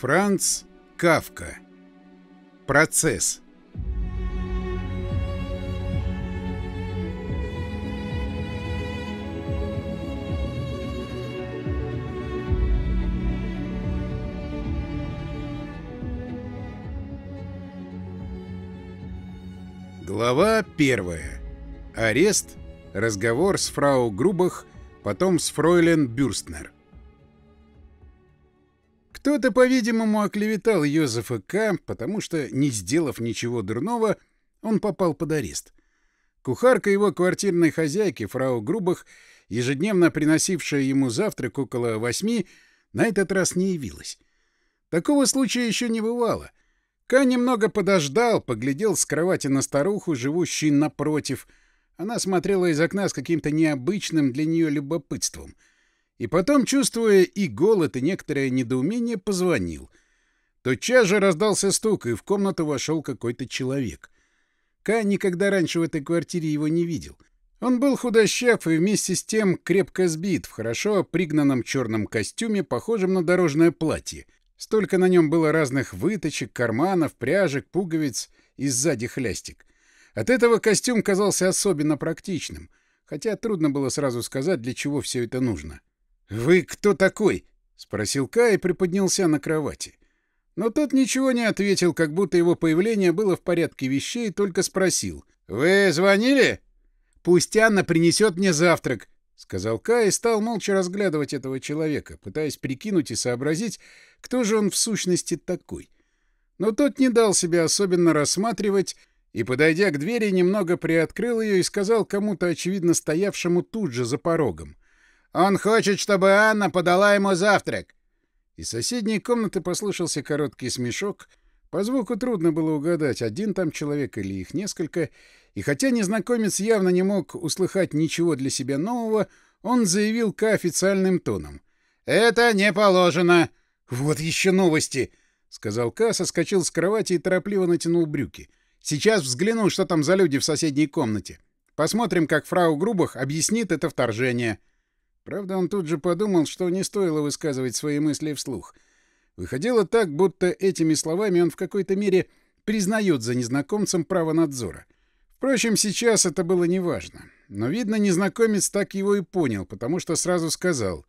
Франц Кавка. Процесс. Глава первая. Арест, разговор с фрау Грубах, потом с фройлен Бюрстнер. Кто-то, по-видимому, оклеветал Йозефа К., потому что, не сделав ничего дурного, он попал под арест. Кухарка его квартирной хозяйки, фрау Грубах, ежедневно приносившая ему завтрак около восьми, на этот раз не явилась. Такого случая еще не бывало. Ка немного подождал, поглядел с кровати на старуху, живущую напротив. Она смотрела из окна с каким-то необычным для нее любопытством — и потом, чувствуя и голод, и некоторое недоумение, позвонил. Тотчас же раздался стук, и в комнату вошел какой-то человек. Ка никогда раньше в этой квартире его не видел. Он был худощав и вместе с тем крепко сбит в хорошо пригнанном черном костюме, похожем на дорожное платье. Столько на нем было разных выточек, карманов, пряжек, пуговиц и сзади хлястик. От этого костюм казался особенно практичным, хотя трудно было сразу сказать, для чего все это нужно. «Вы кто такой?» — спросил Кай и приподнялся на кровати. Но тот ничего не ответил, как будто его появление было в порядке вещей, только спросил. «Вы звонили?» «Пусть Анна принесет мне завтрак», — сказал Кай и стал молча разглядывать этого человека, пытаясь прикинуть и сообразить, кто же он в сущности такой. Но тот не дал себя особенно рассматривать и, подойдя к двери, немного приоткрыл ее и сказал кому-то, очевидно, стоявшему тут же за порогом. Он хочет, чтобы Анна подала ему завтрак. Из соседней комнаты послышался короткий смешок. По звуку трудно было угадать, один там человек или их несколько, и хотя незнакомец явно не мог услыхать ничего для себя нового, он заявил к официальным тоном. «Это не положено!» «Вот еще новости!» — сказал Ка, соскочил с кровати и торопливо натянул брюки. «Сейчас взгляну, что там за люди в соседней комнате. Посмотрим, как фрау Грубах объяснит это вторжение». Правда, он тут же подумал, что не стоило высказывать свои мысли вслух. Выходило так, будто этими словами он в какой-то мере признает за незнакомцем право надзора. Впрочем, сейчас это было неважно. Но, видно, незнакомец так его и понял, потому что сразу сказал.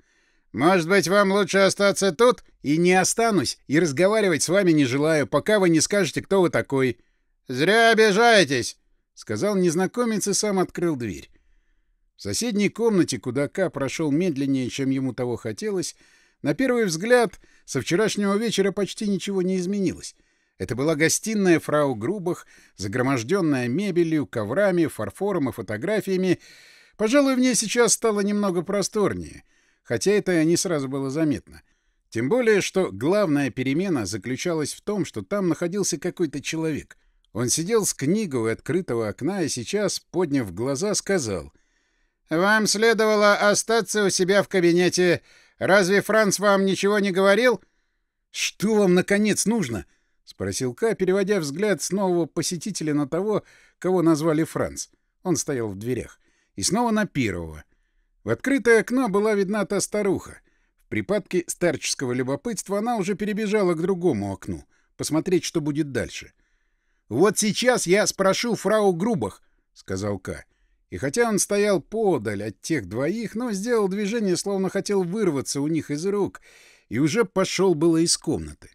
«Может быть, вам лучше остаться тут?» «И не останусь, и разговаривать с вами не желаю, пока вы не скажете, кто вы такой». «Зря обижаетесь», — сказал незнакомец и сам открыл дверь. В соседней комнате, куда Ка прошел медленнее, чем ему того хотелось, на первый взгляд со вчерашнего вечера почти ничего не изменилось. Это была гостиная фрау Грубах, загроможденная мебелью, коврами, фарфором и фотографиями. Пожалуй, в ней сейчас стало немного просторнее, хотя это не сразу было заметно. Тем более, что главная перемена заключалась в том, что там находился какой-то человек. Он сидел с книгой у открытого окна и сейчас, подняв глаза, сказал «Вам следовало остаться у себя в кабинете. Разве Франц вам ничего не говорил?» «Что вам, наконец, нужно?» — спросил Ка, переводя взгляд с нового посетителя на того, кого назвали Франц. Он стоял в дверях. И снова на первого. В открытое окно была видна та старуха. В припадке старческого любопытства она уже перебежала к другому окну, посмотреть, что будет дальше. «Вот сейчас я спрошу фрау Грубах», — сказал Ка. И хотя он стоял подаль от тех двоих, но сделал движение, словно хотел вырваться у них из рук, и уже пошел было из комнаты.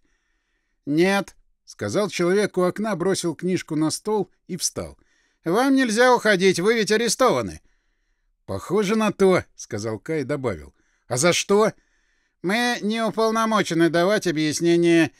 «Нет», — сказал человек у окна, бросил книжку на стол и встал. «Вам нельзя уходить, вы ведь арестованы». «Похоже на то», — сказал Кай и добавил. «А за что?» «Мы не уполномочены давать объяснения.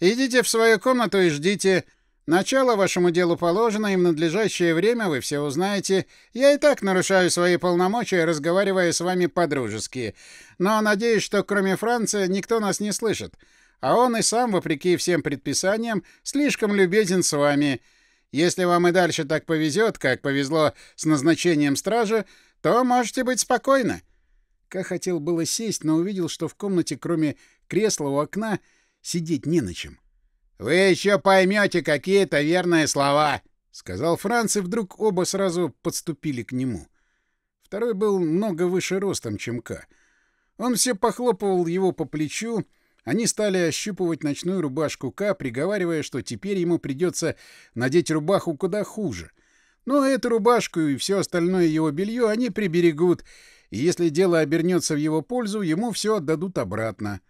Идите в свою комнату и ждите. Начало вашему делу положено, и в надлежащее время вы все узнаете. Я и так нарушаю свои полномочия, разговаривая с вами по-дружески. Но надеюсь, что кроме Франции никто нас не слышит. А он и сам, вопреки всем предписаниям, слишком любезен с вами. Если вам и дальше так повезет, как повезло с назначением стража, то можете быть спокойны. Ка хотел было сесть, но увидел, что в комнате, кроме кресла у окна, сидеть не на чем. «Вы еще поймете какие-то верные слова», — сказал Франц, и вдруг оба сразу подступили к нему. Второй был много выше ростом, чем К. Он все похлопывал его по плечу, Они стали ощупывать ночную рубашку К, приговаривая, что теперь ему придется надеть рубаху куда хуже. Но эту рубашку и все остальное его белье они приберегут, и если дело обернется в его пользу, ему все отдадут обратно.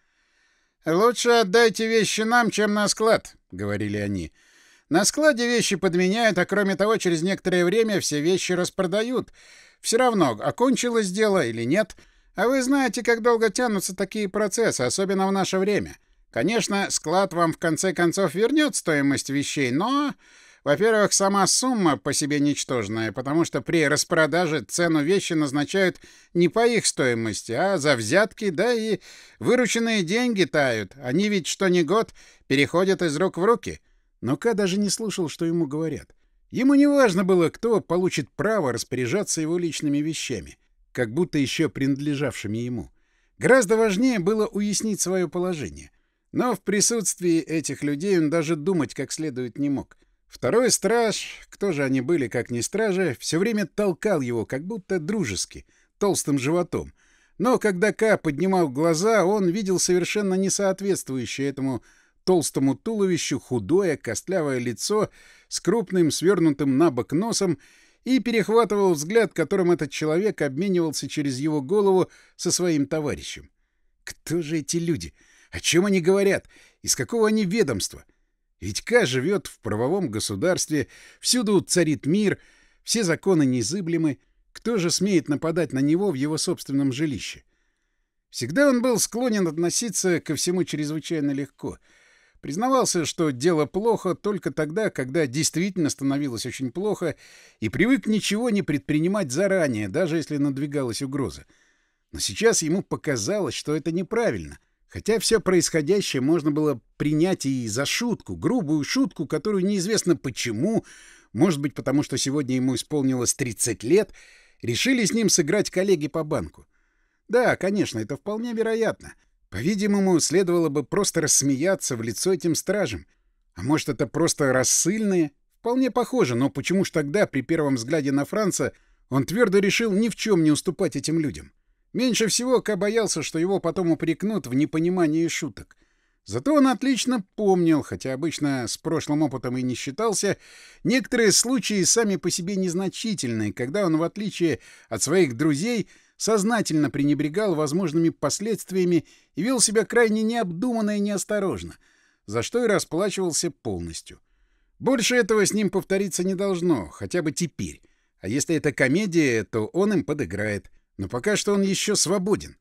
«Лучше отдайте вещи нам, чем на склад», — говорили они. «На складе вещи подменяют, а кроме того, через некоторое время все вещи распродают. Все равно, окончилось дело или нет». А вы знаете, как долго тянутся такие процессы, особенно в наше время. Конечно, склад вам в конце концов вернет стоимость вещей, но, во-первых, сама сумма по себе ничтожная, потому что при распродаже цену вещи назначают не по их стоимости, а за взятки, да и вырученные деньги тают. Они ведь что ни год переходят из рук в руки. Но Ка даже не слушал, что ему говорят. Ему не важно было, кто получит право распоряжаться его личными вещами как будто еще принадлежавшими ему. Гораздо важнее было уяснить свое положение. Но в присутствии этих людей он даже думать как следует не мог. Второй страж, кто же они были, как не стражи, все время толкал его, как будто дружески, толстым животом. Но когда Ка поднимал глаза, он видел совершенно несоответствующее этому толстому туловищу худое, костлявое лицо с крупным свернутым на бок носом и перехватывал взгляд, которым этот человек обменивался через его голову со своим товарищем. Кто же эти люди? О чем они говорят? Из какого они ведомства? Ведь Ка живет в правовом государстве, всюду царит мир, все законы незыблемы. Кто же смеет нападать на него в его собственном жилище? Всегда он был склонен относиться ко всему чрезвычайно легко — Признавался, что дело плохо только тогда, когда действительно становилось очень плохо, и привык ничего не предпринимать заранее, даже если надвигалась угроза. Но сейчас ему показалось, что это неправильно, хотя все происходящее можно было принять и за шутку, грубую шутку, которую неизвестно почему, может быть, потому что сегодня ему исполнилось 30 лет, решили с ним сыграть коллеги по банку. Да, конечно, это вполне вероятно — по-видимому, следовало бы просто рассмеяться в лицо этим стражам. А может, это просто рассыльные? Вполне похоже, но почему ж тогда, при первом взгляде на Франца, он твердо решил ни в чем не уступать этим людям? Меньше всего Ка боялся, что его потом упрекнут в непонимании шуток. Зато он отлично помнил, хотя обычно с прошлым опытом и не считался, некоторые случаи сами по себе незначительные, когда он, в отличие от своих друзей, сознательно пренебрегал возможными последствиями и вел себя крайне необдуманно и неосторожно, за что и расплачивался полностью. Больше этого с ним повториться не должно, хотя бы теперь. А если это комедия, то он им подыграет. Но пока что он еще свободен.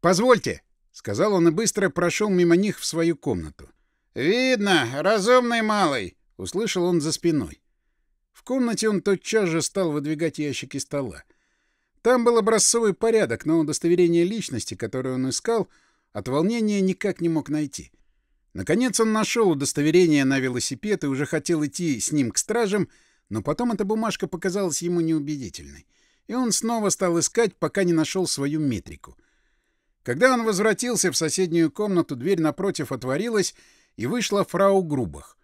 «Позвольте», — сказал он и быстро прошел мимо них в свою комнату. «Видно, разумный малый», — услышал он за спиной. В комнате он тотчас же стал выдвигать ящики стола. Там был образцовый порядок, но удостоверение личности, которое он искал, от волнения никак не мог найти. Наконец он нашел удостоверение на велосипед и уже хотел идти с ним к стражам, но потом эта бумажка показалась ему неубедительной. И он снова стал искать, пока не нашел свою метрику. Когда он возвратился в соседнюю комнату, дверь напротив отворилась, и вышла фрау Грубах.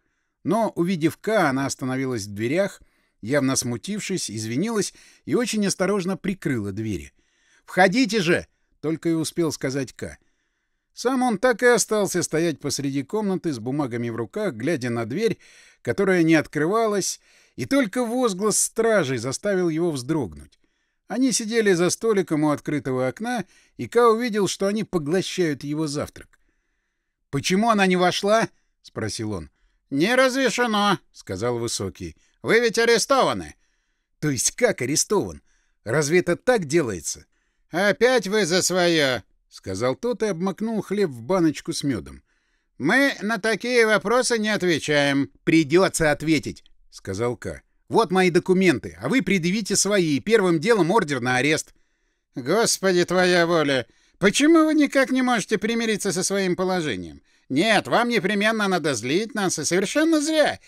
Но, увидев К, она остановилась в дверях — явно смутившись, извинилась и очень осторожно прикрыла двери. «Входите же!» — только и успел сказать К. Сам он так и остался стоять посреди комнаты с бумагами в руках, глядя на дверь, которая не открывалась, и только возглас стражей заставил его вздрогнуть. Они сидели за столиком у открытого окна, и Ка увидел, что они поглощают его завтрак. «Почему она не вошла?» — спросил он. «Не разрешено», — сказал Высокий. Вы ведь арестованы. То есть как арестован? Разве это так делается? Опять вы за свое, сказал тот и обмакнул хлеб в баночку с медом. Мы на такие вопросы не отвечаем. Придется ответить, сказал К. Вот мои документы, а вы предъявите свои. Первым делом ордер на арест. Господи, твоя воля! Почему вы никак не можете примириться со своим положением? Нет, вам непременно надо злить нас, и совершенно зря.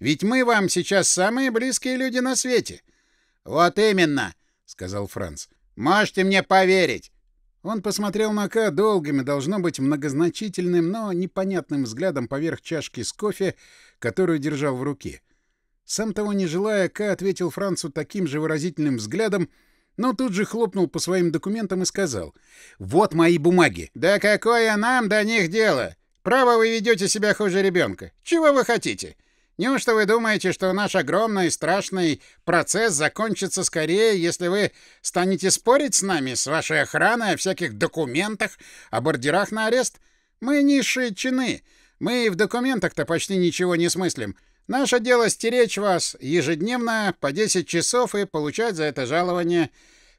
Ведь мы вам сейчас самые близкие люди на свете. — Вот именно, — сказал Франц. — Можете мне поверить. Он посмотрел на Ка долгим и, должно быть, многозначительным, но непонятным взглядом поверх чашки с кофе, которую держал в руке. Сам того не желая, Ка ответил Францу таким же выразительным взглядом, но тут же хлопнул по своим документам и сказал «Вот мои бумаги». «Да какое нам до них дело? Право вы ведете себя хуже ребенка. Чего вы хотите? Неужто вы думаете, что наш огромный страшный процесс закончится скорее, если вы станете спорить с нами, с вашей охраной о всяких документах, о бордерах на арест? Мы низшие чины. Мы в документах-то почти ничего не смыслим. Наше дело стеречь вас ежедневно по 10 часов и получать за это жалование.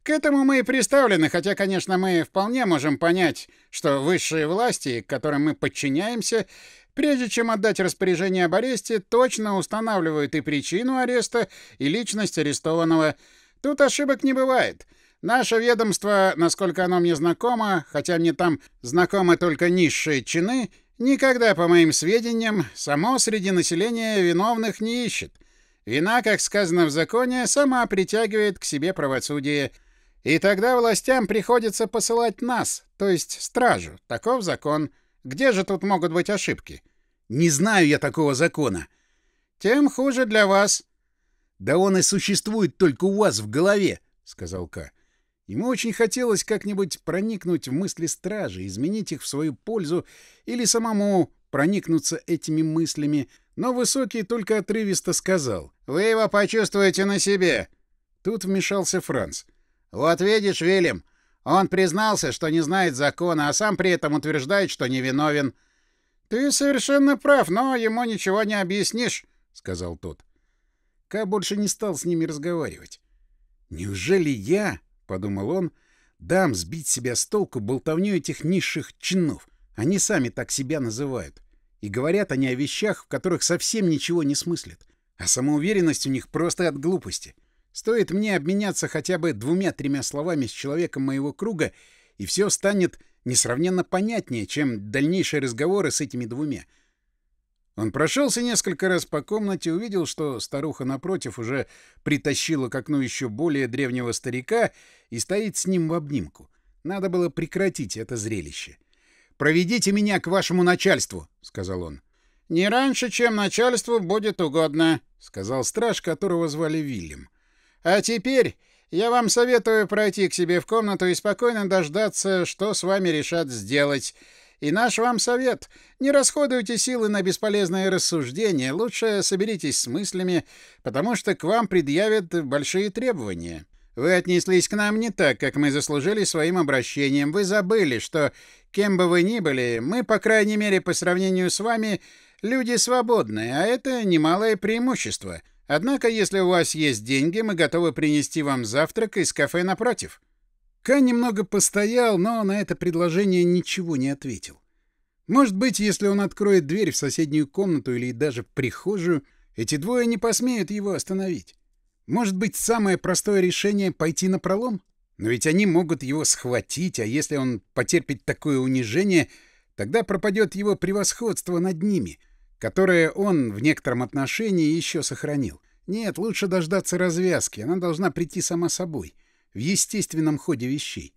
К этому мы и приставлены, хотя, конечно, мы вполне можем понять, что высшие власти, которым мы подчиняемся, прежде чем отдать распоряжение об аресте, точно устанавливают и причину ареста, и личность арестованного. Тут ошибок не бывает. Наше ведомство, насколько оно мне знакомо, хотя мне там знакомы только низшие чины, никогда, по моим сведениям, само среди населения виновных не ищет. Вина, как сказано в законе, сама притягивает к себе правосудие — и тогда властям приходится посылать нас, то есть стражу. Таков закон. Где же тут могут быть ошибки? Не знаю я такого закона. Тем хуже для вас. Да он и существует только у вас в голове, сказал К. Ему очень хотелось как-нибудь проникнуть в мысли стражи, изменить их в свою пользу или самому проникнуться этими мыслями, но Высокий только отрывисто сказал. «Вы его почувствуете на себе!» Тут вмешался Франц. «Вот видишь, Вильям, он признался, что не знает закона, а сам при этом утверждает, что невиновен». «Ты совершенно прав, но ему ничего не объяснишь», — сказал тот. Ка больше не стал с ними разговаривать. «Неужели я, — подумал он, — дам сбить себя с толку болтовню этих низших чинов? Они сами так себя называют. И говорят они о вещах, в которых совсем ничего не смыслят. А самоуверенность у них просто от глупости. Стоит мне обменяться хотя бы двумя-тремя словами с человеком моего круга, и все станет несравненно понятнее, чем дальнейшие разговоры с этими двумя. Он прошелся несколько раз по комнате, увидел, что старуха напротив уже притащила к окну еще более древнего старика и стоит с ним в обнимку. Надо было прекратить это зрелище. «Проведите меня к вашему начальству», — сказал он. «Не раньше, чем начальству будет угодно», — сказал страж, которого звали Вильям. А теперь я вам советую пройти к себе в комнату и спокойно дождаться, что с вами решат сделать. И наш вам совет — не расходуйте силы на бесполезные рассуждения, лучше соберитесь с мыслями, потому что к вам предъявят большие требования. Вы отнеслись к нам не так, как мы заслужили своим обращением. Вы забыли, что, кем бы вы ни были, мы, по крайней мере, по сравнению с вами, люди свободные, а это немалое преимущество — Однако, если у вас есть деньги, мы готовы принести вам завтрак из кафе напротив». Ка немного постоял, но на это предложение ничего не ответил. Может быть, если он откроет дверь в соседнюю комнату или даже в прихожую, эти двое не посмеют его остановить. Может быть, самое простое решение — пойти на пролом? Но ведь они могут его схватить, а если он потерпит такое унижение, тогда пропадет его превосходство над ними — которое он в некотором отношении еще сохранил. Нет, лучше дождаться развязки, она должна прийти сама собой, в естественном ходе вещей.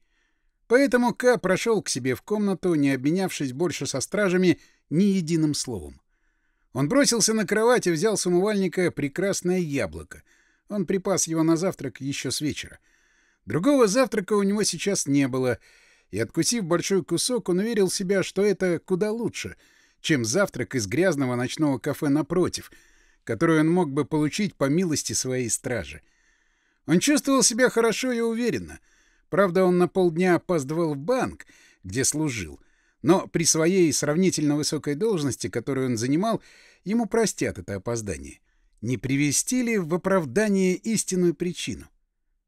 Поэтому К прошел к себе в комнату, не обменявшись больше со стражами ни единым словом. Он бросился на кровать и взял с умывальника прекрасное яблоко. Он припас его на завтрак еще с вечера. Другого завтрака у него сейчас не было, и, откусив большой кусок, он уверил себя, что это куда лучше — чем завтрак из грязного ночного кафе напротив, который он мог бы получить по милости своей стражи. Он чувствовал себя хорошо и уверенно. Правда, он на полдня опаздывал в банк, где служил, но при своей сравнительно высокой должности, которую он занимал, ему простят это опоздание. Не привести ли в оправдание истинную причину?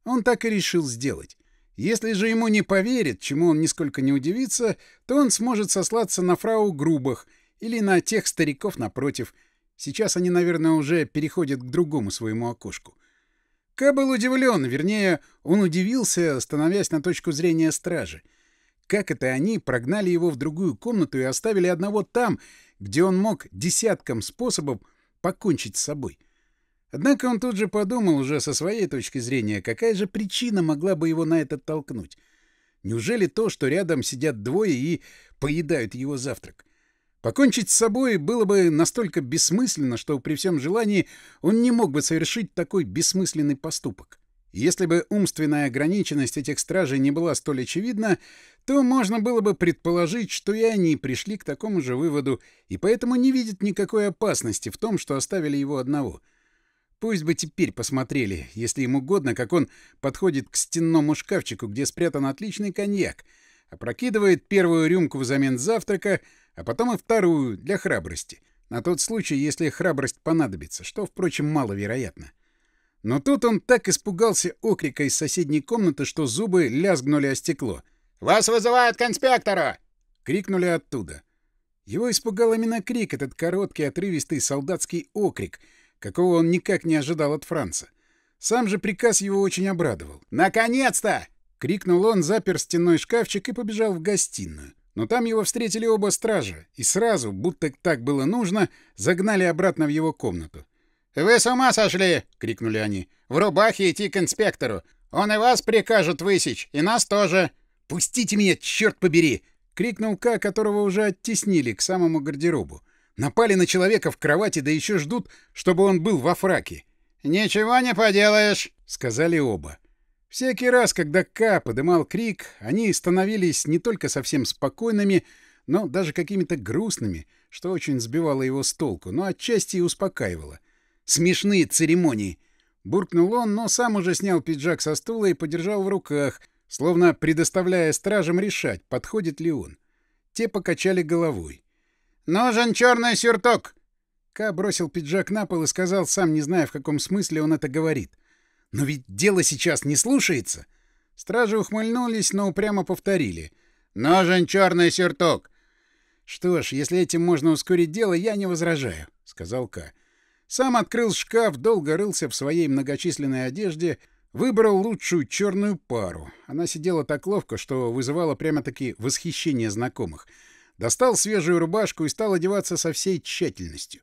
Он так и решил сделать. Если же ему не поверят, чему он нисколько не удивится, то он сможет сослаться на фрау Грубах — или на тех стариков напротив. Сейчас они, наверное, уже переходят к другому своему окошку. Ка был удивлен, вернее, он удивился, становясь на точку зрения стражи. Как это они прогнали его в другую комнату и оставили одного там, где он мог десяткам способов покончить с собой? Однако он тут же подумал уже со своей точки зрения, какая же причина могла бы его на это толкнуть. Неужели то, что рядом сидят двое и поедают его завтрак? Покончить с собой было бы настолько бессмысленно, что при всем желании он не мог бы совершить такой бессмысленный поступок. Если бы умственная ограниченность этих стражей не была столь очевидна, то можно было бы предположить, что и они пришли к такому же выводу и поэтому не видят никакой опасности в том, что оставили его одного. Пусть бы теперь посмотрели, если им угодно, как он подходит к стенному шкафчику, где спрятан отличный коньяк, опрокидывает первую рюмку взамен завтрака, а потом и вторую для храбрости, на тот случай, если храбрость понадобится, что, впрочем, маловероятно. Но тут он так испугался окрика из соседней комнаты, что зубы лязгнули о стекло. «Вас вызывают к инспектору!» — крикнули оттуда. Его испугал именно крик, этот короткий, отрывистый солдатский окрик, какого он никак не ожидал от Франца. Сам же приказ его очень обрадовал. «Наконец-то!» — крикнул он, запер стенной шкафчик и побежал в гостиную. Но там его встретили оба стража, и сразу, будто так было нужно, загнали обратно в его комнату. «Вы с ума сошли!» — крикнули они. «В рубахе идти к инспектору! Он и вас прикажет высечь, и нас тоже!» «Пустите меня, черт побери!» — крикнул К, которого уже оттеснили к самому гардеробу. Напали на человека в кровати, да еще ждут, чтобы он был во фраке. «Ничего не поделаешь!» — сказали оба. Всякий раз, когда К подымал крик, они становились не только совсем спокойными, но даже какими-то грустными, что очень сбивало его с толку, но отчасти и успокаивало — Смешные церемонии!» Буркнул он, но сам уже снял пиджак со стула и подержал в руках, словно предоставляя стражам решать, подходит ли он. Те покачали головой. «Нужен черный сюртук!» Ка бросил пиджак на пол и сказал, сам не зная, в каком смысле он это говорит. «Но ведь дело сейчас не слушается!» Стражи ухмыльнулись, но упрямо повторили. «Нужен черный сюртук!» «Что ж, если этим можно ускорить дело, я не возражаю», — сказал Ка. Сам открыл шкаф, долго рылся в своей многочисленной одежде, выбрал лучшую черную пару. Она сидела так ловко, что вызывала прямо-таки восхищение знакомых. Достал свежую рубашку и стал одеваться со всей тщательностью.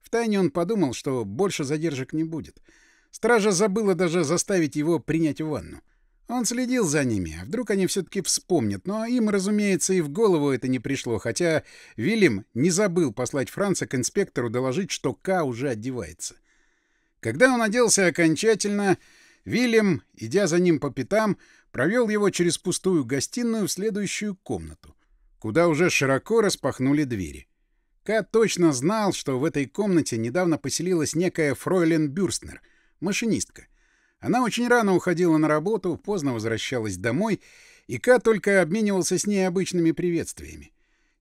Втайне он подумал, что больше задержек не будет. Стража забыла даже заставить его принять ванну. Он следил за ними, а вдруг они все-таки вспомнят, но им, разумеется, и в голову это не пришло, хотя Вильям не забыл послать Франца к инспектору доложить, что К уже одевается. Когда он оделся окончательно, Вильям, идя за ним по пятам, провел его через пустую гостиную в следующую комнату, куда уже широко распахнули двери. К точно знал, что в этой комнате недавно поселилась некая Фройлен Бюрстнер, машинистка — она очень рано уходила на работу, поздно возвращалась домой, и Ка только обменивался с ней обычными приветствиями.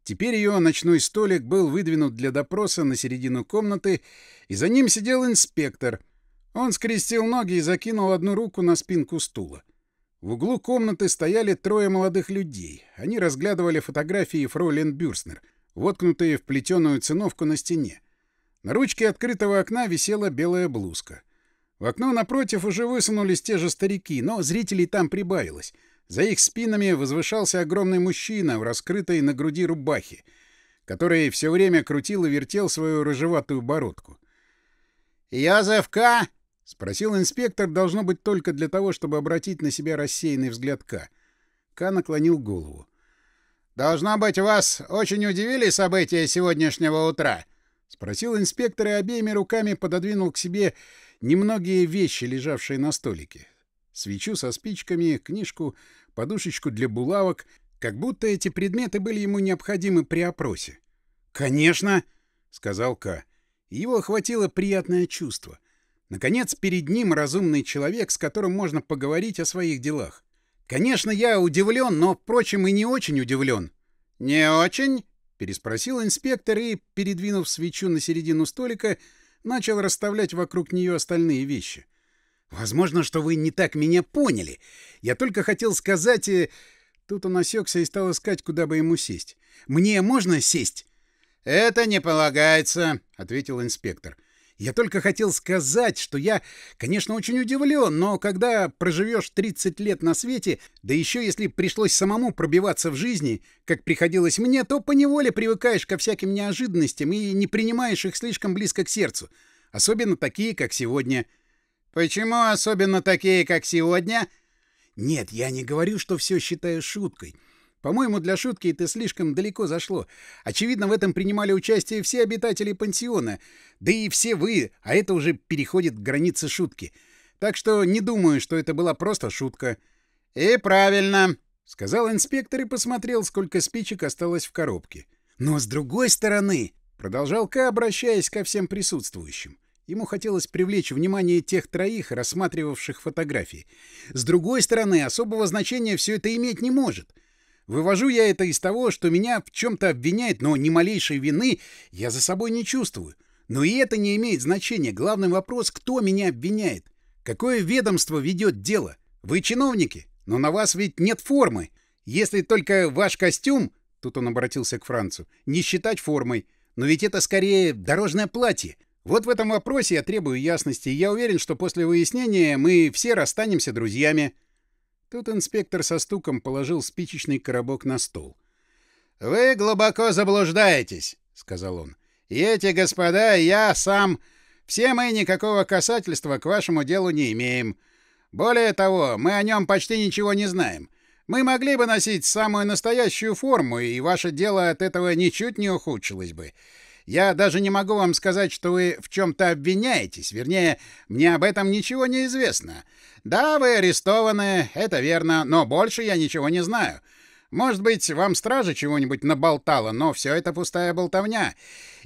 Теперь ее ночной столик был выдвинут для допроса на середину комнаты, и за ним сидел инспектор. Он скрестил ноги и закинул одну руку на спинку стула. В углу комнаты стояли трое молодых людей. Они разглядывали фотографии фройлен Бюрснер, воткнутые в плетеную циновку на стене. На ручке открытого окна висела белая блузка. В окно напротив уже высунулись те же старики, но зрителей там прибавилось. За их спинами возвышался огромный мужчина в раскрытой на груди рубахе, который все время крутил и вертел свою рыжеватую бородку. «Йозеф К?» — спросил инспектор, должно быть только для того, чтобы обратить на себя рассеянный взгляд К. К наклонил голову. «Должно быть, вас очень удивили события сегодняшнего утра?» — спросил инспектор и обеими руками пододвинул к себе немногие вещи, лежавшие на столике. Свечу со спичками, книжку, подушечку для булавок, как будто эти предметы были ему необходимы при опросе. «Конечно!» — сказал К. Его охватило приятное чувство. Наконец, перед ним разумный человек, с которым можно поговорить о своих делах. «Конечно, я удивлен, но, впрочем, и не очень удивлен». «Не очень?» — переспросил инспектор и, передвинув свечу на середину столика, начал расставлять вокруг нее остальные вещи. «Возможно, что вы не так меня поняли. Я только хотел сказать...» и... Тут он осекся и стал искать, куда бы ему сесть. «Мне можно сесть?» «Это не полагается», — ответил инспектор. Я только хотел сказать, что я, конечно, очень удивлен, но когда проживешь 30 лет на свете, да еще если пришлось самому пробиваться в жизни, как приходилось мне, то поневоле привыкаешь ко всяким неожиданностям и не принимаешь их слишком близко к сердцу. Особенно такие, как сегодня. Почему особенно такие, как сегодня? Нет, я не говорю, что все считаю шуткой. По-моему, для шутки это слишком далеко зашло. Очевидно, в этом принимали участие все обитатели пансиона. Да и все вы, а это уже переходит границы шутки. Так что не думаю, что это была просто шутка. — И правильно, — сказал инспектор и посмотрел, сколько спичек осталось в коробке. — Но с другой стороны, — продолжал К, обращаясь ко всем присутствующим, Ему хотелось привлечь внимание тех троих, рассматривавших фотографии. С другой стороны, особого значения все это иметь не может. Вывожу я это из того, что меня в чем-то обвиняют, но ни малейшей вины я за собой не чувствую. Но и это не имеет значения. Главный вопрос, кто меня обвиняет? Какое ведомство ведет дело? Вы чиновники, но на вас ведь нет формы. Если только ваш костюм, тут он обратился к Францу, не считать формой. Но ведь это скорее дорожное платье. Вот в этом вопросе я требую ясности, я уверен, что после выяснения мы все расстанемся друзьями. Тут инспектор со стуком положил спичечный коробок на стол. — Вы глубоко заблуждаетесь, — сказал он. — И эти господа, я сам, все мы никакого касательства к вашему делу не имеем. Более того, мы о нем почти ничего не знаем. Мы могли бы носить самую настоящую форму, и ваше дело от этого ничуть не ухудшилось бы. Я даже не могу вам сказать, что вы в чем-то обвиняетесь. Вернее, мне об этом ничего не известно. Да, вы арестованы, это верно, но больше я ничего не знаю. Может быть, вам стража чего-нибудь наболтала, но все это пустая болтовня.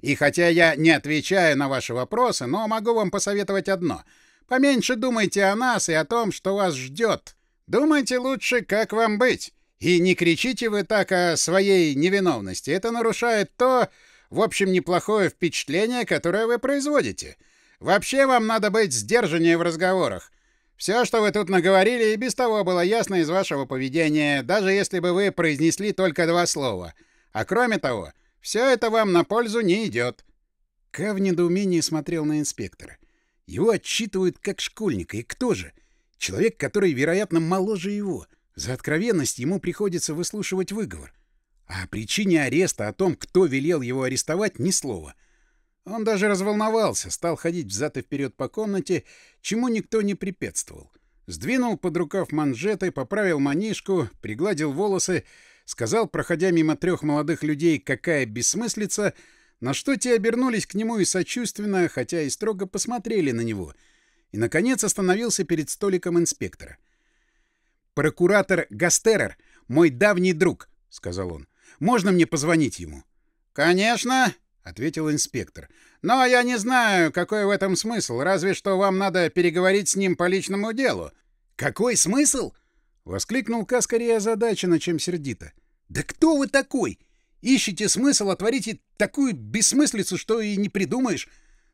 И хотя я не отвечаю на ваши вопросы, но могу вам посоветовать одно. Поменьше думайте о нас и о том, что вас ждет. Думайте лучше, как вам быть. И не кричите вы так о своей невиновности. Это нарушает то, в общем, неплохое впечатление, которое вы производите. Вообще вам надо быть сдержаннее в разговорах. Все, что вы тут наговорили, и без того было ясно из вашего поведения, даже если бы вы произнесли только два слова. А кроме того, все это вам на пользу не идет. Ка в недоумении смотрел на инспектора. Его отчитывают как школьника. И кто же? Человек, который, вероятно, моложе его. За откровенность ему приходится выслушивать выговор. А о причине ареста, о том, кто велел его арестовать, ни слова. Он даже разволновался, стал ходить взад и вперед по комнате, чему никто не препятствовал. Сдвинул под рукав манжеты, поправил манишку, пригладил волосы, сказал, проходя мимо трех молодых людей, какая бессмыслица, на что те обернулись к нему и сочувственно, хотя и строго посмотрели на него, и, наконец, остановился перед столиком инспектора. «Прокуратор Гастерер, мой давний друг», — сказал он. Можно мне позвонить ему? — Конечно, — ответил инспектор. — Но я не знаю, какой в этом смысл, разве что вам надо переговорить с ним по личному делу. — Какой смысл? — воскликнул Ка скорее озадаченно, чем сердито. — Да кто вы такой? Ищете смысл, а творите такую бессмыслицу, что и не придумаешь.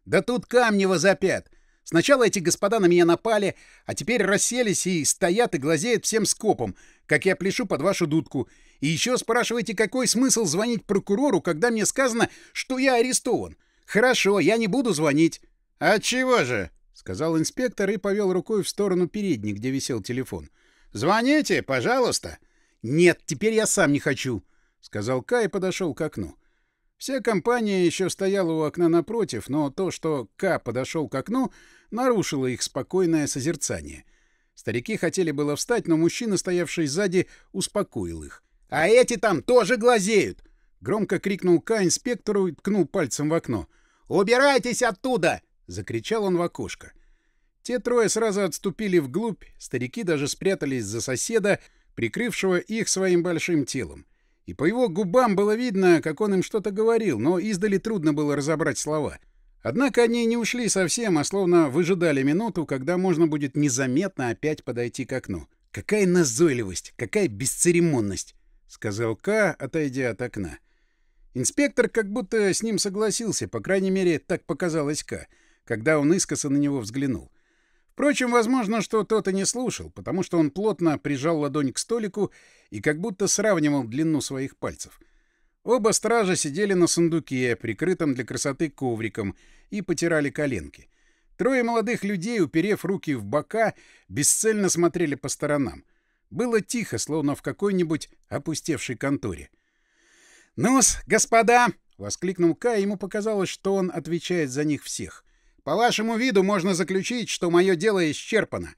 Да тут камни возопят. Сначала эти господа на меня напали, а теперь расселись и стоят и глазеют всем скопом, как я пляшу под вашу дудку. И еще спрашиваете, какой смысл звонить прокурору, когда мне сказано, что я арестован? Хорошо, я не буду звонить. — Отчего же? — сказал инспектор и повел рукой в сторону передней, где висел телефон. — Звоните, пожалуйста. — Нет, теперь я сам не хочу, — сказал Кай и подошел к окну. Вся компания еще стояла у окна напротив, но то, что К подошел к окну, нарушило их спокойное созерцание. Старики хотели было встать, но мужчина, стоявший сзади, успокоил их. «А эти там тоже глазеют!» — громко крикнул Ка инспектору и ткнул пальцем в окно. «Убирайтесь оттуда!» — закричал он в окошко. Те трое сразу отступили вглубь, старики даже спрятались за соседа, прикрывшего их своим большим телом. И по его губам было видно, как он им что-то говорил, но издали трудно было разобрать слова. Однако они не ушли совсем, а словно выжидали минуту, когда можно будет незаметно опять подойти к окну. Какая назойливость, какая бесцеремонность! — сказал К, отойдя от окна. Инспектор как будто с ним согласился, по крайней мере, так показалось К, когда он искоса на него взглянул. Впрочем, возможно, что тот и не слушал, потому что он плотно прижал ладонь к столику и как будто сравнивал длину своих пальцев. Оба стража сидели на сундуке, прикрытом для красоты ковриком, и потирали коленки. Трое молодых людей, уперев руки в бока, бесцельно смотрели по сторонам. Было тихо, словно в какой-нибудь опустевшей конторе. «Ну-с, господа!» — воскликнул Кай, ему показалось, что он отвечает за них всех. «По вашему виду можно заключить, что мое дело исчерпано.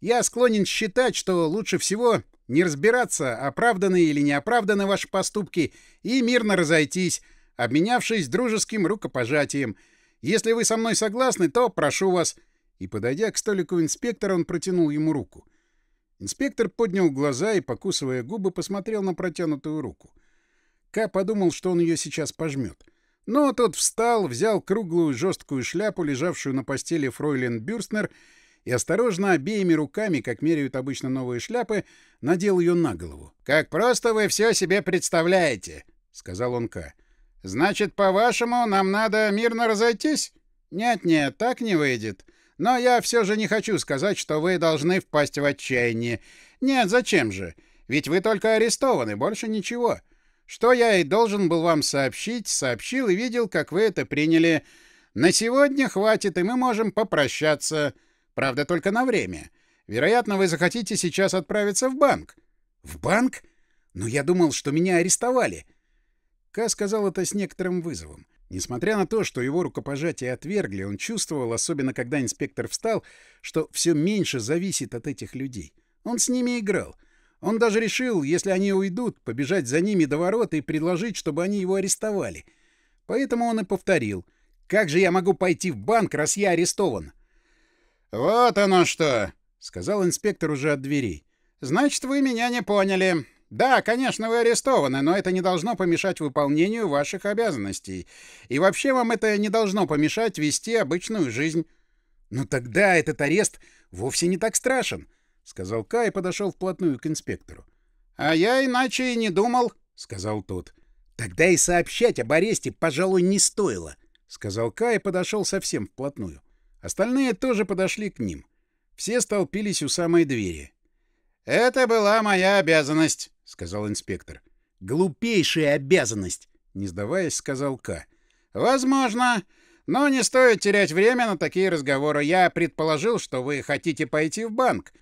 Я склонен считать, что лучше всего не разбираться, оправданы или не оправданы ваши поступки, и мирно разойтись, обменявшись дружеским рукопожатием. Если вы со мной согласны, то прошу вас. И, подойдя к столику инспектора, он протянул ему руку. Инспектор поднял глаза и, покусывая губы, посмотрел на протянутую руку. Ка подумал, что он ее сейчас пожмет. Но тот встал, взял круглую жесткую шляпу, лежавшую на постели фройлен Бюрстнер, и осторожно обеими руками, как меряют обычно новые шляпы, надел ее на голову. «Как просто вы все себе представляете!» — сказал он Ка. «Значит, по-вашему, нам надо мирно разойтись? Нет-нет, так не выйдет. Но я все же не хочу сказать, что вы должны впасть в отчаяние. Нет, зачем же? Ведь вы только арестованы, больше ничего. Что я и должен был вам сообщить, сообщил и видел, как вы это приняли. На сегодня хватит, и мы можем попрощаться. Правда, только на время. Вероятно, вы захотите сейчас отправиться в банк. В банк? Но я думал, что меня арестовали. Ка сказал это с некоторым вызовом. Несмотря на то, что его рукопожатие отвергли, он чувствовал, особенно когда инспектор встал, что все меньше зависит от этих людей. Он с ними играл. Он даже решил, если они уйдут, побежать за ними до ворот и предложить, чтобы они его арестовали. Поэтому он и повторил. «Как же я могу пойти в банк, раз я арестован?» «Вот оно что!» — сказал инспектор уже от дверей. «Значит, вы меня не поняли. Да, конечно, вы арестованы, но это не должно помешать выполнению ваших обязанностей. И вообще вам это не должно помешать вести обычную жизнь». «Но тогда этот арест вовсе не так страшен», — сказал Кай и подошел вплотную к инспектору. «А я иначе и не думал», — сказал тот. «Тогда и сообщать об аресте, пожалуй, не стоило», — сказал Кай и подошел совсем вплотную. Остальные тоже подошли к ним. Все столпились у самой двери. «Это была моя обязанность», — сказал инспектор. «Глупейшая обязанность», — не сдаваясь, сказал К. «Возможно. Но не стоит терять время на такие разговоры. Я предположил, что вы хотите пойти в банк.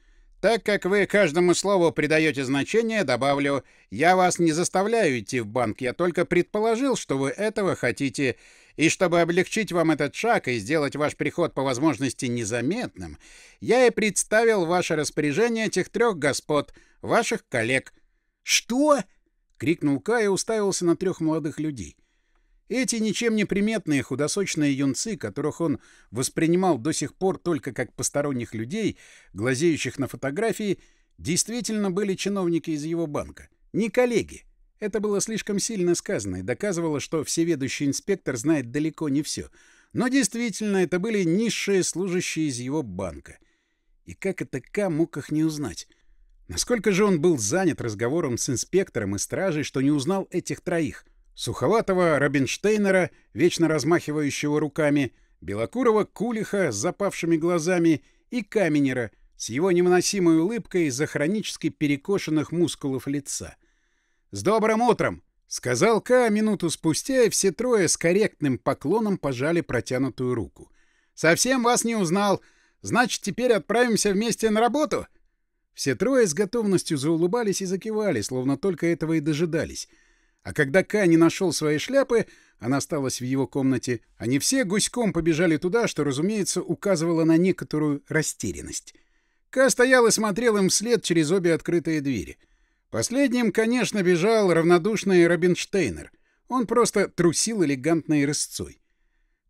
Так как вы каждому слову придаете значение, добавлю, я вас не заставляю идти в банк, я только предположил, что вы этого хотите, и чтобы облегчить вам этот шаг и сделать ваш приход по возможности незаметным, я и представил ваше распоряжение этих трех господ, ваших коллег. «Что?» — крикнул Кай и уставился на трех молодых людей. Эти ничем не приметные худосочные юнцы, которых он воспринимал до сих пор только как посторонних людей, глазеющих на фотографии, действительно были чиновники из его банка. Не коллеги. Это было слишком сильно сказано и доказывало, что всеведущий инспектор знает далеко не все. Но действительно, это были низшие служащие из его банка. И как это К мог их не узнать? Насколько же он был занят разговором с инспектором и стражей, что не узнал этих троих? Суховатого Робинштейнера, вечно размахивающего руками, Белокурого Кулиха с запавшими глазами и Каменера с его невыносимой улыбкой из-за хронически перекошенных мускулов лица — «С добрым утром!» — сказал Ка минуту спустя, и все трое с корректным поклоном пожали протянутую руку. «Совсем вас не узнал. Значит, теперь отправимся вместе на работу?» Все трое с готовностью заулыбались и закивали, словно только этого и дожидались. А когда Ка не нашел своей шляпы, она осталась в его комнате, они все гуськом побежали туда, что, разумеется, указывало на некоторую растерянность. Ка стоял и смотрел им вслед через обе открытые двери — Последним, конечно, бежал равнодушный Робинштейнер. Он просто трусил элегантной рысцой.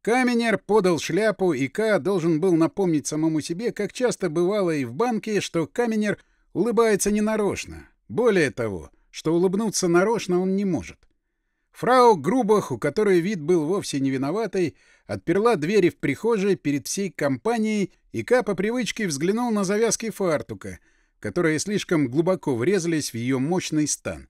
Каменер подал шляпу, и К должен был напомнить самому себе, как часто бывало и в банке, что Каменер улыбается ненарочно. Более того, что улыбнуться нарочно он не может. Фрау Грубах, у которой вид был вовсе не виноватый, отперла двери в прихожей перед всей компанией, и Ка по привычке взглянул на завязки фартука — которые слишком глубоко врезались в ее мощный стан.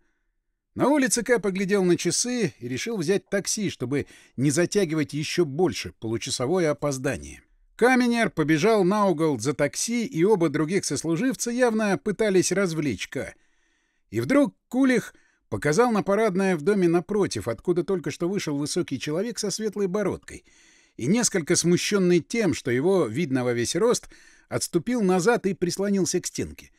На улице Ка поглядел на часы и решил взять такси, чтобы не затягивать еще больше получасовое опоздание. Каменер побежал на угол за такси, и оба других сослуживца явно пытались развлечь Ка. И вдруг Кулих показал на парадное в доме напротив, откуда только что вышел высокий человек со светлой бородкой, и несколько смущенный тем, что его, видно во весь рост, отступил назад и прислонился к стенке.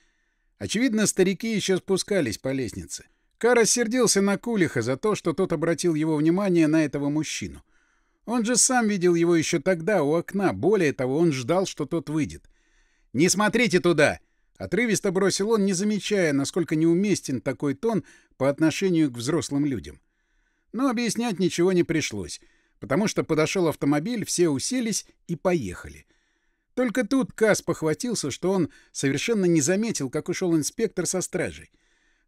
Очевидно, старики еще спускались по лестнице. Кара сердился на Кулиха за то, что тот обратил его внимание на этого мужчину. Он же сам видел его еще тогда у окна. Более того, он ждал, что тот выйдет. «Не смотрите туда!» — отрывисто бросил он, не замечая, насколько неуместен такой тон по отношению к взрослым людям. Но объяснять ничего не пришлось, потому что подошел автомобиль, все уселись и поехали. Только тут Кас похватился, что он совершенно не заметил, как ушел инспектор со стражей.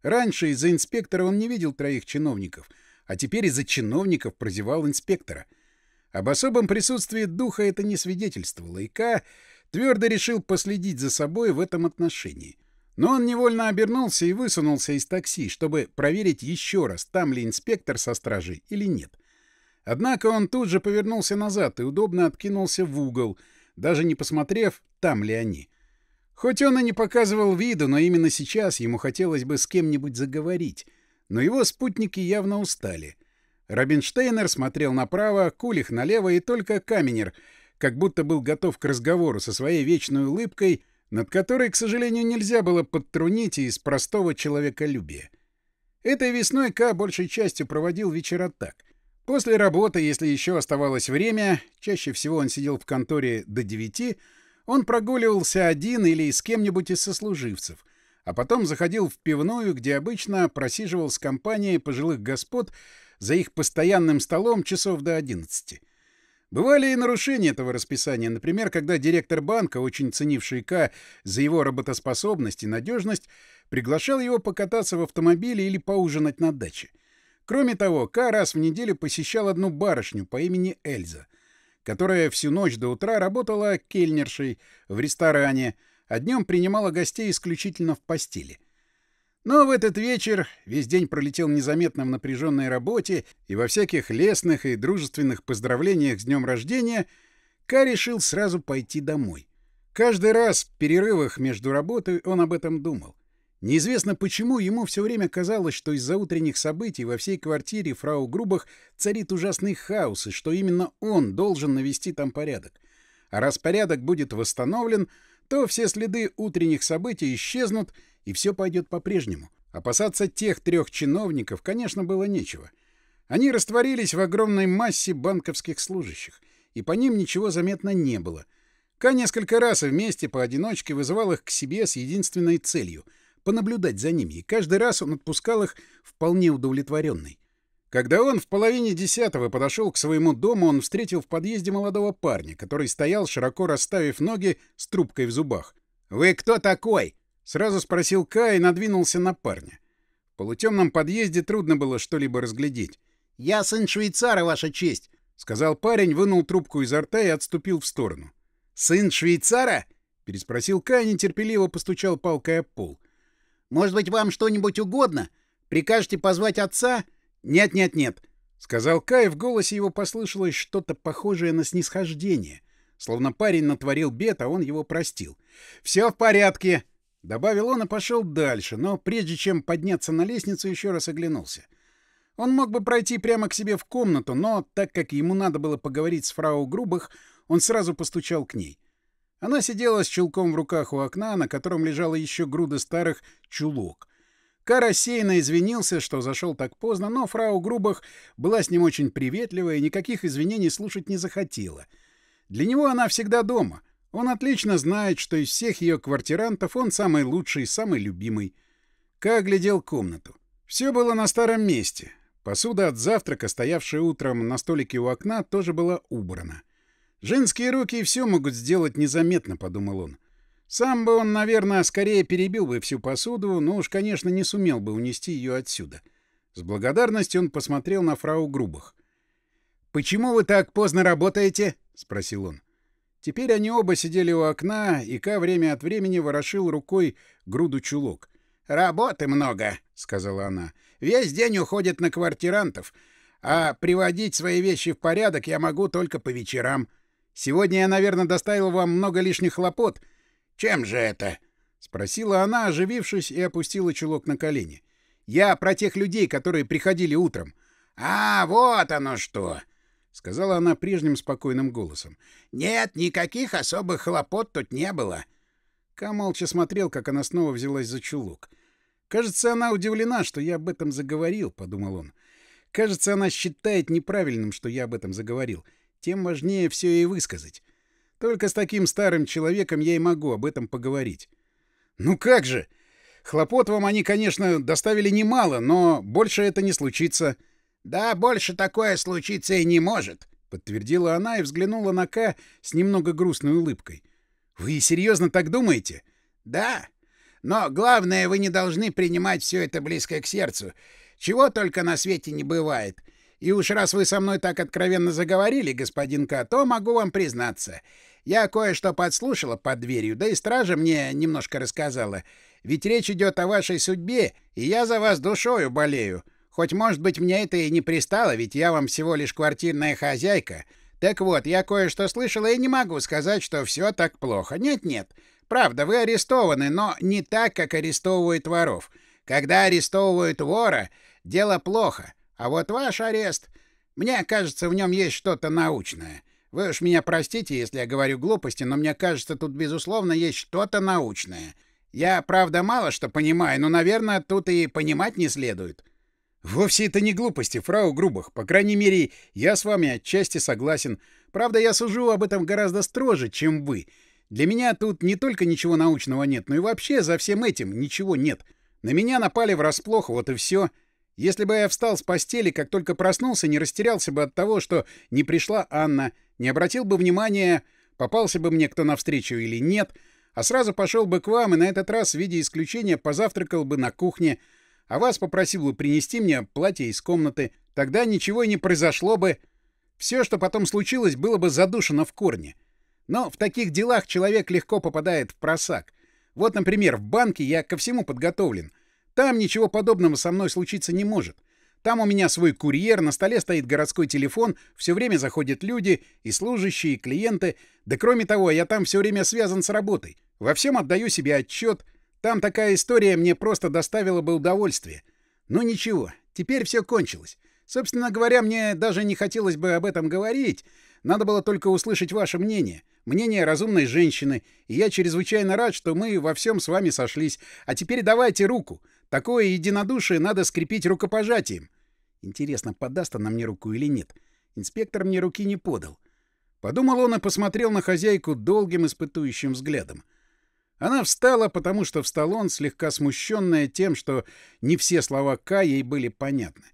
Раньше из-за инспектора он не видел троих чиновников, а теперь из-за чиновников прозевал инспектора. Об особом присутствии духа это не свидетельствовало, и Ка твердо решил последить за собой в этом отношении. Но он невольно обернулся и высунулся из такси, чтобы проверить еще раз, там ли инспектор со стражей или нет. Однако он тут же повернулся назад и удобно откинулся в угол, даже не посмотрев, там ли они. Хоть он и не показывал виду, но именно сейчас ему хотелось бы с кем-нибудь заговорить. Но его спутники явно устали. Робинштейнер смотрел направо, Кулих налево, и только Каменер, как будто был готов к разговору со своей вечной улыбкой, над которой, к сожалению, нельзя было подтрунить из простого человеколюбия. Этой весной К большей частью проводил вечера так — После работы, если еще оставалось время, чаще всего он сидел в конторе до девяти, он прогуливался один или с кем-нибудь из сослуживцев, а потом заходил в пивную, где обычно просиживал с компанией пожилых господ за их постоянным столом часов до одиннадцати. Бывали и нарушения этого расписания, например, когда директор банка, очень ценивший К за его работоспособность и надежность, приглашал его покататься в автомобиле или поужинать на даче — Кроме того, Ка раз в неделю посещал одну барышню по имени Эльза, которая всю ночь до утра работала кельнершей в ресторане, а днем принимала гостей исключительно в постели. Но в этот вечер весь день пролетел незаметно в напряженной работе и во всяких лестных и дружественных поздравлениях с днем рождения Ка решил сразу пойти домой. Каждый раз в перерывах между работой он об этом думал. Неизвестно почему, ему все время казалось, что из-за утренних событий во всей квартире фрау Грубах царит ужасный хаос, и что именно он должен навести там порядок. А раз порядок будет восстановлен, то все следы утренних событий исчезнут, и все пойдет по-прежнему. Опасаться тех трех чиновников, конечно, было нечего. Они растворились в огромной массе банковских служащих, и по ним ничего заметно не было. Ка несколько раз вместе поодиночке вызывал их к себе с единственной целью — понаблюдать за ними, и каждый раз он отпускал их вполне удовлетворенный. Когда он в половине десятого подошел к своему дому, он встретил в подъезде молодого парня, который стоял, широко расставив ноги, с трубкой в зубах. «Вы кто такой?» — сразу спросил Кай и надвинулся на парня. В полутемном подъезде трудно было что-либо разглядеть. «Я сын швейцара, ваша честь!» — сказал парень, вынул трубку изо рта и отступил в сторону. «Сын швейцара?» — переспросил Кай нетерпеливо постучал палкой о пол. Может быть, вам что-нибудь угодно? Прикажете позвать отца? Нет, нет, нет, сказал Кай, в голосе его послышалось что-то похожее на снисхождение, словно парень натворил бед, а он его простил. Все в порядке, добавил он и пошел дальше, но прежде чем подняться на лестницу, еще раз оглянулся. Он мог бы пройти прямо к себе в комнату, но так как ему надо было поговорить с фрау Грубах, он сразу постучал к ней. Она сидела с чулком в руках у окна, на котором лежала еще груда старых чулок. Ка рассеянно извинился, что зашел так поздно, но фрау Грубах была с ним очень приветлива и никаких извинений слушать не захотела. Для него она всегда дома. Он отлично знает, что из всех ее квартирантов он самый лучший, самый любимый. Ка оглядел комнату. Все было на старом месте. Посуда от завтрака, стоявшая утром на столике у окна, тоже была убрана. «Женские руки все могут сделать незаметно», — подумал он. Сам бы он, наверное, скорее перебил бы всю посуду, но уж, конечно, не сумел бы унести ее отсюда. С благодарностью он посмотрел на фрау Грубах. «Почему вы так поздно работаете?» — спросил он. Теперь они оба сидели у окна, и Ка время от времени ворошил рукой груду чулок. «Работы много», — сказала она. «Весь день уходит на квартирантов, а приводить свои вещи в порядок я могу только по вечерам». Сегодня я, наверное, доставил вам много лишних хлопот. Чем же это? спросила она, оживившись, и опустила чулок на колени. Я про тех людей, которые приходили утром. А, вот оно что, сказала она прежним спокойным голосом. Нет, никаких особых хлопот тут не было. Ка молча смотрел, как она снова взялась за чулок. Кажется, она удивлена, что я об этом заговорил, подумал он. Кажется, она считает неправильным, что я об этом заговорил тем важнее все и высказать. Только с таким старым человеком я и могу об этом поговорить. Ну как же! Хлопот вам они, конечно, доставили немало, но больше это не случится. Да, больше такое случиться и не может, подтвердила она и взглянула на К с немного грустной улыбкой. Вы серьезно так думаете? Да. Но главное, вы не должны принимать все это близко к сердцу. Чего только на свете не бывает. И уж раз вы со мной так откровенно заговорили, господин К, то могу вам признаться. Я кое-что подслушала под дверью, да и стража мне немножко рассказала. Ведь речь идет о вашей судьбе, и я за вас душою болею. Хоть, может быть, мне это и не пристало, ведь я вам всего лишь квартирная хозяйка. Так вот, я кое-что слышала и не могу сказать, что все так плохо. Нет-нет. Правда, вы арестованы, но не так, как арестовывают воров. Когда арестовывают вора, дело плохо. А вот ваш арест... Мне кажется, в нем есть что-то научное. Вы уж меня простите, если я говорю глупости, но мне кажется, тут, безусловно, есть что-то научное. Я, правда, мало что понимаю, но, наверное, тут и понимать не следует. Вовсе это не глупости, фрау Грубах. По крайней мере, я с вами отчасти согласен. Правда, я сужу об этом гораздо строже, чем вы. Для меня тут не только ничего научного нет, но и вообще за всем этим ничего нет. На меня напали врасплох, вот и все. Если бы я встал с постели, как только проснулся, не растерялся бы от того, что не пришла Анна, не обратил бы внимания, попался бы мне кто навстречу или нет, а сразу пошел бы к вам и на этот раз в виде исключения позавтракал бы на кухне, а вас попросил бы принести мне платье из комнаты, тогда ничего и не произошло бы. Все, что потом случилось, было бы задушено в корне. Но в таких делах человек легко попадает в просак. Вот, например, в банке я ко всему подготовлен — там ничего подобного со мной случиться не может. Там у меня свой курьер, на столе стоит городской телефон, все время заходят люди, и служащие, и клиенты. Да кроме того, я там все время связан с работой. Во всем отдаю себе отчет. Там такая история мне просто доставила бы удовольствие. Но ничего, теперь все кончилось. Собственно говоря, мне даже не хотелось бы об этом говорить. Надо было только услышать ваше мнение мнение разумной женщины, и я чрезвычайно рад, что мы во всем с вами сошлись. А теперь давайте руку. Такое единодушие надо скрепить рукопожатием. Интересно, подаст она мне руку или нет? Инспектор мне руки не подал. Подумал он и посмотрел на хозяйку долгим испытующим взглядом. Она встала, потому что встал он, слегка смущенная тем, что не все слова К ей были понятны.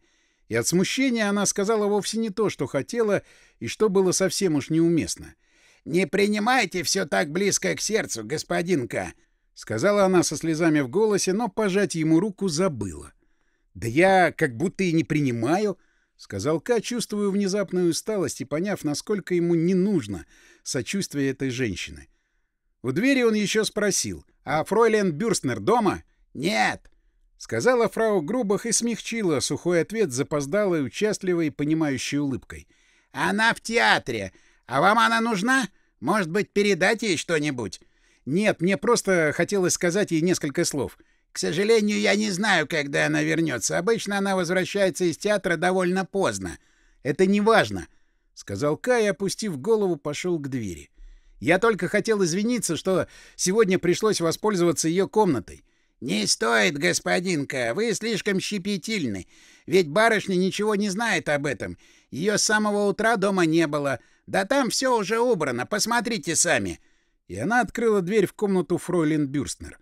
И от смущения она сказала вовсе не то, что хотела, и что было совсем уж неуместно — «Не принимайте все так близко к сердцу, господин К», — сказала она со слезами в голосе, но пожать ему руку забыла. «Да я как будто и не принимаю», — сказал К, чувствуя внезапную усталость и поняв, насколько ему не нужно сочувствие этой женщины. У двери он еще спросил, «А фройлен Бюрстнер дома?» «Нет», — сказала фрау Грубах и смягчила сухой ответ запоздалой, участливой, понимающей улыбкой. «Она в театре. А вам она нужна? Может быть, передать ей что-нибудь? Нет, мне просто хотелось сказать ей несколько слов. К сожалению, я не знаю, когда она вернется. Обычно она возвращается из театра довольно поздно. Это не важно, сказал Кай, опустив голову, пошел к двери. Я только хотел извиниться, что сегодня пришлось воспользоваться ее комнатой. «Не стоит, господинка, вы слишком щепетильны. Ведь барышня ничего не знает об этом. Ее с самого утра дома не было. Да там все уже убрано, посмотрите сами. И она открыла дверь в комнату фройлен Бюрстнер.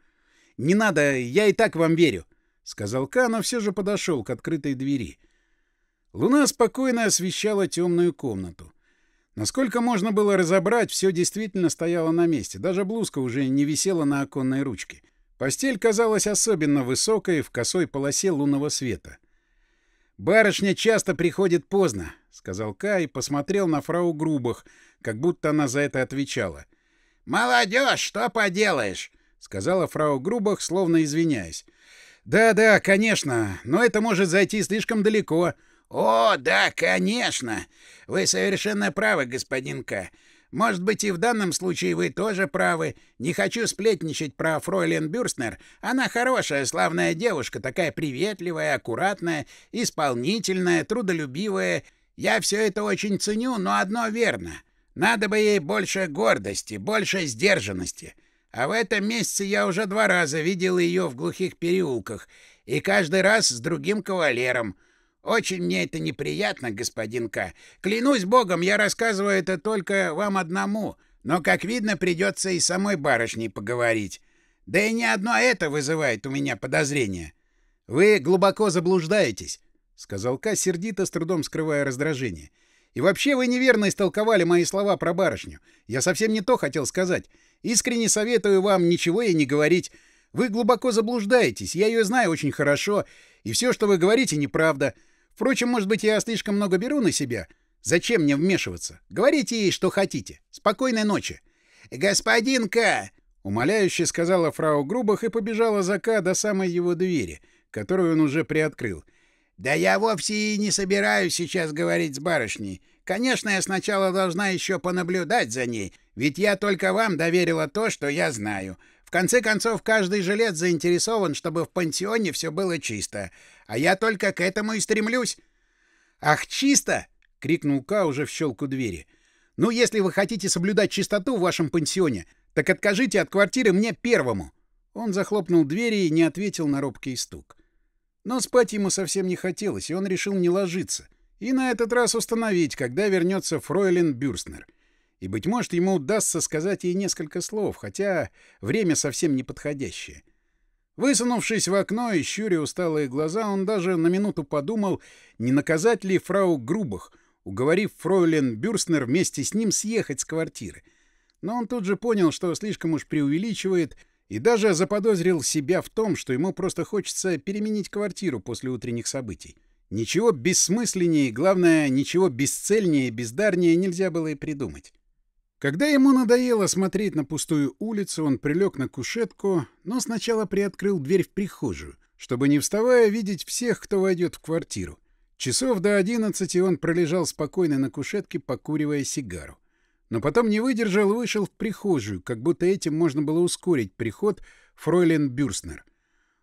«Не надо, я и так вам верю», — сказал Ка, но все же подошел к открытой двери. Луна спокойно освещала темную комнату. Насколько можно было разобрать, все действительно стояло на месте. Даже блузка уже не висела на оконной ручке. Постель казалась особенно высокой в косой полосе лунного света. «Барышня часто приходит поздно», — сказал Кай и посмотрел на фрау Грубах, как будто она за это отвечала. «Молодежь, что поделаешь?» — сказала фрау Грубах, словно извиняясь. «Да-да, конечно, но это может зайти слишком далеко». «О, да, конечно! Вы совершенно правы, господин К. Может быть, и в данном случае вы тоже правы. Не хочу сплетничать про фройлен Бюрстнер. Она хорошая, славная девушка, такая приветливая, аккуратная, исполнительная, трудолюбивая. Я все это очень ценю, но одно верно. Надо бы ей больше гордости, больше сдержанности. А в этом месяце я уже два раза видел ее в глухих переулках, и каждый раз с другим кавалером — очень мне это неприятно, господин К. Клянусь богом, я рассказываю это только вам одному, но, как видно, придется и самой барышней поговорить. Да и не одно это вызывает у меня подозрения. — Вы глубоко заблуждаетесь, — сказал К, сердито, с трудом скрывая раздражение. — И вообще вы неверно истолковали мои слова про барышню. Я совсем не то хотел сказать. Искренне советую вам ничего ей не говорить. Вы глубоко заблуждаетесь, я ее знаю очень хорошо, и все, что вы говорите, неправда. Впрочем, может быть, я слишком много беру на себя. Зачем мне вмешиваться? Говорите ей, что хотите. Спокойной ночи. «Господин К!» — умоляюще сказала фрау Грубах и побежала за К до самой его двери, которую он уже приоткрыл. «Да я вовсе и не собираюсь сейчас говорить с барышней. Конечно, я сначала должна еще понаблюдать за ней, ведь я только вам доверила то, что я знаю. В конце концов, каждый жилец заинтересован, чтобы в пансионе все было чисто. А я только к этому и стремлюсь. «Ах, чисто!» — крикнул Ка уже в щелку двери. «Ну, если вы хотите соблюдать чистоту в вашем пансионе, так откажите от квартиры мне первому!» Он захлопнул двери и не ответил на робкий стук. Но спать ему совсем не хотелось, и он решил не ложиться. И на этот раз установить, когда вернется Фройлен Бюрстнер и, быть может, ему удастся сказать ей несколько слов, хотя время совсем неподходящее. Высунувшись в окно и щуря усталые глаза, он даже на минуту подумал, не наказать ли фрау Грубах, уговорив фройлен Бюрстнер вместе с ним съехать с квартиры. Но он тут же понял, что слишком уж преувеличивает, и даже заподозрил себя в том, что ему просто хочется переменить квартиру после утренних событий. Ничего бессмысленнее, главное, ничего бесцельнее бездарнее нельзя было и придумать. Когда ему надоело смотреть на пустую улицу, он прилег на кушетку, но сначала приоткрыл дверь в прихожую, чтобы, не вставая, видеть всех, кто войдет в квартиру. Часов до одиннадцати он пролежал спокойно на кушетке, покуривая сигару. Но потом не выдержал и вышел в прихожую, как будто этим можно было ускорить приход фройлен Бюрстнер.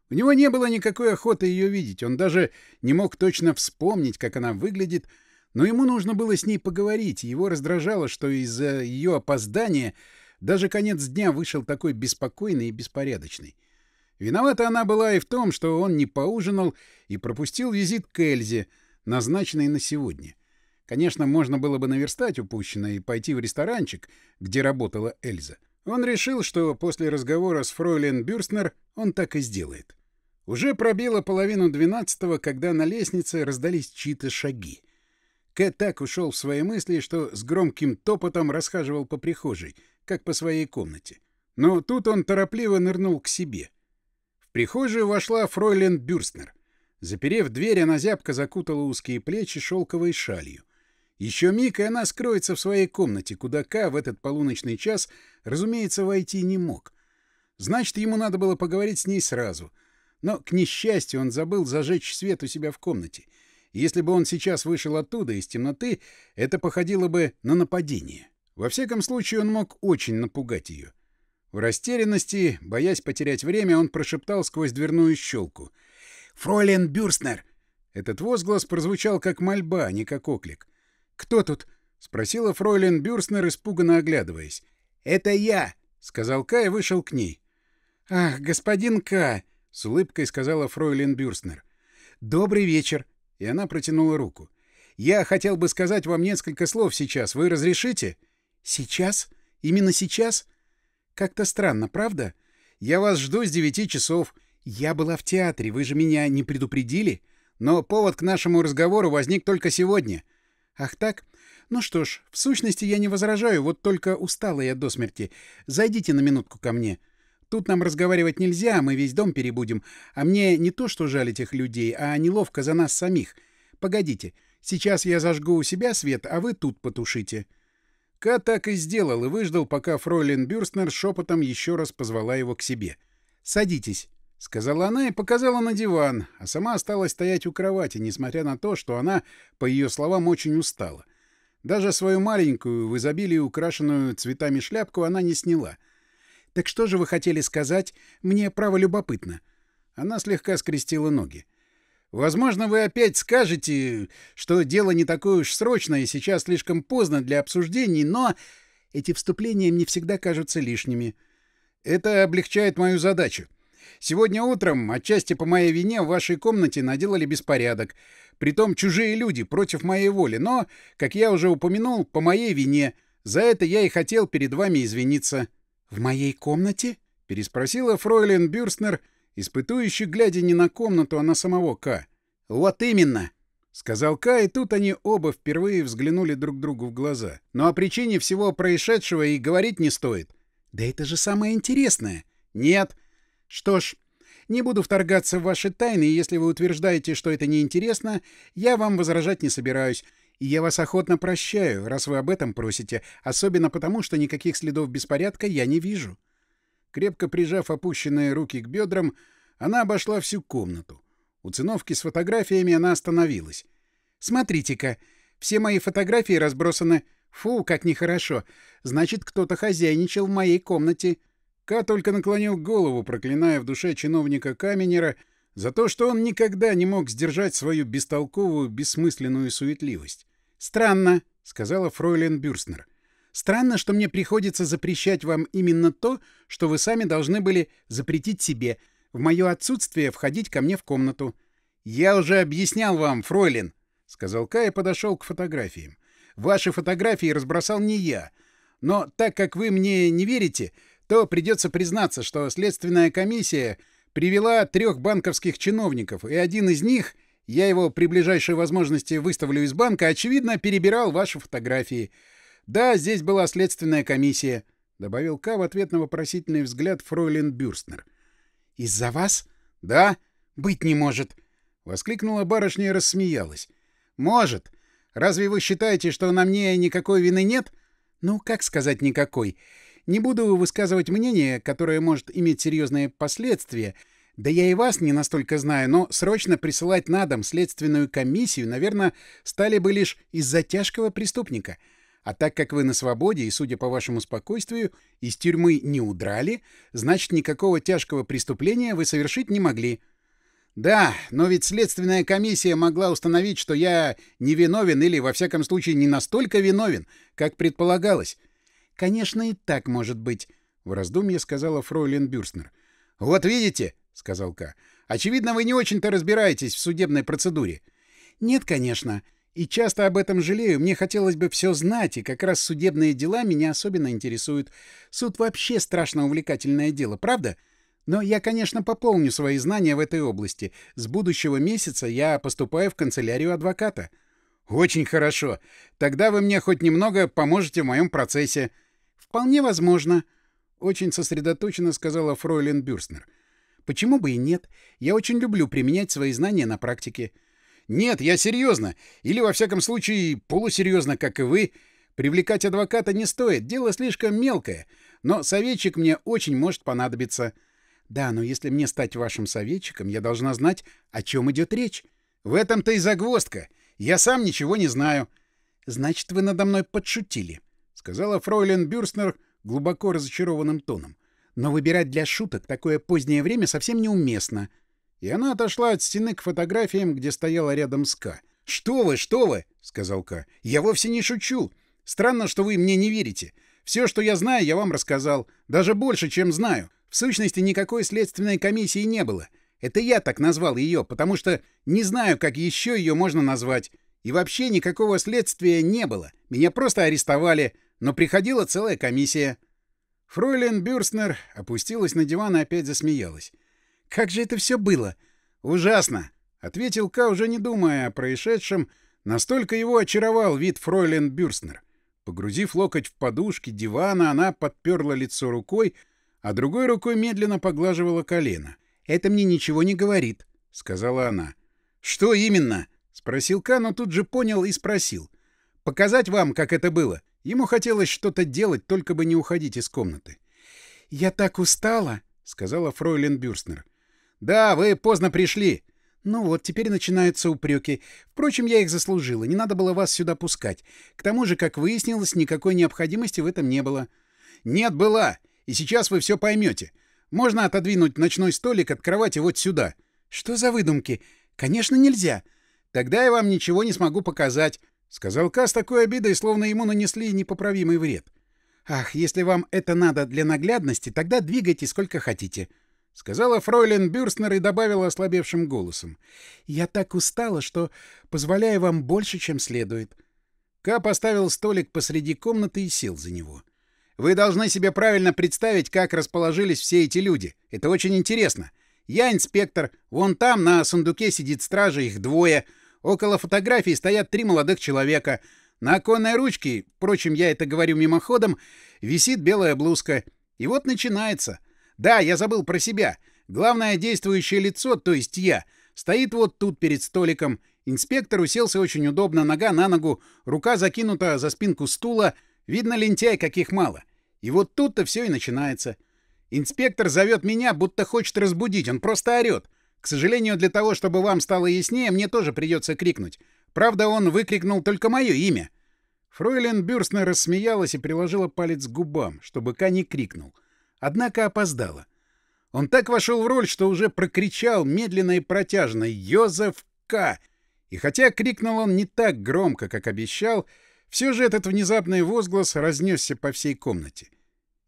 У него не было никакой охоты ее видеть, он даже не мог точно вспомнить, как она выглядит, но ему нужно было с ней поговорить, его раздражало, что из-за ее опоздания даже конец дня вышел такой беспокойный и беспорядочный. Виновата она была и в том, что он не поужинал и пропустил визит к Эльзе, назначенный на сегодня. Конечно, можно было бы наверстать упущенное и пойти в ресторанчик, где работала Эльза. Он решил, что после разговора с фройлен Бюрстнер он так и сделает. Уже пробило половину двенадцатого, когда на лестнице раздались чьи-то шаги. Кэт так ушел в свои мысли, что с громким топотом расхаживал по прихожей, как по своей комнате. Но тут он торопливо нырнул к себе. В прихожую вошла фройлен Бюрстнер. Заперев дверь, она зябко закутала узкие плечи шелковой шалью. Еще миг, и она скроется в своей комнате, куда Ка в этот полуночный час, разумеется, войти не мог. Значит, ему надо было поговорить с ней сразу. Но, к несчастью, он забыл зажечь свет у себя в комнате — если бы он сейчас вышел оттуда, из темноты, это походило бы на нападение. Во всяком случае, он мог очень напугать ее. В растерянности, боясь потерять время, он прошептал сквозь дверную щелку. «Фройлен Бюрстнер!» Этот возглас прозвучал как мольба, а не как оклик. «Кто тут?» — спросила фройлен Бюрстнер, испуганно оглядываясь. «Это я!» — сказал Кай и вышел к ней. «Ах, господин К!» — с улыбкой сказала фройлен Бюрстнер. «Добрый вечер!» и она протянула руку. «Я хотел бы сказать вам несколько слов сейчас. Вы разрешите?» «Сейчас? Именно сейчас?» «Как-то странно, правда? Я вас жду с девяти часов. Я была в театре, вы же меня не предупредили. Но повод к нашему разговору возник только сегодня». «Ах так? Ну что ж, в сущности, я не возражаю, вот только устала я до смерти. Зайдите на минутку ко мне». Тут нам разговаривать нельзя, мы весь дом перебудем. А мне не то что жаль этих людей, а неловко за нас самих. Погодите, сейчас я зажгу у себя свет, а вы тут потушите». Ка так и сделал и выждал, пока фройлен Бюрстнер шепотом еще раз позвала его к себе. «Садитесь», — сказала она и показала на диван, а сама осталась стоять у кровати, несмотря на то, что она, по ее словам, очень устала. Даже свою маленькую, в изобилии украшенную цветами шляпку она не сняла — «Так что же вы хотели сказать? Мне право любопытно». Она слегка скрестила ноги. «Возможно, вы опять скажете, что дело не такое уж срочное и сейчас слишком поздно для обсуждений, но эти вступления мне всегда кажутся лишними. Это облегчает мою задачу. Сегодня утром, отчасти по моей вине, в вашей комнате наделали беспорядок. Притом чужие люди, против моей воли. Но, как я уже упомянул, по моей вине. За это я и хотел перед вами извиниться». «В моей комнате?» — переспросила фройлен Бюрстнер, испытующий, глядя не на комнату, а на самого К. «Вот именно!» — сказал К, и тут они оба впервые взглянули друг другу в глаза. «Но о причине всего происшедшего и говорить не стоит». Да это же самое интересное. Нет. Что ж, не буду вторгаться в ваши тайны, и если вы утверждаете, что это неинтересно, я вам возражать не собираюсь. И я вас охотно прощаю, раз вы об этом просите, особенно потому, что никаких следов беспорядка я не вижу. Крепко прижав опущенные руки к бедрам, она обошла всю комнату. У циновки с фотографиями она остановилась. «Смотрите-ка, все мои фотографии разбросаны. Фу, как нехорошо. Значит, кто-то хозяйничал в моей комнате». Ка только наклонил голову, проклиная в душе чиновника Каменера за то, что он никогда не мог сдержать свою бестолковую, бессмысленную суетливость. «Странно», — сказала фройлен Бюрстнер. «Странно, что мне приходится запрещать вам именно то, что вы сами должны были запретить себе, в мое отсутствие входить ко мне в комнату». «Я уже объяснял вам, фройлен», — сказал Кай и подошел к фотографиям. «Ваши фотографии разбросал не я. Но так как вы мне не верите, то придется признаться, что следственная комиссия привела трех банковских чиновников, и один из них, я его при ближайшей возможности выставлю из банка, очевидно, перебирал ваши фотографии. Да, здесь была следственная комиссия, — добавил К в ответ на вопросительный взгляд фройлен Бюрстнер. — Из-за вас? — Да. — Быть не может. — воскликнула барышня и рассмеялась. — Может. Разве вы считаете, что на мне никакой вины нет? — Ну, как сказать «никакой»? Не буду высказывать мнение, которое может иметь серьезные последствия. Да я и вас не настолько знаю, но срочно присылать на дом следственную комиссию, наверное, стали бы лишь из-за тяжкого преступника. А так как вы на свободе и, судя по вашему спокойствию, из тюрьмы не удрали, значит, никакого тяжкого преступления вы совершить не могли. Да, но ведь следственная комиссия могла установить, что я невиновен или, во всяком случае, не настолько виновен, как предполагалось. Конечно, и так может быть, — в раздумье сказала фройлен Бюрстнер. — Вот видите, — сказал К. — очевидно, вы не очень-то разбираетесь в судебной процедуре. — Нет, конечно. И часто об этом жалею. Мне хотелось бы все знать, и как раз судебные дела меня особенно интересуют. Суд вообще страшно увлекательное дело, правда? Но я, конечно, пополню свои знания в этой области. С будущего месяца я поступаю в канцелярию адвоката. — Очень хорошо. Тогда вы мне хоть немного поможете в моем процессе. — «Вполне возможно», — очень сосредоточенно сказала фройлен Бюрстнер. «Почему бы и нет? Я очень люблю применять свои знания на практике». «Нет, я серьезно. Или, во всяком случае, полусерьезно, как и вы. Привлекать адвоката не стоит, дело слишком мелкое. Но советчик мне очень может понадобиться». «Да, но если мне стать вашим советчиком, я должна знать, о чем идет речь». «В этом-то и загвоздка. Я сам ничего не знаю». «Значит, вы надо мной подшутили», — сказала фройлен Бюрстнер глубоко разочарованным тоном. «Но выбирать для шуток такое позднее время совсем неуместно». И она отошла от стены к фотографиям, где стояла рядом с Ка. «Что вы, что вы!» — сказал Ка. «Я вовсе не шучу. Странно, что вы мне не верите. Все, что я знаю, я вам рассказал. Даже больше, чем знаю. В сущности, никакой следственной комиссии не было. Это я так назвал ее, потому что не знаю, как еще ее можно назвать. И вообще никакого следствия не было. Меня просто арестовали но приходила целая комиссия. Фройлен Бюрстнер опустилась на диван и опять засмеялась. «Как же это все было?» «Ужасно!» — ответил Ка, уже не думая о происшедшем. Настолько его очаровал вид фройлен Бюрстнер. Погрузив локоть в подушки дивана, она подперла лицо рукой, а другой рукой медленно поглаживала колено. «Это мне ничего не говорит», — сказала она. «Что именно?» — спросил Ка, но тут же понял и спросил. «Показать вам, как это было?» Ему хотелось что-то делать, только бы не уходить из комнаты. «Я так устала», — сказала фройлен Бюрстнер. «Да, вы поздно пришли». «Ну вот, теперь начинаются упреки. Впрочем, я их заслужила. Не надо было вас сюда пускать. К тому же, как выяснилось, никакой необходимости в этом не было». «Нет, была. И сейчас вы все поймете. Можно отодвинуть ночной столик от кровати вот сюда». «Что за выдумки? Конечно, нельзя. Тогда я вам ничего не смогу показать. — сказал Ка с такой обидой, словно ему нанесли непоправимый вред. «Ах, если вам это надо для наглядности, тогда двигайте сколько хотите», — сказала фройлен Бюрстнер и добавила ослабевшим голосом. «Я так устала, что позволяю вам больше, чем следует». Ка поставил столик посреди комнаты и сел за него. «Вы должны себе правильно представить, как расположились все эти люди. Это очень интересно. Я инспектор. Вон там на сундуке сидит стража, их двое — Около фотографий стоят три молодых человека. На оконной ручке, впрочем, я это говорю мимоходом, висит белая блузка. И вот начинается. Да, я забыл про себя. Главное действующее лицо, то есть я, стоит вот тут перед столиком. Инспектор уселся очень удобно, нога на ногу, рука закинута за спинку стула. Видно, лентяй каких мало. И вот тут-то все и начинается. Инспектор зовет меня, будто хочет разбудить, он просто орет. К сожалению, для того, чтобы вам стало яснее, мне тоже придется крикнуть. Правда, он выкрикнул только мое имя. Фройлен Бюрстнер рассмеялась и приложила палец к губам, чтобы Ка не крикнул. Однако опоздала. Он так вошел в роль, что уже прокричал медленно и протяжно «Йозеф К!». И хотя крикнул он не так громко, как обещал, все же этот внезапный возглас разнесся по всей комнате.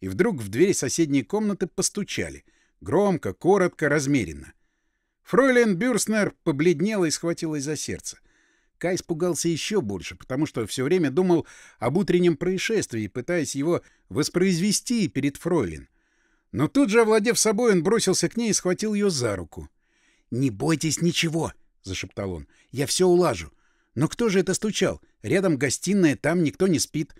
И вдруг в дверь соседней комнаты постучали. Громко, коротко, размеренно. Фройлен Бюрстнер побледнела и схватилась за сердце. Кай испугался еще больше, потому что все время думал об утреннем происшествии, пытаясь его воспроизвести перед Фройлен. Но тут же, овладев собой, он бросился к ней и схватил ее за руку. «Не бойтесь ничего!» — зашептал он. «Я все улажу. Но кто же это стучал? Рядом гостиная, там никто не спит».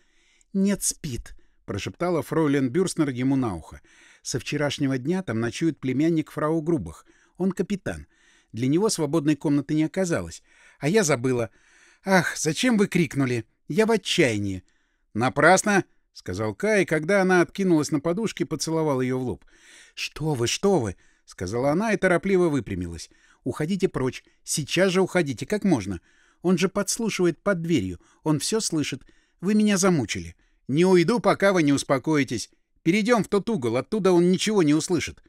«Нет, спит», — прошептала фройлен Бюрстнер ему на ухо. «Со вчерашнего дня там ночует племянник фрау Грубах. Он капитан. Для него свободной комнаты не оказалось. А я забыла. Ах, зачем вы крикнули? Я в отчаянии. Напрасно, — сказал Кай, когда она откинулась на подушке, поцеловал ее в лоб. Что вы, что вы, — сказала она и торопливо выпрямилась. Уходите прочь. Сейчас же уходите, как можно. Он же подслушивает под дверью. Он все слышит. Вы меня замучили. Не уйду, пока вы не успокоитесь. Перейдем в тот угол, оттуда он ничего не услышит.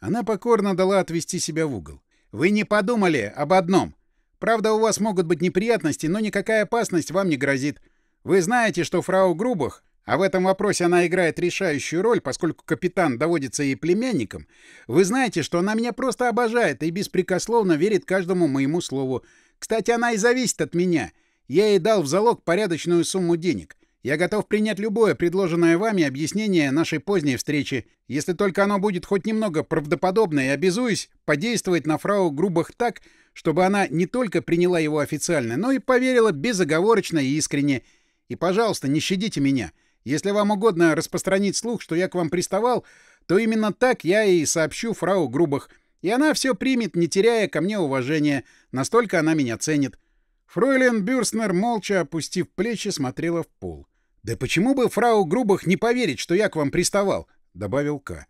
Она покорно дала отвести себя в угол. Вы не подумали об одном. Правда, у вас могут быть неприятности, но никакая опасность вам не грозит. Вы знаете, что фрау Грубах, а в этом вопросе она играет решающую роль, поскольку капитан доводится ей племянником, вы знаете, что она меня просто обожает и беспрекословно верит каждому моему слову. Кстати, она и зависит от меня. Я ей дал в залог порядочную сумму денег. Я готов принять любое предложенное вами объяснение нашей поздней встречи, если только оно будет хоть немного правдоподобно, и обязуюсь подействовать на фрау Грубах так, чтобы она не только приняла его официально, но и поверила безоговорочно и искренне. И, пожалуйста, не щадите меня. Если вам угодно распространить слух, что я к вам приставал, то именно так я и сообщу фрау Грубах, и она все примет, не теряя ко мне уважения. Настолько она меня ценит. Фройлен Бюрстнер, молча опустив плечи, смотрела в пол. «Да почему бы фрау Грубах не поверить, что я к вам приставал?» — добавил К.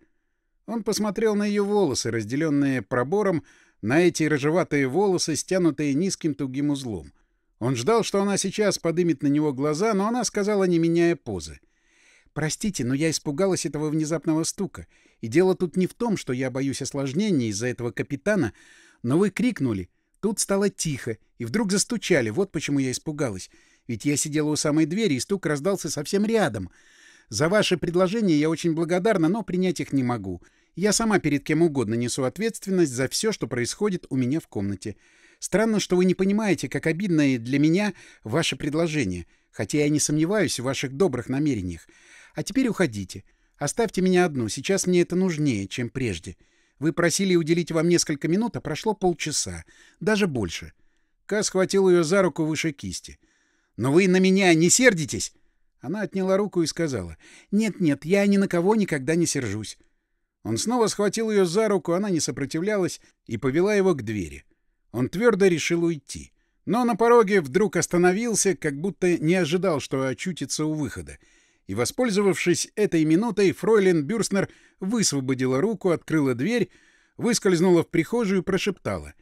Он посмотрел на ее волосы, разделенные пробором, на эти рыжеватые волосы, стянутые низким тугим узлом. Он ждал, что она сейчас подымет на него глаза, но она сказала, не меняя позы. «Простите, но я испугалась этого внезапного стука. И дело тут не в том, что я боюсь осложнений из-за этого капитана, но вы крикнули, Тут стало тихо, и вдруг застучали, вот почему я испугалась. Ведь я сидела у самой двери, и стук раздался совсем рядом. За ваши предложения я очень благодарна, но принять их не могу. Я сама перед кем угодно несу ответственность за все, что происходит у меня в комнате. Странно, что вы не понимаете, как обидно для меня ваше предложение, хотя я не сомневаюсь в ваших добрых намерениях. А теперь уходите. Оставьте меня одну, сейчас мне это нужнее, чем прежде. Вы просили уделить вам несколько минут, а прошло полчаса. Даже больше. Ка схватил ее за руку выше кисти. «Но вы на меня не сердитесь?» Она отняла руку и сказала. «Нет-нет, я ни на кого никогда не сержусь». Он снова схватил ее за руку, она не сопротивлялась и повела его к двери. Он твердо решил уйти. Но на пороге вдруг остановился, как будто не ожидал, что очутится у выхода и, воспользовавшись этой минутой, фройлен Бюрстнер высвободила руку, открыла дверь, выскользнула в прихожую и прошептала.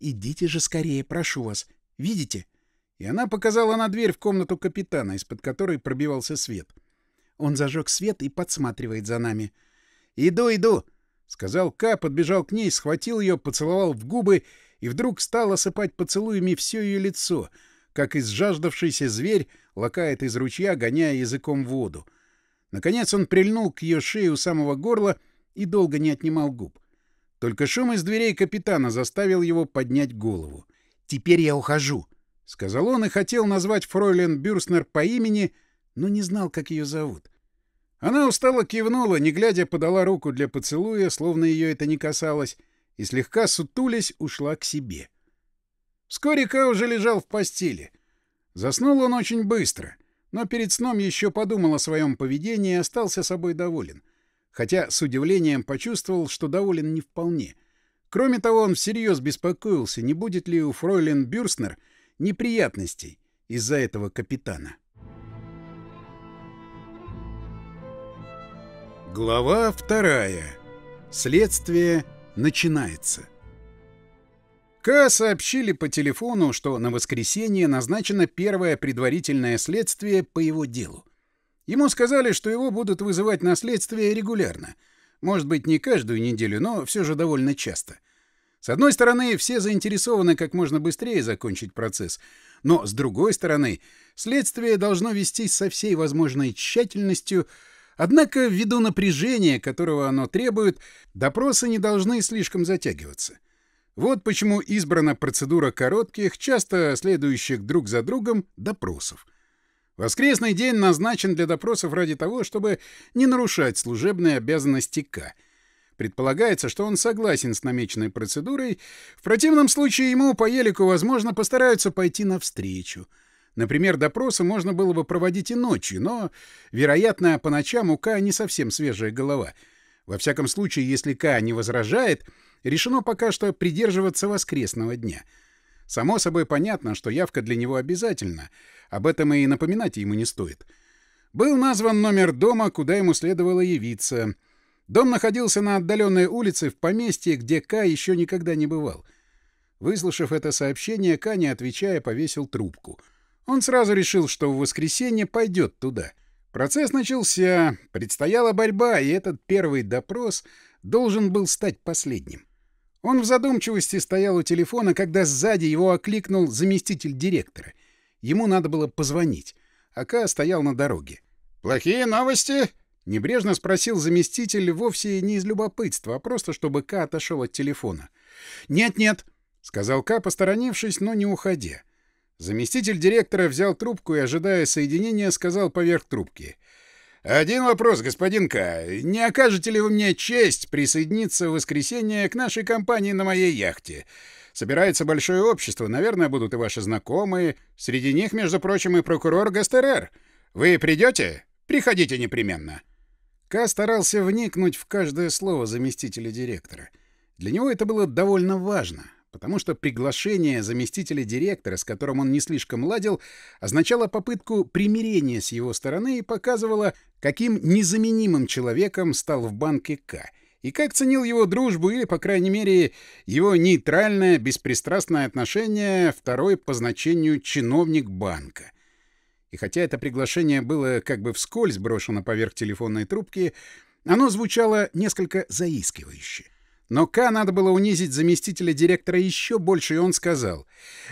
«Идите же скорее, прошу вас. Видите?» И она показала на дверь в комнату капитана, из-под которой пробивался свет. Он зажег свет и подсматривает за нами. «Иду, иду!» — сказал Ка, подбежал к ней, схватил ее, поцеловал в губы и вдруг стал осыпать поцелуями все ее лицо — как изжаждавшийся зверь лакает из ручья, гоняя языком воду. Наконец он прильнул к ее шее у самого горла и долго не отнимал губ. Только шум из дверей капитана заставил его поднять голову. «Теперь я ухожу», — сказал он и хотел назвать фройлен Бюрснер по имени, но не знал, как ее зовут. Она устало кивнула, не глядя подала руку для поцелуя, словно ее это не касалось, и слегка сутулясь ушла к себе. Вскоре Ка уже лежал в постели. Заснул он очень быстро, но перед сном еще подумал о своем поведении и остался собой доволен. хотя с удивлением почувствовал, что доволен не вполне. Кроме того, он всерьез беспокоился, не будет ли у фройлен Бюрстнер неприятностей из-за этого капитана. Глава вторая. Следствие начинается. К сообщили по телефону, что на воскресенье назначено первое предварительное следствие по его делу. Ему сказали, что его будут вызывать на следствие регулярно. Может быть, не каждую неделю, но все же довольно часто. С одной стороны, все заинтересованы как можно быстрее закончить процесс, но с другой стороны, следствие должно вестись со всей возможной тщательностью, однако ввиду напряжения, которого оно требует, допросы не должны слишком затягиваться. Вот почему избрана процедура коротких, часто следующих друг за другом, допросов. Воскресный день назначен для допросов ради того, чтобы не нарушать служебные обязанности К. Предполагается, что он согласен с намеченной процедурой. В противном случае ему по елику, возможно, постараются пойти навстречу. Например, допросы можно было бы проводить и ночью, но, вероятно, по ночам у К не совсем свежая голова. Во всяком случае, если К не возражает, решено пока что придерживаться воскресного дня. Само собой понятно, что явка для него обязательна. Об этом и напоминать ему не стоит. Был назван номер дома, куда ему следовало явиться. Дом находился на отдаленной улице в поместье, где К еще никогда не бывал. Выслушав это сообщение, К, не отвечая, повесил трубку. Он сразу решил, что в воскресенье пойдет туда. Процесс начался, предстояла борьба, и этот первый допрос должен был стать последним. Он в задумчивости стоял у телефона, когда сзади его окликнул заместитель директора. Ему надо было позвонить. Ака стоял на дороге. «Плохие новости?» — небрежно спросил заместитель вовсе не из любопытства, а просто чтобы Ка отошел от телефона. «Нет-нет», — сказал Ка, посторонившись, но не уходя. Заместитель директора взял трубку и, ожидая соединения, сказал поверх трубки. «Один вопрос, господин К. Не окажете ли вы мне честь присоединиться в воскресенье к нашей компании на моей яхте? Собирается большое общество, наверное, будут и ваши знакомые. Среди них, между прочим, и прокурор Гастерер. Вы придете? Приходите непременно». К старался вникнуть в каждое слово заместителя директора. Для него это было довольно важно потому что приглашение заместителя директора, с которым он не слишком ладил, означало попытку примирения с его стороны и показывало, каким незаменимым человеком стал в банке К, и как ценил его дружбу или, по крайней мере, его нейтральное, беспристрастное отношение второй по значению чиновник банка. И хотя это приглашение было как бы вскользь брошено поверх телефонной трубки, оно звучало несколько заискивающе. Но К надо было унизить заместителя директора еще больше, и он сказал.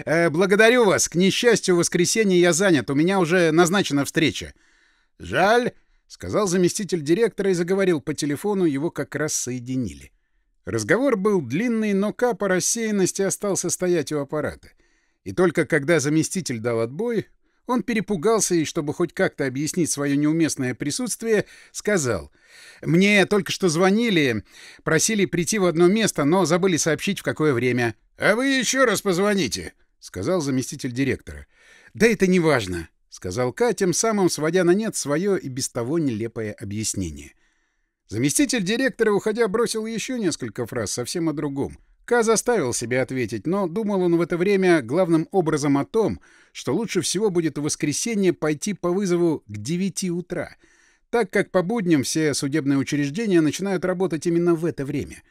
«Э, «Благодарю вас. К несчастью, в воскресенье я занят. У меня уже назначена встреча». «Жаль», — сказал заместитель директора и заговорил по телефону, его как раз соединили. Разговор был длинный, но К по рассеянности остался стоять у аппарата. И только когда заместитель дал отбой, он перепугался и, чтобы хоть как-то объяснить свое неуместное присутствие, сказал. «Мне только что звонили, просили прийти в одно место, но забыли сообщить, в какое время». «А вы еще раз позвоните», — сказал заместитель директора. «Да это не важно», — сказал Ка, тем самым сводя на нет свое и без того нелепое объяснение. Заместитель директора, уходя, бросил еще несколько фраз совсем о другом — Ка заставил себя ответить, но думал он в это время главным образом о том, что лучше всего будет в воскресенье пойти по вызову к 9 утра, так как по будням все судебные учреждения начинают работать именно в это время.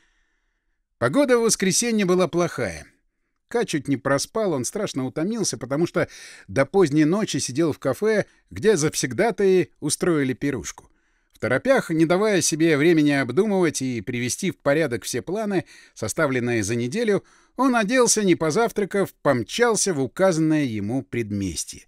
Погода в воскресенье была плохая. Ка чуть не проспал, он страшно утомился, потому что до поздней ночи сидел в кафе, где завсегдатаи устроили пирушку торопях, не давая себе времени обдумывать и привести в порядок все планы, составленные за неделю, он оделся, не позавтракав, помчался в указанное ему предместье.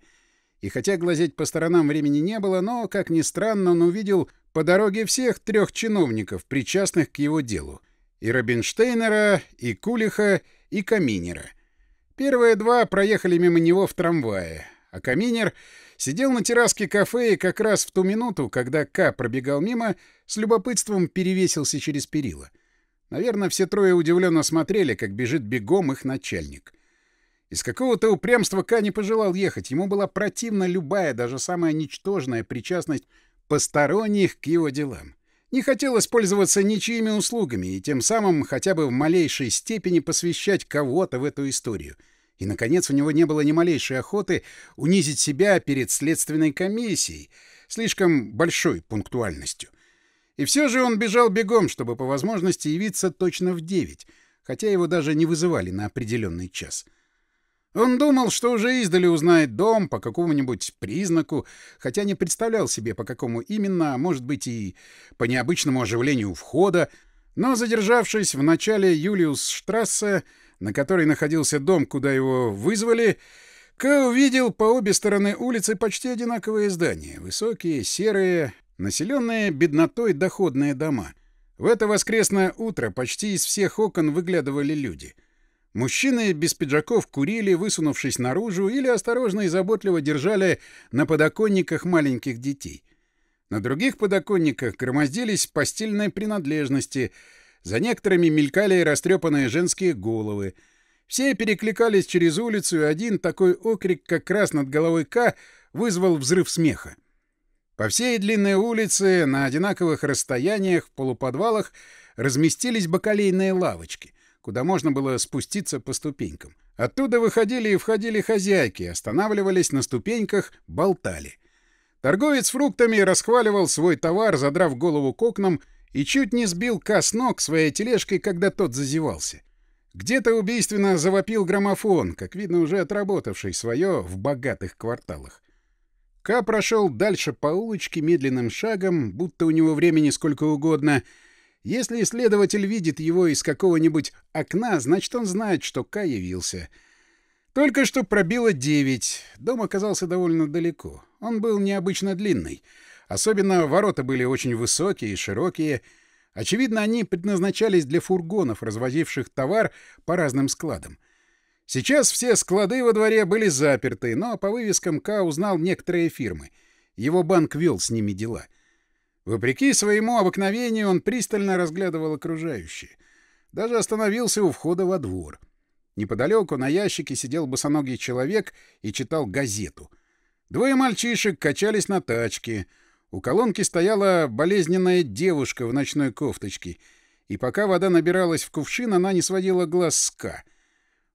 И хотя глазеть по сторонам времени не было, но, как ни странно, он увидел по дороге всех трех чиновников, причастных к его делу. И Робинштейнера, и Кулиха, и Каминера. Первые два проехали мимо него в трамвае, а Каминер Сидел на терраске кафе и как раз в ту минуту, когда К пробегал мимо, с любопытством перевесился через перила. Наверное, все трое удивленно смотрели, как бежит бегом их начальник. Из какого-то упрямства К не пожелал ехать. Ему была противна любая, даже самая ничтожная причастность посторонних к его делам. Не хотелось пользоваться ничьими услугами и тем самым хотя бы в малейшей степени посвящать кого-то в эту историю. И, наконец, у него не было ни малейшей охоты унизить себя перед следственной комиссией, слишком большой пунктуальностью. И все же он бежал бегом, чтобы по возможности явиться точно в девять, хотя его даже не вызывали на определенный час. Он думал, что уже издали узнает дом по какому-нибудь признаку, хотя не представлял себе, по какому именно, а может быть и по необычному оживлению входа, но, задержавшись в начале Юлиус-штрассе, на которой находился дом, куда его вызвали, Ка увидел по обе стороны улицы почти одинаковые здания, высокие, серые, населенные беднотой доходные дома. В это воскресное утро почти из всех окон выглядывали люди — Мужчины без пиджаков курили, высунувшись наружу, или осторожно и заботливо держали на подоконниках маленьких детей. На других подоконниках громоздились постельные принадлежности, за некоторыми мелькали растрепанные женские головы. Все перекликались через улицу, и один такой окрик как раз над головой К вызвал взрыв смеха. По всей длинной улице на одинаковых расстояниях в полуподвалах разместились бакалейные лавочки — куда можно было спуститься по ступенькам. Оттуда выходили и входили хозяйки, останавливались на ступеньках, болтали. Торговец фруктами расхваливал свой товар, задрав голову к окнам, и чуть не сбил Ка ног своей тележкой, когда тот зазевался. Где-то убийственно завопил граммофон, как видно, уже отработавший свое в богатых кварталах. Ка прошел дальше по улочке медленным шагом, будто у него времени сколько угодно — если исследователь видит его из какого-нибудь окна, значит, он знает, что К явился. Только что пробило девять. Дом оказался довольно далеко. Он был необычно длинный. Особенно ворота были очень высокие и широкие. Очевидно, они предназначались для фургонов, развозивших товар по разным складам. Сейчас все склады во дворе были заперты, но по вывескам К узнал некоторые фирмы. Его банк вел с ними дела — Вопреки своему обыкновению он пристально разглядывал окружающее. Даже остановился у входа во двор. Неподалеку на ящике сидел босоногий человек и читал газету. Двое мальчишек качались на тачке. У колонки стояла болезненная девушка в ночной кофточке, и пока вода набиралась в кувшин, она не сводила глаз с Ка.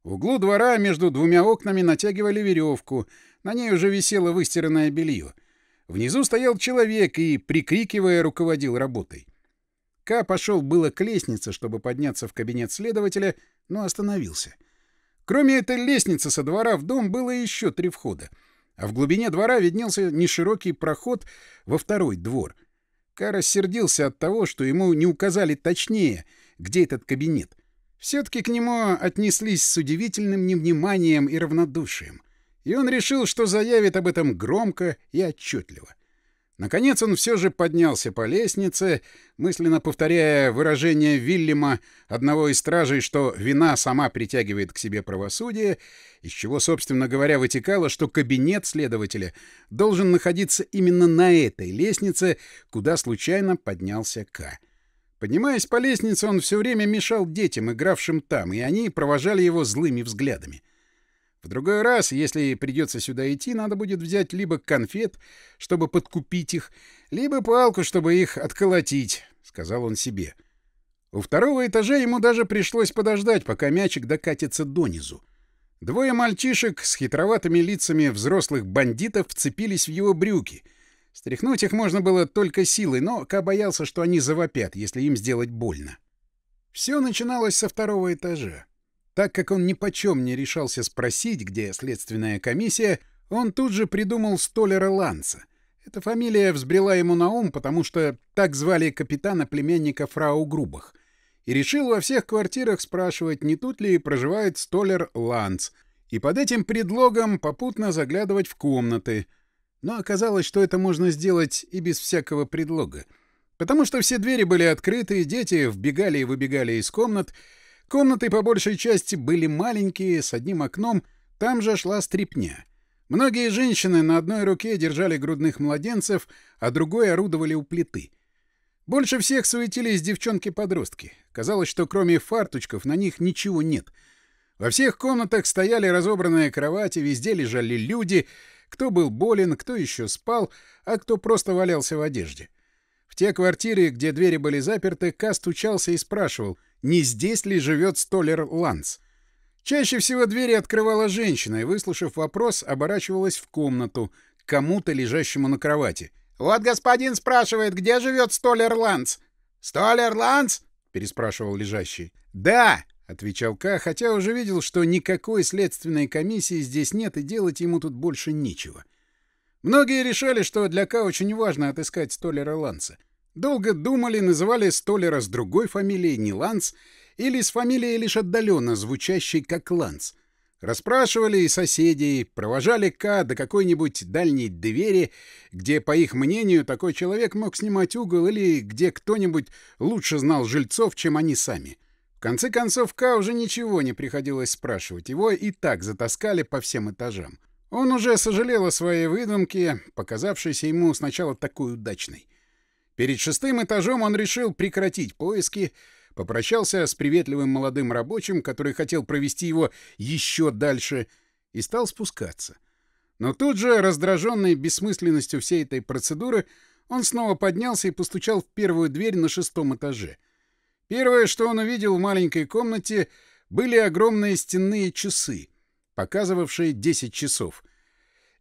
В углу двора между двумя окнами натягивали веревку, на ней уже висело выстиранное белье — Внизу стоял человек и, прикрикивая, руководил работой. Ка пошел было к лестнице, чтобы подняться в кабинет следователя, но остановился. Кроме этой лестницы со двора в дом было еще три входа, а в глубине двора виднелся неширокий проход во второй двор. Ка рассердился от того, что ему не указали точнее, где этот кабинет. Все-таки к нему отнеслись с удивительным невниманием и равнодушием и он решил, что заявит об этом громко и отчетливо. Наконец он все же поднялся по лестнице, мысленно повторяя выражение Вильяма, одного из стражей, что вина сама притягивает к себе правосудие, из чего, собственно говоря, вытекало, что кабинет следователя должен находиться именно на этой лестнице, куда случайно поднялся К. Поднимаясь по лестнице, он все время мешал детям, игравшим там, и они провожали его злыми взглядами. В другой раз, если придется сюда идти, надо будет взять либо конфет, чтобы подкупить их, либо палку, чтобы их отколотить, — сказал он себе. У второго этажа ему даже пришлось подождать, пока мячик докатится донизу. Двое мальчишек с хитроватыми лицами взрослых бандитов вцепились в его брюки. Стряхнуть их можно было только силой, но Ка боялся, что они завопят, если им сделать больно. Все начиналось со второго этажа. Так как он ни почем не решался спросить, где следственная комиссия, он тут же придумал Столера Ланца. Эта фамилия взбрела ему на ум, потому что так звали капитана племянника фрау Грубах. И решил во всех квартирах спрашивать, не тут ли проживает Столер Ланц, и под этим предлогом попутно заглядывать в комнаты. Но оказалось, что это можно сделать и без всякого предлога. Потому что все двери были открыты, дети вбегали и выбегали из комнат, Комнаты по большей части были маленькие, с одним окном, там же шла стрипня. Многие женщины на одной руке держали грудных младенцев, а другой орудовали у плиты. Больше всех суетились девчонки-подростки. Казалось, что кроме фарточков на них ничего нет. Во всех комнатах стояли разобранные кровати, везде лежали люди, кто был болен, кто еще спал, а кто просто валялся в одежде. В те квартиры, где двери были заперты, Ка стучался и спрашивал, не здесь ли живет столер Ланс. Чаще всего двери открывала женщина и, выслушав вопрос, оборачивалась в комнату к кому-то, лежащему на кровати. «Вот господин спрашивает, где живет столер Ланс?» «Столер Ланс?» — переспрашивал лежащий. «Да!» — отвечал Ка, хотя уже видел, что никакой следственной комиссии здесь нет и делать ему тут больше нечего. Многие решали, что для Ка очень важно отыскать столера Ланса. Долго думали, называли столера с другой фамилией, не Ланс, или с фамилией лишь отдаленно звучащей как Ланс. Расспрашивали и соседей, провожали К до какой-нибудь дальней двери, где, по их мнению, такой человек мог снимать угол или где кто-нибудь лучше знал жильцов, чем они сами. В конце концов, К уже ничего не приходилось спрашивать, его и так затаскали по всем этажам. Он уже сожалел о своей выдумке, показавшейся ему сначала такой удачной. Перед шестым этажом он решил прекратить поиски, попрощался с приветливым молодым рабочим, который хотел провести его еще дальше, и стал спускаться. Но тут же, раздраженный бессмысленностью всей этой процедуры, он снова поднялся и постучал в первую дверь на шестом этаже. Первое, что он увидел в маленькой комнате, были огромные стенные часы, показывавшие 10 часов.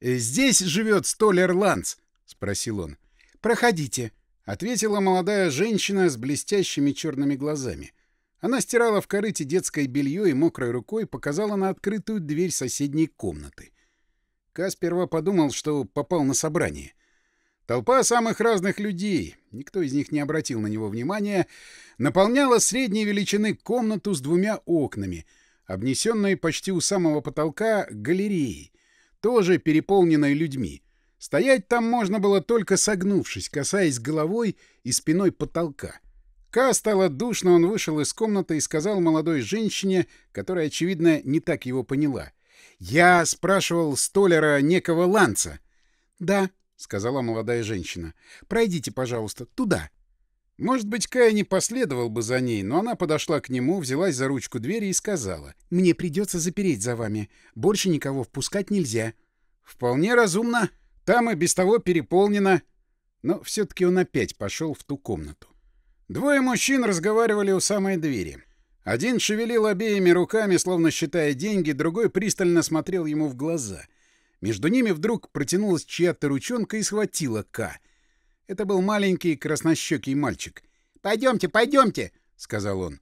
«Здесь живет столер Ланц?» — спросил он. «Проходите», Ответила молодая женщина с блестящими черными глазами. Она стирала в корыте детское белье и мокрой рукой показала на открытую дверь соседней комнаты. Ка сперва подумал, что попал на собрание. Толпа самых разных людей, никто из них не обратил на него внимания, наполняла средней величины комнату с двумя окнами, обнесенной почти у самого потолка галереей, тоже переполненной людьми — Стоять там можно было только согнувшись, касаясь головой и спиной потолка. Ка стало душно, он вышел из комнаты и сказал молодой женщине, которая, очевидно, не так его поняла. «Я спрашивал столера некого Ланца». «Да», — сказала молодая женщина. «Пройдите, пожалуйста, туда». Может быть, Кая не последовал бы за ней, но она подошла к нему, взялась за ручку двери и сказала. «Мне придется запереть за вами. Больше никого впускать нельзя». «Вполне разумно», там и без того переполнено. Но все-таки он опять пошел в ту комнату. Двое мужчин разговаривали у самой двери. Один шевелил обеими руками, словно считая деньги, другой пристально смотрел ему в глаза. Между ними вдруг протянулась чья-то ручонка и схватила К. Это был маленький краснощекий мальчик. «Пойдемте, пойдемте!» — сказал он.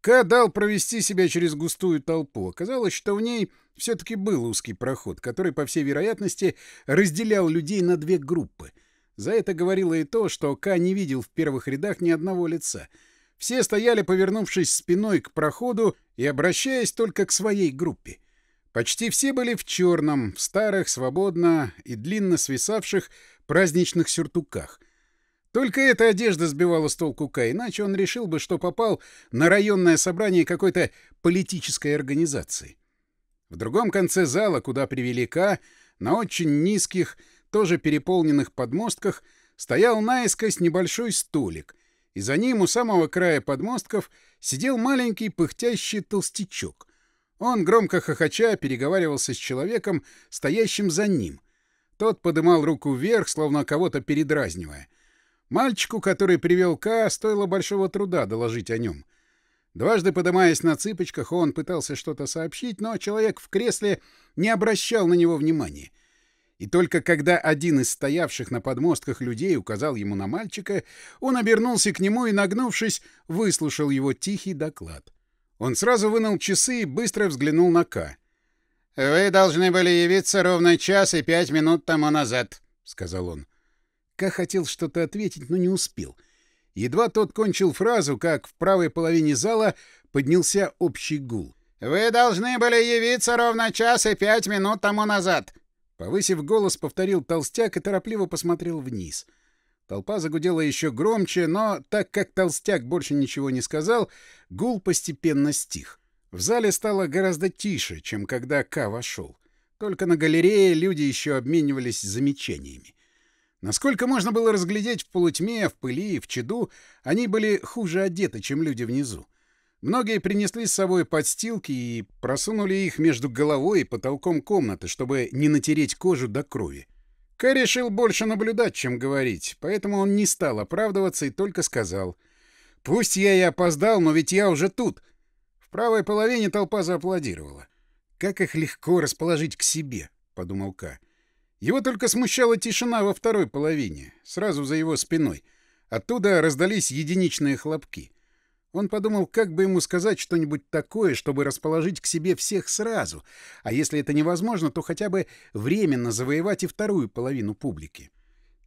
К дал провести себя через густую толпу. Оказалось, что в ней все-таки был узкий проход, который, по всей вероятности, разделял людей на две группы. За это говорило и то, что К не видел в первых рядах ни одного лица. Все стояли, повернувшись спиной к проходу и обращаясь только к своей группе. Почти все были в черном, в старых, свободно и длинно свисавших праздничных сюртуках. Только эта одежда сбивала с толку К, иначе он решил бы, что попал на районное собрание какой-то политической организации. В другом конце зала, куда привели К, на очень низких, тоже переполненных подмостках, стоял наискось небольшой столик, и за ним у самого края подмостков сидел маленький пыхтящий толстячок. Он, громко хохоча, переговаривался с человеком, стоящим за ним. Тот подымал руку вверх, словно кого-то передразнивая. Мальчику, который привел К, стоило большого труда доложить о нем — Дважды подымаясь на цыпочках, он пытался что-то сообщить, но человек в кресле не обращал на него внимания. И только когда один из стоявших на подмостках людей указал ему на мальчика, он обернулся к нему и, нагнувшись, выслушал его тихий доклад. Он сразу вынул часы и быстро взглянул на К. «Вы должны были явиться ровно час и пять минут тому назад», — сказал он. К хотел что-то ответить, но не успел — Едва тот кончил фразу, как в правой половине зала поднялся общий гул. «Вы должны были явиться ровно час и пять минут тому назад!» Повысив голос, повторил толстяк и торопливо посмотрел вниз. Толпа загудела еще громче, но так как толстяк больше ничего не сказал, гул постепенно стих. В зале стало гораздо тише, чем когда К вошел. Только на галерее люди еще обменивались замечаниями. Насколько можно было разглядеть в полутьме, в пыли, в чаду, они были хуже одеты, чем люди внизу. Многие принесли с собой подстилки и просунули их между головой и потолком комнаты, чтобы не натереть кожу до крови. Ка решил больше наблюдать, чем говорить, поэтому он не стал оправдываться и только сказал. «Пусть я и опоздал, но ведь я уже тут». В правой половине толпа зааплодировала. «Как их легко расположить к себе», — подумал Ка. Его только смущала тишина во второй половине, сразу за его спиной. Оттуда раздались единичные хлопки. Он подумал, как бы ему сказать что-нибудь такое, чтобы расположить к себе всех сразу, а если это невозможно, то хотя бы временно завоевать и вторую половину публики.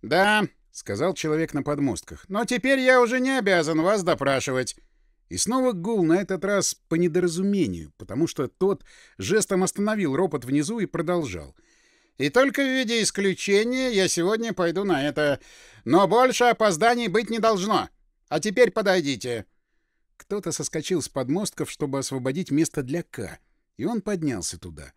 «Да», — сказал человек на подмостках, — «но теперь я уже не обязан вас допрашивать». И снова гул, на этот раз по недоразумению, потому что тот жестом остановил ропот внизу и продолжал. «И только в виде исключения я сегодня пойду на это. Но больше опозданий быть не должно. А теперь подойдите». Кто-то соскочил с подмостков, чтобы освободить место для К, и он поднялся туда.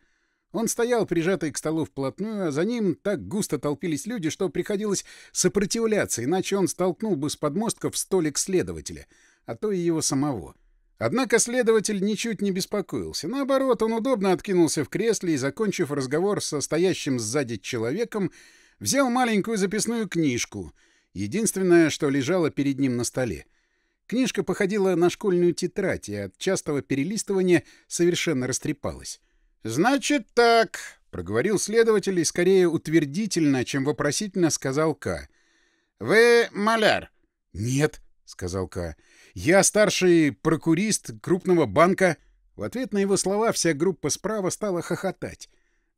Он стоял, прижатый к столу вплотную, а за ним так густо толпились люди, что приходилось сопротивляться, иначе он столкнул бы с подмостков столик следователя, а то и его самого. Однако следователь ничуть не беспокоился. Наоборот, он удобно откинулся в кресле и, закончив разговор со стоящим сзади человеком, взял маленькую записную книжку, единственное, что лежало перед ним на столе. Книжка походила на школьную тетрадь, и от частого перелистывания совершенно растрепалась. «Значит так», — проговорил следователь и скорее утвердительно, чем вопросительно сказал К. «Вы маляр?» «Нет», — сказал К. «Я старший прокурист крупного банка». В ответ на его слова вся группа справа стала хохотать.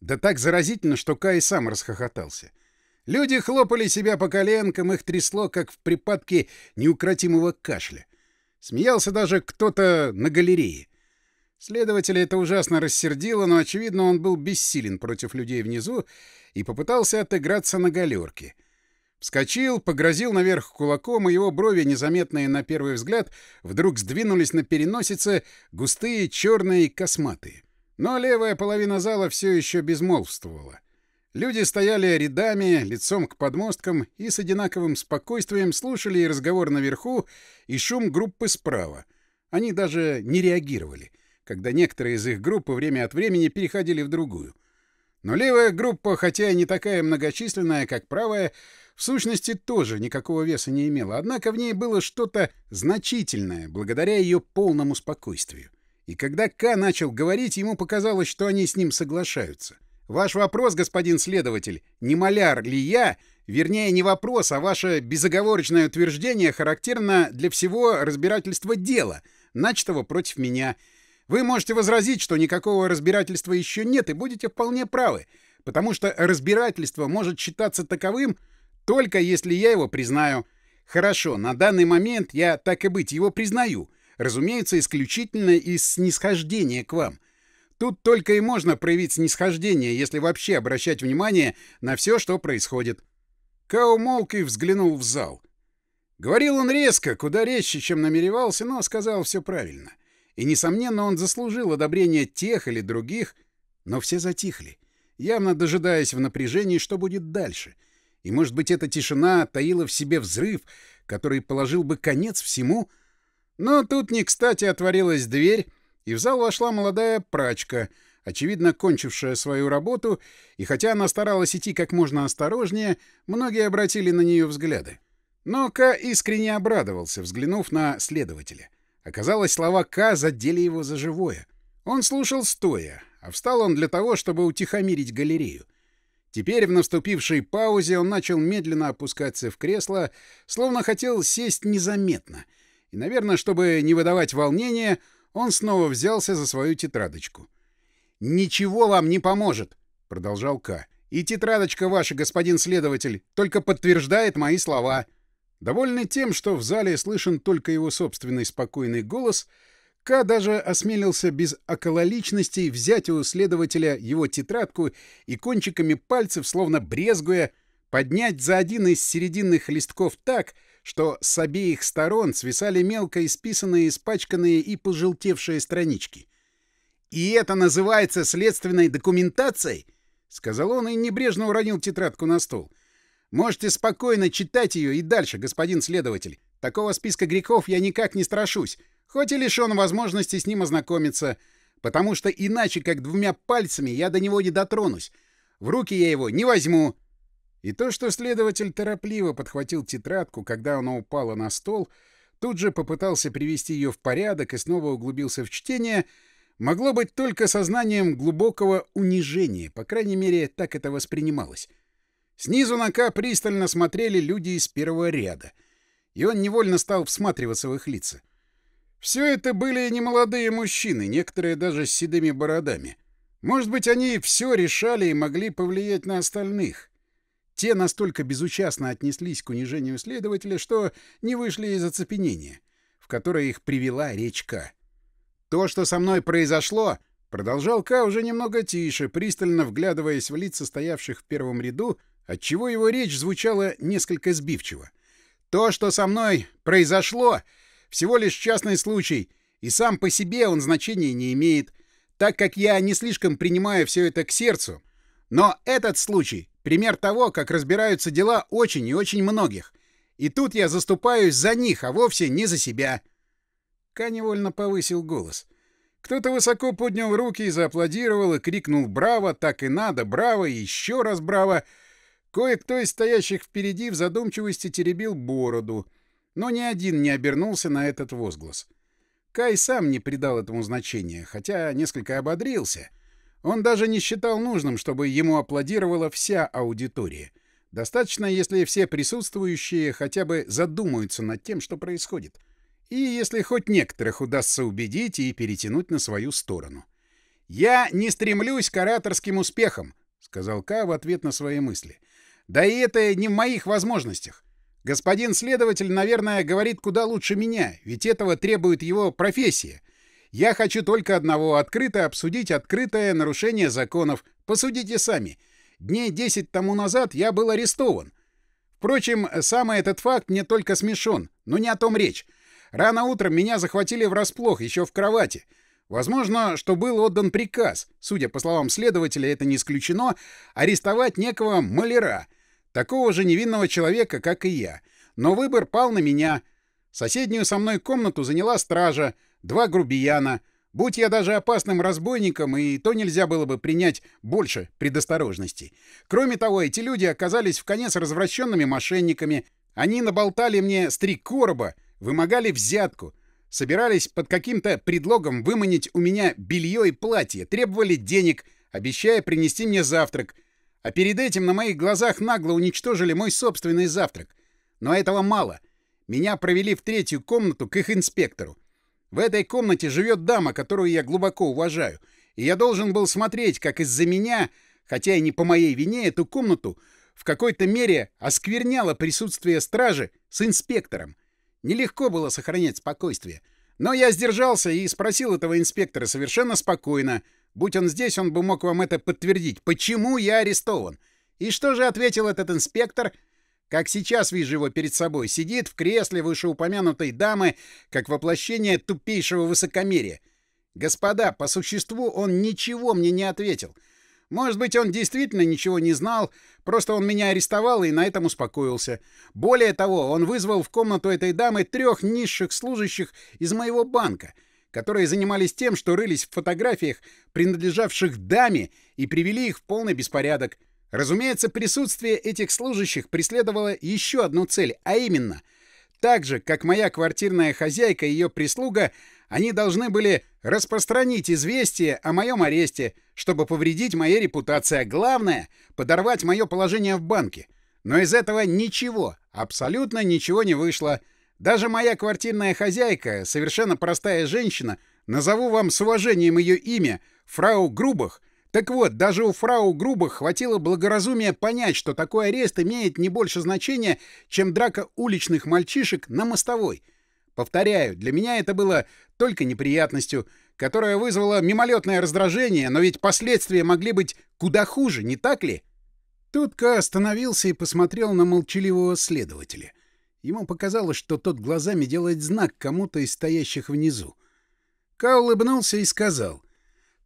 Да так заразительно, что Кай сам расхохотался. — Люди хлопали себя по коленкам, их трясло, как в припадке неукротимого кашля. Смеялся даже кто-то на галерее. Следователя это ужасно рассердило, но, очевидно, он был бессилен против людей внизу и попытался отыграться на галерке. Вскочил, погрозил наверх кулаком, и его брови, незаметные на первый взгляд, вдруг сдвинулись на переносице, густые, черные косматые. Но левая половина зала все еще безмолвствовала. Люди стояли рядами, лицом к подмосткам, и с одинаковым спокойствием слушали и разговор наверху, и шум группы справа. Они даже не реагировали, когда некоторые из их группы время от времени переходили в другую. Но левая группа, хотя и не такая многочисленная, как правая, в сущности тоже никакого веса не имела, однако в ней было что-то значительное, благодаря ее полному спокойствию. И когда К начал говорить, ему показалось, что они с ним соглашаются. Ваш вопрос, господин следователь, не маляр ли я, вернее, не вопрос, а ваше безоговорочное утверждение характерно для всего разбирательства дела, начатого против меня. Вы можете возразить, что никакого разбирательства еще нет, и будете вполне правы, потому что разбирательство может считаться таковым только если я его признаю. Хорошо, на данный момент я, так и быть, его признаю, разумеется, исключительно из снисхождения к вам. Тут только и можно проявить снисхождение, если вообще обращать внимание на все, что происходит. Као молк и взглянул в зал. Говорил он резко, куда резче, чем намеревался, но сказал все правильно. И, несомненно, он заслужил одобрение тех или других, но все затихли, явно дожидаясь в напряжении, что будет дальше. И, может быть, эта тишина таила в себе взрыв, который положил бы конец всему? Но тут не кстати отворилась дверь, и в зал вошла молодая прачка, очевидно кончившая свою работу, и хотя она старалась идти как можно осторожнее, многие обратили на нее взгляды. Но К искренне обрадовался, взглянув на следователя. Оказалось, слова К задели его за живое. Он слушал стоя, а встал он для того, чтобы утихомирить галерею. Теперь в наступившей паузе он начал медленно опускаться в кресло, словно хотел сесть незаметно. И, наверное, чтобы не выдавать волнения, он снова взялся за свою тетрадочку. «Ничего вам не поможет», — продолжал К. «И тетрадочка ваша, господин следователь, только подтверждает мои слова». Довольный тем, что в зале слышен только его собственный спокойный голос, К даже осмелился без окололичностей взять у следователя его тетрадку и кончиками пальцев, словно брезгуя, поднять за один из серединных листков так, что с обеих сторон свисали мелко исписанные, испачканные и пожелтевшие странички. «И это называется следственной документацией?» — сказал он и небрежно уронил тетрадку на стол. «Можете спокойно читать ее и дальше, господин следователь. Такого списка грехов я никак не страшусь, хоть и лишен возможности с ним ознакомиться, потому что иначе, как двумя пальцами, я до него не дотронусь. В руки я его не возьму». И то, что следователь торопливо подхватил тетрадку, когда она упала на стол, тут же попытался привести ее в порядок и снова углубился в чтение, могло быть только сознанием глубокого унижения, по крайней мере, так это воспринималось. Снизу на К пристально смотрели люди из первого ряда, и он невольно стал всматриваться в их лица. Все это были немолодые мужчины, некоторые даже с седыми бородами. Может быть, они все решали и могли повлиять на остальных. Те настолько безучастно отнеслись к унижению следователя, что не вышли из оцепенения, в которое их привела речь К. «То, что со мной произошло...» — продолжал К уже немного тише, пристально вглядываясь в лица стоявших в первом ряду, отчего его речь звучала несколько сбивчиво. «То, что со мной произошло, всего лишь частный случай, и сам по себе он значения не имеет, так как я не слишком принимаю все это к сердцу. Но этот случай Пример того, как разбираются дела очень и очень многих. И тут я заступаюсь за них, а вовсе не за себя. Ка невольно повысил голос. Кто-то высоко поднял руки и зааплодировал, и крикнул «Браво! Так и надо! Браво! Еще раз браво!» Кое-кто из стоящих впереди в задумчивости теребил бороду, но ни один не обернулся на этот возглас. Кай сам не придал этому значения, хотя несколько ободрился — он даже не считал нужным, чтобы ему аплодировала вся аудитория. Достаточно, если все присутствующие хотя бы задумаются над тем, что происходит. И если хоть некоторых удастся убедить и перетянуть на свою сторону. «Я не стремлюсь к ораторским успехам», — сказал Ка в ответ на свои мысли. «Да и это не в моих возможностях. Господин следователь, наверное, говорит куда лучше меня, ведь этого требует его профессия. Я хочу только одного — открыто обсудить открытое нарушение законов. Посудите сами. Дней десять тому назад я был арестован. Впрочем, самый этот факт мне только смешон, но не о том речь. Рано утром меня захватили врасплох, еще в кровати. Возможно, что был отдан приказ, судя по словам следователя, это не исключено, арестовать некого маляра, такого же невинного человека, как и я. Но выбор пал на меня. Соседнюю со мной комнату заняла стража, два грубияна. Будь я даже опасным разбойником, и то нельзя было бы принять больше предосторожностей. Кроме того, эти люди оказались в конец развращенными мошенниками. Они наболтали мне стрик короба, вымогали взятку, собирались под каким-то предлогом выманить у меня белье и платье, требовали денег, обещая принести мне завтрак. А перед этим на моих глазах нагло уничтожили мой собственный завтрак. Но этого мало. Меня провели в третью комнату к их инспектору. В этой комнате живет дама, которую я глубоко уважаю, и я должен был смотреть, как из-за меня, хотя и не по моей вине, эту комнату в какой-то мере оскверняло присутствие стражи с инспектором. Нелегко было сохранять спокойствие. Но я сдержался и спросил этого инспектора совершенно спокойно. Будь он здесь, он бы мог вам это подтвердить. Почему я арестован? И что же ответил этот инспектор? — как сейчас вижу его перед собой, сидит в кресле вышеупомянутой дамы, как воплощение тупейшего высокомерия. Господа, по существу он ничего мне не ответил. Может быть, он действительно ничего не знал, просто он меня арестовал и на этом успокоился. Более того, он вызвал в комнату этой дамы трех низших служащих из моего банка, которые занимались тем, что рылись в фотографиях, принадлежавших даме, и привели их в полный беспорядок. Разумеется, присутствие этих служащих преследовало еще одну цель, а именно, так же, как моя квартирная хозяйка и ее прислуга, они должны были распространить известие о моем аресте, чтобы повредить моей репутации, а главное — подорвать мое положение в банке. Но из этого ничего, абсолютно ничего не вышло. Даже моя квартирная хозяйка, совершенно простая женщина, назову вам с уважением ее имя, фрау Грубах, так вот, даже у фрау Грубах хватило благоразумия понять, что такой арест имеет не больше значения, чем драка уличных мальчишек на мостовой. Повторяю, для меня это было только неприятностью, которая вызвала мимолетное раздражение, но ведь последствия могли быть куда хуже, не так ли? Тут Ка остановился и посмотрел на молчаливого следователя. Ему показалось, что тот глазами делает знак кому-то из стоящих внизу. Ка улыбнулся и сказал —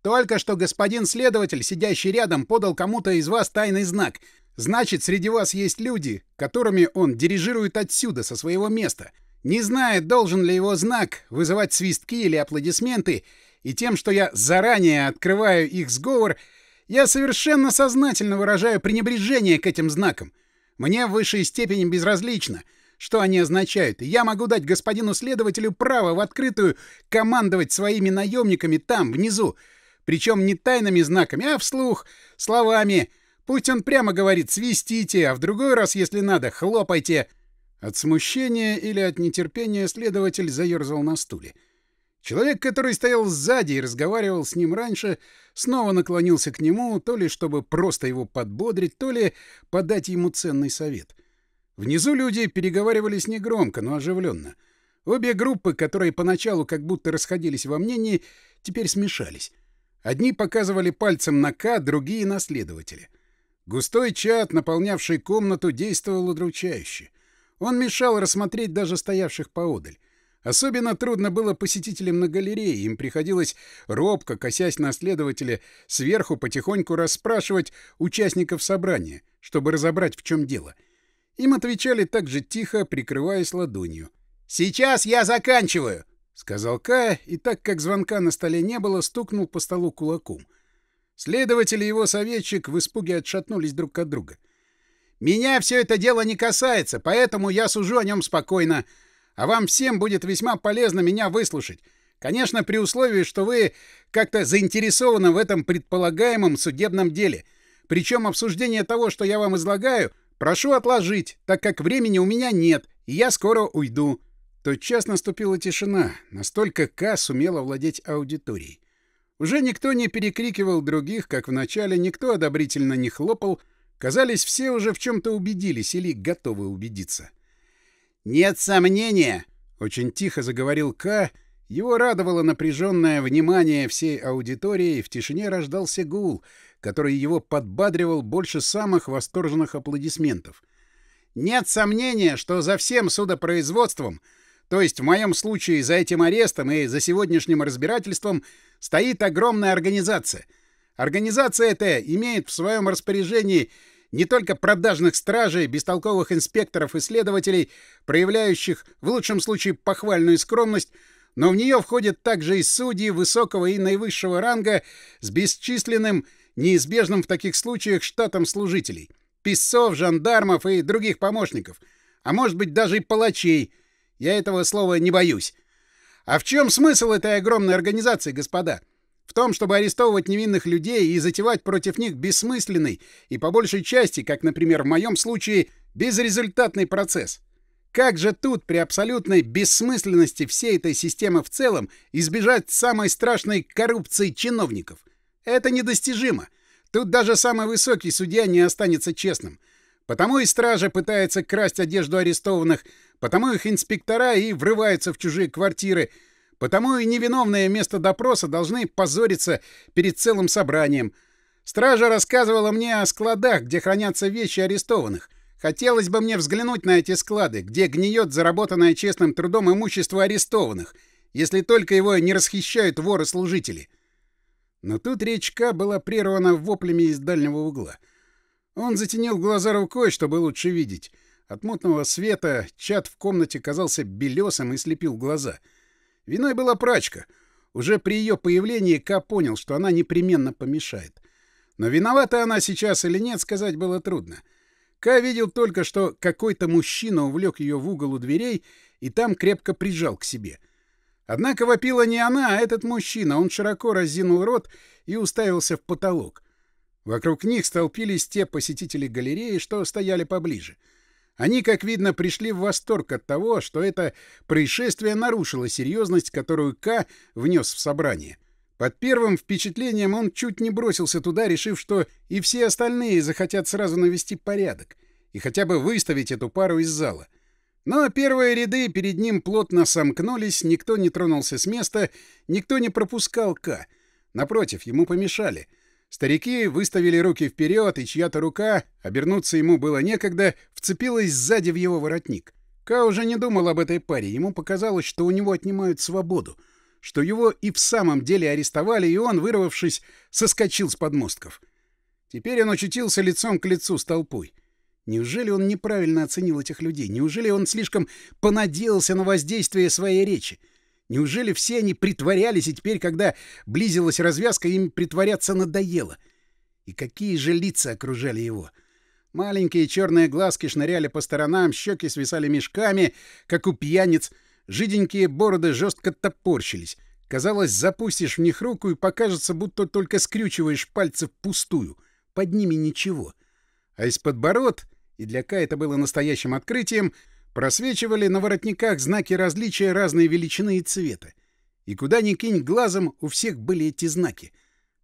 только что господин следователь, сидящий рядом, подал кому-то из вас тайный знак. Значит, среди вас есть люди, которыми он дирижирует отсюда, со своего места. Не знает, должен ли его знак вызывать свистки или аплодисменты, и тем, что я заранее открываю их сговор, я совершенно сознательно выражаю пренебрежение к этим знакам. Мне в высшей степени безразлично, что они означают, и я могу дать господину следователю право в открытую командовать своими наемниками там, внизу, причем не тайными знаками, а вслух, словами. Пусть он прямо говорит «свистите», а в другой раз, если надо, хлопайте. От смущения или от нетерпения следователь заерзал на стуле. Человек, который стоял сзади и разговаривал с ним раньше, снова наклонился к нему, то ли чтобы просто его подбодрить, то ли подать ему ценный совет. Внизу люди переговаривались негромко, но оживленно. Обе группы, которые поначалу как будто расходились во мнении, теперь смешались. Одни показывали пальцем на К, другие — на следователя. Густой чат, наполнявший комнату, действовал удручающе. Он мешал рассмотреть даже стоявших поодаль. Особенно трудно было посетителям на галерее, им приходилось робко, косясь на следователя, сверху потихоньку расспрашивать участников собрания, чтобы разобрать, в чем дело. Им отвечали так же тихо, прикрываясь ладонью. «Сейчас я заканчиваю!» — сказал Кая, и так как звонка на столе не было, стукнул по столу кулаком. Следователь и его советчик в испуге отшатнулись друг от друга. «Меня все это дело не касается, поэтому я сужу о нем спокойно а вам всем будет весьма полезно меня выслушать. Конечно, при условии, что вы как-то заинтересованы в этом предполагаемом судебном деле. Причем обсуждение того, что я вам излагаю, прошу отложить, так как времени у меня нет, и я скоро уйду». Тотчас наступила тишина. Настолько К сумела владеть аудиторией. Уже никто не перекрикивал других, как в начале, никто одобрительно не хлопал. Казались, все уже в чем-то убедились или готовы убедиться. «Нет сомнения!» — очень тихо заговорил К. Его радовало напряженное внимание всей аудитории, и в тишине рождался гул, который его подбадривал больше самых восторженных аплодисментов. «Нет сомнения, что за всем судопроизводством, то есть в моем случае за этим арестом и за сегодняшним разбирательством, стоит огромная организация. Организация эта имеет в своем распоряжении не только продажных стражей, бестолковых инспекторов и следователей, проявляющих в лучшем случае похвальную скромность, но в нее входят также и судьи высокого и наивысшего ранга с бесчисленным, неизбежным в таких случаях штатом служителей, писцов, жандармов и других помощников, а может быть даже и палачей. Я этого слова не боюсь. А в чем смысл этой огромной организации, господа? В том, чтобы арестовывать невинных людей и затевать против них бессмысленный и по большей части, как, например, в моем случае, безрезультатный процесс. Как же тут, при абсолютной бессмысленности всей этой системы в целом, избежать самой страшной коррупции чиновников? Это недостижимо. Тут даже самый высокий судья не останется честным. Потому и стража пытается красть одежду арестованных, потому их инспектора и врываются в чужие квартиры — Потому и невиновные место допроса должны позориться перед целым собранием. Стража рассказывала мне о складах, где хранятся вещи арестованных. Хотелось бы мне взглянуть на эти склады, где гниет заработанное честным трудом имущество арестованных, если только его не расхищают воры-служители. Но тут речка была прервана воплями из дальнего угла. Он затенил глаза рукой, чтобы лучше видеть. От мутного света чат в комнате казался белесым и слепил глаза — Виной была прачка. Уже при ее появлении Ка понял, что она непременно помешает. Но виновата она сейчас или нет, сказать было трудно. Ка видел только, что какой-то мужчина увлек ее в угол у дверей и там крепко прижал к себе. Однако вопила не она, а этот мужчина. Он широко разинул рот и уставился в потолок. Вокруг них столпились те посетители галереи, что стояли поближе — они, как видно, пришли в восторг от того, что это происшествие нарушило серьезность, которую К внес в собрание. Под первым впечатлением он чуть не бросился туда, решив, что и все остальные захотят сразу навести порядок и хотя бы выставить эту пару из зала. Но первые ряды перед ним плотно сомкнулись, никто не тронулся с места, никто не пропускал К. Напротив, ему помешали — Старики выставили руки вперед, и чья-то рука, обернуться ему было некогда, вцепилась сзади в его воротник. Ка уже не думал об этой паре, ему показалось, что у него отнимают свободу, что его и в самом деле арестовали, и он, вырвавшись, соскочил с подмостков. Теперь он очутился лицом к лицу с толпой. Неужели он неправильно оценил этих людей? Неужели он слишком понадеялся на воздействие своей речи? Неужели все они притворялись, и теперь, когда близилась развязка, им притворяться надоело? И какие же лица окружали его? Маленькие черные глазки шныряли по сторонам, щеки свисали мешками, как у пьяниц, жиденькие бороды жестко топорщились. Казалось, запустишь в них руку и покажется, будто только скрючиваешь пальцы впустую. Под ними ничего. А из-под бород, и для Ка это было настоящим открытием, просвечивали на воротниках знаки различия разной величины и цвета. И куда ни кинь глазом, у всех были эти знаки.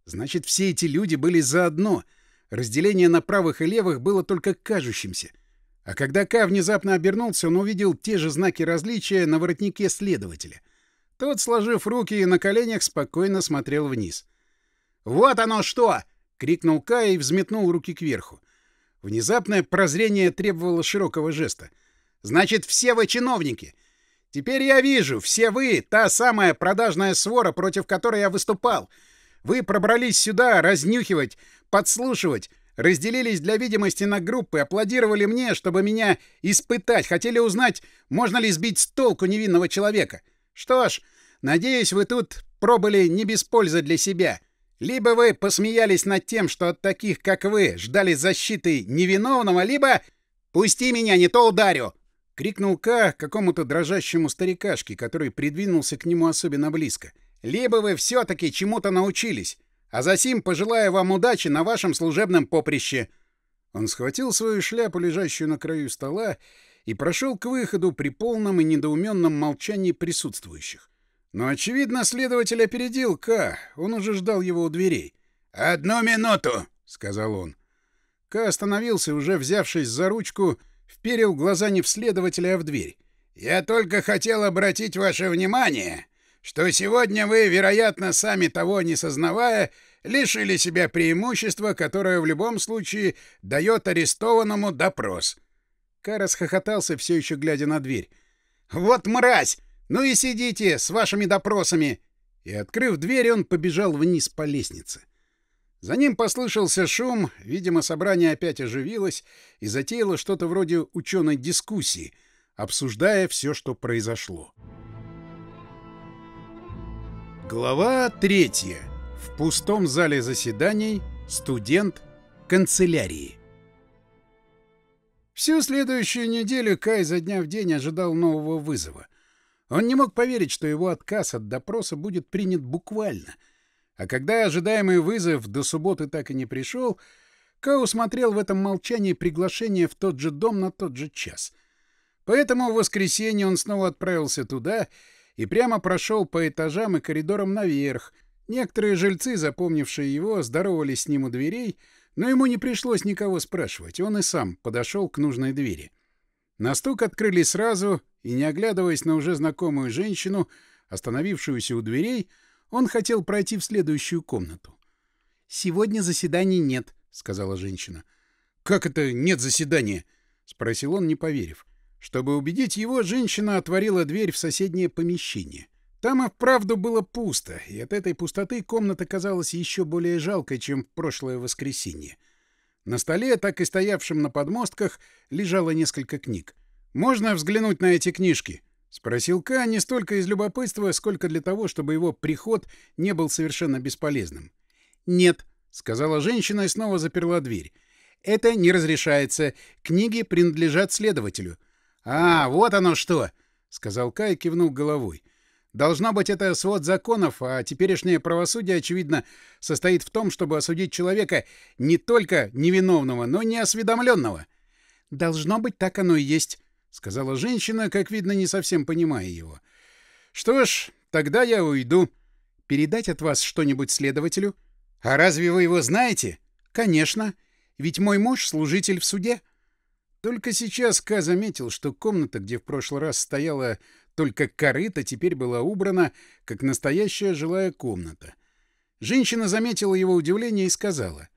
Значит, все эти люди были заодно — Разделение на правых и левых было только кажущимся. А когда Ка внезапно обернулся, он увидел те же знаки различия на воротнике следователя. Тот, сложив руки на коленях, спокойно смотрел вниз. «Вот оно что!» — крикнул Ка и взметнул руки кверху. Внезапное прозрение требовало широкого жеста. «Значит, все вы чиновники! Теперь я вижу, все вы — та самая продажная свора, против которой я выступал!» Вы пробрались сюда разнюхивать, подслушивать, разделились для видимости на группы, аплодировали мне, чтобы меня испытать, хотели узнать, можно ли сбить с толку невинного человека. Что ж, надеюсь, вы тут пробыли не без пользы для себя. Либо вы посмеялись над тем, что от таких, как вы, ждали защиты невиновного, либо... «Пусти меня, не то ударю!» — крикнул К какому-то дрожащему старикашке, который придвинулся к нему особенно близко. — либо вы все-таки чему-то научились, а за сим пожелаю вам удачи на вашем служебном поприще». Он схватил свою шляпу, лежащую на краю стола, и прошел к выходу при полном и недоуменном молчании присутствующих. Но, очевидно, следователь опередил К. Он уже ждал его у дверей. «Одну минуту!» — сказал он. К остановился, уже взявшись за ручку, вперил глаза не в следователя, а в дверь. «Я только хотел обратить ваше внимание, что сегодня вы, вероятно, сами того не сознавая, лишили себя преимущества, которое в любом случае дает арестованному допрос. Карас хохотался, все еще глядя на дверь. «Вот мразь! Ну и сидите с вашими допросами!» И, открыв дверь, он побежал вниз по лестнице. За ним послышался шум, видимо, собрание опять оживилось и затеяло что-то вроде ученой дискуссии, обсуждая все, что произошло. Глава третья. В пустом зале заседаний студент канцелярии. Всю следующую неделю Кай за дня в день ожидал нового вызова. Он не мог поверить, что его отказ от допроса будет принят буквально. А когда ожидаемый вызов до субботы так и не пришел, Кай усмотрел в этом молчании приглашение в тот же дом на тот же час. Поэтому в воскресенье он снова отправился туда и прямо прошел по этажам и коридорам наверх. Некоторые жильцы, запомнившие его, здоровались с ним у дверей, но ему не пришлось никого спрашивать, он и сам подошел к нужной двери. На стук открыли сразу, и, не оглядываясь на уже знакомую женщину, остановившуюся у дверей, он хотел пройти в следующую комнату. «Сегодня заседаний нет», — сказала женщина. «Как это нет заседания?» — спросил он, не поверив. Чтобы убедить его, женщина отворила дверь в соседнее помещение. Там и вправду было пусто, и от этой пустоты комната казалась еще более жалкой, чем в прошлое воскресенье. На столе, так и стоявшем на подмостках, лежало несколько книг. «Можно взглянуть на эти книжки?» — спросил Ка не столько из любопытства, сколько для того, чтобы его приход не был совершенно бесполезным. «Нет», — сказала женщина и снова заперла дверь. «Это не разрешается. Книги принадлежат следователю. «А, вот оно что!» — сказал Кай и кивнул головой. «Должно быть, это свод законов, а теперешнее правосудие, очевидно, состоит в том, чтобы осудить человека не только невиновного, но и неосведомленного». «Должно быть, так оно и есть», — сказала женщина, как видно, не совсем понимая его. «Что ж, тогда я уйду. Передать от вас что-нибудь следователю?» «А разве вы его знаете?» «Конечно. Ведь мой муж — служитель в суде». Только сейчас Ка заметил, что комната, где в прошлый раз стояла только корыта, теперь была убрана, как настоящая жилая комната. Женщина заметила его удивление и сказала.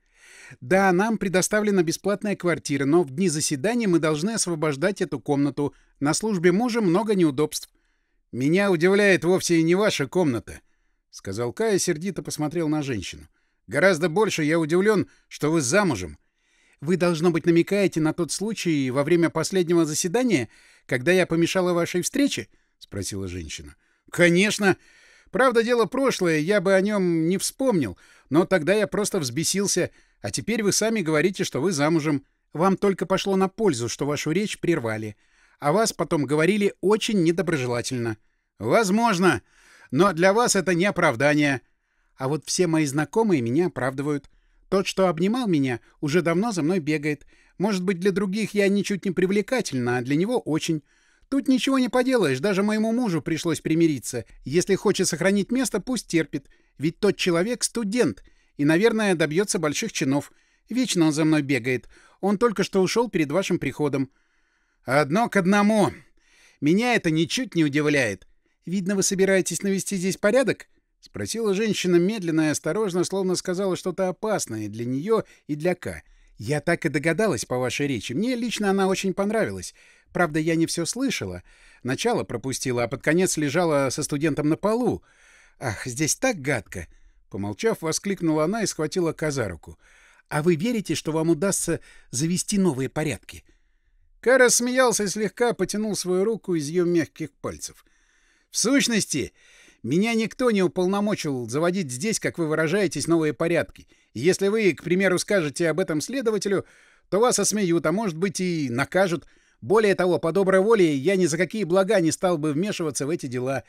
«Да, нам предоставлена бесплатная квартира, но в дни заседания мы должны освобождать эту комнату. На службе мужа много неудобств». «Меня удивляет вовсе и не ваша комната», — сказал Кай и сердито посмотрел на женщину. «Гораздо больше я удивлен, что вы замужем. Вы, должно быть, намекаете на тот случай во время последнего заседания, когда я помешала вашей встрече? — спросила женщина. — Конечно. Правда, дело прошлое, я бы о нем не вспомнил, но тогда я просто взбесился, а теперь вы сами говорите, что вы замужем. Вам только пошло на пользу, что вашу речь прервали. А вас потом говорили очень недоброжелательно. Возможно. Но для вас это не оправдание. А вот все мои знакомые меня оправдывают. Тот, что обнимал меня, уже давно за мной бегает. Может быть, для других я ничуть не привлекательна, а для него очень. Тут ничего не поделаешь, даже моему мужу пришлось примириться. Если хочет сохранить место, пусть терпит. Ведь тот человек — студент, и, наверное, добьется больших чинов. Вечно он за мной бегает. Он только что ушел перед вашим приходом. Одно к одному. Меня это ничуть не удивляет. Видно, вы собираетесь навести здесь порядок? — спросила женщина медленно и осторожно, словно сказала что-то опасное для нее и для К. «Я так и догадалась по вашей речи. Мне лично она очень понравилась. Правда, я не все слышала. Начало пропустила, а под конец лежала со студентом на полу. Ах, здесь так гадко!» Помолчав, воскликнула она и схватила Ка за руку. «А вы верите, что вам удастся завести новые порядки?» Ка смеялся и слегка потянул свою руку из ее мягких пальцев. «В сущности, меня никто не уполномочил заводить здесь, как вы выражаетесь, новые порядки. И если вы, к примеру, скажете об этом следователю, то вас осмеют, а может быть и накажут. Более того, по доброй воле я ни за какие блага не стал бы вмешиваться в эти дела.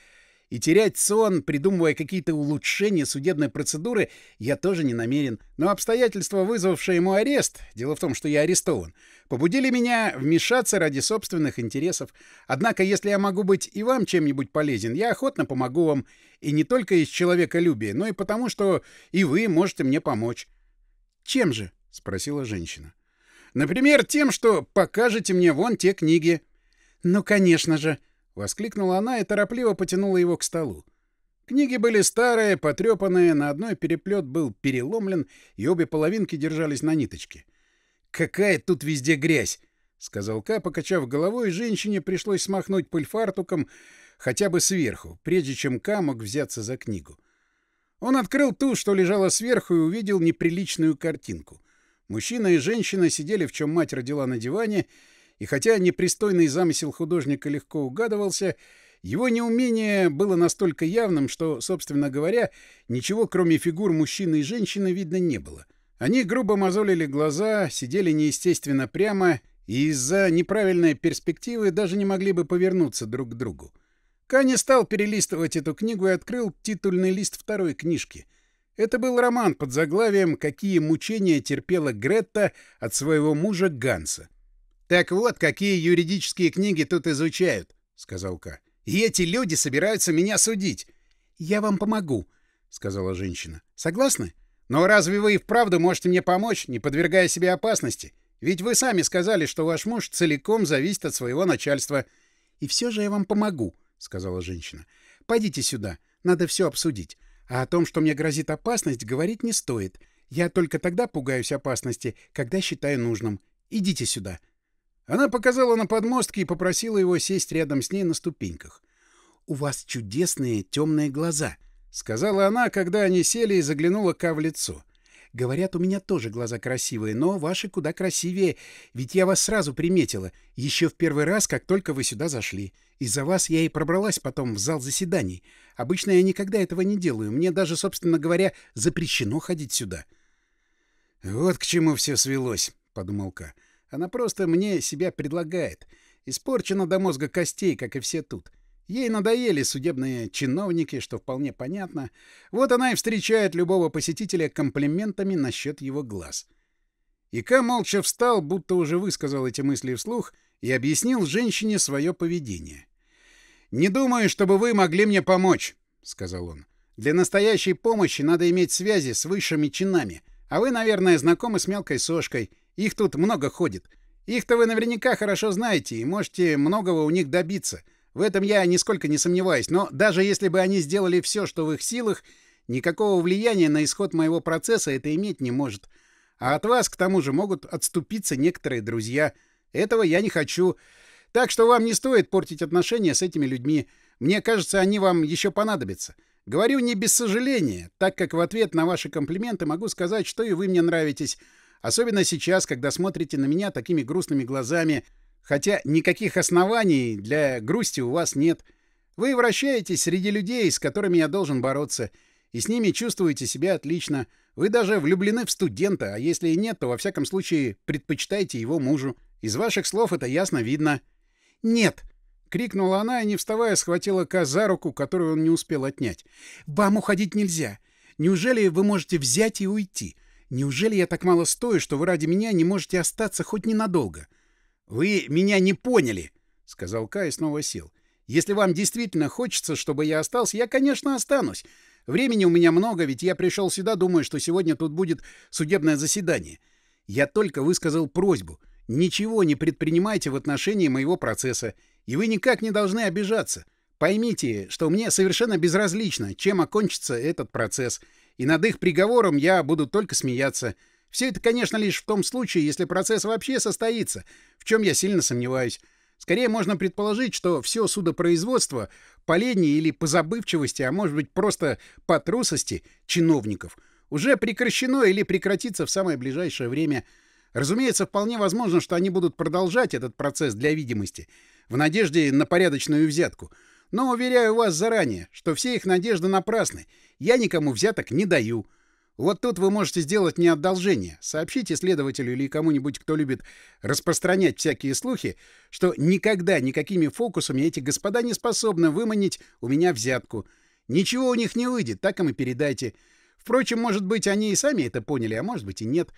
И терять сон, придумывая какие-то улучшения судебной процедуры, я тоже не намерен. Но обстоятельства, вызвавшие ему арест, дело в том, что я арестован, побудили меня вмешаться ради собственных интересов. Однако, если я могу быть и вам чем-нибудь полезен, я охотно помогу вам. И не только из человеколюбия, но и потому, что и вы можете мне помочь. — Чем же? — спросила женщина. — Например, тем, что покажете мне вон те книги. — Ну, конечно же! — Воскликнула она и торопливо потянула его к столу. Книги были старые, потрепанные, на одной переплет был переломлен, и обе половинки держались на ниточке. «Какая тут везде грязь!» — сказал Ка, покачав головой, и женщине пришлось смахнуть пыль фартуком хотя бы сверху, прежде чем Ка мог взяться за книгу. Он открыл ту, что лежала сверху, и увидел неприличную картинку. Мужчина и женщина сидели, в чем мать родила на диване, и хотя непристойный замысел художника легко угадывался, его неумение было настолько явным, что, собственно говоря, ничего кроме фигур мужчины и женщины видно не было. Они грубо мозолили глаза, сидели неестественно прямо и из-за неправильной перспективы даже не могли бы повернуться друг к другу. Кани стал перелистывать эту книгу и открыл титульный лист второй книжки. Это был роман под заглавием «Какие мучения терпела Гретта от своего мужа Ганса». «Так вот, какие юридические книги тут изучают», — сказал Ка. «И эти люди собираются меня судить». «Я вам помогу», — сказала женщина. «Согласны?» «Но разве вы и вправду можете мне помочь, не подвергая себе опасности? Ведь вы сами сказали, что ваш муж целиком зависит от своего начальства». «И все же я вам помогу», — сказала женщина. «Пойдите сюда, надо все обсудить. А о том, что мне грозит опасность, говорить не стоит. Я только тогда пугаюсь опасности, когда считаю нужным. Идите сюда». Она показала на подмостки и попросила его сесть рядом с ней на ступеньках. «У вас чудесные темные глаза», — сказала она, когда они сели и заглянула Ка в лицо. «Говорят, у меня тоже глаза красивые, но ваши куда красивее, ведь я вас сразу приметила, еще в первый раз, как только вы сюда зашли. Из-за вас я и пробралась потом в зал заседаний. Обычно я никогда этого не делаю, мне даже, собственно говоря, запрещено ходить сюда». «Вот к чему все свелось», — подумал Ка. Она просто мне себя предлагает. Испорчена до мозга костей, как и все тут. Ей надоели судебные чиновники, что вполне понятно. Вот она и встречает любого посетителя комплиментами насчет его глаз. Ика молча встал, будто уже высказал эти мысли вслух, и объяснил женщине свое поведение. «Не думаю, чтобы вы могли мне помочь», — сказал он. «Для настоящей помощи надо иметь связи с высшими чинами, а вы, наверное, знакомы с мелкой сошкой, их тут много ходит. Их-то вы наверняка хорошо знаете и можете многого у них добиться. В этом я нисколько не сомневаюсь. Но даже если бы они сделали все, что в их силах, никакого влияния на исход моего процесса это иметь не может. А от вас, к тому же, могут отступиться некоторые друзья. Этого я не хочу. Так что вам не стоит портить отношения с этими людьми. Мне кажется, они вам еще понадобятся. Говорю не без сожаления, так как в ответ на ваши комплименты могу сказать, что и вы мне нравитесь. Особенно сейчас, когда смотрите на меня такими грустными глазами, хотя никаких оснований для грусти у вас нет. Вы вращаетесь среди людей, с которыми я должен бороться, и с ними чувствуете себя отлично. Вы даже влюблены в студента, а если и нет, то во всяком случае предпочитаете его мужу. Из ваших слов это ясно видно. «Нет!» — крикнула она и, не вставая, схватила Ка за руку, которую он не успел отнять. «Вам уходить нельзя. Неужели вы можете взять и уйти? Неужели я так мало стою, что вы ради меня не можете остаться хоть ненадолго?» «Вы меня не поняли!» — сказал Ка и снова сел. «Если вам действительно хочется, чтобы я остался, я, конечно, останусь. Времени у меня много, ведь я пришел сюда, думая, что сегодня тут будет судебное заседание. Я только высказал просьбу. Ничего не предпринимайте в отношении моего процесса, и вы никак не должны обижаться. Поймите, что мне совершенно безразлично, чем окончится этот процесс, и над их приговором я буду только смеяться. Все это, конечно, лишь в том случае, если процесс вообще состоится, в чем я сильно сомневаюсь. Скорее можно предположить, что все судопроизводство по лени или по забывчивости, а может быть просто по трусости чиновников, уже прекращено или прекратится в самое ближайшее время. Разумеется, вполне возможно, что они будут продолжать этот процесс для видимости, в надежде на порядочную взятку. Но уверяю вас заранее, что все их надежды напрасны. Я никому взяток не даю. Вот тут вы можете сделать мне одолжение. Сообщите следователю или кому-нибудь, кто любит распространять всякие слухи, что никогда никакими фокусами эти господа не способны выманить у меня взятку. Ничего у них не выйдет, так им и передайте. Впрочем, может быть, они и сами это поняли, а может быть и нет.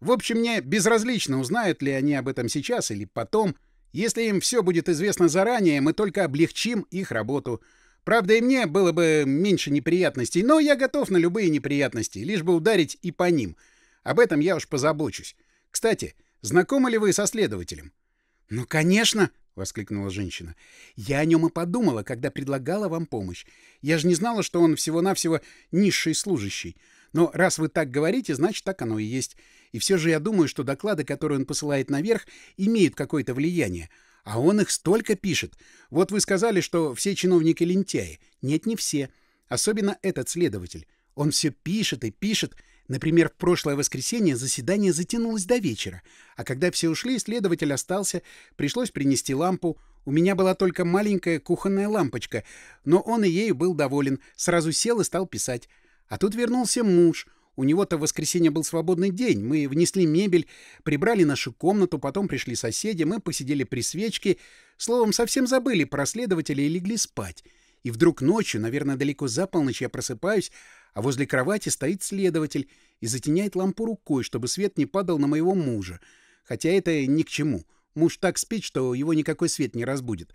В общем, мне безразлично, узнают ли они об этом сейчас или потом. Если им все будет известно заранее, мы только облегчим их работу. Правда, и мне было бы меньше неприятностей, но я готов на любые неприятности, лишь бы ударить и по ним. Об этом я уж позабочусь. Кстати, знакомы ли вы со следователем? — Ну, конечно! — воскликнула женщина. — Я о нем и подумала, когда предлагала вам помощь. Я же не знала, что он всего-навсего низший служащий. Но раз вы так говорите, значит, так оно и есть. И все же я думаю, что доклады, которые он посылает наверх, имеют какое-то влияние. А он их столько пишет. Вот вы сказали, что все чиновники лентяи. Нет, не все. Особенно этот следователь. Он все пишет и пишет. Например, в прошлое воскресенье заседание затянулось до вечера. А когда все ушли, следователь остался. Пришлось принести лампу. У меня была только маленькая кухонная лампочка, но он и ею был доволен. Сразу сел и стал писать. А тут вернулся муж — у него-то в воскресенье был свободный день. Мы внесли мебель, прибрали нашу комнату, потом пришли соседи, мы посидели при свечке. Словом, совсем забыли про следователя и легли спать. И вдруг ночью, наверное, далеко за полночь, я просыпаюсь, а возле кровати стоит следователь и затеняет лампу рукой, чтобы свет не падал на моего мужа. Хотя это ни к чему. Муж так спит, что его никакой свет не разбудит.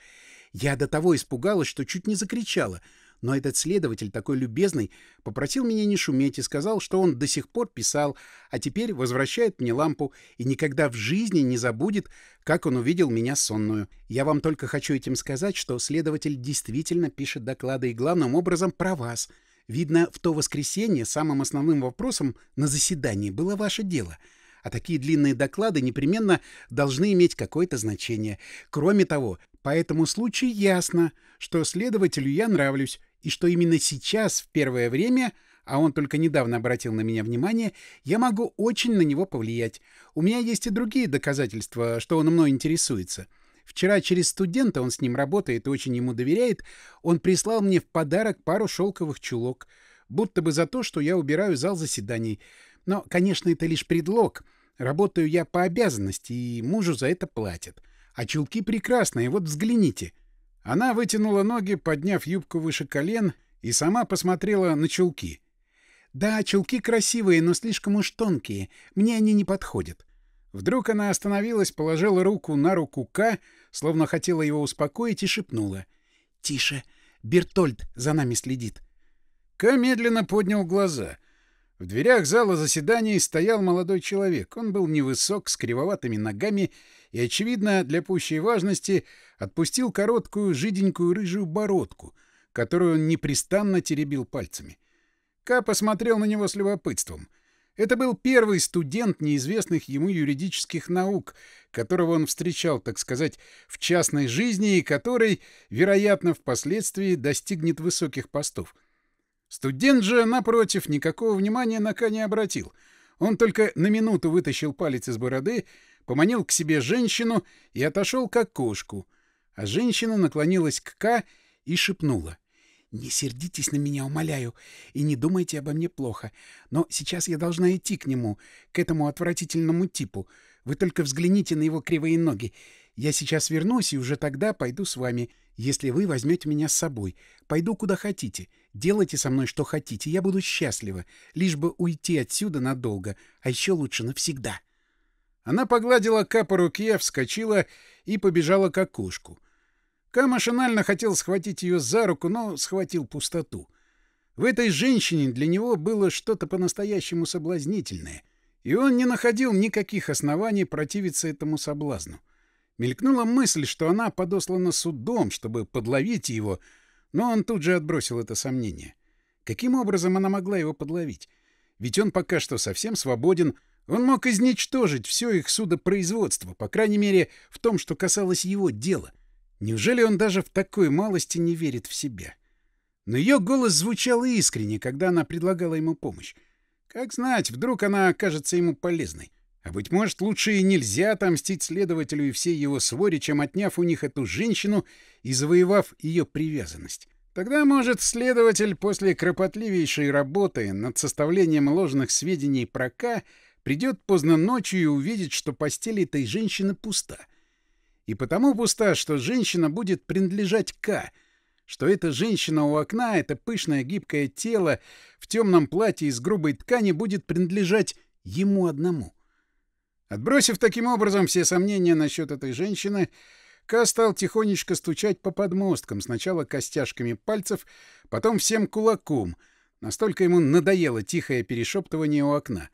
Я до того испугалась, что чуть не закричала — но этот следователь, такой любезный, попросил меня не шуметь и сказал, что он до сих пор писал, а теперь возвращает мне лампу и никогда в жизни не забудет, как он увидел меня сонную. Я вам только хочу этим сказать, что следователь действительно пишет доклады и главным образом про вас. Видно, в то воскресенье самым основным вопросом на заседании было ваше дело — а такие длинные доклады непременно должны иметь какое-то значение. Кроме того, по этому случаю ясно, что следователю я нравлюсь, и что именно сейчас, в первое время, а он только недавно обратил на меня внимание, я могу очень на него повлиять. У меня есть и другие доказательства, что он мной интересуется. Вчера через студента, он с ним работает и очень ему доверяет, он прислал мне в подарок пару шелковых чулок, будто бы за то, что я убираю зал заседаний. Но, конечно, это лишь предлог. Работаю я по обязанности, и мужу за это платят. А чулки прекрасные, вот взгляните. — она вытянула ноги, подняв юбку выше колен, и сама посмотрела на чулки. «Да, чулки красивые, но слишком уж тонкие. Мне они не подходят». Вдруг она остановилась, положила руку на руку К, словно хотела его успокоить, и шепнула. «Тише, Бертольд за нами следит». К медленно поднял глаза. В дверях зала заседаний стоял молодой человек. Он был невысок, с кривоватыми ногами и, очевидно, для пущей важности, отпустил короткую, жиденькую рыжую бородку, которую он непрестанно теребил пальцами. Ка посмотрел на него с любопытством. Это был первый студент неизвестных ему юридических наук, которого он встречал, так сказать, в частной жизни и который, вероятно, впоследствии достигнет высоких постов. Студент же, напротив, никакого внимания на Ка не обратил. Он только на минуту вытащил палец из бороды, поманил к себе женщину и отошел к окошку. А женщина наклонилась к Ка и шепнула. Не сердитесь на меня, умоляю, и не думайте обо мне плохо. Но сейчас я должна идти к нему, к этому отвратительному типу. Вы только взгляните на его кривые ноги. Я сейчас вернусь и уже тогда пойду с вами, если вы возьмете меня с собой. Пойду куда хотите. Делайте со мной что хотите. Я буду счастлива, лишь бы уйти отсюда надолго, а еще лучше навсегда. Она погладила Ка по руке, вскочила и побежала к окошку. Ка машинально хотел схватить ее за руку, но схватил пустоту. В этой женщине для него было что-то по-настоящему соблазнительное, и он не находил никаких оснований противиться этому соблазну. Мелькнула мысль, что она подослана судом, чтобы подловить его, но он тут же отбросил это сомнение. Каким образом она могла его подловить? Ведь он пока что совсем свободен, он мог изничтожить все их судопроизводство, по крайней мере, в том, что касалось его дела — Неужели он даже в такой малости не верит в себя? Но ее голос звучал искренне, когда она предлагала ему помощь. Как знать, вдруг она окажется ему полезной. А быть может, лучше и нельзя отомстить следователю и всей его своре, чем отняв у них эту женщину и завоевав ее привязанность. Тогда, может, следователь после кропотливейшей работы над составлением ложных сведений про К придет поздно ночью и увидит, что постель этой женщины пуста — и потому пуста, что женщина будет принадлежать К, что эта женщина у окна, это пышное гибкое тело в темном платье из грубой ткани будет принадлежать ему одному. Отбросив таким образом все сомнения насчет этой женщины, Ка стал тихонечко стучать по подмосткам, сначала костяшками пальцев, потом всем кулаком. Настолько ему надоело тихое перешептывание у окна.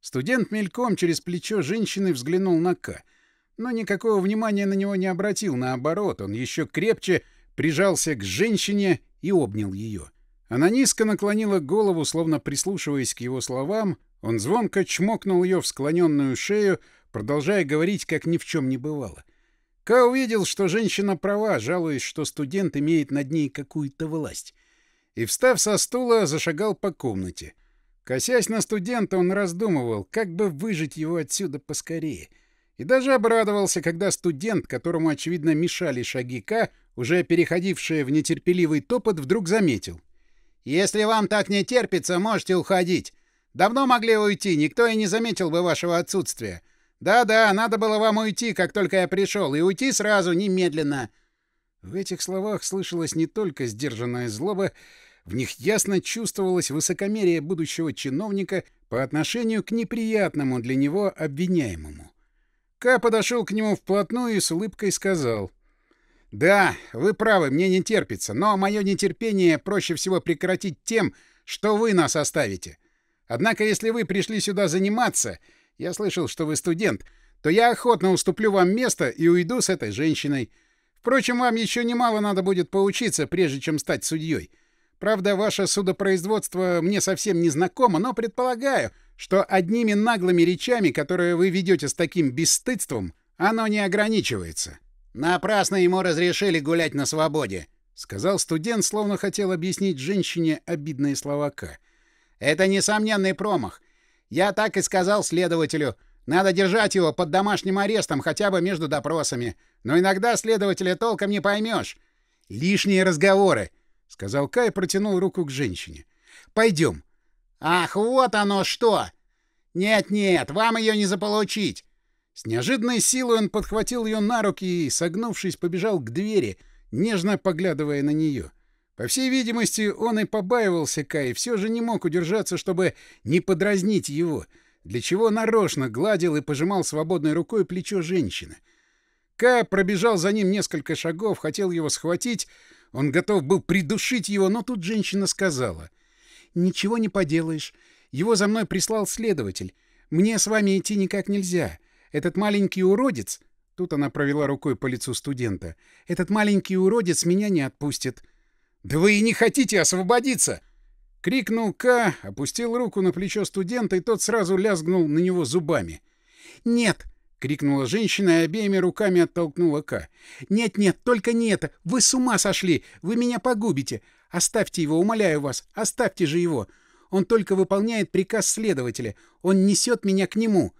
Студент мельком через плечо женщины взглянул на Ка — но никакого внимания на него не обратил, наоборот, он еще крепче прижался к женщине и обнял ее. Она низко наклонила голову, словно прислушиваясь к его словам, он звонко чмокнул ее в склоненную шею, продолжая говорить, как ни в чем не бывало. Ка увидел, что женщина права, жалуясь, что студент имеет над ней какую-то власть. И, встав со стула, зашагал по комнате. Косясь на студента, он раздумывал, как бы выжить его отсюда поскорее — и даже обрадовался, когда студент, которому, очевидно, мешали шаги К, уже переходившие в нетерпеливый топот, вдруг заметил. «Если вам так не терпится, можете уходить. Давно могли уйти, никто и не заметил бы вашего отсутствия. Да-да, надо было вам уйти, как только я пришел, и уйти сразу, немедленно». В этих словах слышалась не только сдержанная злоба, в них ясно чувствовалось высокомерие будущего чиновника по отношению к неприятному для него обвиняемому. Ка подошел к нему вплотную и с улыбкой сказал. «Да, вы правы, мне не терпится, но мое нетерпение проще всего прекратить тем, что вы нас оставите. Однако, если вы пришли сюда заниматься, я слышал, что вы студент, то я охотно уступлю вам место и уйду с этой женщиной. Впрочем, вам еще немало надо будет поучиться, прежде чем стать судьей. Правда, ваше судопроизводство мне совсем не знакомо, но предполагаю, что одними наглыми речами, которые вы ведете с таким бесстыдством, оно не ограничивается. Напрасно ему разрешили гулять на свободе, сказал студент, словно хотел объяснить женщине обидные слова К. Это несомненный промах. Я так и сказал следователю. Надо держать его под домашним арестом хотя бы между допросами. Но иногда следователя толком не поймешь. Лишние разговоры, сказал Кай и протянул руку к женщине. Пойдем. «Ах, вот оно что! Нет-нет, вам ее не заполучить!» С неожиданной силой он подхватил ее на руки и, согнувшись, побежал к двери, нежно поглядывая на нее. По всей видимости, он и побаивался Кай, все же не мог удержаться, чтобы не подразнить его, для чего нарочно гладил и пожимал свободной рукой плечо женщины. Ка пробежал за ним несколько шагов, хотел его схватить, он готов был придушить его, но тут женщина сказала — «Ничего не поделаешь. Его за мной прислал следователь. Мне с вами идти никак нельзя. Этот маленький уродец...» Тут она провела рукой по лицу студента. «Этот маленький уродец меня не отпустит». «Да вы и не хотите освободиться!» Крикнул К, опустил руку на плечо студента, и тот сразу лязгнул на него зубами. «Нет!» — крикнула женщина и обеими руками оттолкнула К. «Нет-нет, только не это! Вы с ума сошли! Вы меня погубите! Оставьте его, умоляю вас, оставьте же его. Он только выполняет приказ следователя. Он несет меня к нему.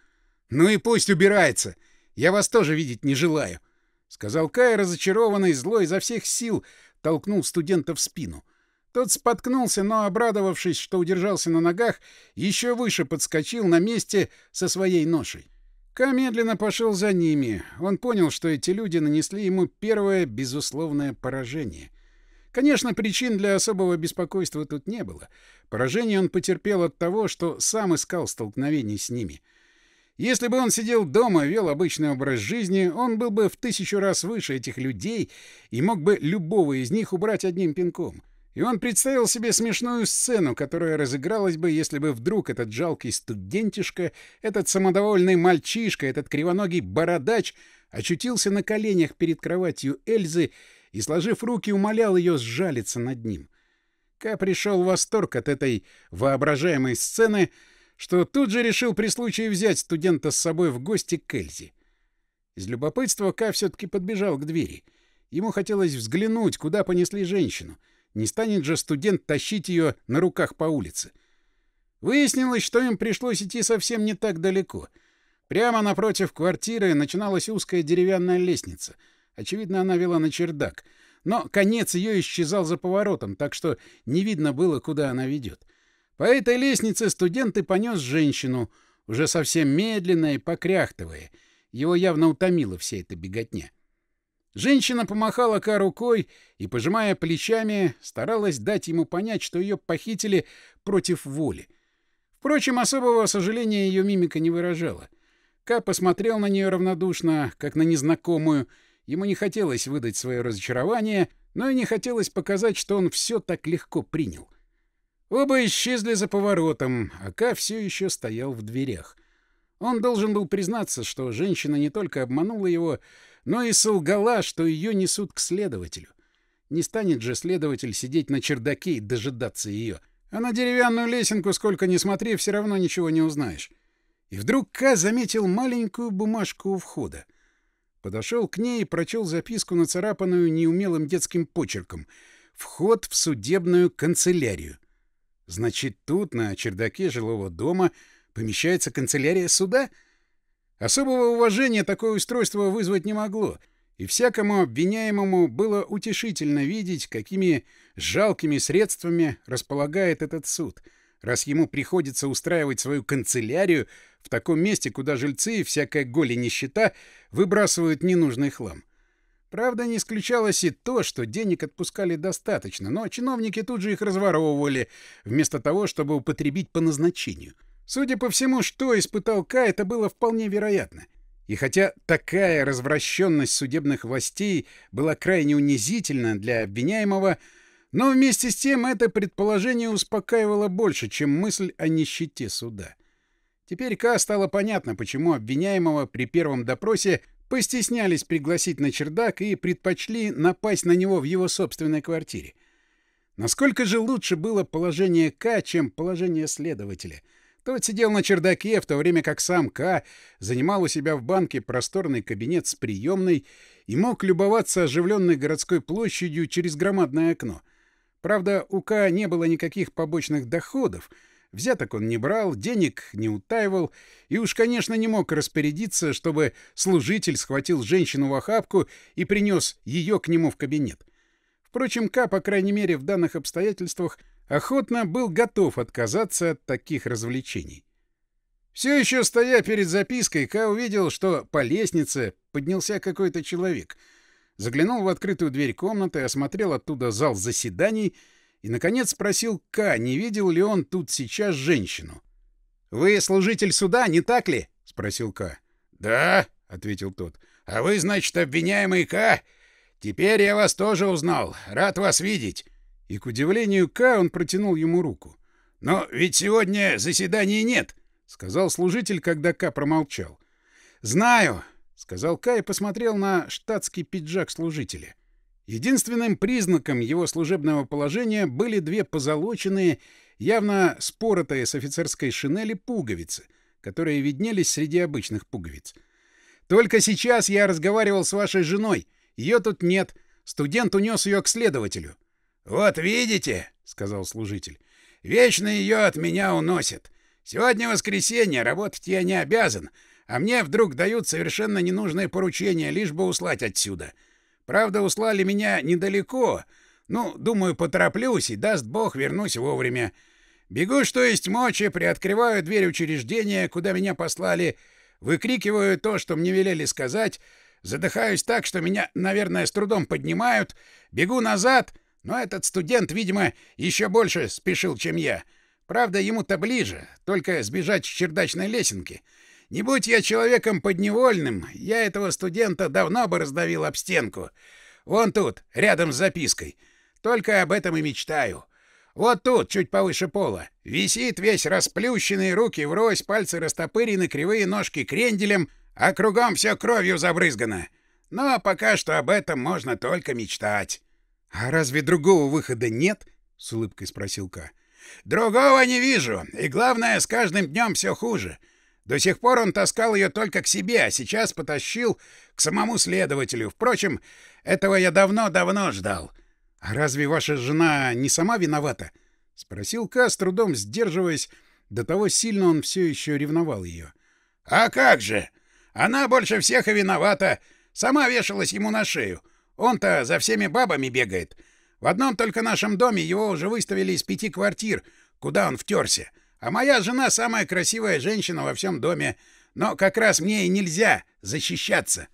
Ну и пусть убирается. Я вас тоже видеть не желаю, — сказал Кай, разочарованный, злой изо всех сил, толкнул студента в спину. Тот споткнулся, но, обрадовавшись, что удержался на ногах, еще выше подскочил на месте со своей ношей. Ка медленно пошел за ними. Он понял, что эти люди нанесли ему первое безусловное поражение. Конечно, причин для особого беспокойства тут не было. Поражение он потерпел от того, что сам искал столкновений с ними. Если бы он сидел дома и вел обычный образ жизни, он был бы в тысячу раз выше этих людей и мог бы любого из них убрать одним пинком. И он представил себе смешную сцену, которая разыгралась бы, если бы вдруг этот жалкий студентишка, этот самодовольный мальчишка, этот кривоногий бородач очутился на коленях перед кроватью Эльзы и, сложив руки, умолял ее сжалиться над ним. Ка пришел в восторг от этой воображаемой сцены, что тут же решил при случае взять студента с собой в гости к Эльзе. Из любопытства Ка все-таки подбежал к двери. Ему хотелось взглянуть, куда понесли женщину. Не станет же студент тащить ее на руках по улице. Выяснилось, что им пришлось идти совсем не так далеко. Прямо напротив квартиры начиналась узкая деревянная лестница — Очевидно, она вела на чердак. Но конец ее исчезал за поворотом, так что не видно было, куда она ведет. По этой лестнице студент и понес женщину, уже совсем медленно и покряхтывая. Его явно утомила вся эта беготня. Женщина помахала Ка рукой и, пожимая плечами, старалась дать ему понять, что ее похитили против воли. Впрочем, особого сожаления ее мимика не выражала. Ка посмотрел на нее равнодушно, как на незнакомую, Ему не хотелось выдать свое разочарование, но и не хотелось показать, что он все так легко принял. Оба исчезли за поворотом, а Ка все еще стоял в дверях. Он должен был признаться, что женщина не только обманула его, но и солгала, что ее несут к следователю. Не станет же следователь сидеть на чердаке и дожидаться ее. А на деревянную лесенку, сколько ни смотри, все равно ничего не узнаешь. И вдруг Ка заметил маленькую бумажку у входа. Подошел к ней и прочел записку, нацарапанную неумелым детским почерком. «Вход в судебную канцелярию». Значит, тут, на чердаке жилого дома, помещается канцелярия суда? Особого уважения такое устройство вызвать не могло, и всякому обвиняемому было утешительно видеть, какими жалкими средствами располагает этот суд — раз ему приходится устраивать свою канцелярию в таком месте, куда жильцы и всякая голь и нищета выбрасывают ненужный хлам. Правда, не исключалось и то, что денег отпускали достаточно, но чиновники тут же их разворовывали, вместо того, чтобы употребить по назначению. Судя по всему, что испытал Ка, это было вполне вероятно. И хотя такая развращенность судебных властей была крайне унизительна для обвиняемого, но вместе с тем это предположение успокаивало больше, чем мысль о нищете суда. Теперь Ка стало понятно, почему обвиняемого при первом допросе постеснялись пригласить на чердак и предпочли напасть на него в его собственной квартире. Насколько же лучше было положение К, чем положение следователя? Тот сидел на чердаке, в то время как сам К занимал у себя в банке просторный кабинет с приемной и мог любоваться оживленной городской площадью через громадное окно — Правда, у К не было никаких побочных доходов, взяток он не брал, денег не утаивал и уж, конечно, не мог распорядиться, чтобы служитель схватил женщину в охапку и принес ее к нему в кабинет. Впрочем, К, по крайней мере, в данных обстоятельствах охотно был готов отказаться от таких развлечений. Все еще стоя перед запиской, Ка увидел, что по лестнице поднялся какой-то человек — заглянул в открытую дверь комнаты, осмотрел оттуда зал заседаний и, наконец, спросил К, не видел ли он тут сейчас женщину. «Вы служитель суда, не так ли?» — спросил К. «Да», — ответил тот. «А вы, значит, обвиняемый К? Теперь я вас тоже узнал. Рад вас видеть». И, к удивлению К, он протянул ему руку. «Но ведь сегодня заседания нет», — сказал служитель, когда К промолчал. «Знаю», — сказал Кай и посмотрел на штатский пиджак служителя. Единственным признаком его служебного положения были две позолоченные, явно споротые с офицерской шинели пуговицы, которые виднелись среди обычных пуговиц. «Только сейчас я разговаривал с вашей женой. Ее тут нет. Студент унес ее к следователю». «Вот видите», — сказал служитель, — «вечно ее от меня уносят. Сегодня воскресенье, работать я не обязан, а мне вдруг дают совершенно ненужное поручение, лишь бы услать отсюда. Правда, услали меня недалеко, Ну, думаю, потороплюсь и, даст бог, вернусь вовремя. Бегу, что есть мочи, приоткрываю дверь учреждения, куда меня послали, выкрикиваю то, что мне велели сказать, задыхаюсь так, что меня, наверное, с трудом поднимают, бегу назад, но этот студент, видимо, еще больше спешил, чем я. Правда, ему-то ближе, только сбежать с чердачной лесенки. Не будь я человеком подневольным, я этого студента давно бы раздавил об стенку. Вон тут, рядом с запиской. Только об этом и мечтаю. Вот тут, чуть повыше пола, висит весь расплющенный, руки врозь, пальцы растопырены, кривые ножки кренделем, а кругом все кровью забрызгано. Но пока что об этом можно только мечтать. — А разве другого выхода нет? — с улыбкой спросил Ка. — Другого не вижу, и главное, с каждым днем все хуже. До сих пор он таскал ее только к себе, а сейчас потащил к самому следователю. Впрочем, этого я давно-давно ждал. — «А разве ваша жена не сама виновата?» — спросил Ка, с трудом сдерживаясь. До того сильно он все еще ревновал ее. «А как же! Она больше всех и виновата. Сама вешалась ему на шею. Он-то за всеми бабами бегает. В одном только нашем доме его уже выставили из пяти квартир, куда он втерся. А моя жена самая красивая женщина во всем доме. Но как раз мне и нельзя защищаться».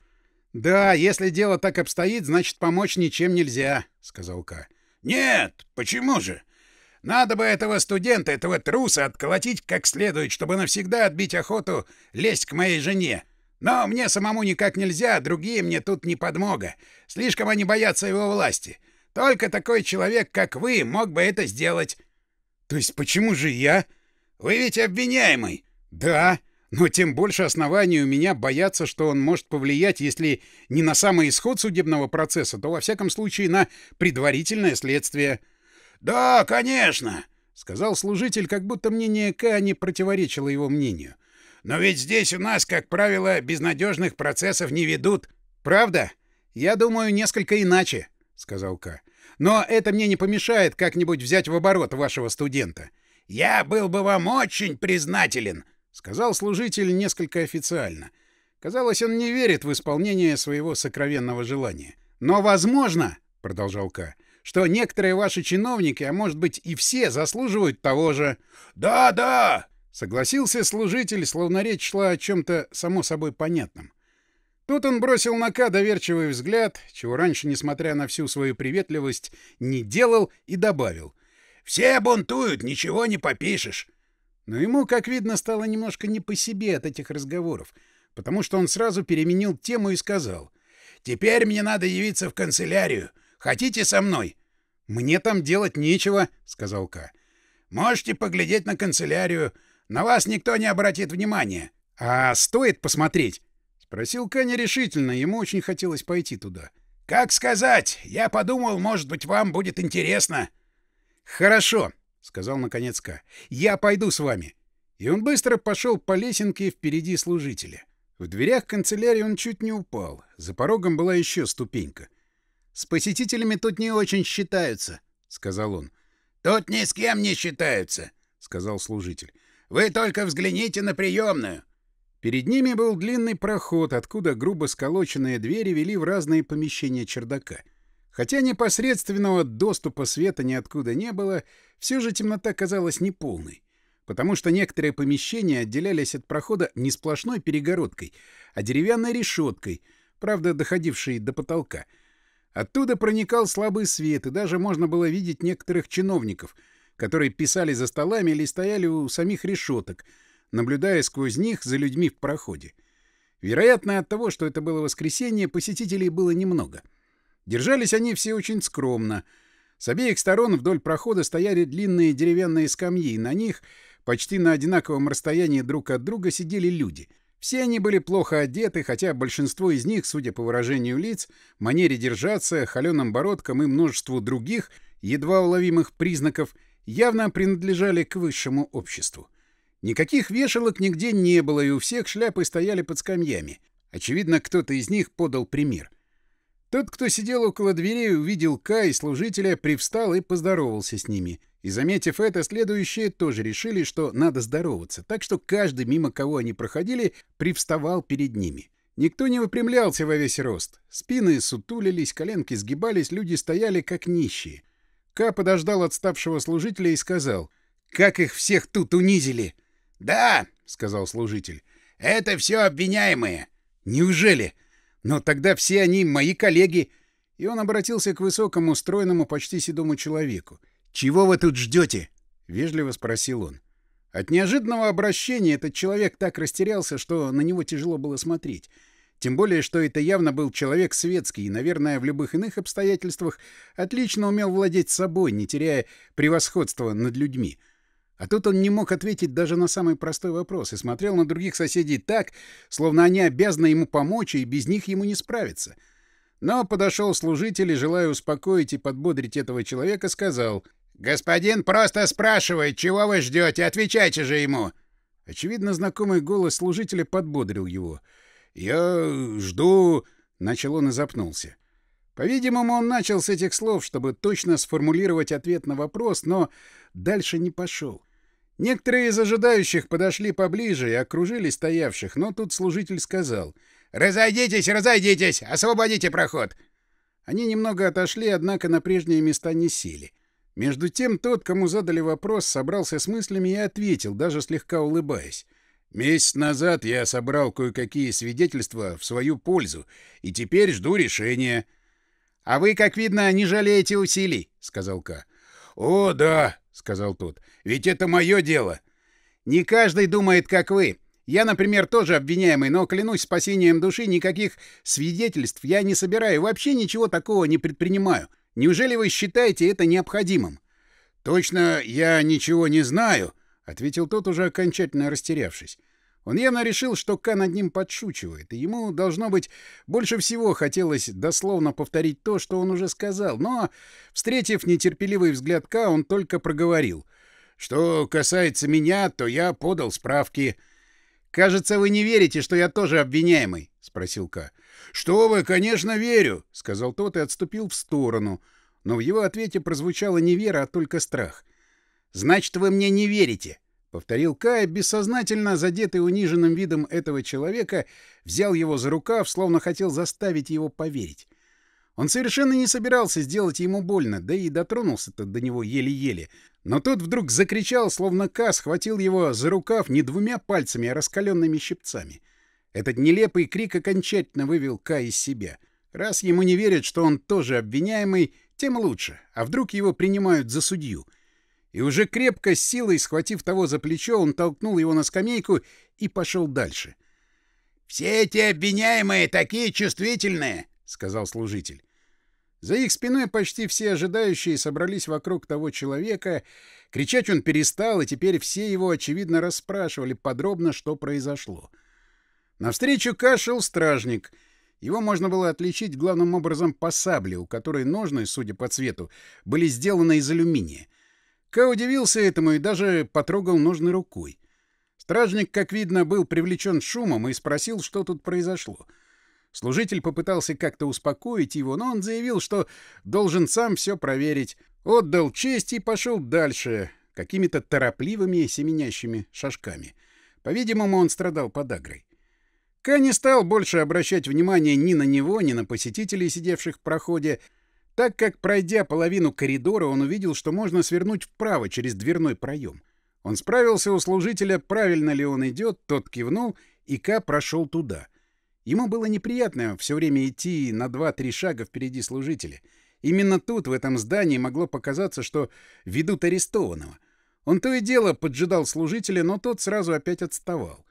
«Да, если дело так обстоит, значит, помочь ничем нельзя», — сказал Ка. «Нет, почему же? Надо бы этого студента, этого труса отколотить как следует, чтобы навсегда отбить охоту лезть к моей жене. Но мне самому никак нельзя, другие мне тут не подмога. Слишком они боятся его власти. Только такой человек, как вы, мог бы это сделать». «То есть почему же я?» «Вы ведь обвиняемый». «Да». Но тем больше оснований у меня бояться, что он может повлиять, если не на самый исход судебного процесса, то во всяком случае на предварительное следствие. «Да, конечно», — сказал служитель, как будто мнение К не противоречило его мнению. «Но ведь здесь у нас, как правило, безнадежных процессов не ведут». «Правда? Я думаю, несколько иначе», — сказал К. «Но это мне не помешает как-нибудь взять в оборот вашего студента». «Я был бы вам очень признателен», — сказал служитель несколько официально. Казалось, он не верит в исполнение своего сокровенного желания. «Но возможно, — продолжал К, — что некоторые ваши чиновники, а может быть и все, заслуживают того же». «Да, да!» — согласился служитель, словно речь шла о чем-то само собой понятном. Тут он бросил на К доверчивый взгляд, чего раньше, несмотря на всю свою приветливость, не делал, и добавил. «Все бунтуют, ничего не попишешь. Но ему, как видно, стало немножко не по себе от этих разговоров, потому что он сразу переменил тему и сказал. «Теперь мне надо явиться в канцелярию. Хотите со мной?» «Мне там делать нечего», — сказал Ка. «Можете поглядеть на канцелярию. На вас никто не обратит внимания». «А стоит посмотреть?» — спросил Ка нерешительно. Ему очень хотелось пойти туда. «Как сказать? Я подумал, может быть, вам будет интересно». «Хорошо», — сказал наконец Ка. «Я пойду с вами». И он быстро пошел по лесенке впереди служителя. В дверях канцелярии он чуть не упал. За порогом была еще ступенька. «С посетителями тут не очень считаются», — сказал он. «Тут ни с кем не считаются», — сказал служитель. «Вы только взгляните на приемную». Перед ними был длинный проход, откуда грубо сколоченные двери вели в разные помещения чердака. Хотя непосредственного доступа света ниоткуда не было, все же темнота казалась неполной, потому что некоторые помещения отделялись от прохода не сплошной перегородкой, а деревянной решеткой, правда, доходившей до потолка. Оттуда проникал слабый свет, и даже можно было видеть некоторых чиновников, которые писали за столами или стояли у самих решеток, наблюдая сквозь них за людьми в проходе. Вероятно, от того, что это было воскресенье, посетителей было немного — Держались они все очень скромно. С обеих сторон вдоль прохода стояли длинные деревянные скамьи, и на них, почти на одинаковом расстоянии друг от друга, сидели люди. Все они были плохо одеты, хотя большинство из них, судя по выражению лиц, манере держаться, холеным бородкам и множеству других, едва уловимых признаков, явно принадлежали к высшему обществу. Никаких вешалок нигде не было, и у всех шляпы стояли под скамьями. Очевидно, кто-то из них подал пример — тот, кто сидел около дверей, увидел Ка и служителя, привстал и поздоровался с ними. И, заметив это, следующие тоже решили, что надо здороваться, так что каждый, мимо кого они проходили, привставал перед ними. Никто не выпрямлялся во весь рост. Спины сутулились, коленки сгибались, люди стояли как нищие. Ка подождал отставшего служителя и сказал, «Как их всех тут унизили!» «Да», — сказал служитель, — «это все обвиняемые». «Неужели? Но тогда все они мои коллеги». И он обратился к высокому, стройному, почти седому человеку. «Чего вы тут ждете?» — вежливо спросил он. От неожиданного обращения этот человек так растерялся, что на него тяжело было смотреть. Тем более, что это явно был человек светский и, наверное, в любых иных обстоятельствах отлично умел владеть собой, не теряя превосходства над людьми. А тут он не мог ответить даже на самый простой вопрос и смотрел на других соседей так, словно они обязаны ему помочь, и без них ему не справиться. Но подошел служитель и, желая успокоить и подбодрить этого человека, сказал — «Господин просто спрашивает, чего вы ждете, отвечайте же ему!» Очевидно, знакомый голос служителя подбодрил его. «Я жду...» — начал он и запнулся. По-видимому, он начал с этих слов, чтобы точно сформулировать ответ на вопрос, но дальше не пошел. Некоторые из ожидающих подошли поближе и окружили стоявших, но тут служитель сказал «Разойдитесь, разойдитесь! Освободите проход!» Они немного отошли, однако на прежние места не сели. Между тем тот, кому задали вопрос, собрался с мыслями и ответил, даже слегка улыбаясь. «Месяц назад я собрал кое-какие свидетельства в свою пользу, и теперь жду решения». «А вы, как видно, не жалеете усилий», — сказал Ка. «О, да», — сказал тот, — «ведь это мое дело». «Не каждый думает, как вы. Я, например, тоже обвиняемый, но, клянусь спасением души, никаких свидетельств я не собираю, вообще ничего такого не предпринимаю. Неужели вы считаете это необходимым? — Точно я ничего не знаю, — ответил тот, уже окончательно растерявшись. Он явно решил, что Ка над ним подшучивает, и ему, должно быть, больше всего хотелось дословно повторить то, что он уже сказал, но, встретив нетерпеливый взгляд Ка, он только проговорил. «Что касается меня, то я подал справки». «Кажется, вы не верите, что я тоже обвиняемый?» — спросил Ка. «Что вы, конечно, верю», — сказал тот и отступил в сторону. Но в его ответе прозвучала не вера, а только страх. «Значит, вы мне не верите», — повторил Кай, бессознательно задетый униженным видом этого человека, взял его за рукав, словно хотел заставить его поверить. Он совершенно не собирался сделать ему больно, да и дотронулся-то до него еле-еле. Но тот вдруг закричал, словно Ка схватил его за рукав не двумя пальцами, а раскаленными щипцами. Этот нелепый крик окончательно вывел Ка из себя. Раз ему не верят, что он тоже обвиняемый, тем лучше. А вдруг его принимают за судью? И уже крепко, с силой, схватив того за плечо, он толкнул его на скамейку и пошел дальше. «Все эти обвиняемые такие чувствительные!» — сказал служитель. За их спиной почти все ожидающие собрались вокруг того человека. Кричать он перестал, и теперь все его, очевидно, расспрашивали подробно, что произошло. — Навстречу кашел стражник. Его можно было отличить главным образом по сабле, у которой ножны, судя по цвету, были сделаны из алюминия. Ка удивился этому и даже потрогал ножны рукой. Стражник, как видно, был привлечен шумом и спросил, что тут произошло. Служитель попытался как-то успокоить его, но он заявил, что должен сам все проверить. Отдал честь и пошел дальше, какими-то торопливыми семенящими шажками. По-видимому, он страдал подагрой. Ка не стал больше обращать внимания ни на него, ни на посетителей, сидевших в проходе, так как, пройдя половину коридора, он увидел, что можно свернуть вправо через дверной проем. Он справился у служителя, правильно ли он идет, тот кивнул, и Ка прошел туда. Ему было неприятно все время идти на два-три шага впереди служителя. Именно тут, в этом здании, могло показаться, что ведут арестованного. Он то и дело поджидал служителя, но тот сразу опять отставал.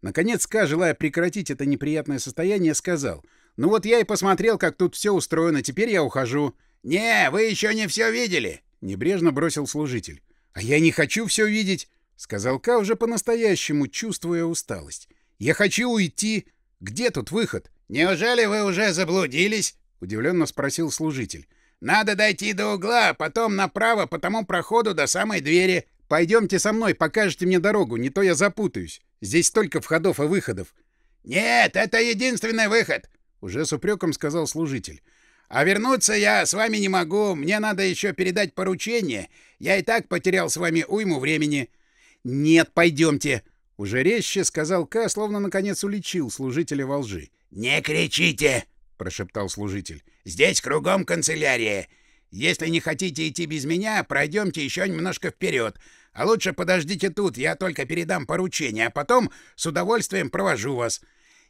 Наконец Ка, желая прекратить это неприятное состояние, сказал. «Ну вот я и посмотрел, как тут все устроено, теперь я ухожу». «Не, вы еще не все видели!» — небрежно бросил служитель. «А я не хочу все видеть!» — сказал Ка уже по-настоящему, чувствуя усталость. «Я хочу уйти! Где тут выход?» «Неужели вы уже заблудились?» — удивленно спросил служитель. «Надо дойти до угла, а потом направо по тому проходу до самой двери. Пойдемте со мной, покажете мне дорогу, не то я запутаюсь. Здесь столько входов и выходов. — Нет, это единственный выход, — уже с упреком сказал служитель. — А вернуться я с вами не могу, мне надо еще передать поручение. Я и так потерял с вами уйму времени. — Нет, пойдемте, — уже резче сказал Ка, словно наконец уличил служителя во лжи. — «Не кричите!» — прошептал служитель. «Здесь кругом канцелярия. Если не хотите идти без меня, пройдемте еще немножко вперед. А лучше подождите тут, я только передам поручение, а потом с удовольствием провожу вас».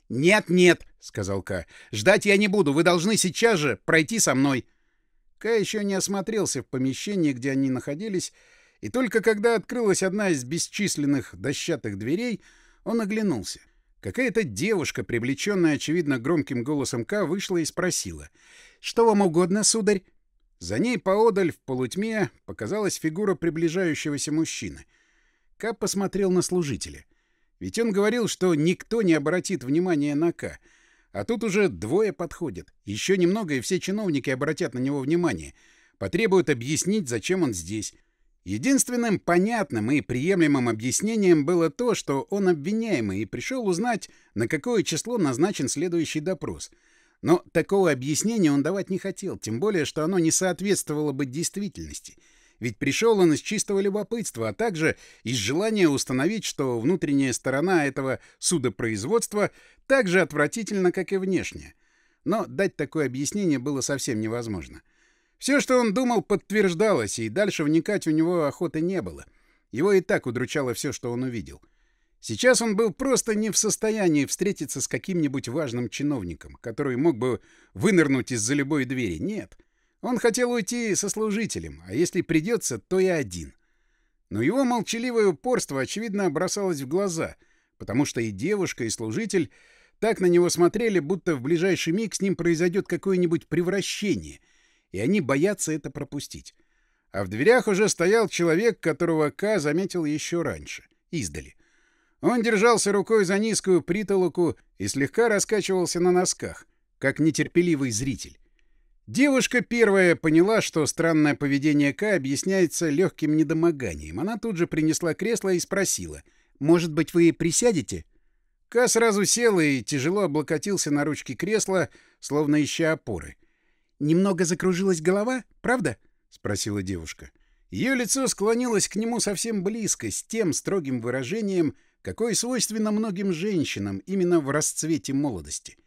«Нет, нет», — сказал Ка. «Ждать я не буду. Вы должны сейчас же пройти со мной». Ка еще не осмотрелся в помещении, где они находились, и только когда открылась одна из бесчисленных дощатых дверей, он оглянулся. Какая-то девушка, привлеченная, очевидно, громким голосом К, вышла и спросила. «Что вам угодно, сударь?» За ней поодаль, в полутьме, показалась фигура приближающегося мужчины. К посмотрел на служителя. Ведь он говорил, что никто не обратит внимания на К. А тут уже двое подходят. Еще немного, и все чиновники обратят на него внимание. Потребуют объяснить, зачем он здесь. Единственным понятным и приемлемым объяснением было то, что он обвиняемый и пришел узнать, на какое число назначен следующий допрос. Но такого объяснения он давать не хотел, тем более, что оно не соответствовало бы действительности. Ведь пришел он из чистого любопытства, а также из желания установить, что внутренняя сторона этого судопроизводства так же отвратительна, как и внешняя. Но дать такое объяснение было совсем невозможно. — все, что он думал, подтверждалось, и дальше вникать у него охоты не было. Его и так удручало все, что он увидел. Сейчас он был просто не в состоянии встретиться с каким-нибудь важным чиновником, который мог бы вынырнуть из-за любой двери. Нет. Он хотел уйти со служителем, а если придется, то и один. Но его молчаливое упорство, очевидно, бросалось в глаза, потому что и девушка, и служитель так на него смотрели, будто в ближайший миг с ним произойдет какое-нибудь превращение — и они боятся это пропустить. А в дверях уже стоял человек, которого К заметил еще раньше, издали. Он держался рукой за низкую притолоку и слегка раскачивался на носках, как нетерпеливый зритель. Девушка первая поняла, что странное поведение К объясняется легким недомоганием. Она тут же принесла кресло и спросила, «Может быть, вы присядете?» К сразу сел и тяжело облокотился на ручки кресла, словно ища опоры. Немного закружилась голова, правда? — спросила девушка. Ее лицо склонилось к нему совсем близко, с тем строгим выражением, какое свойственно многим женщинам именно в расцвете молодости.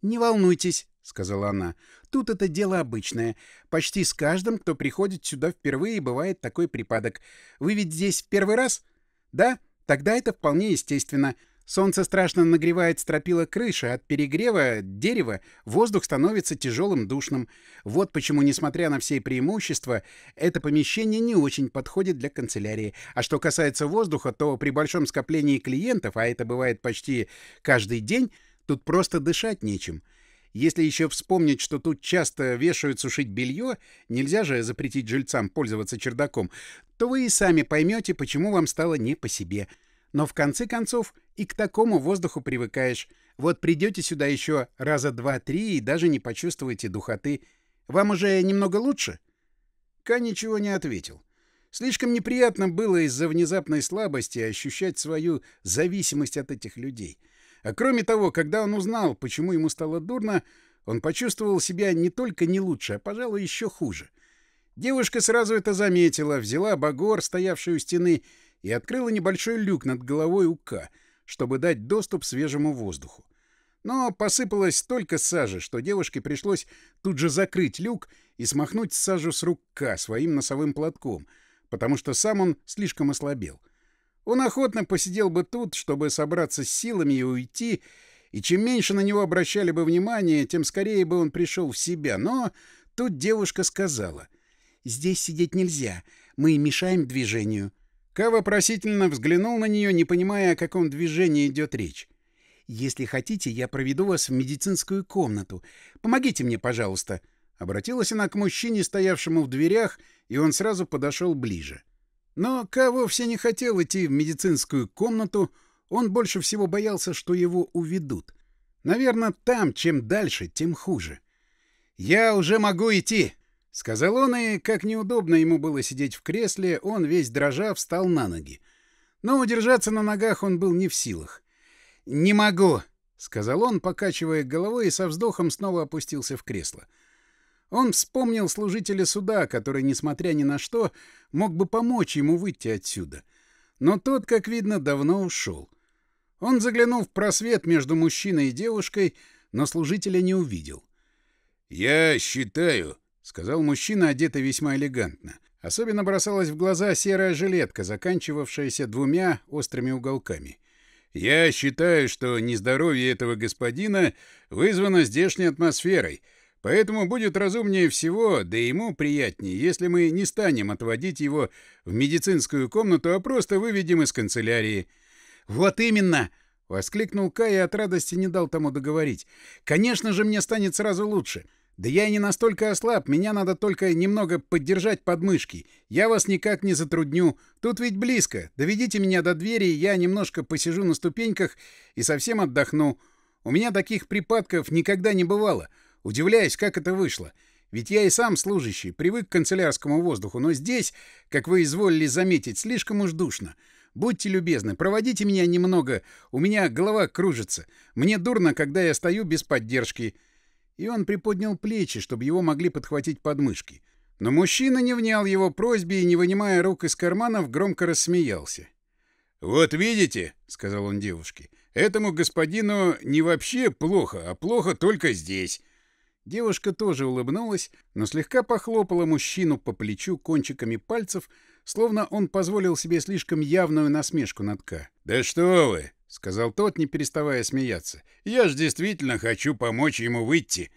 «Не волнуйтесь», — сказала она, — «тут это дело обычное. Почти с каждым, кто приходит сюда впервые, бывает такой припадок. Вы ведь здесь в первый раз? Да? Тогда это вполне естественно. Солнце страшно нагревает стропила крыши, от перегрева дерева воздух становится тяжелым душным. Вот почему, несмотря на все преимущества, это помещение не очень подходит для канцелярии. А что касается воздуха, то при большом скоплении клиентов, а это бывает почти каждый день, тут просто дышать нечем. Если еще вспомнить, что тут часто вешают сушить белье, нельзя же запретить жильцам пользоваться чердаком, то вы и сами поймете, почему вам стало не по себе. Но в конце концов и к такому воздуху привыкаешь. Вот придете сюда еще раза два-три и даже не почувствуете духоты. Вам уже немного лучше?» Ка ничего не ответил. Слишком неприятно было из-за внезапной слабости ощущать свою зависимость от этих людей. А кроме того, когда он узнал, почему ему стало дурно, он почувствовал себя не только не лучше, а, пожалуй, еще хуже. Девушка сразу это заметила, взяла багор, стоявший у стены, и открыла небольшой люк над головой у К, чтобы дать доступ свежему воздуху. Но посыпалось столько сажи, что девушке пришлось тут же закрыть люк и смахнуть сажу с рук К своим носовым платком, потому что сам он слишком ослабел. Он охотно посидел бы тут, чтобы собраться с силами и уйти, и чем меньше на него обращали бы внимание, тем скорее бы он пришел в себя. Но тут девушка сказала, «Здесь сидеть нельзя, мы мешаем движению». Ка вопросительно взглянул на нее, не понимая, о каком движении идет речь. «Если хотите, я проведу вас в медицинскую комнату. Помогите мне, пожалуйста». Обратилась она к мужчине, стоявшему в дверях, и он сразу подошел ближе. Но Ка вовсе не хотел идти в медицинскую комнату, он больше всего боялся, что его уведут. Наверное, там, чем дальше, тем хуже. «Я уже могу идти!» — сказал он, и, как неудобно ему было сидеть в кресле, он, весь дрожа, встал на ноги. Но удержаться на ногах он был не в силах. «Не могу!» — сказал он, покачивая головой, и со вздохом снова опустился в кресло. Он вспомнил служителя суда, который, несмотря ни на что, мог бы помочь ему выйти отсюда. Но тот, как видно, давно ушел. Он заглянул в просвет между мужчиной и девушкой, но служителя не увидел. «Я считаю», — сказал мужчина, одетый весьма элегантно. Особенно бросалась в глаза серая жилетка, заканчивавшаяся двумя острыми уголками. «Я считаю, что нездоровье этого господина вызвано здешней атмосферой, поэтому будет разумнее всего, да ему приятнее, если мы не станем отводить его в медицинскую комнату, а просто выведем из канцелярии». «Вот именно!» — воскликнул Кай и от радости не дал тому договорить. «Конечно же, мне станет сразу лучше. Да я и не настолько ослаб, меня надо только немного поддержать подмышки. Я вас никак не затрудню. Тут ведь близко. Доведите меня до двери, я немножко посижу на ступеньках и совсем отдохну. У меня таких припадков никогда не бывало. Удивляюсь, как это вышло. Ведь я и сам служащий, привык к канцелярскому воздуху, но здесь, как вы изволили заметить, слишком уж душно. Будьте любезны, проводите меня немного, у меня голова кружится. Мне дурно, когда я стою без поддержки и он приподнял плечи, чтобы его могли подхватить подмышки. Но мужчина не внял его просьбе и, не вынимая рук из карманов, громко рассмеялся. «Вот видите», — сказал он девушке, — «этому господину не вообще плохо, а плохо только здесь». Девушка тоже улыбнулась, но слегка похлопала мужчину по плечу кончиками пальцев, словно он позволил себе слишком явную насмешку над Ка. «Да что вы!» — сказал тот, не переставая смеяться. «Я ж действительно хочу помочь ему выйти».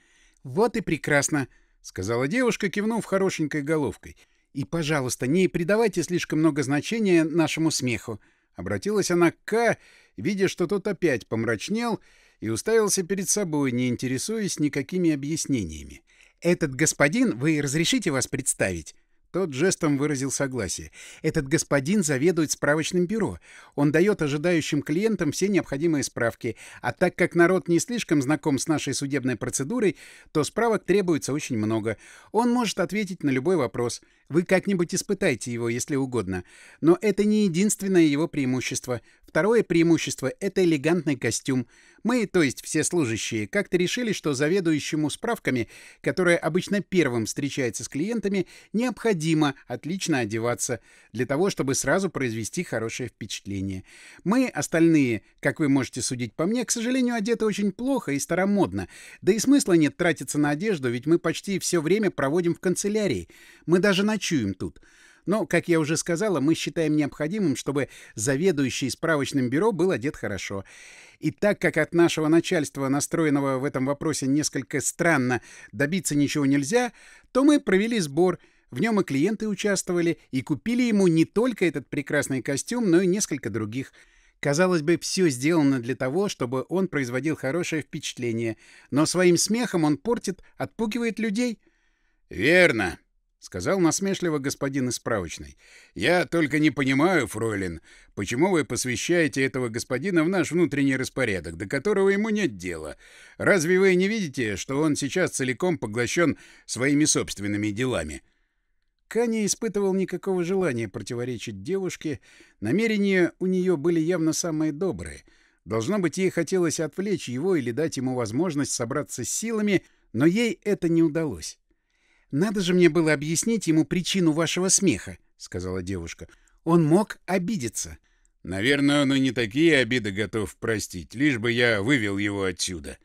«Вот и прекрасно», — сказала девушка, кивнув хорошенькой головкой. «И, пожалуйста, не придавайте слишком много значения нашему смеху». Обратилась она к К, видя, что тот опять помрачнел и уставился перед собой, не интересуясь никакими объяснениями. «Этот господин, вы разрешите вас представить?» Тот жестом выразил согласие. «Этот господин заведует справочным бюро. Он дает ожидающим клиентам все необходимые справки. А так как народ не слишком знаком с нашей судебной процедурой, то справок требуется очень много. Он может ответить на любой вопрос. Вы как-нибудь испытайте его, если угодно. Но это не единственное его преимущество. Второе преимущество — это элегантный костюм. Мы, то есть все служащие, как-то решили, что заведующему справками, которая обычно первым встречается с клиентами, необходимо отлично одеваться для того, чтобы сразу произвести хорошее впечатление. Мы, остальные, как вы можете судить по мне, к сожалению, одеты очень плохо и старомодно. Да и смысла нет тратиться на одежду, ведь мы почти все время проводим в канцелярии. Мы даже ночуем тут. Но, как я уже сказала, мы считаем необходимым, чтобы заведующий справочным бюро был одет хорошо. И так как от нашего начальства, настроенного в этом вопросе несколько странно, добиться ничего нельзя, то мы провели сбор, в нем и клиенты участвовали, и купили ему не только этот прекрасный костюм, но и несколько других. Казалось бы, все сделано для того, чтобы он производил хорошее впечатление, но своим смехом он портит, отпугивает людей. — Верно, — сказал насмешливо господин из справочной. «Я только не понимаю, фройлен, почему вы посвящаете этого господина в наш внутренний распорядок, до которого ему нет дела. Разве вы не видите, что он сейчас целиком поглощен своими собственными делами?» Ка испытывал никакого желания противоречить девушке. Намерения у нее были явно самые добрые. Должно быть, ей хотелось отвлечь его или дать ему возможность собраться с силами, но ей это не удалось. «Надо же мне было объяснить ему причину вашего смеха», — сказала девушка. «Он мог обидеться». «Наверное, он и не такие обиды готов простить, лишь бы я вывел его отсюда».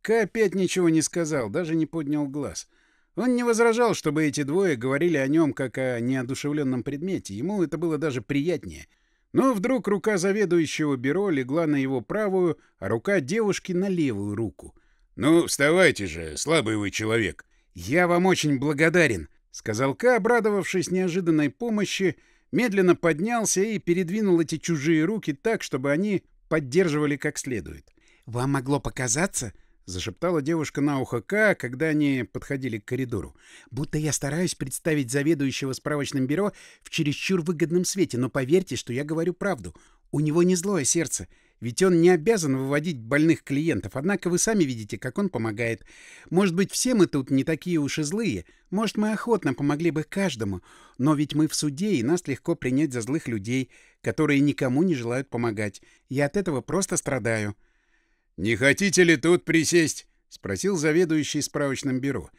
Ка опять ничего не сказал, даже не поднял глаз. Он не возражал, чтобы эти двое говорили о нем как о неодушевленном предмете. Ему это было даже приятнее. Но вдруг рука заведующего бюро легла на его правую, а рука девушки на левую руку. «Ну, вставайте же, слабый вы человек!» «Я вам очень благодарен», — сказал Ка, обрадовавшись неожиданной помощи, медленно поднялся и передвинул эти чужие руки так, чтобы они поддерживали как следует. «Вам могло показаться, — зашептала девушка на ухо Ка, когда они подходили к коридору. «Будто я стараюсь представить заведующего справочным бюро в чересчур выгодном свете, но поверьте, что я говорю правду. У него не злое сердце. Ведь он не обязан выводить больных клиентов, однако вы сами видите, как он помогает. Может быть, все мы тут не такие уж и злые. Может, мы охотно помогли бы каждому. Но ведь мы в суде, и нас легко принять за злых людей, которые никому не желают помогать. Я от этого просто страдаю. — Не хотите ли тут присесть? — спросил заведующий справочным бюро.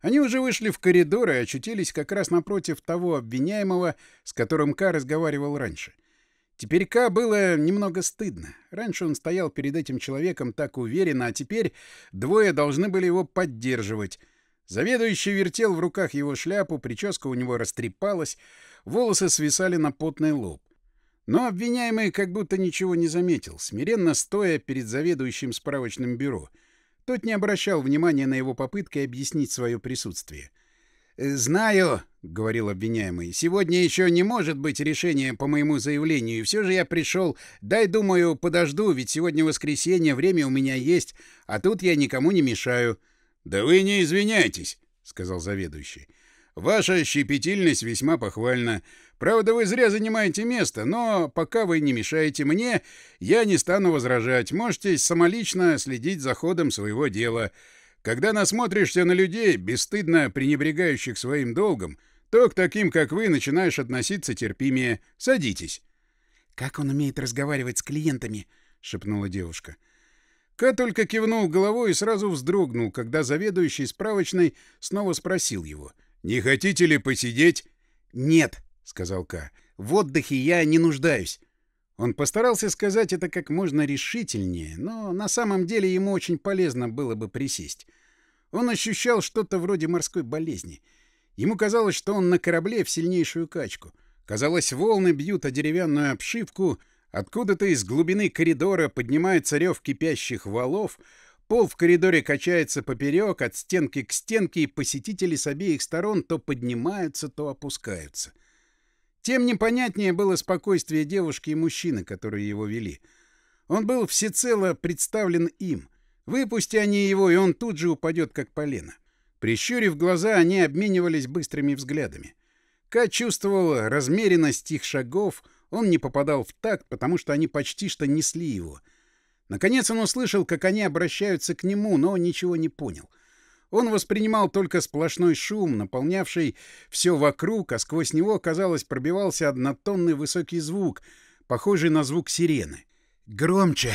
Они уже вышли в коридор и очутились как раз напротив того обвиняемого, с которым Ка разговаривал раньше. — Теперь Ка было немного стыдно. Раньше он стоял перед этим человеком так уверенно, а теперь двое должны были его поддерживать. Заведующий вертел в руках его шляпу, прическа у него растрепалась, волосы свисали на потный лоб. Но обвиняемый как будто ничего не заметил, смиренно стоя перед заведующим справочным бюро. Тот не обращал внимания на его попытки объяснить свое присутствие. «Э, «Знаю», — говорил обвиняемый, — «сегодня еще не может быть решения по моему заявлению, и все же я пришел. Дай, думаю, подожду, ведь сегодня воскресенье, время у меня есть, а тут я никому не мешаю». «Да вы не извиняйтесь», — сказал заведующий. «Ваша щепетильность весьма похвальна. Правда, вы зря занимаете место, но пока вы не мешаете мне, я не стану возражать. Можете самолично следить за ходом своего дела». Когда насмотришься на людей, бесстыдно пренебрегающих своим долгом, то к таким, как вы, начинаешь относиться терпимее. Садитесь. — Как он умеет разговаривать с клиентами? — шепнула девушка. Ка только кивнул головой и сразу вздрогнул, когда заведующий справочной снова спросил его. «Не хотите ли посидеть?» «Нет», — сказал Ка. «В отдыхе я не нуждаюсь». Он постарался сказать это как можно решительнее, но на самом деле ему очень полезно было бы присесть. Он ощущал что-то вроде морской болезни. Ему казалось, что он на корабле в сильнейшую качку. Казалось, волны бьют о деревянную обшивку, откуда-то из глубины коридора поднимается рев кипящих валов, пол в коридоре качается поперек, от стенки к стенке, и посетители с обеих сторон то поднимаются, то опускаются. Тем непонятнее было спокойствие девушки и мужчины, которые его вели. Он был всецело представлен им — Выпусти они его, и он тут же упадет, как полено. Прищурив глаза, они обменивались быстрыми взглядами. Ка чувствовал размеренность их шагов, он не попадал в такт, потому что они почти что несли его. Наконец он услышал, как они обращаются к нему, но ничего не понял. Он воспринимал только сплошной шум, наполнявший все вокруг, а сквозь него, казалось, пробивался однотонный высокий звук, похожий на звук сирены. «Громче!»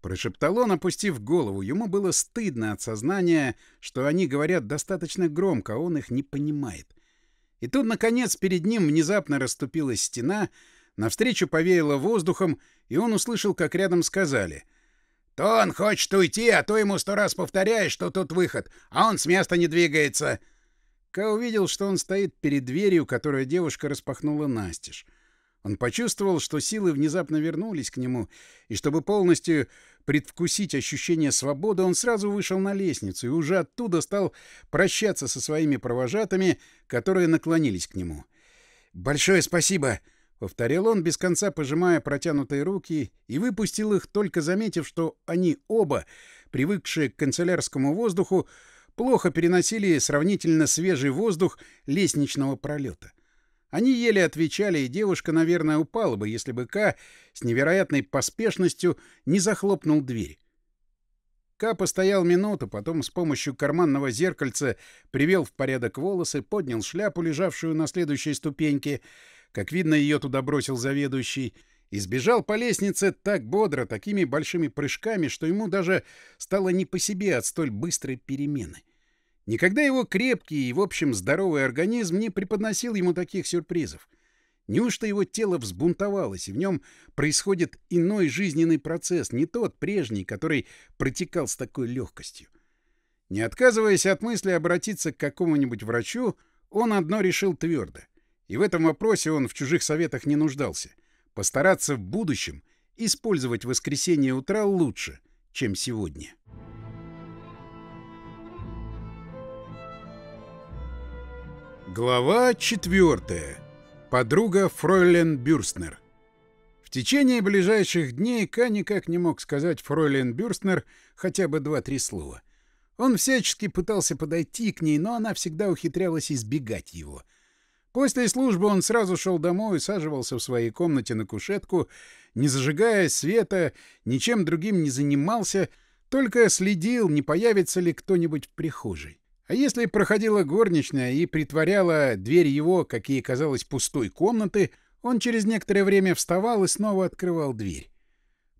Прошептал он, опустив голову. Ему было стыдно от сознания, что они говорят достаточно громко, а он их не понимает. И тут, наконец, перед ним внезапно расступилась стена, навстречу повеяло воздухом, и он услышал, как рядом сказали. «То он хочет уйти, а то ему сто раз повторяешь, что тут выход, а он с места не двигается». Ка увидел, что он стоит перед дверью, которую девушка распахнула настежь. Он почувствовал, что силы внезапно вернулись к нему, и чтобы полностью предвкусить ощущение свободы, он сразу вышел на лестницу и уже оттуда стал прощаться со своими провожатыми, которые наклонились к нему. «Большое спасибо!» — повторил он, без конца пожимая протянутые руки, и выпустил их, только заметив, что они оба, привыкшие к канцелярскому воздуху, плохо переносили сравнительно свежий воздух лестничного пролета. Они еле отвечали, и девушка, наверное, упала бы, если бы К с невероятной поспешностью не захлопнул дверь. К постоял минуту, потом с помощью карманного зеркальца привел в порядок волосы, поднял шляпу, лежавшую на следующей ступеньке, как видно, ее туда бросил заведующий, и сбежал по лестнице так бодро, такими большими прыжками, что ему даже стало не по себе от столь быстрой перемены. Никогда его крепкий и, в общем, здоровый организм не преподносил ему таких сюрпризов. Неужто его тело взбунтовалось, и в нем происходит иной жизненный процесс, не тот прежний, который протекал с такой легкостью? Не отказываясь от мысли обратиться к какому-нибудь врачу, он одно решил твердо. И в этом вопросе он в чужих советах не нуждался. Постараться в будущем использовать воскресенье утра лучше, чем сегодня. Глава четвертая. Подруга Фройлен Бюрстнер. В течение ближайших дней Ка никак не мог сказать Фройлен Бюрстнер хотя бы два-три слова. Он всячески пытался подойти к ней, но она всегда ухитрялась избегать его. После службы он сразу шел домой и саживался в своей комнате на кушетку, не зажигая света, ничем другим не занимался, только следил, не появится ли кто-нибудь в прихожей. А если проходила горничная и притворяла дверь его, как ей казалось, пустой комнаты, он через некоторое время вставал и снова открывал дверь.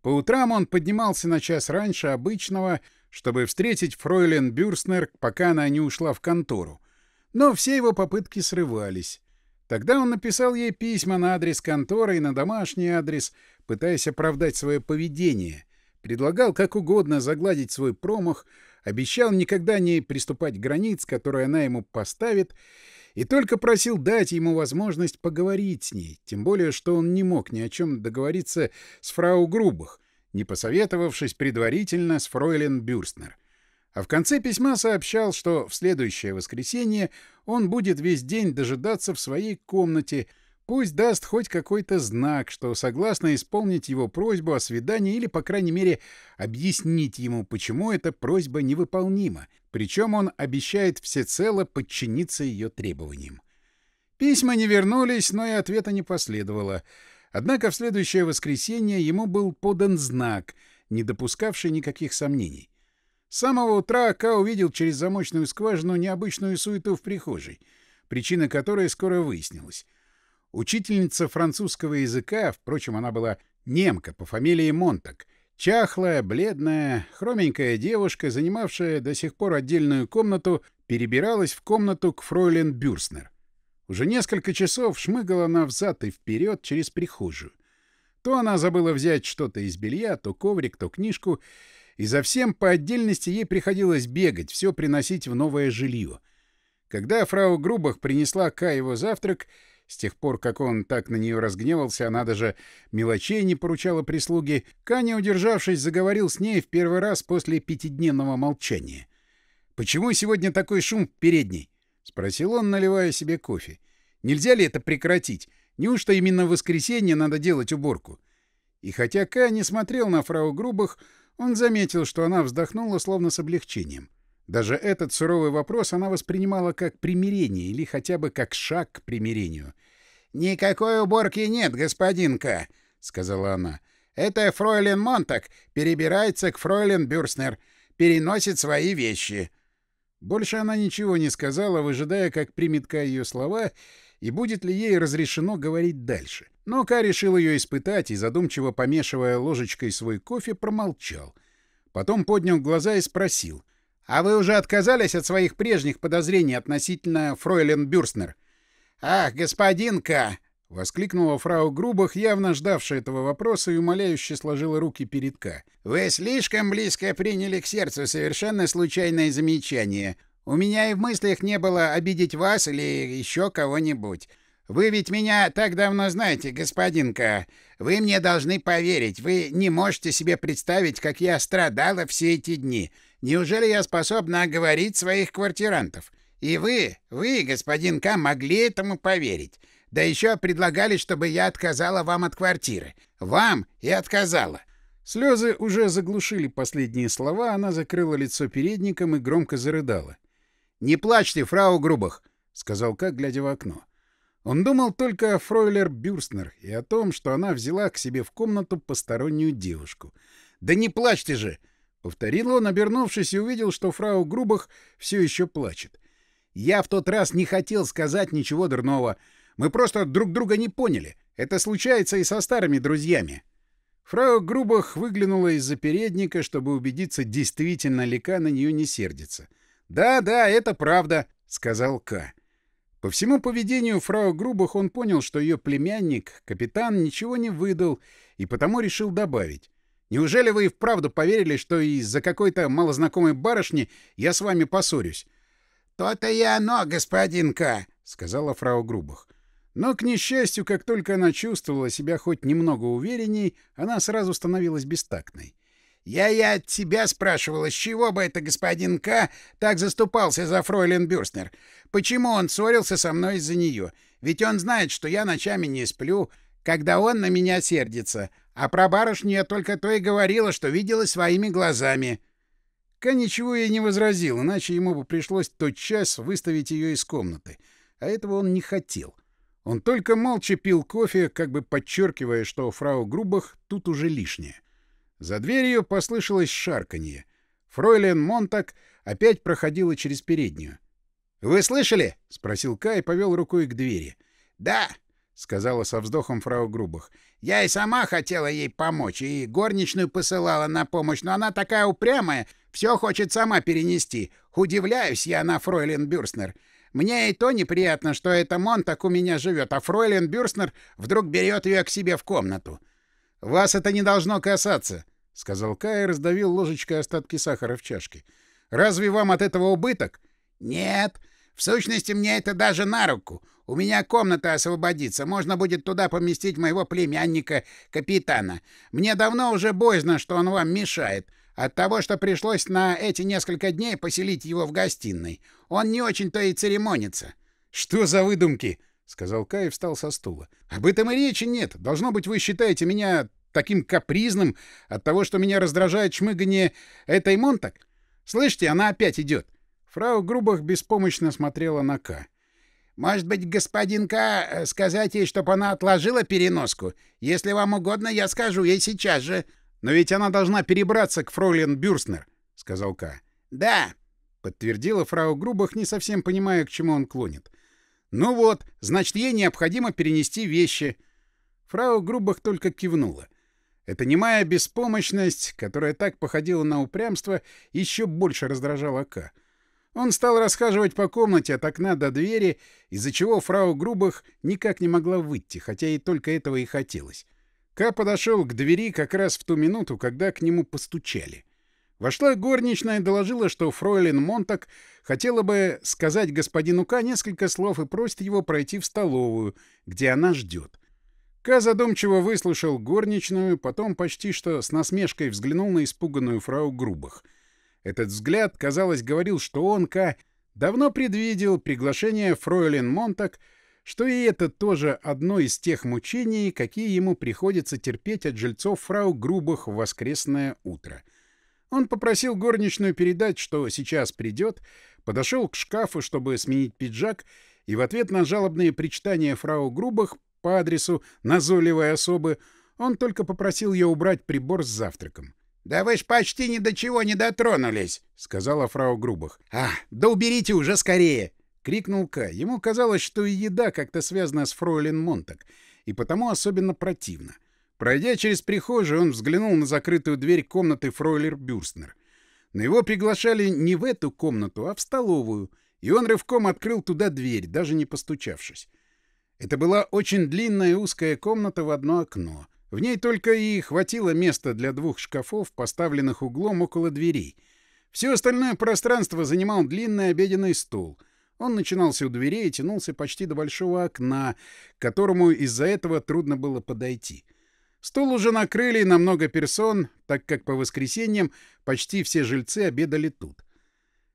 По утрам он поднимался на час раньше обычного, чтобы встретить фройлен Бюрстнер, пока она не ушла в контору. Но все его попытки срывались. Тогда он написал ей письма на адрес конторы и на домашний адрес, пытаясь оправдать свое поведение, предлагал как угодно загладить свой промах, обещал никогда не приступать к границ, которые она ему поставит, и только просил дать ему возможность поговорить с ней, тем более, что он не мог ни о чем договориться с фрау Грубах, не посоветовавшись предварительно с фройлен Бюрстнер. А в конце письма сообщал, что в следующее воскресенье он будет весь день дожидаться в своей комнате, пусть даст хоть какой-то знак, что согласно исполнить его просьбу о свидании или, по крайней мере, объяснить ему, почему эта просьба невыполнима, причем он обещает всецело подчиниться ее требованиям. Письма не вернулись, но и ответа не последовало. Однако в следующее воскресенье ему был подан знак, не допускавший никаких сомнений. С самого утра Ка увидел через замочную скважину необычную суету в прихожей, причина которой скоро выяснилась. Учительница французского языка, впрочем, она была немка по фамилии Монтак, чахлая, бледная, хроменькая девушка, занимавшая до сих пор отдельную комнату, перебиралась в комнату к фройлен Бюрснер. Уже несколько часов шмыгала она взад и вперед через прихожую. То она забыла взять что-то из белья, то коврик, то книжку — и за всем по отдельности ей приходилось бегать, все приносить в новое жилье. Когда фрау Грубах принесла Ка его завтрак, с тех пор, как он так на нее разгневался, она даже мелочей не поручала прислуге, Ка, не удержавшись, заговорил с ней в первый раз после пятидневного молчания. «Почему сегодня такой шум в передней?» — спросил он, наливая себе кофе. «Нельзя ли это прекратить? Неужто именно в воскресенье надо делать уборку?» И хотя Ка не смотрел на фрау Грубах, он заметил, что она вздохнула словно с облегчением. Даже этот суровый вопрос она воспринимала как примирение или хотя бы как шаг к примирению. «Никакой уборки нет, господин К», — сказала она. «Это фройлен Монтак перебирается к фройлен Бюрснер, переносит свои вещи». Больше она ничего не сказала, выжидая, как примет ее слова, и будет ли ей разрешено говорить дальше. Но Ка решил ее испытать и, задумчиво помешивая ложечкой свой кофе, промолчал. Потом поднял глаза и спросил. «А вы уже отказались от своих прежних подозрений относительно фройлен Бюрстнер?» «Ах, господин К!» — воскликнула фрау Грубах, явно ждавшая этого вопроса и умоляюще сложила руки перед К. «Вы слишком близко приняли к сердцу совершенно случайное замечание. У меня и в мыслях не было обидеть вас или еще кого-нибудь. Вы ведь меня так давно знаете, господин К. Вы мне должны поверить. Вы не можете себе представить, как я страдала все эти дни. Неужели я способна оговорить своих квартирантов? И вы, вы, господин К, могли этому поверить. Да еще предлагали, чтобы я отказала вам от квартиры. Вам и отказала. Слезы уже заглушили последние слова, она закрыла лицо передником и громко зарыдала. «Не плачьте, фрау Грубах», — сказал К, глядя в окно. Он думал только о Фройлер Бюрстнер и о том, что она взяла к себе в комнату постороннюю девушку. «Да не плачьте же!» — повторил он, обернувшись, и увидел, что фрау Грубах все еще плачет. «Я в тот раз не хотел сказать ничего дурного. Мы просто друг друга не поняли. Это случается и со старыми друзьями». Фрау Грубах выглянула из-за передника, чтобы убедиться, действительно ли Ка на нее не сердится. «Да, да, это правда», — сказал Ка. По всему поведению фрау Грубах он понял, что ее племянник, капитан, ничего не выдал, и потому решил добавить. «Неужели вы и вправду поверили, что из-за какой-то малознакомой барышни я с вами поссорюсь?» «То-то и оно, господин К», — сказала фрау Грубах. Но, к несчастью, как только она чувствовала себя хоть немного уверенней, она сразу становилась бестактной. «Я и от тебя спрашивала, с чего бы это господин К. так заступался за фройлен Бюрстнер? Почему он ссорился со мной из-за нее? Ведь он знает, что я ночами не сплю, когда он на меня сердится. А про барышню я только то и говорила, что видела своими глазами». Ка ничего ей не возразил, иначе ему бы пришлось тот час выставить ее из комнаты. А этого он не хотел. Он только молча пил кофе, как бы подчеркивая, что фрау Грубах тут уже лишнее. За дверью послышалось шарканье. Фройлен Монтак опять проходила через переднюю. «Вы слышали?» — спросил Кай и повел рукой к двери. «Да», — сказала со вздохом фрау Грубах. «Я и сама хотела ей помочь, и горничную посылала на помощь, но она такая упрямая, все хочет сама перенести. Удивляюсь я на фройлен Бюрстнер. Мне и то неприятно, что это Монтак у меня живет, а Фройлен Бюрстнер вдруг берет ее к себе в комнату. — Вас это не должно касаться, — сказал Кай и раздавил ложечкой остатки сахара в чашке. — Разве вам от этого убыток? — Нет. В сущности, мне это даже на руку. У меня комната освободится. Можно будет туда поместить моего племянника, капитана. Мне давно уже боязно, что он вам мешает. От того, что пришлось на эти несколько дней поселить его в гостиной. Он не очень-то и церемонится. — Что за выдумки? — сказал Кай и встал со стула. — Об этом и речи нет. Должно быть, вы считаете меня таким капризным от того, что меня раздражает шмыгание этой Монтак? Слышите, она опять идет. Фрау Грубах беспомощно смотрела на Ка. «Может быть, господин К. Э, сказать ей, чтобы она отложила переноску? Если вам угодно, я скажу ей сейчас же». «Но ведь она должна перебраться к фройлен Бюрстнер», — сказал К. «Да», — подтвердила фрау Грубах, не совсем понимая, к чему он клонит. «Ну вот, значит, ей необходимо перенести вещи». Фрау Грубах только кивнула. Эта немая беспомощность, которая так походила на упрямство, еще больше раздражала К. Он стал расхаживать по комнате от окна до двери, из-за чего фрау Грубах никак не могла выйти, хотя и только этого и хотелось. Ка подошел к двери как раз в ту минуту, когда к нему постучали. Вошла горничная и доложила, что фройлен Монтак хотела бы сказать господину Ка несколько слов и просит его пройти в столовую, где она ждет. Ка задумчиво выслушал горничную, потом почти что с насмешкой взглянул на испуганную фрау Грубах. Этот взгляд, казалось, говорил, что он, Ка, давно предвидел приглашение фройлен Монтак — что и это тоже одно из тех мучений, какие ему приходится терпеть от жильцов фрау Грубах в воскресное утро. Он попросил горничную передать, что сейчас придет, подошел к шкафу, чтобы сменить пиджак, и в ответ на жалобные причитания фрау Грубах по адресу назойливой особы он только попросил ее убрать прибор с завтраком. «Да вы ж почти ни до чего не дотронулись», — сказала фрау Грубах. «А, да уберите уже скорее!» крикнул Ка. Ему казалось, что и еда как-то связана с фройлен Монтак, и потому особенно противно. Пройдя через прихожую, он взглянул на закрытую дверь комнаты фройлер Бюрстнер. Но его приглашали не в эту комнату, а в столовую, и он рывком открыл туда дверь, даже не постучавшись. Это была очень длинная узкая комната в одно окно. В ней только и хватило места для двух шкафов, поставленных углом около дверей. Все остальное пространство занимал длинный обеденный стол — он начинался у дверей и тянулся почти до большого окна, к которому из-за этого трудно было подойти. Стол уже накрыли на много персон, так как по воскресеньям почти все жильцы обедали тут.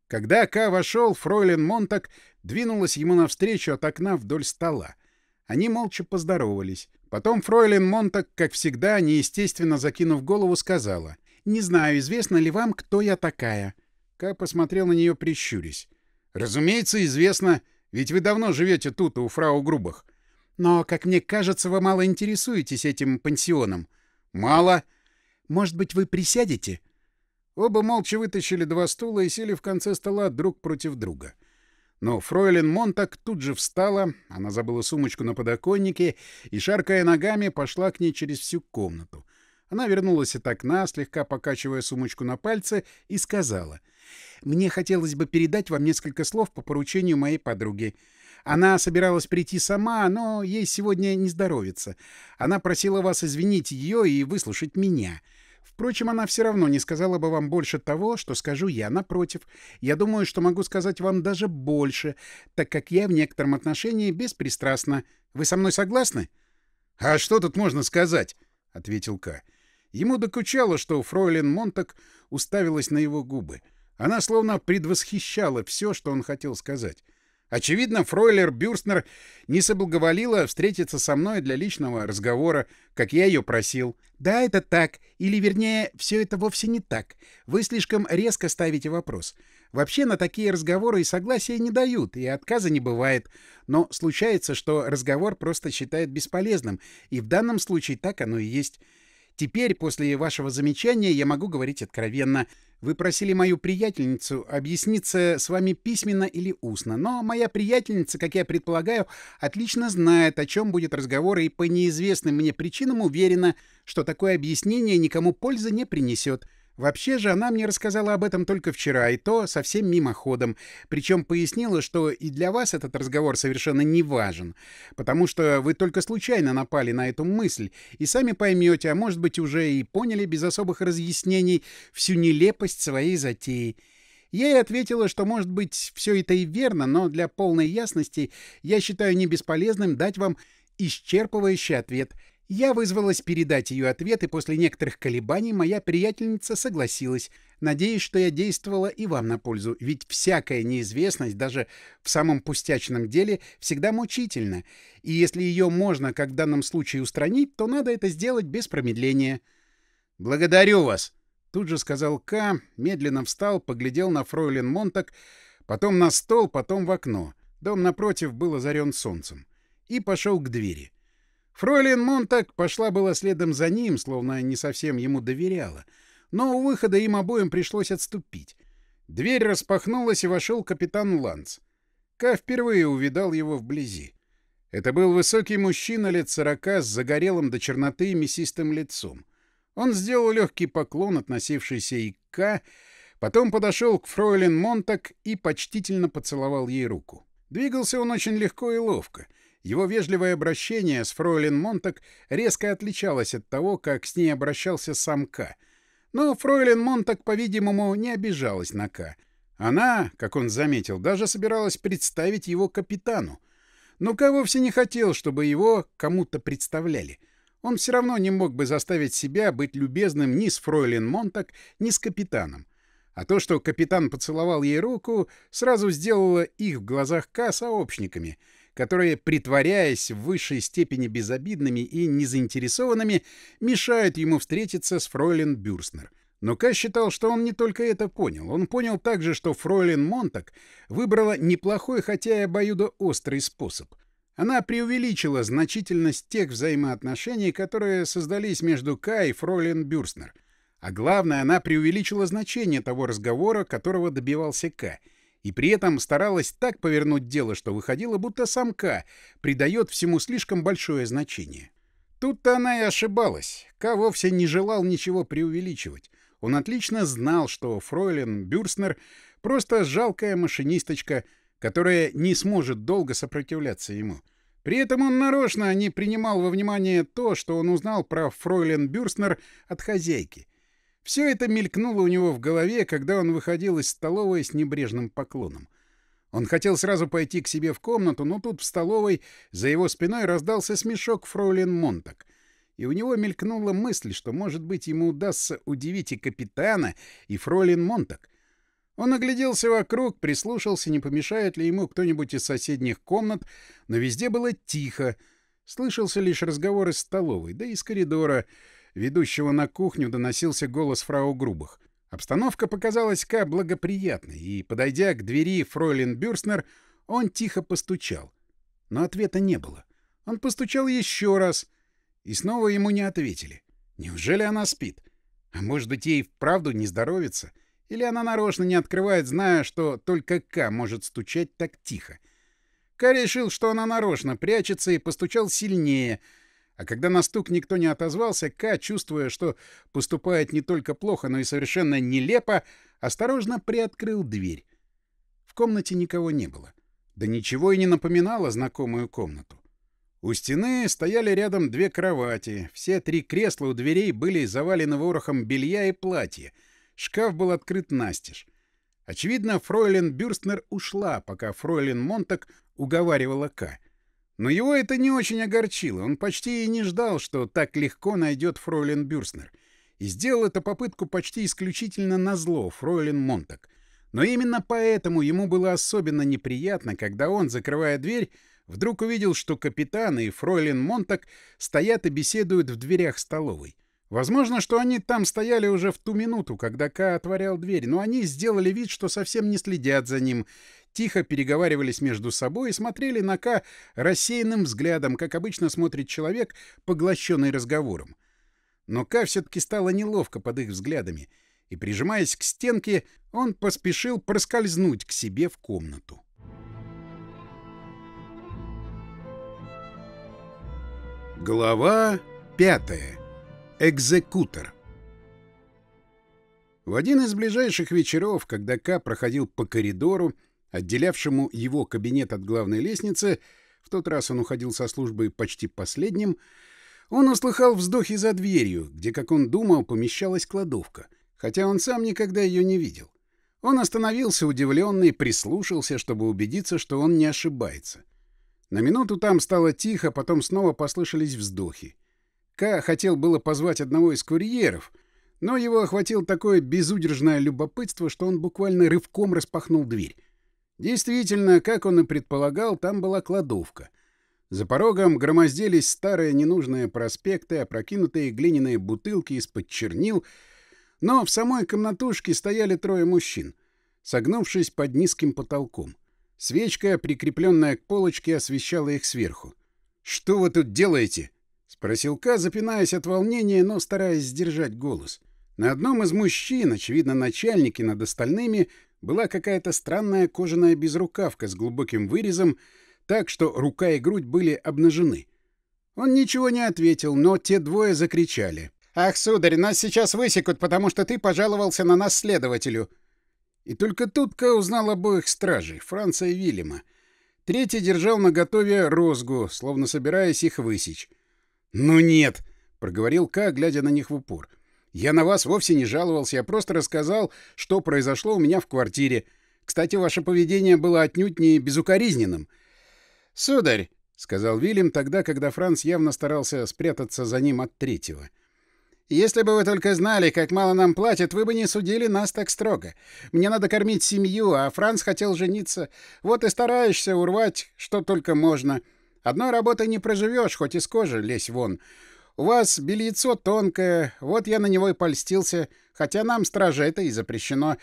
Когда Ка вошел, фройлен Монтак двинулась ему навстречу от окна вдоль стола. Они молча поздоровались. Потом фройлен Монтак, как всегда, неестественно закинув голову, сказала. «Не знаю, известно ли вам, кто я такая». Ка посмотрел на нее, прищурясь. Разумеется, известно, ведь вы давно живете тут, у фрау Грубах. Но, как мне кажется, вы мало интересуетесь этим пансионом. Мало. Может быть, вы присядете? Оба молча вытащили два стула и сели в конце стола друг против друга. Но фройлен Монтак тут же встала, она забыла сумочку на подоконнике и, шаркая ногами, пошла к ней через всю комнату. Она вернулась от окна, слегка покачивая сумочку на пальце, и сказала — мне хотелось бы передать вам несколько слов по поручению моей подруги. Она собиралась прийти сама, но ей сегодня не здоровится. Она просила вас извинить ее и выслушать меня. Впрочем, она все равно не сказала бы вам больше того, что скажу я. Напротив, я думаю, что могу сказать вам даже больше, так как я в некотором отношении беспристрастна. Вы со мной согласны? — А что тут можно сказать? — ответил К. Ему докучало, что фройлен Монтак уставилась на его губы. — она словно предвосхищала все, что он хотел сказать. Очевидно, Фройлер Бюрстнер не соблаговолила встретиться со мной для личного разговора, как я ее просил. «Да, это так. Или, вернее, все это вовсе не так. Вы слишком резко ставите вопрос. Вообще на такие разговоры и согласия не дают, и отказа не бывает. Но случается, что разговор просто считают бесполезным, и в данном случае так оно и есть. Теперь, после вашего замечания, я могу говорить откровенно. Вы просили мою приятельницу объясниться с вами письменно или устно, но моя приятельница, как я предполагаю, отлично знает, о чем будет разговор, и по неизвестным мне причинам уверена, что такое объяснение никому пользы не принесет. Вообще же она мне рассказала об этом только вчера, и то совсем мимоходом. Причем пояснила, что и для вас этот разговор совершенно не важен, потому что вы только случайно напали на эту мысль и сами поймете, а может быть уже и поняли без особых разъяснений всю нелепость своей затеи. Я ей ответила, что, может быть, все это и верно, но для полной ясности я считаю не бесполезным дать вам исчерпывающий ответ — я вызвалась передать ее ответ, и после некоторых колебаний моя приятельница согласилась. Надеюсь, что я действовала и вам на пользу, ведь всякая неизвестность, даже в самом пустячном деле, всегда мучительна, и если ее можно, как в данном случае, устранить, то надо это сделать без промедления. «Благодарю вас!» — тут же сказал К, медленно встал, поглядел на фройлен Монтак, потом на стол, потом в окно. Дом напротив был озарен солнцем. И пошел к двери. — Фройлен Монтак пошла была следом за ним, словно не совсем ему доверяла. Но у выхода им обоим пришлось отступить. Дверь распахнулась, и вошел капитан Ланц. Ка впервые увидал его вблизи. Это был высокий мужчина лет сорока с загорелым до черноты мясистым лицом. Он сделал легкий поклон, относившийся и к Ка, потом подошел к фройлен Монтак и почтительно поцеловал ей руку. Двигался он очень легко и ловко — его вежливое обращение с фройлен Монтак резко отличалось от того, как с ней обращался сам К. Но фройлен Монтак, по-видимому, не обижалась на К. Она, как он заметил, даже собиралась представить его капитану. Но К вовсе не хотел, чтобы его кому-то представляли. Он все равно не мог бы заставить себя быть любезным ни с фройлен Монтак, ни с капитаном. А то, что капитан поцеловал ей руку, сразу сделало их в глазах К сообщниками — которые, притворяясь в высшей степени безобидными и незаинтересованными, мешают ему встретиться с фройлен Бюрстнер. Но Ка считал, что он не только это понял. Он понял также, что фройлен Монтак выбрала неплохой, хотя и обоюдоострый способ. Она преувеличила значительность тех взаимоотношений, которые создались между Ка и фройлен Бюрстнер. А главное, она преувеличила значение того разговора, которого добивался Ка — и при этом старалась так повернуть дело, что выходило, будто самка придает всему слишком большое значение. Тут-то она и ошибалась. Ка вовсе не желал ничего преувеличивать. Он отлично знал, что фройлен Бюрстнер — просто жалкая машинисточка, которая не сможет долго сопротивляться ему. При этом он нарочно не принимал во внимание то, что он узнал про фройлен Бюрстнер от хозяйки. Все это мелькнуло у него в голове, когда он выходил из столовой с небрежным поклоном. Он хотел сразу пойти к себе в комнату, но тут в столовой за его спиной раздался смешок фройлен Монтак. И у него мелькнула мысль, что, может быть, ему удастся удивить и капитана, и фройлен Монтак. Он огляделся вокруг, прислушался, не помешает ли ему кто-нибудь из соседних комнат, но везде было тихо. Слышался лишь разговор из столовой, да и из коридора — ведущего на кухню, доносился голос фрау Грубах. Обстановка показалась Ка благоприятной, и, подойдя к двери фройлен Бюрстнер, он тихо постучал. Но ответа не было. Он постучал еще раз, и снова ему не ответили. Неужели она спит? А может быть, ей вправду не здоровится? Или она нарочно не открывает, зная, что только К может стучать так тихо? Ка решил, что она нарочно прячется, и постучал сильнее — а когда на стук никто не отозвался, К, чувствуя, что поступает не только плохо, но и совершенно нелепо, осторожно приоткрыл дверь. В комнате никого не было. Да ничего и не напоминало знакомую комнату. У стены стояли рядом две кровати. Все три кресла у дверей были завалены ворохом белья и платья. Шкаф был открыт настежь. Очевидно, фройлен Бюрстнер ушла, пока фройлен Монтак уговаривала К. Но его это не очень огорчило. Он почти и не ждал, что так легко найдет фройлен Бюрстнер. И сделал эту попытку почти исключительно на зло фройлен Монтак. Но именно поэтому ему было особенно неприятно, когда он, закрывая дверь, вдруг увидел, что капитан и фройлен Монтак стоят и беседуют в дверях столовой. Возможно, что они там стояли уже в ту минуту, когда Ка отворял дверь, но они сделали вид, что совсем не следят за ним, тихо переговаривались между собой и смотрели на Ка рассеянным взглядом, как обычно смотрит человек, поглощенный разговором. Но Ка все-таки стало неловко под их взглядами, и, прижимаясь к стенке, он поспешил проскользнуть к себе в комнату. Глава пятая. Экзекутор. В один из ближайших вечеров, когда К проходил по коридору, отделявшему его кабинет от главной лестницы, в тот раз он уходил со службы почти последним, он услыхал вздохи за дверью, где, как он думал, помещалась кладовка, хотя он сам никогда ее не видел. Он остановился удивленный, прислушался, чтобы убедиться, что он не ошибается. На минуту там стало тихо, потом снова послышались вздохи. К хотел было позвать одного из курьеров, но его охватил такое безудержное любопытство, что он буквально рывком распахнул дверь. Действительно, как он и предполагал, там была кладовка. За порогом громоздились старые ненужные проспекты, опрокинутые глиняные бутылки из-под чернил, но в самой комнатушке стояли трое мужчин, согнувшись под низким потолком. Свечка, прикрепленная к полочке, освещала их сверху. «Что вы тут делаете?» — спросил Ка, запинаясь от волнения, но стараясь сдержать голос. На одном из мужчин, очевидно, начальники над остальными, была какая-то странная кожаная безрукавка с глубоким вырезом, так что рука и грудь были обнажены. Он ничего не ответил, но те двое закричали. «Ах, сударь, нас сейчас высекут, потому что ты пожаловался на нас следователю!» И только тут Ка узнал обоих стражей, Франца и Вильяма. Третий держал наготове розгу, словно собираясь их высечь. «Ну нет!» — проговорил Ка, глядя на них в упор. «Я на вас вовсе не жаловался, я просто рассказал, что произошло у меня в квартире. Кстати, ваше поведение было отнюдь не безукоризненным». «Сударь!» — сказал Вильям тогда, когда Франц явно старался спрятаться за ним от третьего. — если бы вы только знали, как мало нам платят, вы бы не судили нас так строго. Мне надо кормить семью, а Франц хотел жениться. Вот и стараешься урвать, что только можно. Одной работой не проживешь, хоть из кожи лезь вон. У вас бельецо тонкое, вот я на него и польстился, хотя нам, стража, это и запрещено.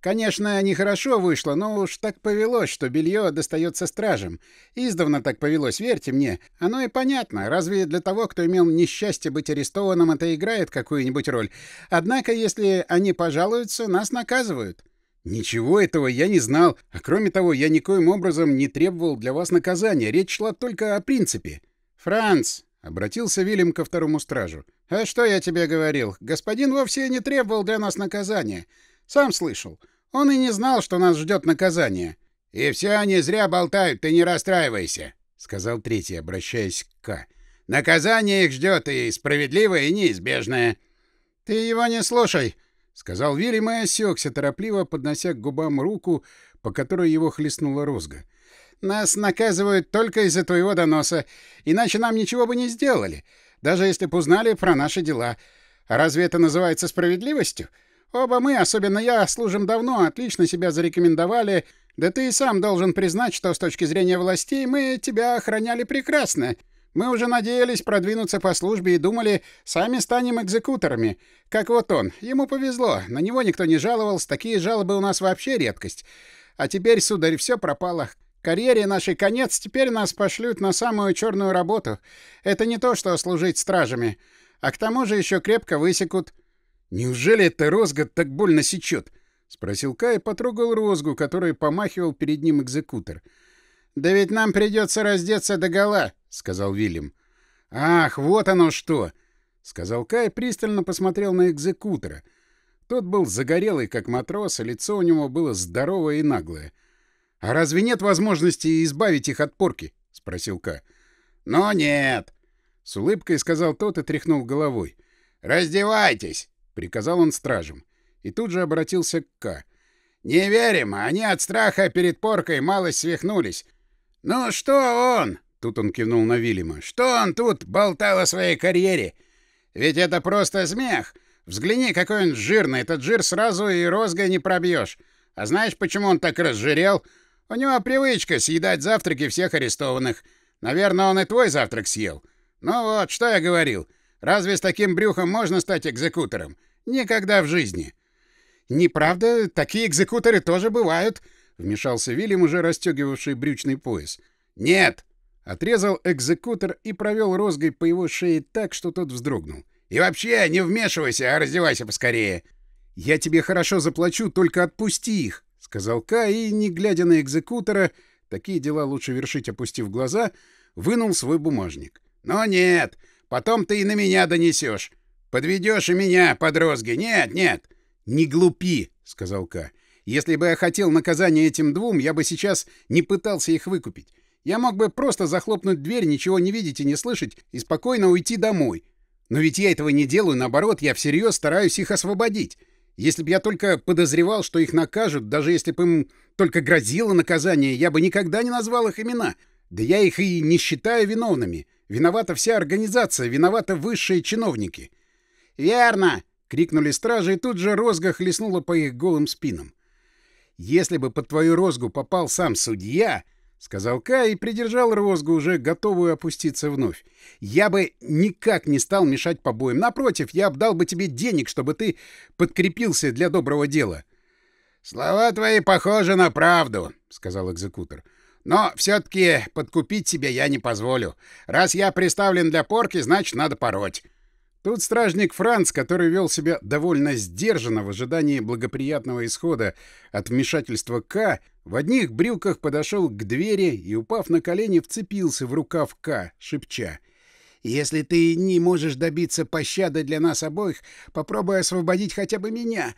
Конечно, нехорошо вышло, но уж так повелось, что белье достается стражам. Издавна так повелось, верьте мне. Оно и понятно. Разве для того, кто имел несчастье быть арестованным, это играет какую-нибудь роль? Однако, если они пожалуются, нас наказывают. Ничего этого я не знал. А кроме того, я никоим образом не требовал для вас наказания. Речь шла только о принципе. Франц, — обратился Вильям ко второму стражу. «А что я тебе говорил? Господин вовсе не требовал для нас наказания. Сам слышал. Он и не знал, что нас ждет наказание. — И все они зря болтают, ты не расстраивайся, — сказал третий, обращаясь к К. — Наказание их ждет и справедливое, и неизбежное. — Ты его не слушай, — сказал Вильям и осекся, торопливо поднося к губам руку, по которой его хлестнула розга. — Нас наказывают только из-за твоего доноса, иначе нам ничего бы не сделали, даже если б узнали про наши дела. А разве это называется справедливостью? — Оба мы, особенно я, служим давно, отлично себя зарекомендовали. Да ты и сам должен признать, что с точки зрения властей мы тебя охраняли прекрасно. Мы уже надеялись продвинуться по службе и думали, сами станем экзекуторами. Как вот он. Ему повезло. На него никто не жаловался. Такие жалобы у нас вообще редкость. А теперь, сударь, все пропало. Карьере нашей конец, теперь нас пошлют на самую черную работу. Это не то, что служить стражами. А к тому же еще крепко высекут. «Неужели эта розга так больно сечет?» — спросил Кай и потрогал розгу, которой помахивал перед ним экзекутор. «Да ведь нам придется раздеться догола», — сказал Вильям. «Ах, вот оно что!» — сказал Кай пристально посмотрел на экзекутора. Тот был загорелый, как матрос, а лицо у него было здоровое и наглое. «А разве нет возможности избавить их от порки?» — спросил Ка. «Но нет!» — с улыбкой сказал тот и тряхнул головой. «Раздевайтесь!» — приказал он стражам. И тут же обратился к К. «Не верим, они от страха перед поркой малость свихнулись. Ну что он?» — тут он кивнул на Вильяма. «Что он тут болтал о своей карьере? Ведь это просто смех. Взгляни, какой он жирный. Этот жир сразу и розгой не пробьешь. А знаешь, почему он так разжирел? У него привычка съедать завтраки всех арестованных. Наверное, он и твой завтрак съел. Ну вот, что я говорил. Разве с таким брюхом можно стать экзекутором? Никогда в жизни. Неправда, такие экзекуторы тоже бывают, вмешался Вильям, уже расстегивавший брючный пояс. Нет, отрезал экзекутор и провел розгой по его шее так, что тот вздрогнул. И вообще, не вмешивайся, а раздевайся поскорее. Я тебе хорошо заплачу, только отпусти их, сказал Кай и, не глядя на экзекутора, такие дела лучше вершить, опустив глаза, вынул свой бумажник. Но нет, Потом ты и на меня донесешь. Подведешь и меня, подростки. Нет, нет. «Не глупи», — сказал К. «Если бы я хотел наказания этим двум, я бы сейчас не пытался их выкупить. Я мог бы просто захлопнуть дверь, ничего не видеть и не слышать, и спокойно уйти домой. Но ведь я этого не делаю, наоборот, я всерьез стараюсь их освободить. Если бы я только подозревал, что их накажут, даже если бы им только грозило наказание, я бы никогда не назвал их имена. Да я их и не считаю виновными. Виновата вся организация, виноваты высшие чиновники. «Верно!» — крикнули стражи, и тут же розга хлестнула по их голым спинам. «Если бы под твою розгу попал сам судья...» — сказал Кай и придержал розгу, уже готовую опуститься вновь. «Я бы никак не стал мешать побоям. Напротив, я обдал бы тебе денег, чтобы ты подкрепился для доброго дела». «Слова твои похожи на правду», — сказал экзекутор. «Но все-таки подкупить себя я не позволю. Раз я приставлен для порки, значит, надо пороть». Тут стражник Франц, который вел себя довольно сдержанно в ожидании благоприятного исхода от вмешательства К, в одних брюках подошел к двери и, упав на колени, вцепился в рукав К, шепча. «Если ты не можешь добиться пощады для нас обоих, попробуй освободить хотя бы меня.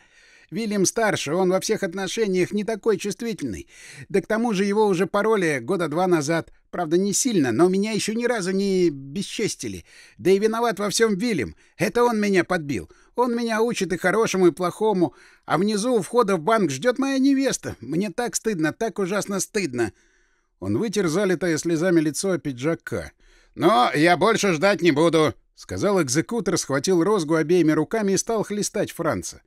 Вильям старше, он во всех отношениях не такой чувствительный. Да к тому же его уже пороли года два назад. Правда, не сильно, но меня еще ни разу не бесчестили. Да и виноват во всем Вильям. Это он меня подбил. Он меня учит и хорошему, и плохому. А внизу у входа в банк ждет моя невеста. Мне так стыдно, так ужасно стыдно. Он вытер залитое слезами лицо пиджака. «Но я больше ждать не буду», — сказал экзекутор, схватил розгу обеими руками и стал хлестать Франца.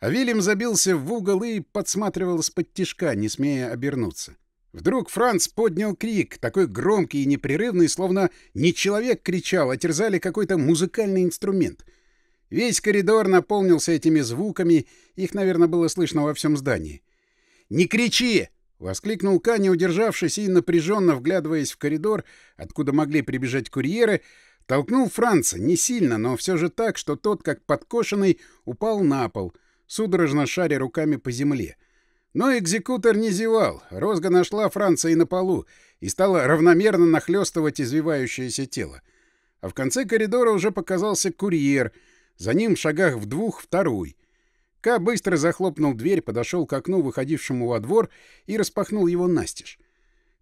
А Вильям забился в угол и подсматривал тишка, не смея обернуться. Вдруг Франц поднял крик, такой громкий и непрерывный, словно не человек кричал, а терзали какой-то музыкальный инструмент. Весь коридор наполнился этими звуками, их, наверное, было слышно во всем здании. «Не кричи!» — воскликнул Ка, не удержавшись и, напряженно вглядываясь в коридор, откуда могли прибежать курьеры, толкнул Франца, не сильно, но все же так, что тот, как подкошенный, упал на пол, судорожно шаря руками по земле. Но экзекутор не зевал, розга нашла Франца и на полу, и стала равномерно нахлестывать извивающееся тело. А в конце коридора уже показался курьер — за ним в шагах в двух второй. Ка быстро захлопнул дверь, подошел к окну, выходившему во двор, и распахнул его настежь.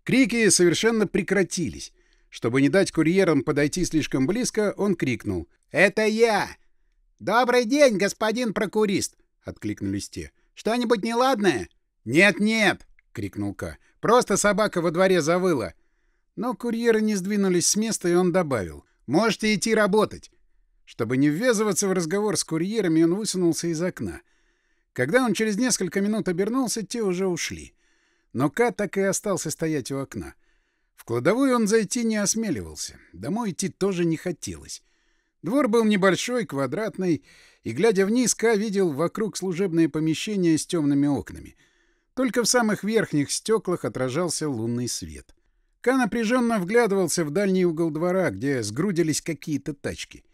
Крики совершенно прекратились. Чтобы не дать курьерам подойти слишком близко, он крикнул. «Это я!» «Добрый день, господин прокурист!» — откликнулись те. «Что-нибудь неладное?» «Нет-нет!» — крикнул Ка. «Просто собака во дворе завыла!» Но курьеры не сдвинулись с места, и он добавил. «Можете идти работать. Чтобы не ввязываться в разговор с курьерами, он высунулся из окна. Когда он через несколько минут обернулся, те уже ушли. Но Ка так и остался стоять у окна. В кладовую он зайти не осмеливался. Домой идти тоже не хотелось. Двор был небольшой, квадратный, и, глядя вниз, Ка видел вокруг служебные помещения с темными окнами. Только в самых верхних стеклах отражался лунный свет. Ка напряженно вглядывался в дальний угол двора, где сгрудились какие-то тачки —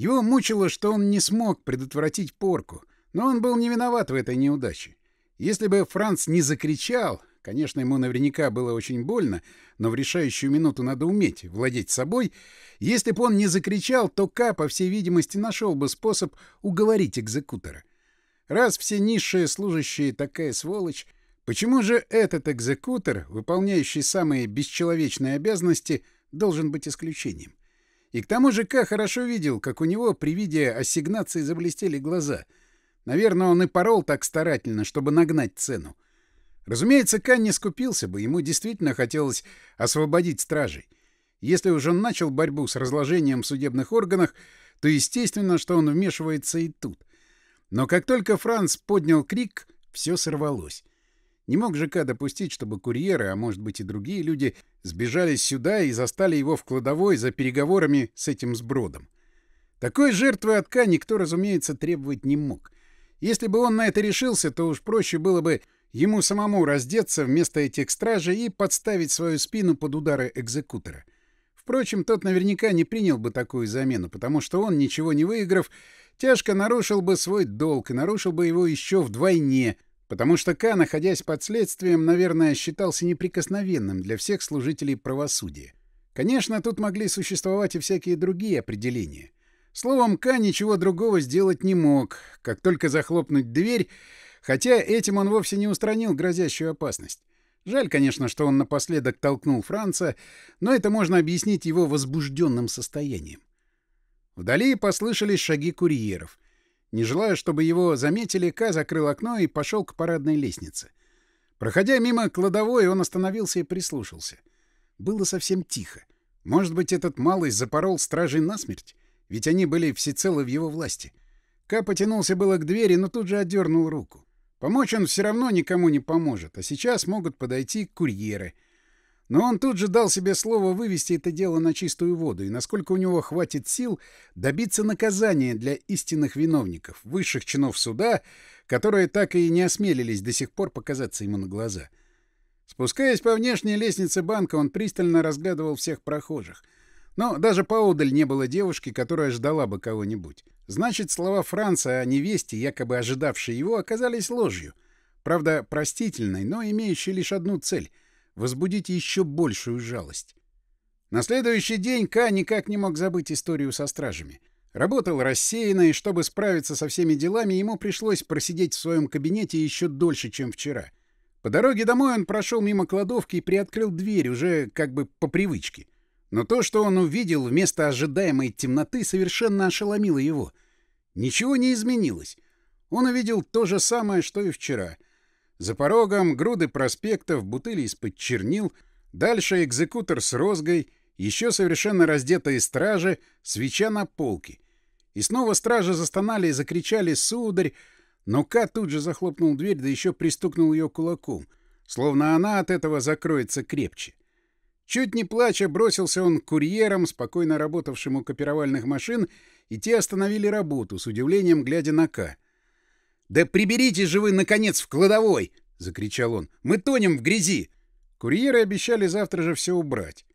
его мучило, что он не смог предотвратить порку, но он был не виноват в этой неудаче. Если бы Франц не закричал, конечно, ему наверняка было очень больно, но в решающую минуту надо уметь владеть собой, если бы он не закричал, то К, по всей видимости, нашел бы способ уговорить экзекутора. Раз все низшие служащие такая сволочь, почему же этот экзекутор, выполняющий самые бесчеловечные обязанности, должен быть исключением? И к тому же Ка хорошо видел, как у него при виде ассигнации заблестели глаза. Наверное, он и порол так старательно, чтобы нагнать цену. Разумеется, Ка не скупился бы, ему действительно хотелось освободить стражей. Если уж он начал борьбу с разложением в судебных органах, то естественно, что он вмешивается и тут. Но как только Франц поднял крик, все сорвалось. Не мог ЖК допустить, чтобы курьеры, а может быть и другие люди, сбежались сюда и застали его в кладовой за переговорами с этим сбродом. Такой жертвы от К никто, разумеется, требовать не мог. Если бы он на это решился, то уж проще было бы ему самому раздеться вместо этих стражей и подставить свою спину под удары экзекутора. Впрочем, тот наверняка не принял бы такую замену, потому что он, ничего не выиграв, тяжко нарушил бы свой долг и нарушил бы его еще вдвойне — Потому что К, находясь под следствием, наверное, считался неприкосновенным для всех служителей правосудия. Конечно, тут могли существовать и всякие другие определения. Словом, Ка ничего другого сделать не мог, как только захлопнуть дверь, хотя этим он вовсе не устранил грозящую опасность. Жаль, конечно, что он напоследок толкнул Франца, но это можно объяснить его возбужденным состоянием. Вдали послышались шаги курьеров. Не желая, чтобы его заметили, Ка закрыл окно и пошел к парадной лестнице. Проходя мимо кладовой, он остановился и прислушался. Было совсем тихо. Может быть, этот малый запорол стражей насмерть? Ведь они были всецело в его власти. Ка потянулся было к двери, но тут же отдернул руку. Помочь он все равно никому не поможет, а сейчас могут подойти курьеры. Но он тут же дал себе слово вывести это дело на чистую воду, и насколько у него хватит сил добиться наказания для истинных виновников, высших чинов суда, которые так и не осмелились до сих пор показаться ему на глаза. Спускаясь по внешней лестнице банка, он пристально разглядывал всех прохожих — но даже поодаль не было девушки, которая ждала бы кого-нибудь. Значит, слова Франца о невесте, якобы ожидавшей его, оказались ложью. Правда, простительной, но имеющей лишь одну цель — возбудить еще большую жалость. На следующий день Ка никак не мог забыть историю со стражами. Работал рассеянно, и чтобы справиться со всеми делами, ему пришлось просидеть в своем кабинете еще дольше, чем вчера. По дороге домой он прошел мимо кладовки и приоткрыл дверь, уже как бы по привычке — но то, что он увидел вместо ожидаемой темноты, совершенно ошеломило его. Ничего не изменилось. Он увидел то же самое, что и вчера. За порогом груды проспектов, бутыли из-под чернил, дальше экзекутор с розгой, еще совершенно раздетые стражи, свеча на полке. И снова стражи застонали и закричали «Сударь!», но Ка тут же захлопнул дверь, да еще пристукнул ее кулаком, словно она от этого закроется крепче. Чуть не плача, бросился он к курьерам, спокойно работавшим у копировальных машин, и те остановили работу, с удивлением глядя на К. «Да приберите же вы, наконец, в кладовой!» — закричал он. «Мы тонем в грязи!» Курьеры обещали завтра же все убрать.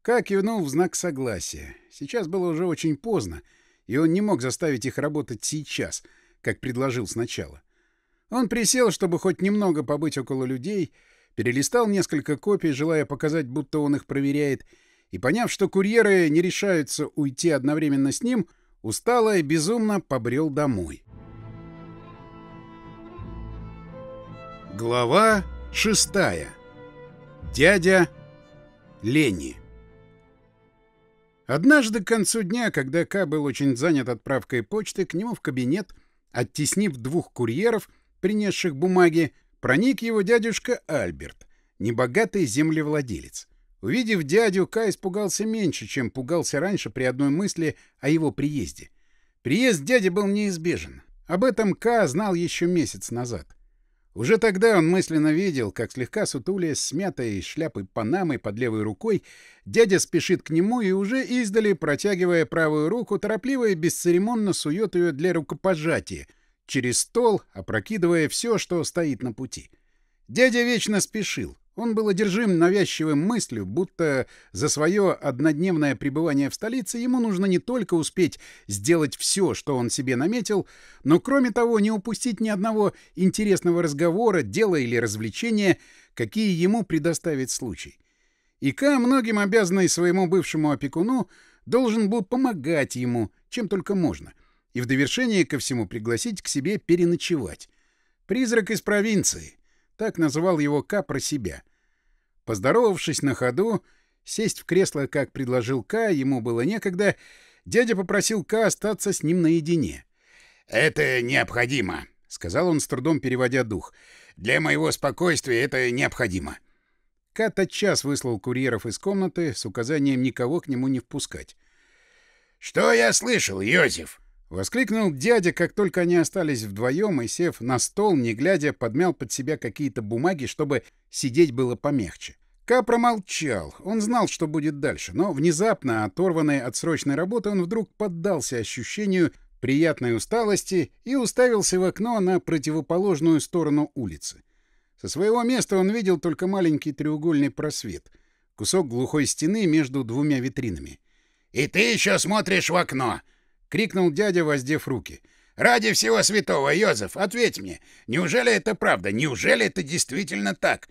К кивнул в знак согласия. Сейчас было уже очень поздно, и он не мог заставить их работать сейчас, как предложил сначала. Он присел, чтобы хоть немного побыть около людей — перелистал несколько копий, желая показать, будто он их проверяет, и, поняв, что курьеры не решаются уйти одновременно с ним, устало и безумно побрел домой. Глава шестая. Дядя Лени. Однажды к концу дня, когда Ка был очень занят отправкой почты, к нему в кабинет, оттеснив двух курьеров, принесших бумаги, проник его дядюшка Альберт, небогатый землевладелец. Увидев дядю, Ка испугался меньше, чем пугался раньше при одной мысли о его приезде. Приезд дяди был неизбежен. Об этом Ка знал еще месяц назад. Уже тогда он мысленно видел, как слегка сутулясь, смятой шляпой панамой под левой рукой, дядя спешит к нему и уже издали, протягивая правую руку, торопливо и бесцеремонно сует ее для рукопожатия — через стол, опрокидывая все, что стоит на пути. Дядя вечно спешил. Он был одержим навязчивым мыслью, будто за свое однодневное пребывание в столице ему нужно не только успеть сделать все, что он себе наметил, но, кроме того, не упустить ни одного интересного разговора, дела или развлечения, какие ему предоставит случай. И Ка, многим обязанный своему бывшему опекуну, должен был помогать ему, чем только можно — и в довершение ко всему пригласить к себе переночевать. «Призрак из провинции», — так называл его К про себя. Поздоровавшись на ходу, сесть в кресло, как предложил К, ему было некогда, дядя попросил К остаться с ним наедине. «Это необходимо», — сказал он с трудом, переводя дух. «Для моего спокойствия это необходимо». К тотчас выслал курьеров из комнаты с указанием никого к нему не впускать. «Что я слышал, Йозеф?» Воскликнул дядя, как только они остались вдвоем, и, сев на стол, не глядя, подмял под себя какие-то бумаги, чтобы сидеть было помягче. Ка промолчал. Он знал, что будет дальше, но внезапно, оторванный от срочной работы, он вдруг поддался ощущению приятной усталости и уставился в окно на противоположную сторону улицы. Со своего места он видел только маленький треугольный просвет, кусок глухой стены между двумя витринами. «И ты еще смотришь в окно!» Крикнул дядя, воздев руки. «Ради всего святого, Йозеф, ответь мне, неужели это правда? Неужели это действительно так?»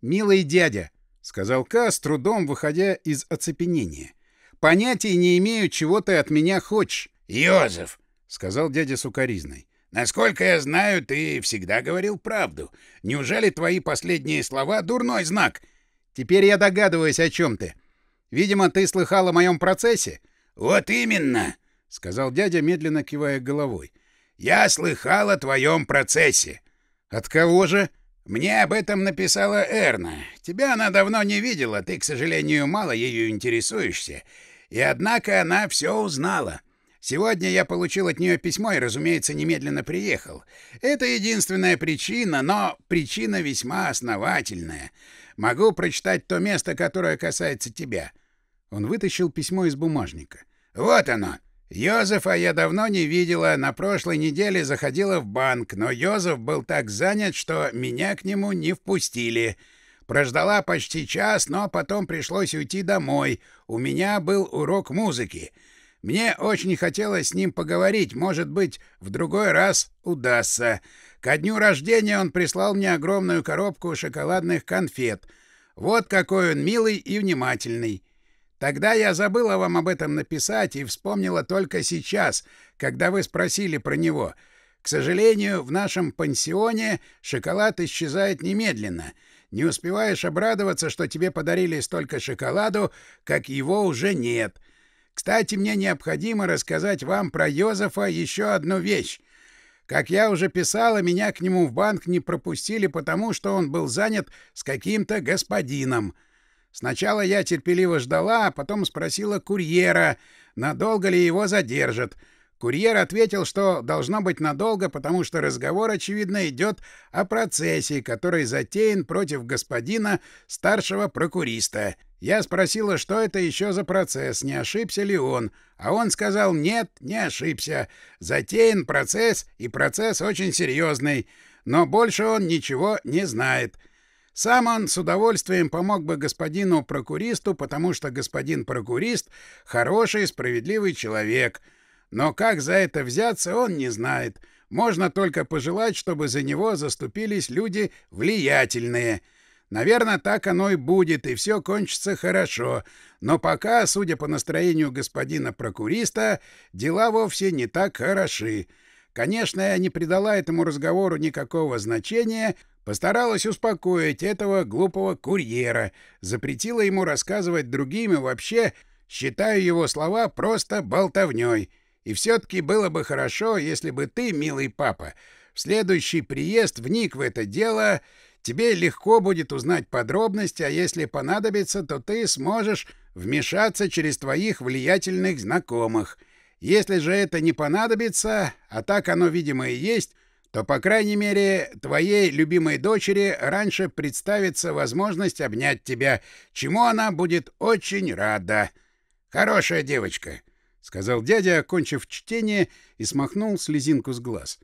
«Милый дядя», — сказал Ка, с трудом выходя из оцепенения, — «понятия не имею, чего ты от меня хочешь. Йозеф, — сказал дядя сукоризной, — насколько я знаю, ты всегда говорил правду. Неужели твои последние слова — дурной знак? Теперь я догадываюсь, о чем ты. Видимо, ты слыхал о моем процессе? — Вот именно, — сказал дядя, медленно кивая головой. — Я слыхал о твоем процессе. — От кого же? — Мне об этом написала Эрна. Тебя она давно не видела, ты, к сожалению, мало ею интересуешься. И однако она все узнала. Сегодня я получил от нее письмо и, разумеется, немедленно приехал. Это единственная причина, но причина весьма основательная. Могу прочитать то место, которое касается тебя. Он вытащил письмо из бумажника. Вот оно. Йозефа я давно не видела, на прошлой неделе заходила в банк, но Йозеф был так занят, что меня к нему не впустили. Прождала почти час, но потом пришлось уйти домой. У меня был урок музыки. Мне очень хотелось с ним поговорить, может быть, в другой раз удастся. Ко дню рождения он прислал мне огромную коробку шоколадных конфет. Вот какой он милый и внимательный. Тогда я забыла вам об этом написать и вспомнила только сейчас, когда вы спросили про него. К сожалению, в нашем пансионе шоколад исчезает немедленно. Не успеваешь обрадоваться, что тебе подарили столько шоколаду, как его уже нет — кстати, мне необходимо рассказать вам про Йозефа еще одну вещь. Как я уже писала, меня к нему в банк не пропустили, потому что он был занят с каким-то господином. Сначала я терпеливо ждала, а потом спросила курьера, надолго ли его задержат — Курьер ответил, что должно быть надолго, потому что разговор, очевидно, идет о процессе, который затеян против господина старшего прокуриста. Я спросила, что это еще за процесс, не ошибся ли он, а он сказал «нет, не ошибся. Затеян процесс, и процесс очень серьезный, но больше он ничего не знает». Сам он с удовольствием помог бы господину прокуристу, потому что господин прокурист — хороший, справедливый человек — но как за это взяться, он не знает. Можно только пожелать, чтобы за него заступились люди влиятельные. Наверное, так оно и будет, и все кончится хорошо. Но пока, судя по настроению господина прокуриста, дела вовсе не так хороши. Конечно, я не придала этому разговору никакого значения, постаралась успокоить этого глупого курьера, запретила ему рассказывать другим и вообще считаю его слова просто болтовней. И все-таки было бы хорошо, если бы ты, милый папа, в следующий приезд вник в это дело, тебе легко будет узнать подробности, а если понадобится, то ты сможешь вмешаться через твоих влиятельных знакомых. Если же это не понадобится, а так оно, видимо, и есть, то, по крайней мере, твоей любимой дочери раньше представится возможность обнять тебя, чему она будет очень рада. Хорошая девочка. — сказал дядя, окончив чтение, и смахнул слезинку с глаз.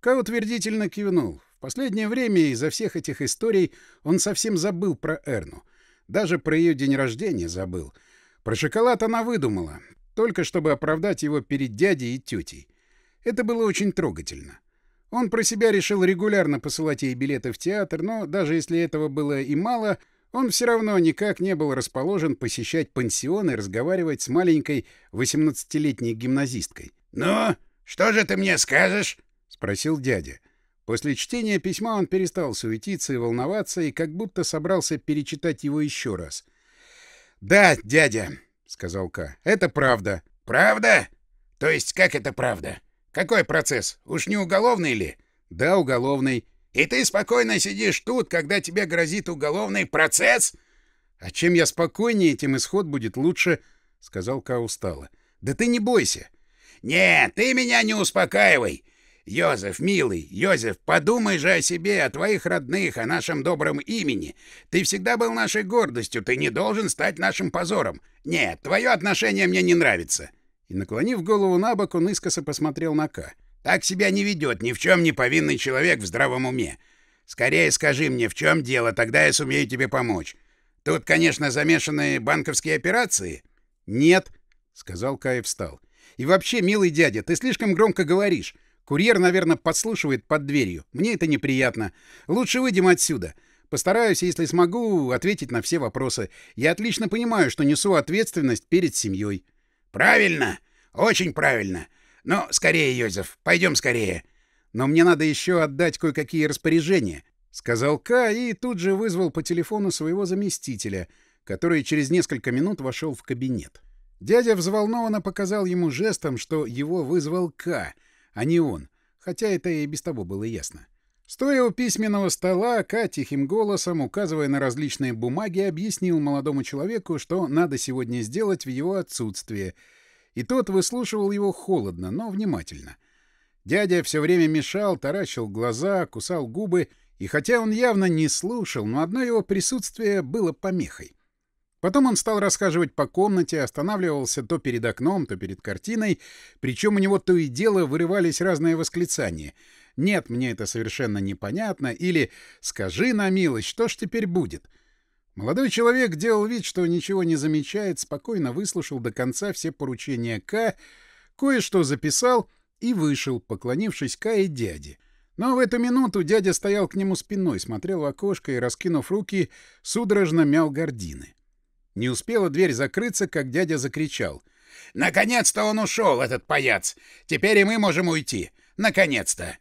Ка утвердительно кивнул. В последнее время из-за всех этих историй он совсем забыл про Эрну. Даже про ее день рождения забыл. Про шоколад она выдумала, только чтобы оправдать его перед дядей и тетей. Это было очень трогательно. Он про себя решил регулярно посылать ей билеты в театр, но даже если этого было и мало — он все равно никак не был расположен посещать пансион и разговаривать с маленькой 18-летней гимназисткой. «Ну, что же ты мне скажешь?» — спросил дядя. После чтения письма он перестал суетиться и волноваться, и как будто собрался перечитать его еще раз. «Да, дядя», — сказал Ка, — «это правда». «Правда? То есть как это правда? Какой процесс? Уж не уголовный ли?» «Да, уголовный. И ты спокойно сидишь тут, когда тебе грозит уголовный процесс? — А чем я спокойнее, тем исход будет лучше, — сказал Ка устало. — Да ты не бойся. — Нет, ты меня не успокаивай. Йозеф, милый, Йозеф, подумай же о себе, о твоих родных, о нашем добром имени. Ты всегда был нашей гордостью, ты не должен стать нашим позором. Нет, твое отношение мне не нравится. И, наклонив голову на бок, он искоса посмотрел на Ка. Так себя не ведет ни в чем не повинный человек в здравом уме. Скорее скажи мне, в чем дело, тогда я сумею тебе помочь. Тут, конечно, замешаны банковские операции. Нет, сказал Кай и встал. И вообще, милый дядя, ты слишком громко говоришь. Курьер, наверное, подслушивает под дверью. Мне это неприятно. Лучше выйдем отсюда. Постараюсь, если смогу, ответить на все вопросы. Я отлично понимаю, что несу ответственность перед семьей. Правильно. Очень правильно. Но скорее, Йозеф, пойдем скорее. Но мне надо еще отдать кое-какие распоряжения, — сказал К. и тут же вызвал по телефону своего заместителя, который через несколько минут вошел в кабинет. Дядя взволнованно показал ему жестом, что его вызвал К, а не он, хотя это и без того было ясно. Стоя у письменного стола, Ка тихим голосом, указывая на различные бумаги, объяснил молодому человеку, что надо сегодня сделать в его отсутствие, и тот выслушивал его холодно, но внимательно. Дядя все время мешал, таращил глаза, кусал губы, и хотя он явно не слушал, но одно его присутствие было помехой. Потом он стал расхаживать по комнате, останавливался то перед окном, то перед картиной, причем у него то и дело вырывались разные восклицания. «Нет, мне это совершенно непонятно» или «Скажи на милость, что ж теперь будет?» Молодой человек делал вид, что ничего не замечает, спокойно выслушал до конца все поручения К, кое-что записал и вышел, поклонившись К и дяде. Но в эту минуту дядя стоял к нему спиной, смотрел в окошко и, раскинув руки, судорожно мял гордины. Не успела дверь закрыться, как дядя закричал. «Наконец-то он ушел, этот паяц! Теперь и мы можем уйти! Наконец-то!»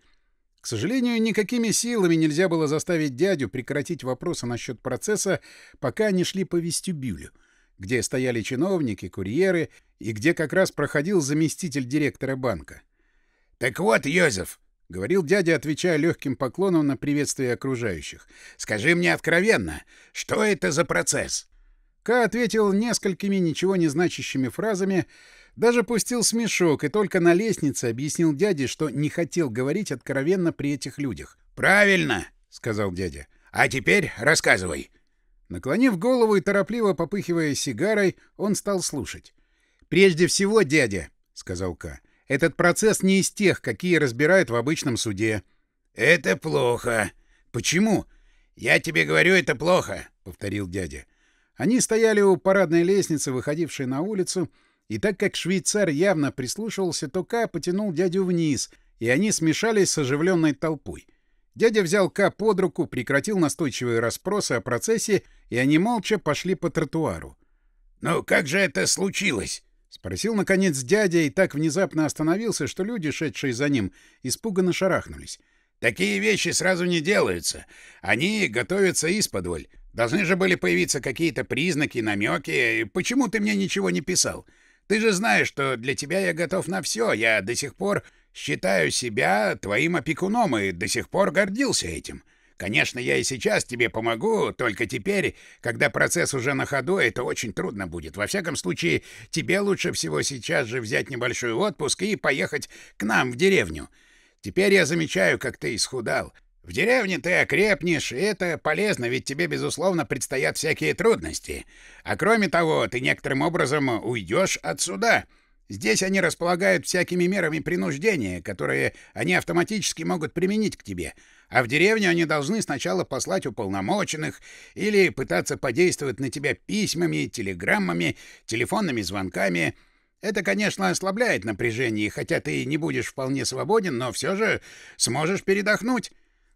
К сожалению, никакими силами нельзя было заставить дядю прекратить вопросы насчет процесса, пока они шли по вестибюлю, где стояли чиновники, курьеры и где как раз проходил заместитель директора банка. «Так вот, Йозеф», — говорил дядя, отвечая легким поклоном на приветствие окружающих, — «скажи мне откровенно, что это за процесс?» Ка ответил несколькими ничего не значащими фразами, даже пустил смешок и только на лестнице объяснил дяде, что не хотел говорить откровенно при этих людях. «Правильно!» — сказал дядя. «А теперь рассказывай!» Наклонив голову и торопливо попыхивая сигарой, он стал слушать. «Прежде всего, дядя», — сказал Ка, — «этот процесс не из тех, какие разбирают в обычном суде». «Это плохо. Почему?» «Я тебе говорю, это плохо», — повторил дядя. Они стояли у парадной лестницы, выходившей на улицу, и так как швейцар явно прислушивался, то Ка потянул дядю вниз, и они смешались с оживленной толпой. Дядя взял Ка под руку, прекратил настойчивые расспросы о процессе, и они молча пошли по тротуару. «Ну как же это случилось?» — спросил, наконец, дядя, и так внезапно остановился, что люди, шедшие за ним, испуганно шарахнулись. «Такие вещи сразу не делаются. Они готовятся исподволь. Должны же были появиться какие-то признаки, намеки. Почему ты мне ничего не писал? Ты же знаешь, что для тебя я готов на все. Я до сих пор считаю себя твоим опекуном и до сих пор гордился этим. Конечно, я и сейчас тебе помогу, только теперь, когда процесс уже на ходу, это очень трудно будет. Во всяком случае, тебе лучше всего сейчас же взять небольшой отпуск и поехать к нам в деревню. Теперь я замечаю, как ты исхудал. В деревне ты окрепнешь, и это полезно, ведь тебе, безусловно, предстоят всякие трудности. А кроме того, ты некоторым образом уйдешь отсюда. Здесь они располагают всякими мерами принуждения, которые они автоматически могут применить к тебе. А в деревню они должны сначала послать уполномоченных или пытаться подействовать на тебя письмами, телеграммами, телефонными звонками. Это, конечно, ослабляет напряжение, хотя ты не будешь вполне свободен, но все же сможешь передохнуть.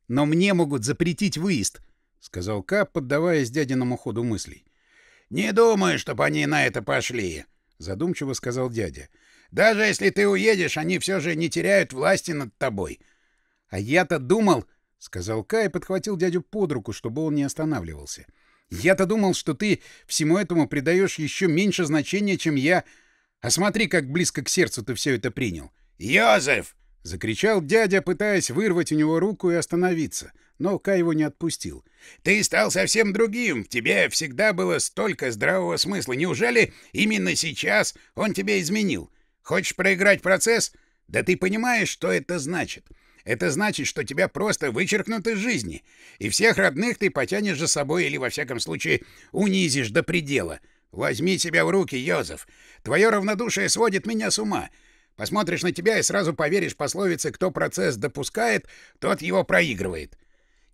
Но мне могут запретить выезд, — сказал Кап, поддаваясь дядиному ходу мыслей. — Не думаю, чтобы они на это пошли, — задумчиво сказал дядя. — Даже если ты уедешь, они все же не теряют власти над тобой. — А я-то думал, — сказал Кай и подхватил дядю под руку, чтобы он не останавливался. — Я-то думал, что ты всему этому придаешь еще меньше значения, чем я. А смотри, как близко к сердцу ты все это принял. — Йозеф! — закричал дядя, пытаясь вырвать у него руку и остановиться, но Кай его не отпустил. «Ты стал совсем другим. В тебе всегда было столько здравого смысла. Неужели именно сейчас он тебя изменил? Хочешь проиграть процесс? Да ты понимаешь, что это значит. Это значит, что тебя просто вычеркнут из жизни, и всех родных ты потянешь за собой или, во всяком случае, унизишь до предела. Возьми себя в руки, Йозеф. Твое равнодушие сводит меня с ума». Посмотришь на тебя и сразу поверишь пословице «кто процесс допускает, тот его проигрывает».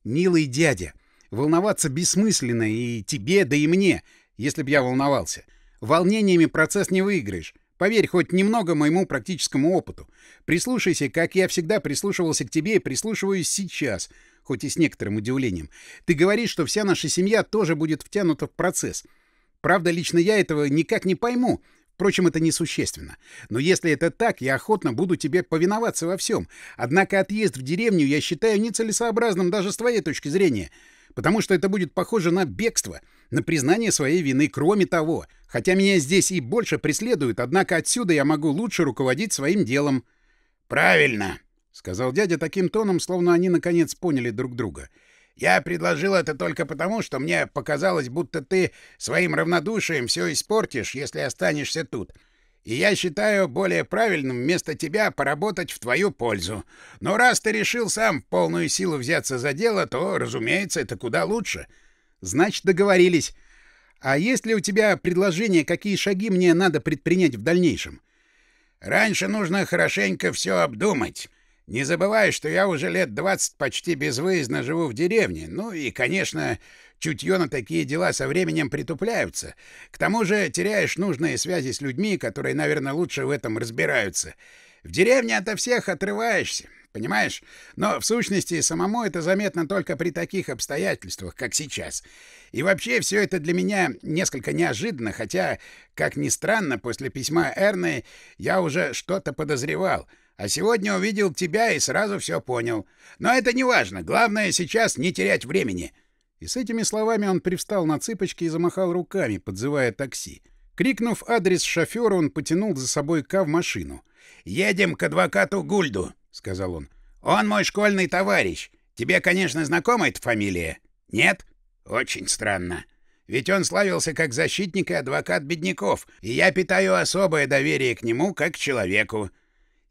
Милый дядя, волноваться бессмысленно и тебе, да и мне, если б я волновался. Волнениями процесс не выиграешь. Поверь хоть немного моему практическому опыту. Прислушайся, как я всегда прислушивался к тебе и прислушиваюсь сейчас, хоть и с некоторым удивлением. Ты говоришь, что вся наша семья тоже будет втянута в процесс. Правда, лично я этого никак не пойму. Впрочем, это несущественно. Но если это так, я охотно буду тебе повиноваться во всем. Однако отъезд в деревню я считаю нецелесообразным даже с твоей точки зрения, потому что это будет похоже на бегство, на признание своей вины. Кроме того, хотя меня здесь и больше преследуют, однако отсюда я могу лучше руководить своим делом. — Правильно, — сказал дядя таким тоном, словно они наконец поняли друг друга. — я предложил это только потому, что мне показалось, будто ты своим равнодушием все испортишь, если останешься тут. И я считаю более правильным вместо тебя поработать в твою пользу. Но раз ты решил сам в полную силу взяться за дело, то, разумеется, это куда лучше. Значит, договорились. А есть ли у тебя предложение, какие шаги мне надо предпринять в дальнейшем? Раньше нужно хорошенько все обдумать. Не забывай, что я уже лет двадцать почти безвыездно живу в деревне. Ну и, конечно, чутье на такие дела со временем притупляются. К тому же теряешь нужные связи с людьми, которые, наверное, лучше в этом разбираются. В деревне ото всех отрываешься, понимаешь? Но, в сущности, самому это заметно только при таких обстоятельствах, как сейчас. И вообще, все это для меня несколько неожиданно, хотя, как ни странно, после письма Эрны я уже что-то подозревал — а сегодня увидел тебя и сразу все понял. Но это не важно. Главное сейчас не терять времени. И с этими словами он привстал на цыпочки и замахал руками, подзывая такси. Крикнув адрес шофера, он потянул за собой Ка в машину. «Едем к адвокату Гульду», — сказал он. «Он мой школьный товарищ. Тебе, конечно, знакома эта фамилия? Нет? Очень странно. Ведь он славился как защитник и адвокат бедняков, и я питаю особое доверие к нему как к человеку.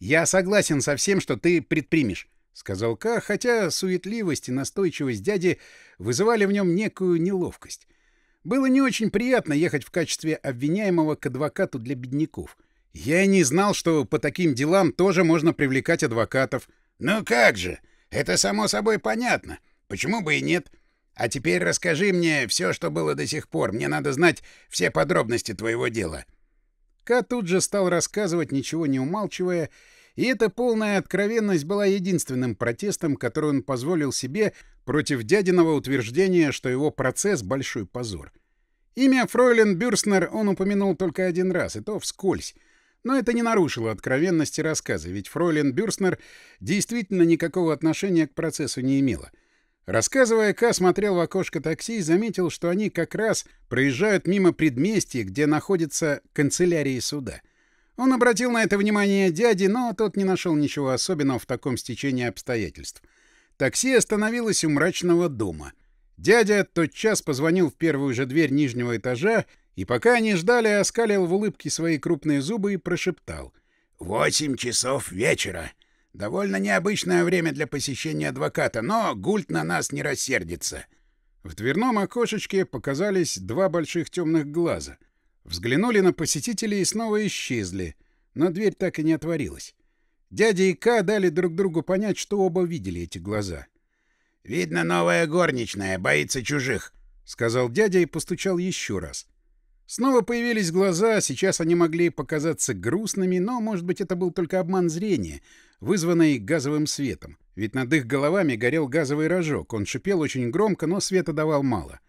«Я согласен со всем, что ты предпримешь», — сказал Ка, хотя суетливость и настойчивость дяди вызывали в нем некую неловкость. Было не очень приятно ехать в качестве обвиняемого к адвокату для бедняков. Я не знал, что по таким делам тоже можно привлекать адвокатов. «Ну как же! Это само собой понятно. Почему бы и нет? А теперь расскажи мне все, что было до сих пор. Мне надо знать все подробности твоего дела». Ка тут же стал рассказывать, ничего не умалчивая, и эта полная откровенность была единственным протестом, который он позволил себе против дядиного утверждения, что его процесс — большой позор. Имя Фройлен Бюрстнер он упомянул только один раз, и то вскользь. Но это не нарушило откровенности рассказа, ведь Фройлен Бюрстнер действительно никакого отношения к процессу не имела. Рассказывая, Ка смотрел в окошко такси и заметил, что они как раз проезжают мимо предместья, где находится канцелярия суда. Он обратил на это внимание дяди, но тот не нашел ничего особенного в таком стечении обстоятельств. Такси остановилось у мрачного дома. Дядя тотчас позвонил в первую же дверь нижнего этажа, и пока они ждали, оскалил в улыбке свои крупные зубы и прошептал. «Восемь часов вечера. Довольно необычное время для посещения адвоката, но Гульт на нас не рассердится». В дверном окошечке показались два больших темных глаза. Взглянули на посетителей и снова исчезли, но дверь так и не отворилась. Дядя и Ка дали друг другу понять, что оба видели эти глаза. «Видно, новая горничная, боится чужих», — сказал дядя и постучал еще раз. Снова появились глаза, сейчас они могли показаться грустными, но, может быть, это был только обман зрения, вызванный газовым светом. Ведь над их головами горел газовый рожок. Он шипел очень громко, но света давал мало.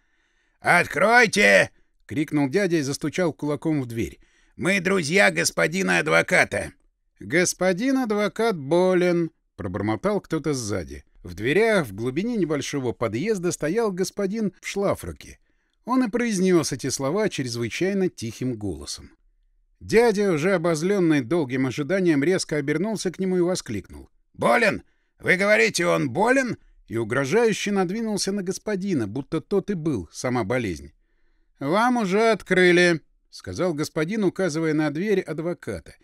«Откройте!» — крикнул дядя и застучал кулаком в дверь. «Мы друзья господина адвоката». «Господин адвокат болен», — пробормотал кто-то сзади. В дверях в глубине небольшого подъезда стоял господин в шлафроке. Он и произнес эти слова чрезвычайно тихим голосом. Дядя, уже обозленный долгим ожиданием, резко обернулся к нему и воскликнул. «Болен? Вы говорите, он болен?» И угрожающе надвинулся на господина, будто тот и был сама болезнь. «Вам уже открыли», — сказал господин, указывая на дверь адвоката,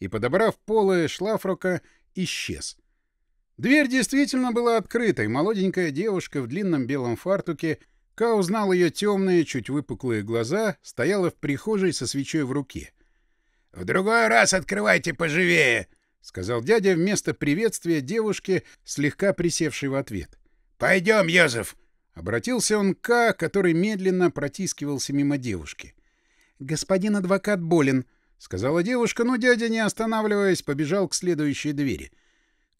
и, подобрав полы шлафрока, исчез. Дверь действительно была открытой. Молоденькая девушка в длинном белом фартуке Ка узнал ее темные, чуть выпуклые глаза, стояла в прихожей со свечой в руке. — В другой раз открывайте поживее, — сказал дядя вместо приветствия девушке, слегка присевшей в ответ. — Пойдем, Йозеф! — обратился он к который медленно протискивался мимо девушки. — Господин адвокат болен, — сказала девушка, но дядя, не останавливаясь, побежал к следующей двери.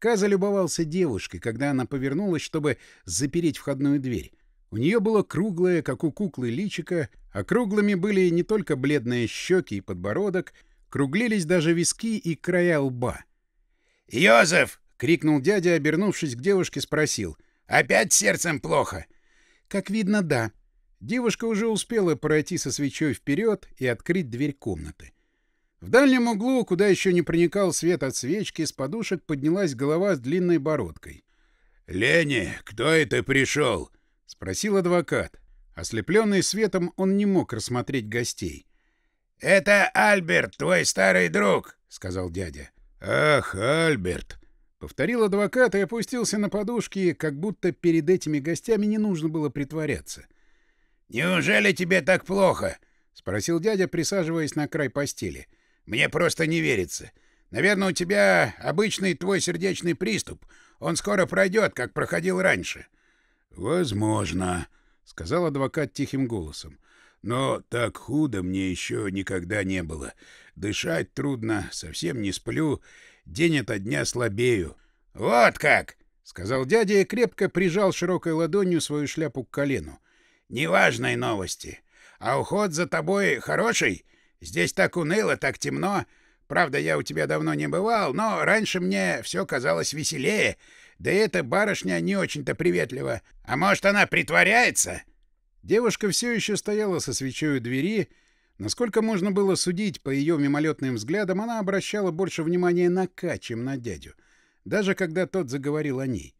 Ка залюбовался девушкой, когда она повернулась, чтобы запереть входную дверь. У нее было круглое, как у куклы, личико, Округлыми были не только бледные щеки и подбородок, круглились даже виски и края лба. «Йозеф!» — крикнул дядя, обернувшись к девушке, спросил. «Опять сердцем плохо?» «Как видно, да». Девушка уже успела пройти со свечой вперед и открыть дверь комнаты. В дальнем углу, куда еще не проникал свет от свечки, с подушек поднялась голова с длинной бородкой. «Лени, кто это пришел?» — спросил адвокат. Ослепленный светом, он не мог рассмотреть гостей. «Это Альберт, твой старый друг», — сказал дядя. «Ах, Альберт!» — повторил адвокат и опустился на подушки, как будто перед этими гостями не нужно было притворяться. «Неужели тебе так плохо?» — спросил дядя, присаживаясь на край постели. «Мне просто не верится. Наверное, у тебя обычный твой сердечный приступ. Он скоро пройдет, как проходил раньше». «Возможно», — сказал адвокат тихим голосом. «Но так худо мне еще никогда не было. Дышать трудно, совсем не сплю, день ото дня слабею». «Вот как!» — сказал дядя и крепко прижал широкой ладонью свою шляпу к колену. «Неважной новости. А уход за тобой хороший? Здесь так уныло, так темно. Правда, я у тебя давно не бывал, но раньше мне все казалось веселее. Да и эта барышня не очень-то приветлива. А может, она притворяется?» Девушка все еще стояла со свечой у двери. Насколько можно было судить по ее мимолетным взглядам, она обращала больше внимания на Ка, чем на дядю, даже когда тот заговорил о ней.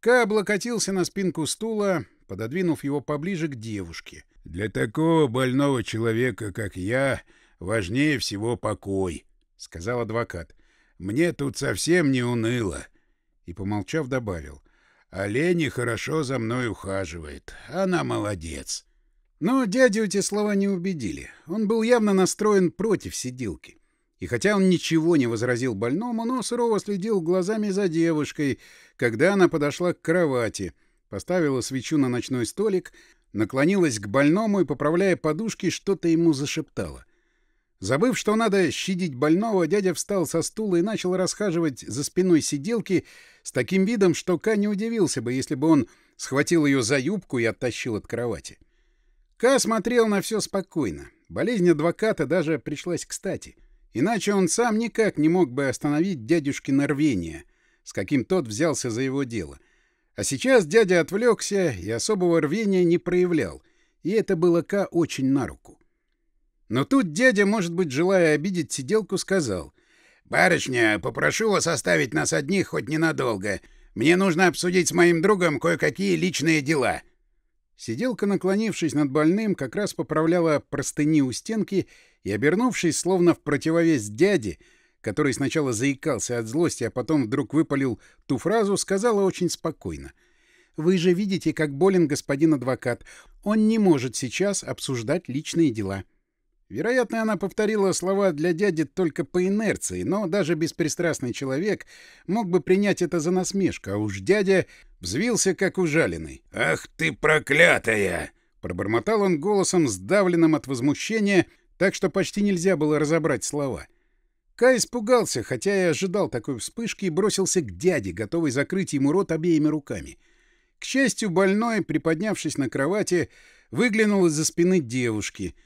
Ка облокотился на спинку стула, пододвинув его поближе к девушке. «Для такого больного человека, как я, важнее всего покой», — сказал адвокат. «Мне тут совсем не уныло». И, помолчав, добавил. «А Лени хорошо за мной ухаживает. Она молодец». Но дядю эти слова не убедили. Он был явно настроен против сиделки. И хотя он ничего не возразил больному, но сурово следил глазами за девушкой, когда она подошла к кровати, поставила свечу на ночной столик, наклонилась к больному и, поправляя подушки, что-то ему зашептала. Забыв, что надо щадить больного, дядя встал со стула и начал расхаживать за спиной сиделки с таким видом, что Ка не удивился бы, если бы он схватил ее за юбку и оттащил от кровати. Ка смотрел на все спокойно. Болезнь адвоката даже пришлась кстати. Иначе он сам никак не мог бы остановить дядюшкино рвение, с каким тот взялся за его дело. А сейчас дядя отвлекся и особого рвения не проявлял, и это было Ка очень на руку. Но тут дядя, может быть, желая обидеть сиделку, сказал. «Барышня, попрошу вас оставить нас одних хоть ненадолго. Мне нужно обсудить с моим другом кое-какие личные дела». Сиделка, наклонившись над больным, как раз поправляла простыни у стенки и, обернувшись, словно в противовес дяде, который сначала заикался от злости, а потом вдруг выпалил ту фразу, сказала очень спокойно. «Вы же видите, как болен господин адвокат. Он не может сейчас обсуждать личные дела». Вероятно, она повторила слова для дяди только по инерции, но даже беспристрастный человек мог бы принять это за насмешку, а уж дядя взвился, как ужаленный. «Ах ты проклятая!» Пробормотал он голосом, сдавленным от возмущения, так что почти нельзя было разобрать слова. Кай испугался, хотя и ожидал такой вспышки, и бросился к дяде, готовый закрыть ему рот обеими руками. К счастью, больной, приподнявшись на кровати, выглянул из-за спины девушки —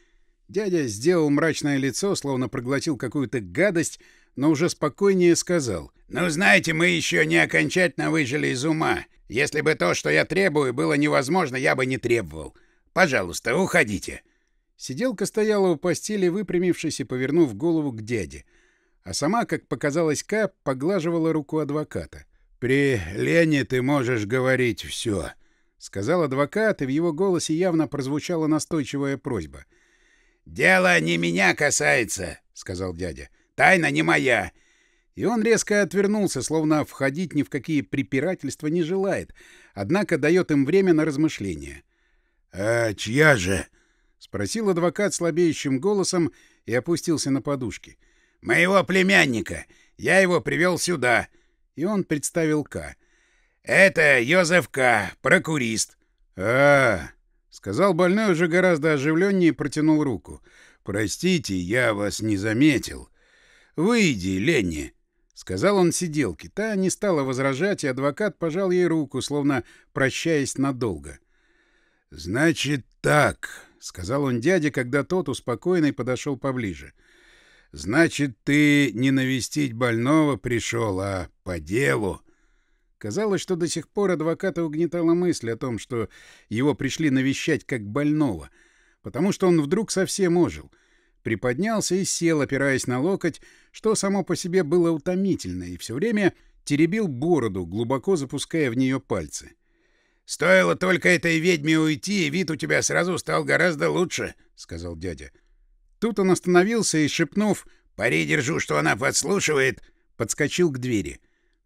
Дядя сделал мрачное лицо, словно проглотил какую-то гадость, но уже спокойнее сказал. «Ну, знаете, мы еще не окончательно выжили из ума. Если бы то, что я требую, было невозможно, я бы не требовал. Пожалуйста, уходите». Сиделка стояла у постели, выпрямившись и повернув голову к дяде. А сама, как показалось Ка, поглаживала руку адвоката. «При Лене ты можешь говорить все», — сказал адвокат, и в его голосе явно прозвучала настойчивая просьба — «Дело не меня касается», — сказал дядя. «Тайна не моя». И он резко отвернулся, словно входить ни в какие препирательства не желает, однако дает им время на размышления. «А чья же?» — спросил адвокат слабеющим голосом и опустился на подушки. «Моего племянника. Я его привел сюда». И он представил К. «Это Йозеф К., прокурист». «А, — сказал больной уже гораздо оживленнее и протянул руку. «Простите, я вас не заметил. Выйди, Ленни!» — сказал он сиделке. Та не стала возражать, и адвокат пожал ей руку, словно прощаясь надолго. «Значит так», — сказал он дяде, когда тот, успокоенный, подошел поближе. «Значит, ты не навестить больного пришел, а по делу». Казалось, что до сих пор адвоката угнетала мысль о том, что его пришли навещать как больного, потому что он вдруг совсем ожил. Приподнялся и сел, опираясь на локоть, что само по себе было утомительно, и все время теребил бороду, глубоко запуская в нее пальцы. «Стоило только этой ведьме уйти, и вид у тебя сразу стал гораздо лучше», — сказал дядя. Тут он остановился и, шепнув «Пари держу, что она подслушивает», подскочил к двери.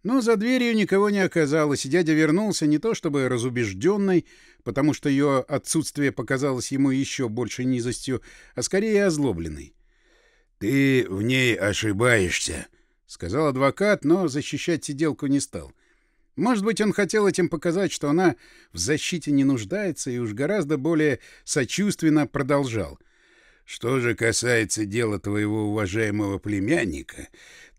Но за дверью никого не оказалось, и дядя вернулся не то чтобы разубежденный, потому что ее отсутствие показалось ему еще большей низостью, а скорее озлобленный. «Ты в ней ошибаешься», — сказал адвокат, но защищать сиделку не стал. Может быть, он хотел этим показать, что она в защите не нуждается, и уж гораздо более сочувственно продолжал. «Что же касается дела твоего уважаемого племянника,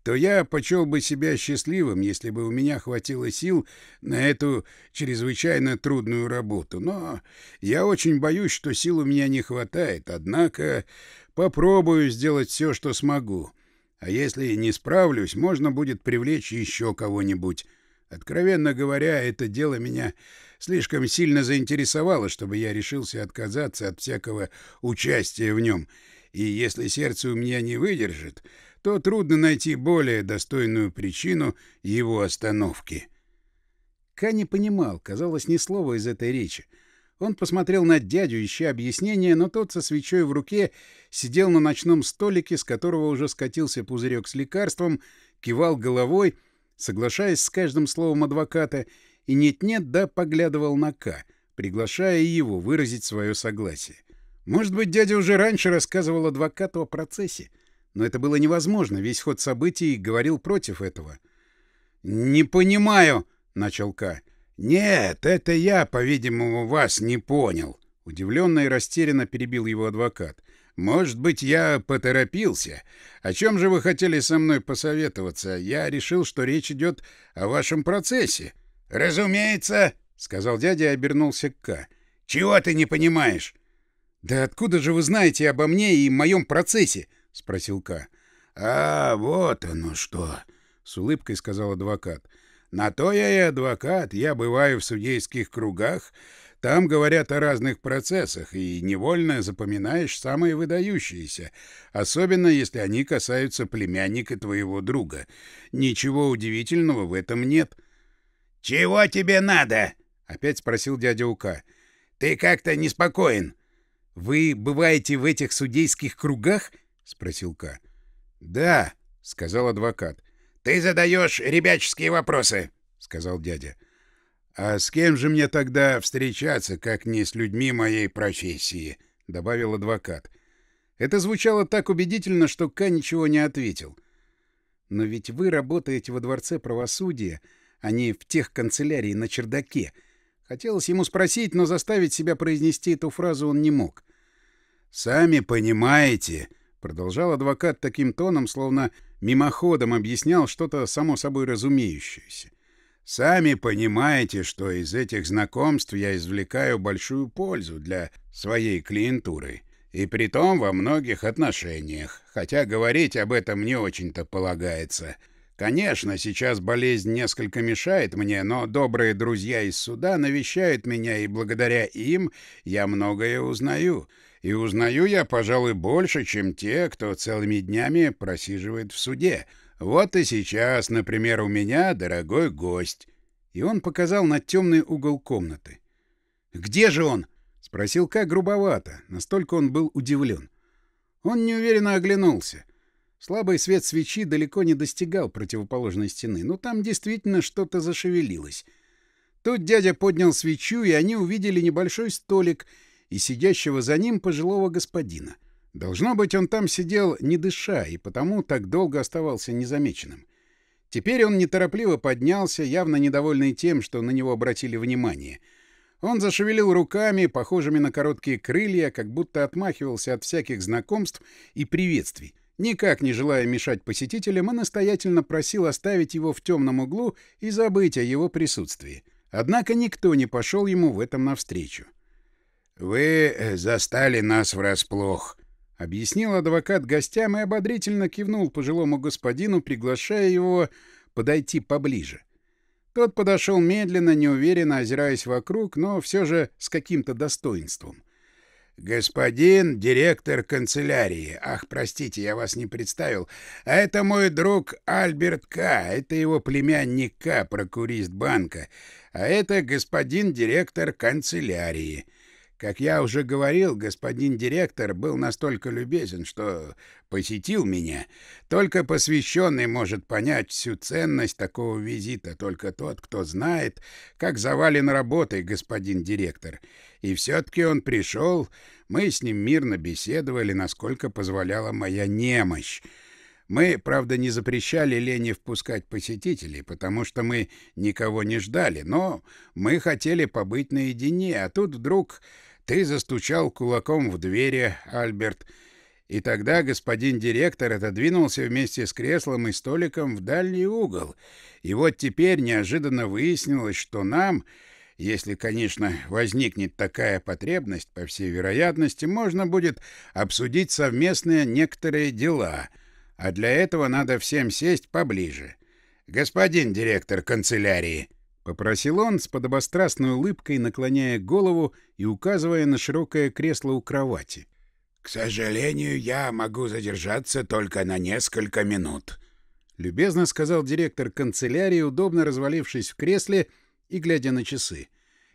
то я почел бы себя счастливым, если бы у меня хватило сил на эту чрезвычайно трудную работу. Но я очень боюсь, что сил у меня не хватает, однако попробую сделать все, что смогу. А если не справлюсь, можно будет привлечь еще кого-нибудь». Откровенно говоря, это дело меня слишком сильно заинтересовало, чтобы я решился отказаться от всякого участия в нем. И если сердце у меня не выдержит, то трудно найти более достойную причину его остановки. Ка не понимал, казалось, ни слова из этой речи. Он посмотрел на дядю, ища объяснения, но тот со свечой в руке сидел на ночном столике, с которого уже скатился пузырек с лекарством, кивал головой — соглашаясь с каждым словом адвоката, и нет-нет, да поглядывал на К, приглашая его выразить свое согласие. Может быть, дядя уже раньше рассказывал адвокату о процессе, но это было невозможно, весь ход событий говорил против этого. «Не понимаю», — начал К. «Нет, это я, по-видимому, вас не понял», — удивленно и растерянно перебил его адвокат. Может быть, я поторопился. О чем же вы хотели со мной посоветоваться? Я решил, что речь идет о вашем процессе. — Разумеется, — сказал дядя и обернулся к К. — Чего ты не понимаешь? — Да откуда же вы знаете обо мне и моем процессе? — спросил К. — А, вот оно что, — с улыбкой сказал адвокат. — На то я и адвокат. Я бываю в судейских кругах, там говорят о разных процессах, и невольно запоминаешь самые выдающиеся, особенно если они касаются племянника твоего друга. Ничего удивительного в этом нет. — Чего тебе надо? — опять спросил дядя Ука. — Ты как-то неспокоен. — Вы бываете в этих судейских кругах? — спросил Ка. — Да, — сказал адвокат. — Ты задаешь ребяческие вопросы, — сказал дядя. — «А с кем же мне тогда встречаться, как не с людьми моей профессии?» — добавил адвокат. Это звучало так убедительно, что Ка ничего не ответил. «Но ведь вы работаете во Дворце правосудия, а не в тех канцелярии на чердаке». Хотелось ему спросить, но заставить себя произнести эту фразу он не мог. «Сами понимаете», — продолжал адвокат таким тоном, словно мимоходом объяснял что-то само собой разумеющееся. Сами понимаете, что из этих знакомств я извлекаю большую пользу для своей клиентуры. И притом во многих отношениях, хотя говорить об этом не очень-то полагается. Конечно, сейчас болезнь несколько мешает мне, но добрые друзья из суда навещают меня, и благодаря им я многое узнаю. И узнаю я, пожалуй, больше, чем те, кто целыми днями просиживает в суде. Вот и сейчас, например, у меня дорогой гость. И он показал на темный угол комнаты. «Где же он?» — спросил Ка грубовато, настолько он был удивлен. Он неуверенно оглянулся. Слабый свет свечи далеко не достигал противоположной стены, но там действительно что-то зашевелилось. Тут дядя поднял свечу, и они увидели небольшой столик и сидящего за ним пожилого господина — Должно быть, он там сидел не дыша, и потому так долго оставался незамеченным. Теперь он неторопливо поднялся, явно недовольный тем, что на него обратили внимание. Он зашевелил руками, похожими на короткие крылья, как будто отмахивался от всяких знакомств и приветствий. Никак не желая мешать посетителям, и настоятельно просил оставить его в темном углу и забыть о его присутствии. Однако никто не пошел ему в этом навстречу. «Вы застали нас врасплох», — объяснил адвокат гостям и ободрительно кивнул пожилому господину, приглашая его подойти поближе. Тот подошел медленно, неуверенно, озираясь вокруг, но все же с каким-то достоинством. «Господин директор канцелярии. Ах, простите, я вас не представил. А это мой друг Альберт К. Это его племянник К, прокурист банка. А это господин директор канцелярии. Как я уже говорил, господин директор был настолько любезен, что посетил меня. Только посвященный может понять всю ценность такого визита, только тот, кто знает, как завален работой господин директор. И все-таки он пришел, мы с ним мирно беседовали, насколько позволяла моя немощь. Мы, правда, не запрещали Лене впускать посетителей, потому что мы никого не ждали, но мы хотели побыть наедине, а тут вдруг ты застучал кулаком в двери, Альберт, и тогда господин директор отодвинулся вместе с креслом и столиком в дальний угол. И вот теперь неожиданно выяснилось, что нам, если, конечно, возникнет такая потребность, по всей вероятности, можно будет обсудить совместные некоторые дела, а для этого надо всем сесть поближе. Господин директор канцелярии, Попросил он с подобострастной улыбкой, наклоняя голову и указывая на широкое кресло у кровати. «К сожалению, я могу задержаться только на несколько минут», — любезно сказал директор канцелярии, удобно развалившись в кресле и глядя на часы.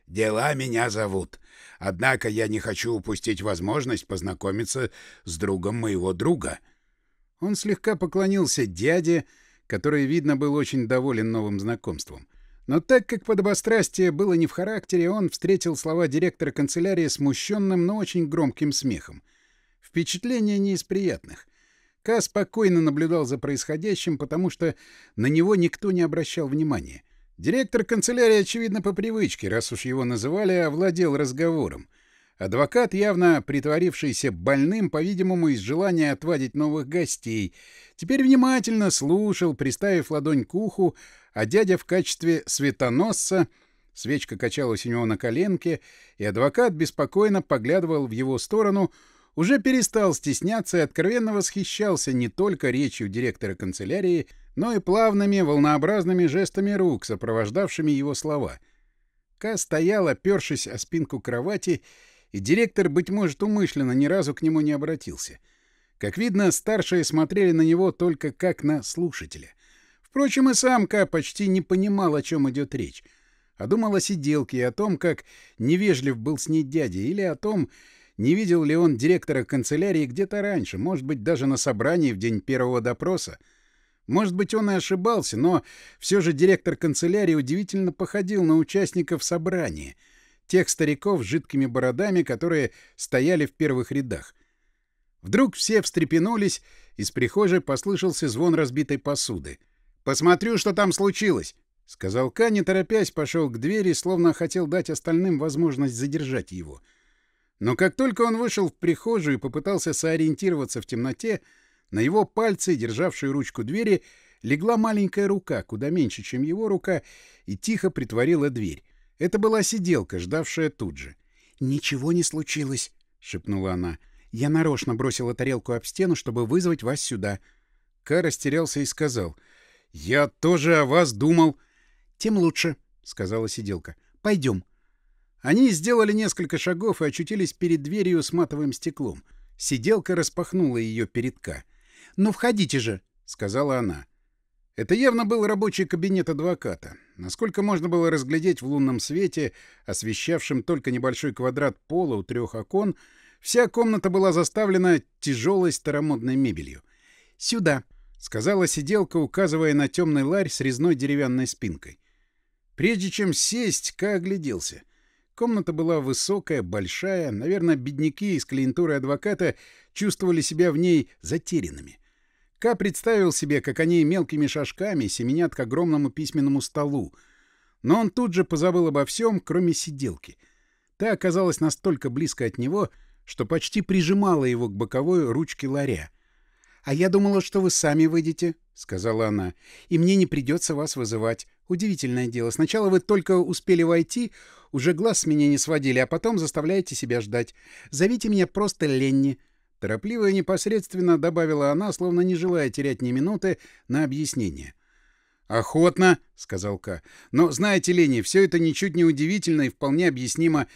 «Дела меня зовут. Однако я не хочу упустить возможность познакомиться с другом моего друга». Он слегка поклонился дяде, который, видно, был очень доволен новым знакомством. Но так как подобострастие было не в характере, он встретил слова директора канцелярии смущенным, но очень громким смехом. Впечатление не из приятных. Ка спокойно наблюдал за происходящим, потому что на него никто не обращал внимания. Директор канцелярии, очевидно, по привычке, раз уж его называли, овладел разговором. Адвокат, явно притворившийся больным, по-видимому, из желания отвадить новых гостей, теперь внимательно слушал, приставив ладонь к уху, а дядя в качестве светоносца... Свечка качалась у него на коленке, и адвокат беспокойно поглядывал в его сторону, уже перестал стесняться и откровенно восхищался не только речью директора канцелярии, но и плавными волнообразными жестами рук, сопровождавшими его слова. Ка стоял, опершись о спинку кровати, и директор, быть может, умышленно ни разу к нему не обратился. Как видно, старшие смотрели на него только как на слушателя — Впрочем, и самка почти не понимал, о чем идет речь. А думал о сиделке и о том, как невежлив был с ней дядя, или о том, не видел ли он директора канцелярии где-то раньше, может быть, даже на собрании в день первого допроса. Может быть, он и ошибался, но все же директор канцелярии удивительно походил на участников собрания, тех стариков с жидкими бородами, которые стояли в первых рядах. Вдруг все встрепенулись, из прихожей послышался звон разбитой посуды. Посмотрю, что там случилось, — сказал Ка, не торопясь, пошел к двери, словно хотел дать остальным возможность задержать его. Но как только он вышел в прихожую и попытался сориентироваться в темноте, на его пальцы, державшие ручку двери, легла маленькая рука, куда меньше, чем его рука, и тихо притворила дверь. Это была сиделка, ждавшая тут же. «Ничего не случилось», — шепнула она. «Я нарочно бросила тарелку об стену, чтобы вызвать вас сюда». Ка растерялся и сказал — «Я тоже о вас думал». «Тем лучше», — сказала сиделка. «Пойдем». Они сделали несколько шагов и очутились перед дверью с матовым стеклом. Сиделка распахнула ее перед Ка. «Ну, входите же», — сказала она. Это явно был рабочий кабинет адвоката. Насколько можно было разглядеть в лунном свете, освещавшем только небольшой квадрат пола у трех окон, вся комната была заставлена тяжелой старомодной мебелью. «Сюда», — сказала сиделка, указывая на темный ларь с резной деревянной спинкой. Прежде чем сесть, Ка огляделся. Комната была высокая, большая. Наверное, бедняки из клиентуры адвоката чувствовали себя в ней затерянными. Ка представил себе, как они мелкими шажками семенят к огромному письменному столу. Но он тут же позабыл обо всем, кроме сиделки. Та оказалась настолько близко от него, что почти прижимала его к боковой ручке ларя. «А я думала, что вы сами выйдете», — сказала она, — «и мне не придется вас вызывать. Удивительное дело. Сначала вы только успели войти, Уже глаз с меня не сводили, а потом заставляете себя ждать. Зовите меня просто Ленни». Торопливо и непосредственно добавила она, словно не желая терять ни минуты на объяснение. «Охотно», — сказал Ка. «Но, знаете, Ленни, все это ничуть не удивительно и вполне объяснимо.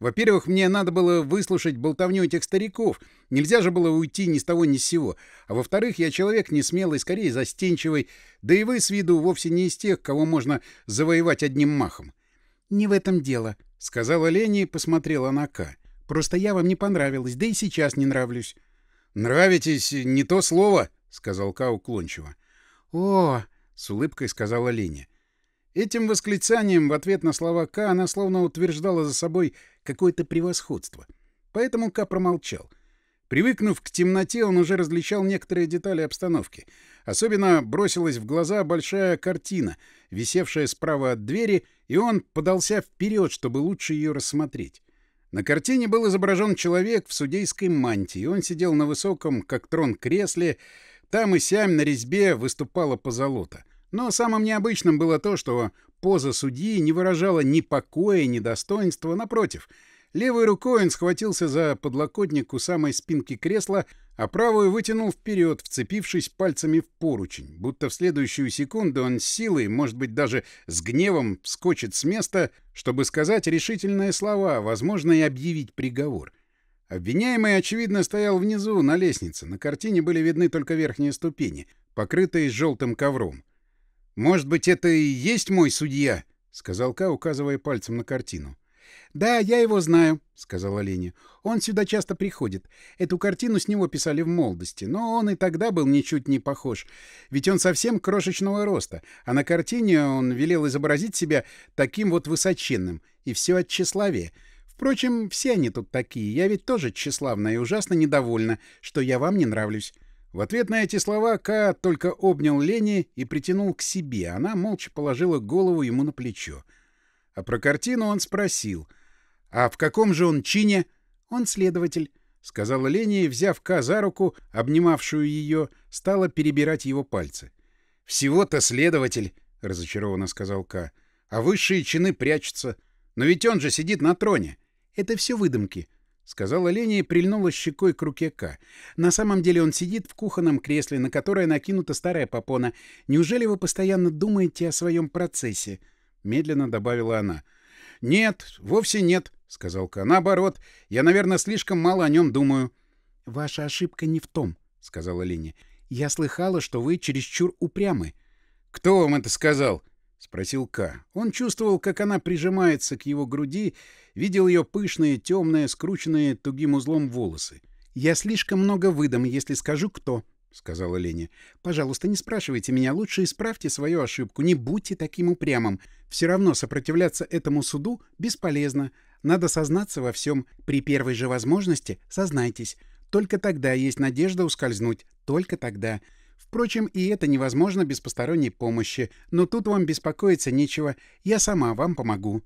Во-первых, мне надо было выслушать болтовню этих стариков. Нельзя же было уйти ни с того ни с сего. А во-вторых, я человек не смелый, скорее застенчивый. Да и вы с виду вовсе не из тех, кого можно завоевать одним махом. — Не в этом дело, — сказала Лени и посмотрела на Ка. — Просто я вам не понравилась, да и сейчас не нравлюсь. — Нравитесь — не то слово, — сказал Ка уклончиво. — О, — с улыбкой сказала Леня. Этим восклицанием в ответ на слова К она словно утверждала за собой какое-то превосходство. Поэтому К промолчал. Привыкнув к темноте, он уже различал некоторые детали обстановки. Особенно бросилась в глаза большая картина, висевшая справа от двери, и он подался вперед, чтобы лучше ее рассмотреть. На картине был изображен человек в судейской мантии. Он сидел на высоком, как трон, кресле. Там и сям на резьбе выступала позолота. Но самым необычным было то, что поза судьи не выражала ни покоя, ни достоинства, напротив. Левой рукой он схватился за подлокотник у самой спинки кресла, а правую вытянул вперед, вцепившись пальцами в поручень, будто в следующую секунду он с силой, может быть, даже с гневом, вскочит с места, чтобы сказать решительные слова, возможно, и объявить приговор. Обвиняемый, очевидно, стоял внизу, на лестнице. На картине были видны только верхние ступени, покрытые желтым ковром. «Может быть, это и есть мой судья?» — сказал Ка, указывая пальцем на картину. «Да, я его знаю», — сказала Леня. «Он сюда часто приходит. Эту картину с него писали в молодости, но он и тогда был ничуть не похож. Ведь он совсем крошечного роста, а на картине он велел изобразить себя таким вот высоченным, и все от тщеславия. Впрочем, все они тут такие. Я ведь тоже тщеславная и ужасно недовольна, что я вам не нравлюсь. В ответ на эти слова Ка только обнял Лени и притянул к себе. Она молча положила голову ему на плечо. А про картину он спросил. «А в каком же он чине?» «Он следователь», — сказала Лени, и, взяв Ка за руку, обнимавшую ее, стала перебирать его пальцы. «Всего-то следователь», — разочарованно сказал Ка. «А высшие чины прячутся. Но ведь он же сидит на троне». «Это все выдумки», — сказала Леня и прильнула щекой к руке К. «На самом деле он сидит в кухонном кресле, на которое накинута старая попона. Неужели вы постоянно думаете о своем процессе?» Медленно добавила она. «Нет, вовсе нет», — сказал К. «Наоборот, я, наверное, слишком мало о нем думаю». «Ваша ошибка не в том», — сказала Леня. «Я слыхала, что вы чересчур упрямы». «Кто вам это сказал?» — спросил К. Он чувствовал, как она прижимается к его груди, видел ее пышные, темные, скрученные тугим узлом волосы. «Я слишком много выдам, если скажу, кто», — сказала Леня. «Пожалуйста, не спрашивайте меня, лучше исправьте свою ошибку, не будьте таким упрямым. Все равно сопротивляться этому суду бесполезно. Надо сознаться во всем. При первой же возможности сознайтесь. Только тогда есть надежда ускользнуть. Только тогда. Впрочем, и это невозможно без посторонней помощи, но тут вам беспокоиться нечего, я сама вам помогу.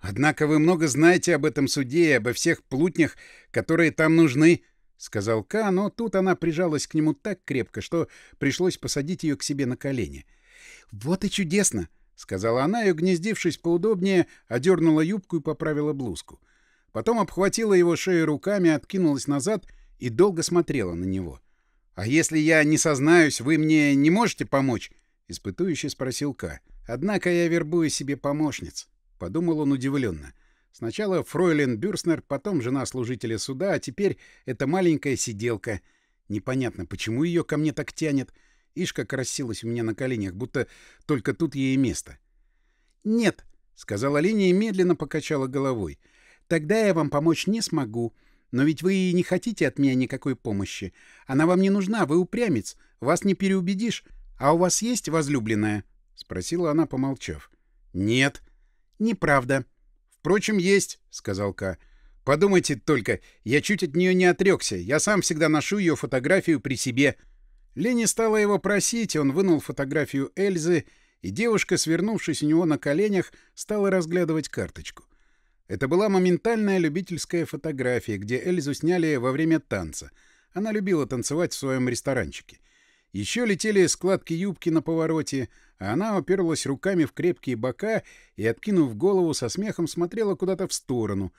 Однако вы много знаете об этом суде и обо всех плутнях, которые там нужны, — сказал Ка, но тут она прижалась к нему так крепко, что пришлось посадить ее к себе на колени. — Вот и чудесно! — сказала она и, угнездившись поудобнее, одернула юбку и поправила блузку. Потом обхватила его шею руками, откинулась назад и долго смотрела на него. — «А если я не сознаюсь, вы мне не можете помочь?» — испытующий спросил К. «Однако я вербую себе помощниц», — подумал он удивленно. Сначала фройлен Бюрснер, потом жена служителя суда, а теперь эта маленькая сиделка. Непонятно, почему ее ко мне так тянет. Ишь, как расселась у меня на коленях, будто только тут ей место. «Нет», — сказала Линия и медленно покачала головой. «Тогда я вам помочь не смогу. Но ведь вы и не хотите от меня никакой помощи. Она вам не нужна, вы упрямец. Вас не переубедишь. А у вас есть возлюбленная?» — спросила она, помолчав. «Нет». «Неправда». «Впрочем, есть», — сказал Ка. «Подумайте только, я чуть от нее не отрекся. Я сам всегда ношу ее фотографию при себе». Лени стала его просить, он вынул фотографию Эльзы, и девушка, свернувшись у него на коленях, стала разглядывать карточку. Это была моментальная любительская фотография, где Эльзу сняли во время танца. Она любила танцевать в своем ресторанчике. Еще летели складки юбки на повороте, а она оперлась руками в крепкие бока и, откинув голову, со смехом смотрела куда-то в сторону.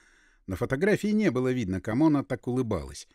На фотографии не было видно, кому она так улыбалась.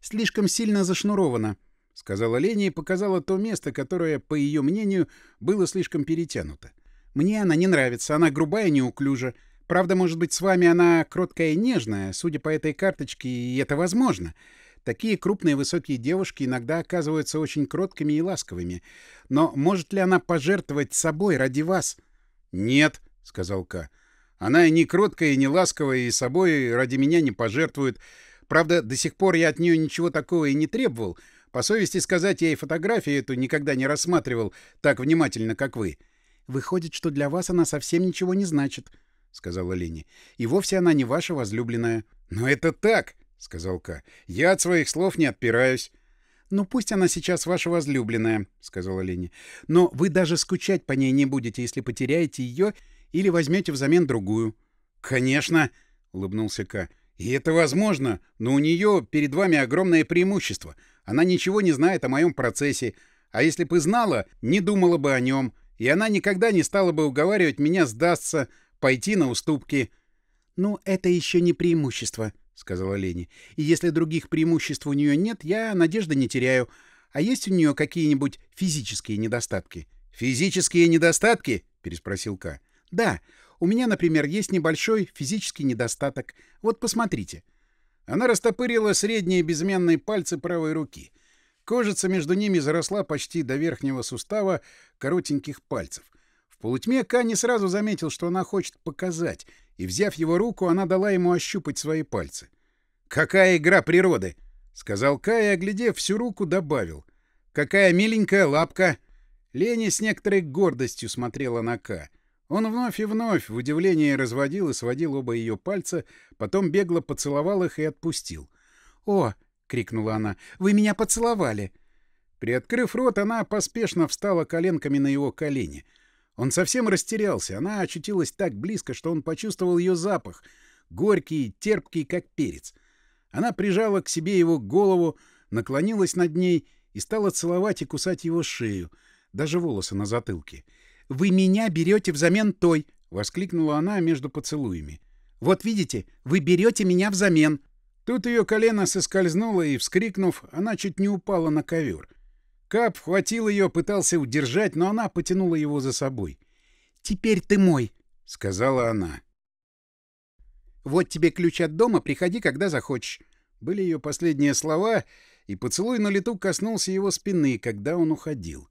«Слишком сильно зашнуровано», — сказала Леня и показала то место, которое, по ее мнению, было слишком перетянуто. «Мне она не нравится, она грубая и неуклюжа. Правда, может быть, с вами она кроткая и нежная, судя по этой карточке, и это возможно. Такие крупные высокие девушки иногда оказываются очень кроткими и ласковыми. Но может ли она пожертвовать собой ради вас? — Нет, — сказал К. Она и не кроткая, и не ласковая, и собой ради меня не пожертвует. Правда, до сих пор я от нее ничего такого и не требовал. По совести сказать, я и фотографию эту никогда не рассматривал так внимательно, как вы. — Выходит, что для вас она совсем ничего не значит, — сказала Лени. — И вовсе она не ваша возлюбленная. — Но это так! — сказал Ка. — Я от своих слов не отпираюсь. — Ну, пусть она сейчас ваша возлюбленная, — сказала Леня. — Но вы даже скучать по ней не будете, если потеряете ее или возьмете взамен другую. — Конечно, — улыбнулся Ка. — И это возможно, но у нее перед вами огромное преимущество. Она ничего не знает о моем процессе, а если бы знала, не думала бы о нем, и она никогда не стала бы уговаривать меня сдастся, пойти на уступки. — Ну, это еще не преимущество, — сказала Лени. — И если других преимуществ у нее нет, я надежды не теряю. А есть у нее какие-нибудь физические недостатки? — Физические недостатки? — переспросил К. — Да. У меня, например, есть небольшой физический недостаток. Вот посмотрите. Она растопырила средние безменные пальцы правой руки. Кожица между ними заросла почти до верхнего сустава коротеньких пальцев. В полутьме Ка не сразу заметил, что она хочет показать — и, взяв его руку, она дала ему ощупать свои пальцы. «Какая игра природы!» — сказал Кай, оглядев всю руку, добавил. «Какая миленькая лапка!» Лени с некоторой гордостью смотрела на Ка. Он вновь и вновь в удивлении разводил и сводил оба ее пальца, потом бегло поцеловал их и отпустил. «О!» — крикнула она. «Вы меня поцеловали!» Приоткрыв рот, она поспешно встала коленками на его колени — он совсем растерялся. Она очутилась так близко, что он почувствовал ее запах. Горький, терпкий, как перец. Она прижала к себе его голову, наклонилась над ней и стала целовать и кусать его шею, даже волосы на затылке. «Вы меня берете взамен той!» — воскликнула она между поцелуями. «Вот видите, вы берете меня взамен!» Тут ее колено соскользнуло, и, вскрикнув, она чуть не упала на ковер. Кап хватил ее, пытался удержать, но она потянула его за собой. «Теперь ты мой», — сказала она. «Вот тебе ключ от дома, приходи, когда захочешь». Были ее последние слова, и поцелуй на лету коснулся его спины, когда он уходил.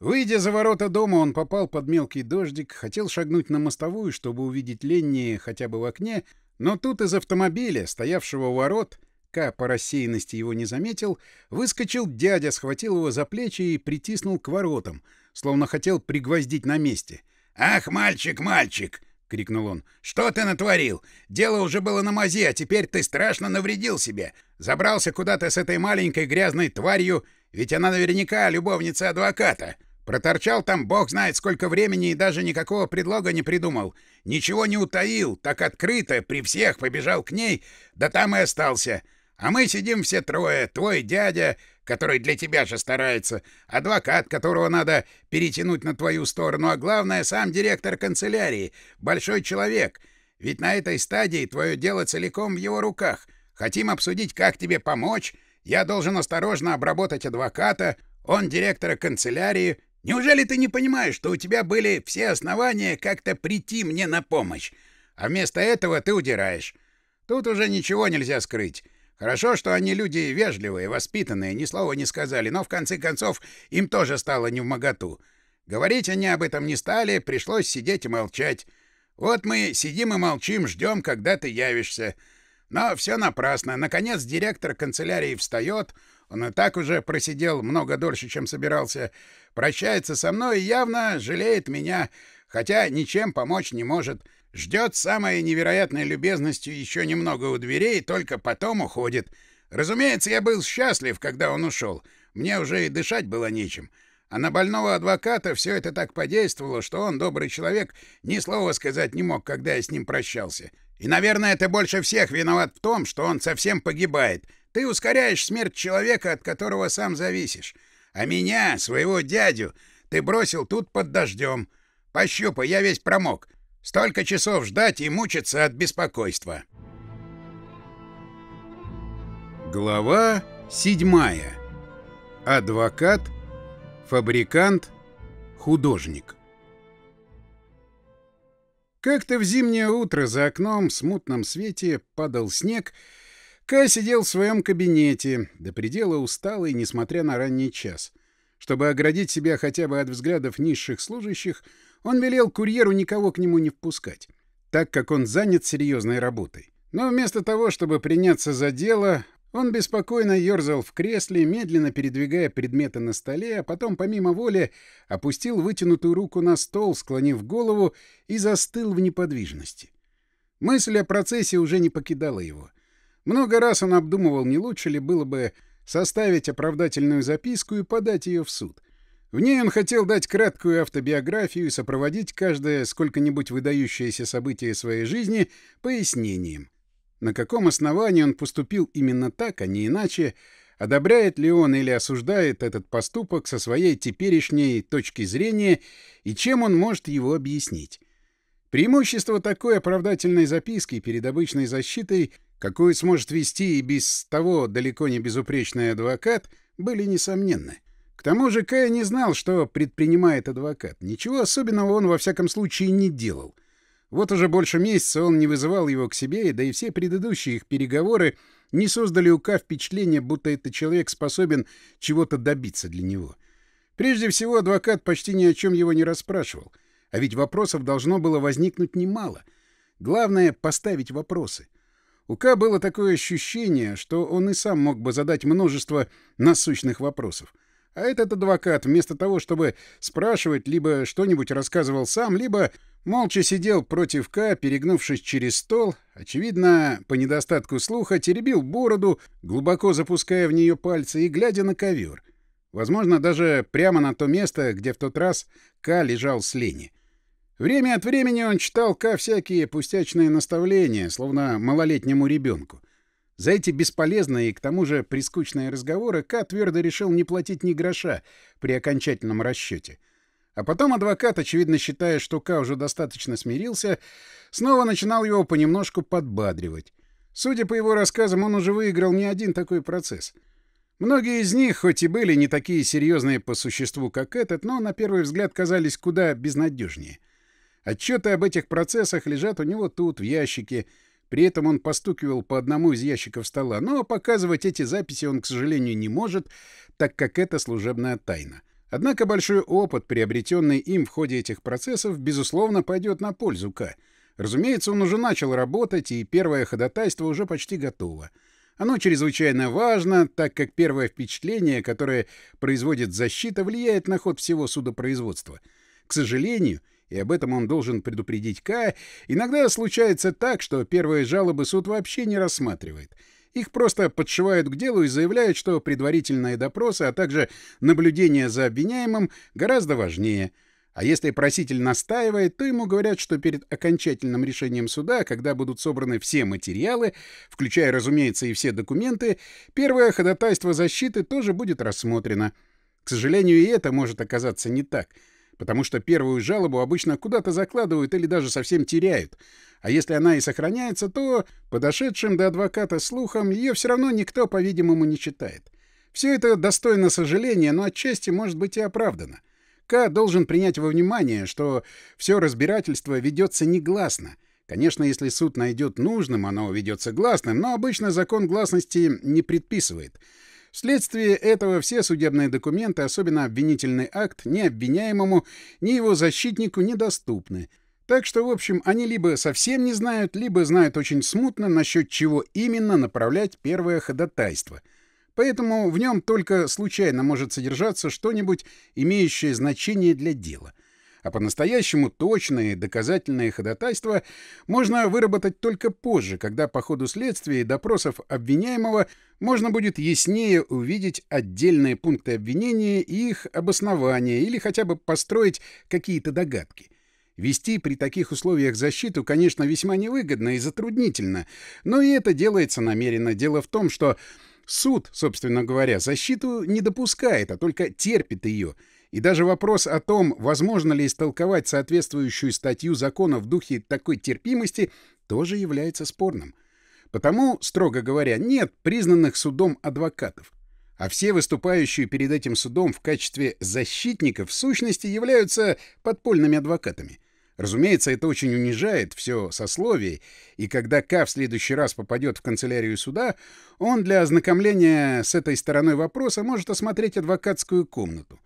Выйдя за ворота дома, он попал под мелкий дождик, хотел шагнуть на мостовую, чтобы увидеть Ленни хотя бы в окне, но тут из автомобиля, стоявшего у ворот, Ка по рассеянности его не заметил, выскочил дядя, схватил его за плечи и притиснул к воротам, словно хотел пригвоздить на месте. «Ах, мальчик, мальчик!» — крикнул он. «Что ты натворил? Дело уже было на мазе, а теперь ты страшно навредил себе. Забрался куда-то с этой маленькой грязной тварью, ведь она наверняка любовница адвоката. Проторчал там бог знает сколько времени и даже никакого предлога не придумал. Ничего не утаил, так открыто, при всех побежал к ней, да там и остался. А мы сидим все трое. Твой дядя, который для тебя же старается, адвокат, которого надо перетянуть на твою сторону, а главное, сам директор канцелярии, большой человек. Ведь на этой стадии твое дело целиком в его руках. Хотим обсудить, как тебе помочь. Я должен осторожно обработать адвоката, он директора канцелярии. Неужели ты не понимаешь, что у тебя были все основания как-то прийти мне на помощь? А вместо этого ты удираешь. Тут уже ничего нельзя скрыть. Хорошо, что они люди вежливые, воспитанные, ни слова не сказали, но в конце концов им тоже стало невмоготу. Говорить они об этом не стали, пришлось сидеть и молчать. Вот мы сидим и молчим, ждем, когда ты явишься. Но все напрасно. Наконец директор канцелярии встает, он и так уже просидел много дольше, чем собирался, прощается со мной и явно жалеет меня, хотя ничем помочь не может. Ждет самой невероятной любезностью еще немного у дверей, только потом уходит. Разумеется, я был счастлив, когда он ушел. Мне уже и дышать было нечем. А на больного адвоката все это так подействовало, что он, добрый человек, ни слова сказать не мог, когда я с ним прощался. И, наверное, это больше всех виноват в том, что он совсем погибает. Ты ускоряешь смерть человека, от которого сам зависишь. А меня, своего дядю, ты бросил тут под дождем. Пощупай, я весь промок. Столько часов ждать и мучиться от беспокойства. Глава седьмая. Адвокат, фабрикант, художник. Как-то в зимнее утро за окном в смутном свете падал снег, Ка сидел в своем кабинете, до предела усталый, несмотря на ранний час. Чтобы оградить себя хотя бы от взглядов низших служащих, он велел курьеру никого к нему не впускать, так как он занят серьезной работой. Но вместо того, чтобы приняться за дело, он беспокойно ерзал в кресле, медленно передвигая предметы на столе, а потом, помимо воли, опустил вытянутую руку на стол, склонив голову, и застыл в неподвижности. Мысль о процессе уже не покидала его. Много раз он обдумывал, не лучше ли было бы составить оправдательную записку и подать ее в суд. В ней он хотел дать краткую автобиографию и сопроводить каждое сколько-нибудь выдающееся событие своей жизни пояснением. На каком основании он поступил именно так, а не иначе, одобряет ли он или осуждает этот поступок со своей теперешней точки зрения и чем он может его объяснить. Преимущество такой оправдательной записки перед обычной защитой — какую сможет вести и без того далеко не безупречный адвокат, были несомненны. К тому же Кай не знал, что предпринимает адвокат. Ничего особенного он во всяком случае не делал. Вот уже больше месяца он не вызывал его к себе, да и все предыдущие их переговоры не создали у Ка впечатления, будто этот человек способен чего-то добиться для него. Прежде всего, адвокат почти ни о чем его не расспрашивал. А ведь вопросов должно было возникнуть немало. Главное — поставить вопросы — у К было такое ощущение, что он и сам мог бы задать множество насущных вопросов. А этот адвокат, вместо того, чтобы спрашивать, либо что-нибудь рассказывал сам, либо молча сидел против К, перегнувшись через стол, очевидно, по недостатку слуха, теребил бороду, глубоко запуская в нее пальцы и глядя на ковер. Возможно, даже прямо на то место, где в тот раз К лежал с Лени. Время от времени он читал Ка всякие пустячные наставления, словно малолетнему ребенку. За эти бесполезные и к тому же прискучные разговоры Ка твердо решил не платить ни гроша при окончательном расчете. А потом адвокат, очевидно считая, что Ка уже достаточно смирился, снова начинал его понемножку подбадривать. Судя по его рассказам, он уже выиграл не один такой процесс. Многие из них, хоть и были не такие серьезные по существу, как этот, но на первый взгляд казались куда безнадежнее. Отчеты об этих процессах лежат у него тут, в ящике. При этом он постукивал по одному из ящиков стола, но показывать эти записи он, к сожалению, не может, так как это служебная тайна. Однако большой опыт, приобретенный им в ходе этих процессов, безусловно, пойдет на пользу К. Разумеется, он уже начал работать, и первое ходатайство уже почти готово. Оно чрезвычайно важно, так как первое впечатление, которое производит защита, влияет на ход всего судопроизводства. К сожалению, и об этом он должен предупредить К, иногда случается так, что первые жалобы суд вообще не рассматривает. Их просто подшивают к делу и заявляют, что предварительные допросы, а также наблюдение за обвиняемым гораздо важнее. А если проситель настаивает, то ему говорят, что перед окончательным решением суда, когда будут собраны все материалы, включая, разумеется, и все документы, первое ходатайство защиты тоже будет рассмотрено. К сожалению, и это может оказаться не так — потому что первую жалобу обычно куда-то закладывают или даже совсем теряют. А если она и сохраняется, то, подошедшим до адвоката слухом, ее все равно никто, по-видимому, не читает. Все это достойно сожаления, но отчасти может быть и оправдано. К должен принять во внимание, что все разбирательство ведется негласно. Конечно, если суд найдет нужным, оно ведется гласным, но обычно закон гласности не предписывает — Вследствие этого все судебные документы, особенно обвинительный акт, ни обвиняемому, ни его защитнику недоступны. Так что, в общем, они либо совсем не знают, либо знают очень смутно, насчет чего именно направлять первое ходатайство. Поэтому в нем только случайно может содержаться что-нибудь, имеющее значение для дела — а по-настоящему точные доказательные ходатайства можно выработать только позже, когда по ходу следствия и допросов обвиняемого можно будет яснее увидеть отдельные пункты обвинения и их обоснования или хотя бы построить какие-то догадки. Вести при таких условиях защиту, конечно, весьма невыгодно и затруднительно, но и это делается намеренно. Дело в том, что Суд, собственно говоря, защиту не допускает, а только терпит ее. И даже вопрос о том, возможно ли истолковать соответствующую статью закона в духе такой терпимости, тоже является спорным. Потому, строго говоря, нет признанных судом адвокатов. А все выступающие перед этим судом в качестве защитников в сущности являются подпольными адвокатами. Разумеется, это очень унижает все сословие, и когда К в следующий раз попадет в канцелярию суда, он для ознакомления с этой стороной вопроса может осмотреть адвокатскую комнату.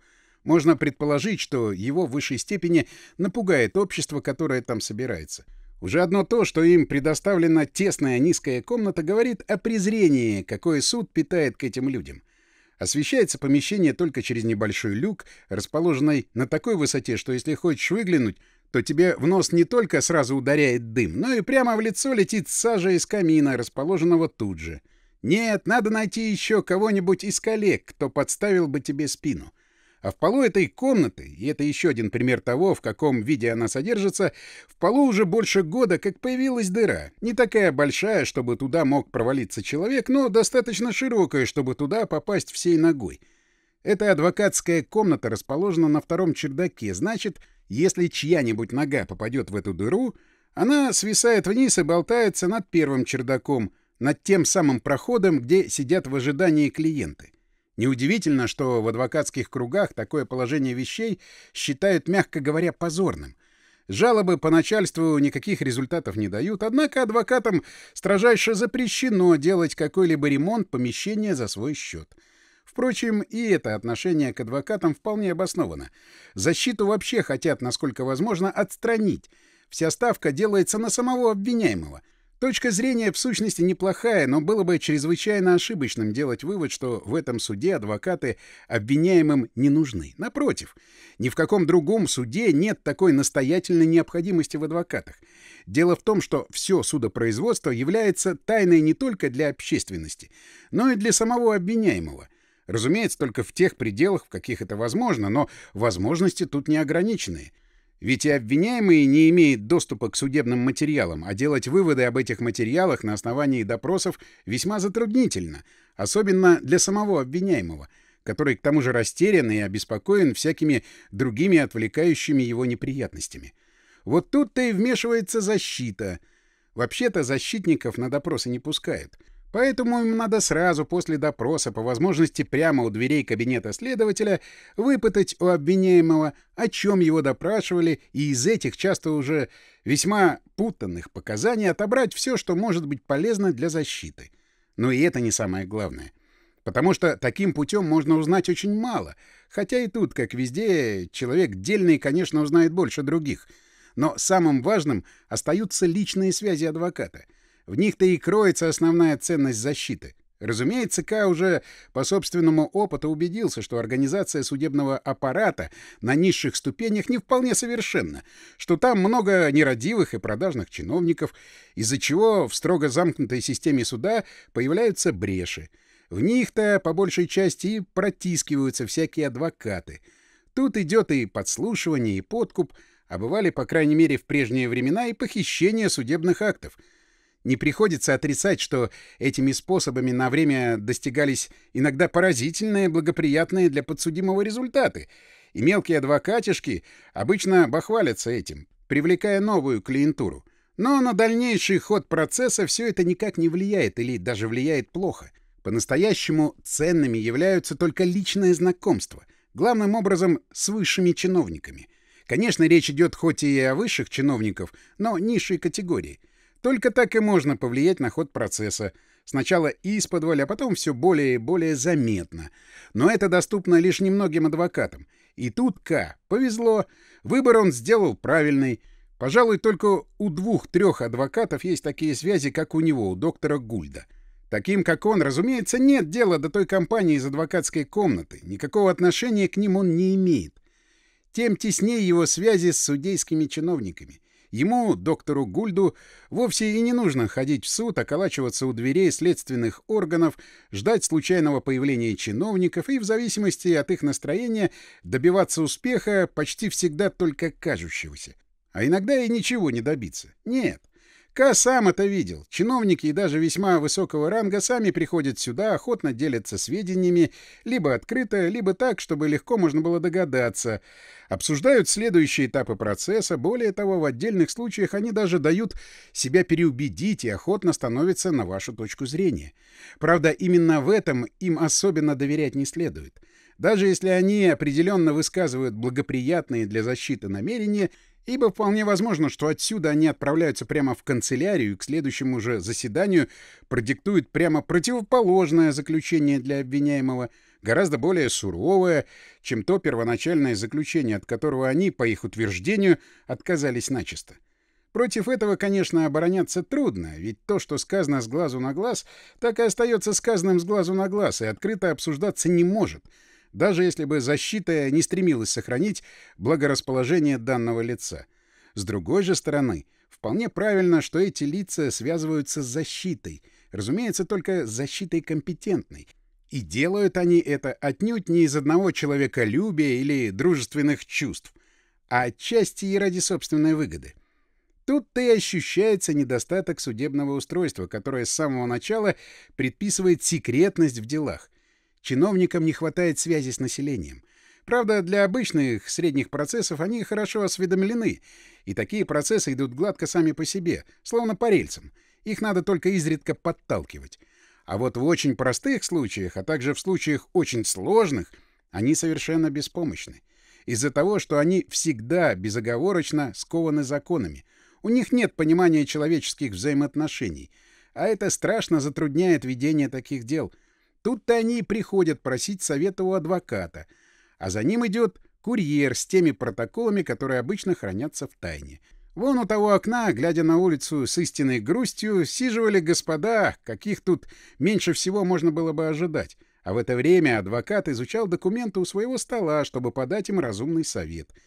Можно предположить, что его в высшей степени напугает общество, которое там собирается. Уже одно то, что им предоставлена тесная низкая комната, говорит о презрении, какое суд питает к этим людям. Освещается помещение только через небольшой люк, расположенный на такой высоте, что если хочешь выглянуть, то тебе в нос не только сразу ударяет дым, но и прямо в лицо летит сажа из камина, расположенного тут же. Нет, надо найти еще кого-нибудь из коллег, кто подставил бы тебе спину. А в полу этой комнаты, и это еще один пример того, в каком виде она содержится, в полу уже больше года как появилась дыра. Не такая большая, чтобы туда мог провалиться человек, но достаточно широкая, чтобы туда попасть всей ногой. Эта адвокатская комната расположена на втором чердаке, значит, если чья-нибудь нога попадет в эту дыру, она свисает вниз и болтается над первым чердаком, над тем самым проходом, где сидят в ожидании клиенты. Неудивительно, что в адвокатских кругах такое положение вещей считают, мягко говоря, позорным. Жалобы по начальству никаких результатов не дают, однако адвокатам строжайше запрещено делать какой-либо ремонт помещения за свой счет. Впрочем, и это отношение к адвокатам вполне обосновано. Защиту вообще хотят, насколько возможно, отстранить. Вся ставка делается на самого обвиняемого. Точка зрения в сущности неплохая, но было бы чрезвычайно ошибочным делать вывод, что в этом суде адвокаты обвиняемым не нужны. Напротив, ни в каком другом суде нет такой настоятельной необходимости в адвокатах. Дело в том, что все судопроизводство является тайной не только для общественности, но и для самого обвиняемого — Разумеется, только в тех пределах, в каких это возможно, но возможности тут не ограниченные. Ведь и обвиняемый не имеет доступа к судебным материалам, а делать выводы об этих материалах на основании допросов весьма затруднительно, особенно для самого обвиняемого, который к тому же растерян и обеспокоен всякими другими отвлекающими его неприятностями. Вот тут-то и вмешивается защита. Вообще-то защитников на допросы не пускают — Поэтому им надо сразу после допроса, по возможности прямо у дверей кабинета следователя, выпытать у обвиняемого, о чем его допрашивали, и из этих часто уже весьма путанных показаний отобрать все, что может быть полезно для защиты. Но и это не самое главное. Потому что таким путем можно узнать очень мало, хотя и тут, как везде, человек дельный, конечно, узнает больше других. Но самым важным остаются личные связи адвоката — в них-то и кроется основная ценность защиты. Разумеется, К уже по собственному опыту убедился, что организация судебного аппарата на низших ступенях не вполне совершенна, что там много нерадивых и продажных чиновников, из-за чего в строго замкнутой системе суда появляются бреши. В них-то по большей части и протискиваются всякие адвокаты. Тут идет и подслушивание, и подкуп, а бывали, по крайней мере, в прежние времена и похищение судебных актов — не приходится отрицать, что этими способами на время достигались иногда поразительные, благоприятные для подсудимого результаты, и мелкие адвокатишки обычно бахвалятся этим, привлекая новую клиентуру. Но на дальнейший ход процесса все это никак не влияет или даже влияет плохо. По-настоящему ценными являются только личное знакомство, главным образом с высшими чиновниками. Конечно, речь идет хоть и о высших чиновников, но низшей категории — только так и можно повлиять на ход процесса. Сначала исподволь, а потом все более и более заметно. Но это доступно лишь немногим адвокатам. И тут К. Повезло. Выбор он сделал правильный. Пожалуй, только у двух-трех адвокатов есть такие связи, как у него, у доктора Гульда. Таким, как он, разумеется, нет дела до той компании из адвокатской комнаты. Никакого отношения к ним он не имеет. Тем теснее его связи с судейскими чиновниками. Ему, доктору Гульду, вовсе и не нужно ходить в суд, околачиваться у дверей следственных органов, ждать случайного появления чиновников и, в зависимости от их настроения, добиваться успеха почти всегда только кажущегося. А иногда и ничего не добиться. Нет. Ка сам это видел. Чиновники и даже весьма высокого ранга сами приходят сюда, охотно делятся сведениями, либо открыто, либо так, чтобы легко можно было догадаться. Обсуждают следующие этапы процесса, более того, в отдельных случаях они даже дают себя переубедить и охотно становятся на вашу точку зрения. Правда, именно в этом им особенно доверять не следует. Даже если они определенно высказывают благоприятные для защиты намерения — ибо вполне возможно, что отсюда они отправляются прямо в канцелярию и к следующему же заседанию продиктуют прямо противоположное заключение для обвиняемого, гораздо более суровое, чем то первоначальное заключение, от которого они, по их утверждению, отказались начисто. Против этого, конечно, обороняться трудно, ведь то, что сказано с глазу на глаз, так и остается сказанным с глазу на глаз и открыто обсуждаться не может — даже если бы защита не стремилась сохранить благорасположение данного лица. С другой же стороны, вполне правильно, что эти лица связываются с защитой, разумеется, только с защитой компетентной. И делают они это отнюдь не из одного человеколюбия или дружественных чувств, а отчасти и ради собственной выгоды. Тут-то и ощущается недостаток судебного устройства, которое с самого начала предписывает секретность в делах. Чиновникам не хватает связи с населением. Правда, для обычных средних процессов они хорошо осведомлены, и такие процессы идут гладко сами по себе, словно по рельсам. Их надо только изредка подталкивать. А вот в очень простых случаях, а также в случаях очень сложных, они совершенно беспомощны. Из-за того, что они всегда безоговорочно скованы законами. У них нет понимания человеческих взаимоотношений. А это страшно затрудняет ведение таких дел — Тут-то они и приходят просить совета у адвоката, а за ним идет курьер с теми протоколами, которые обычно хранятся в тайне. Вон у того окна, глядя на улицу с истинной грустью, сиживали господа, каких тут меньше всего можно было бы ожидать. А в это время адвокат изучал документы у своего стола, чтобы подать им разумный совет —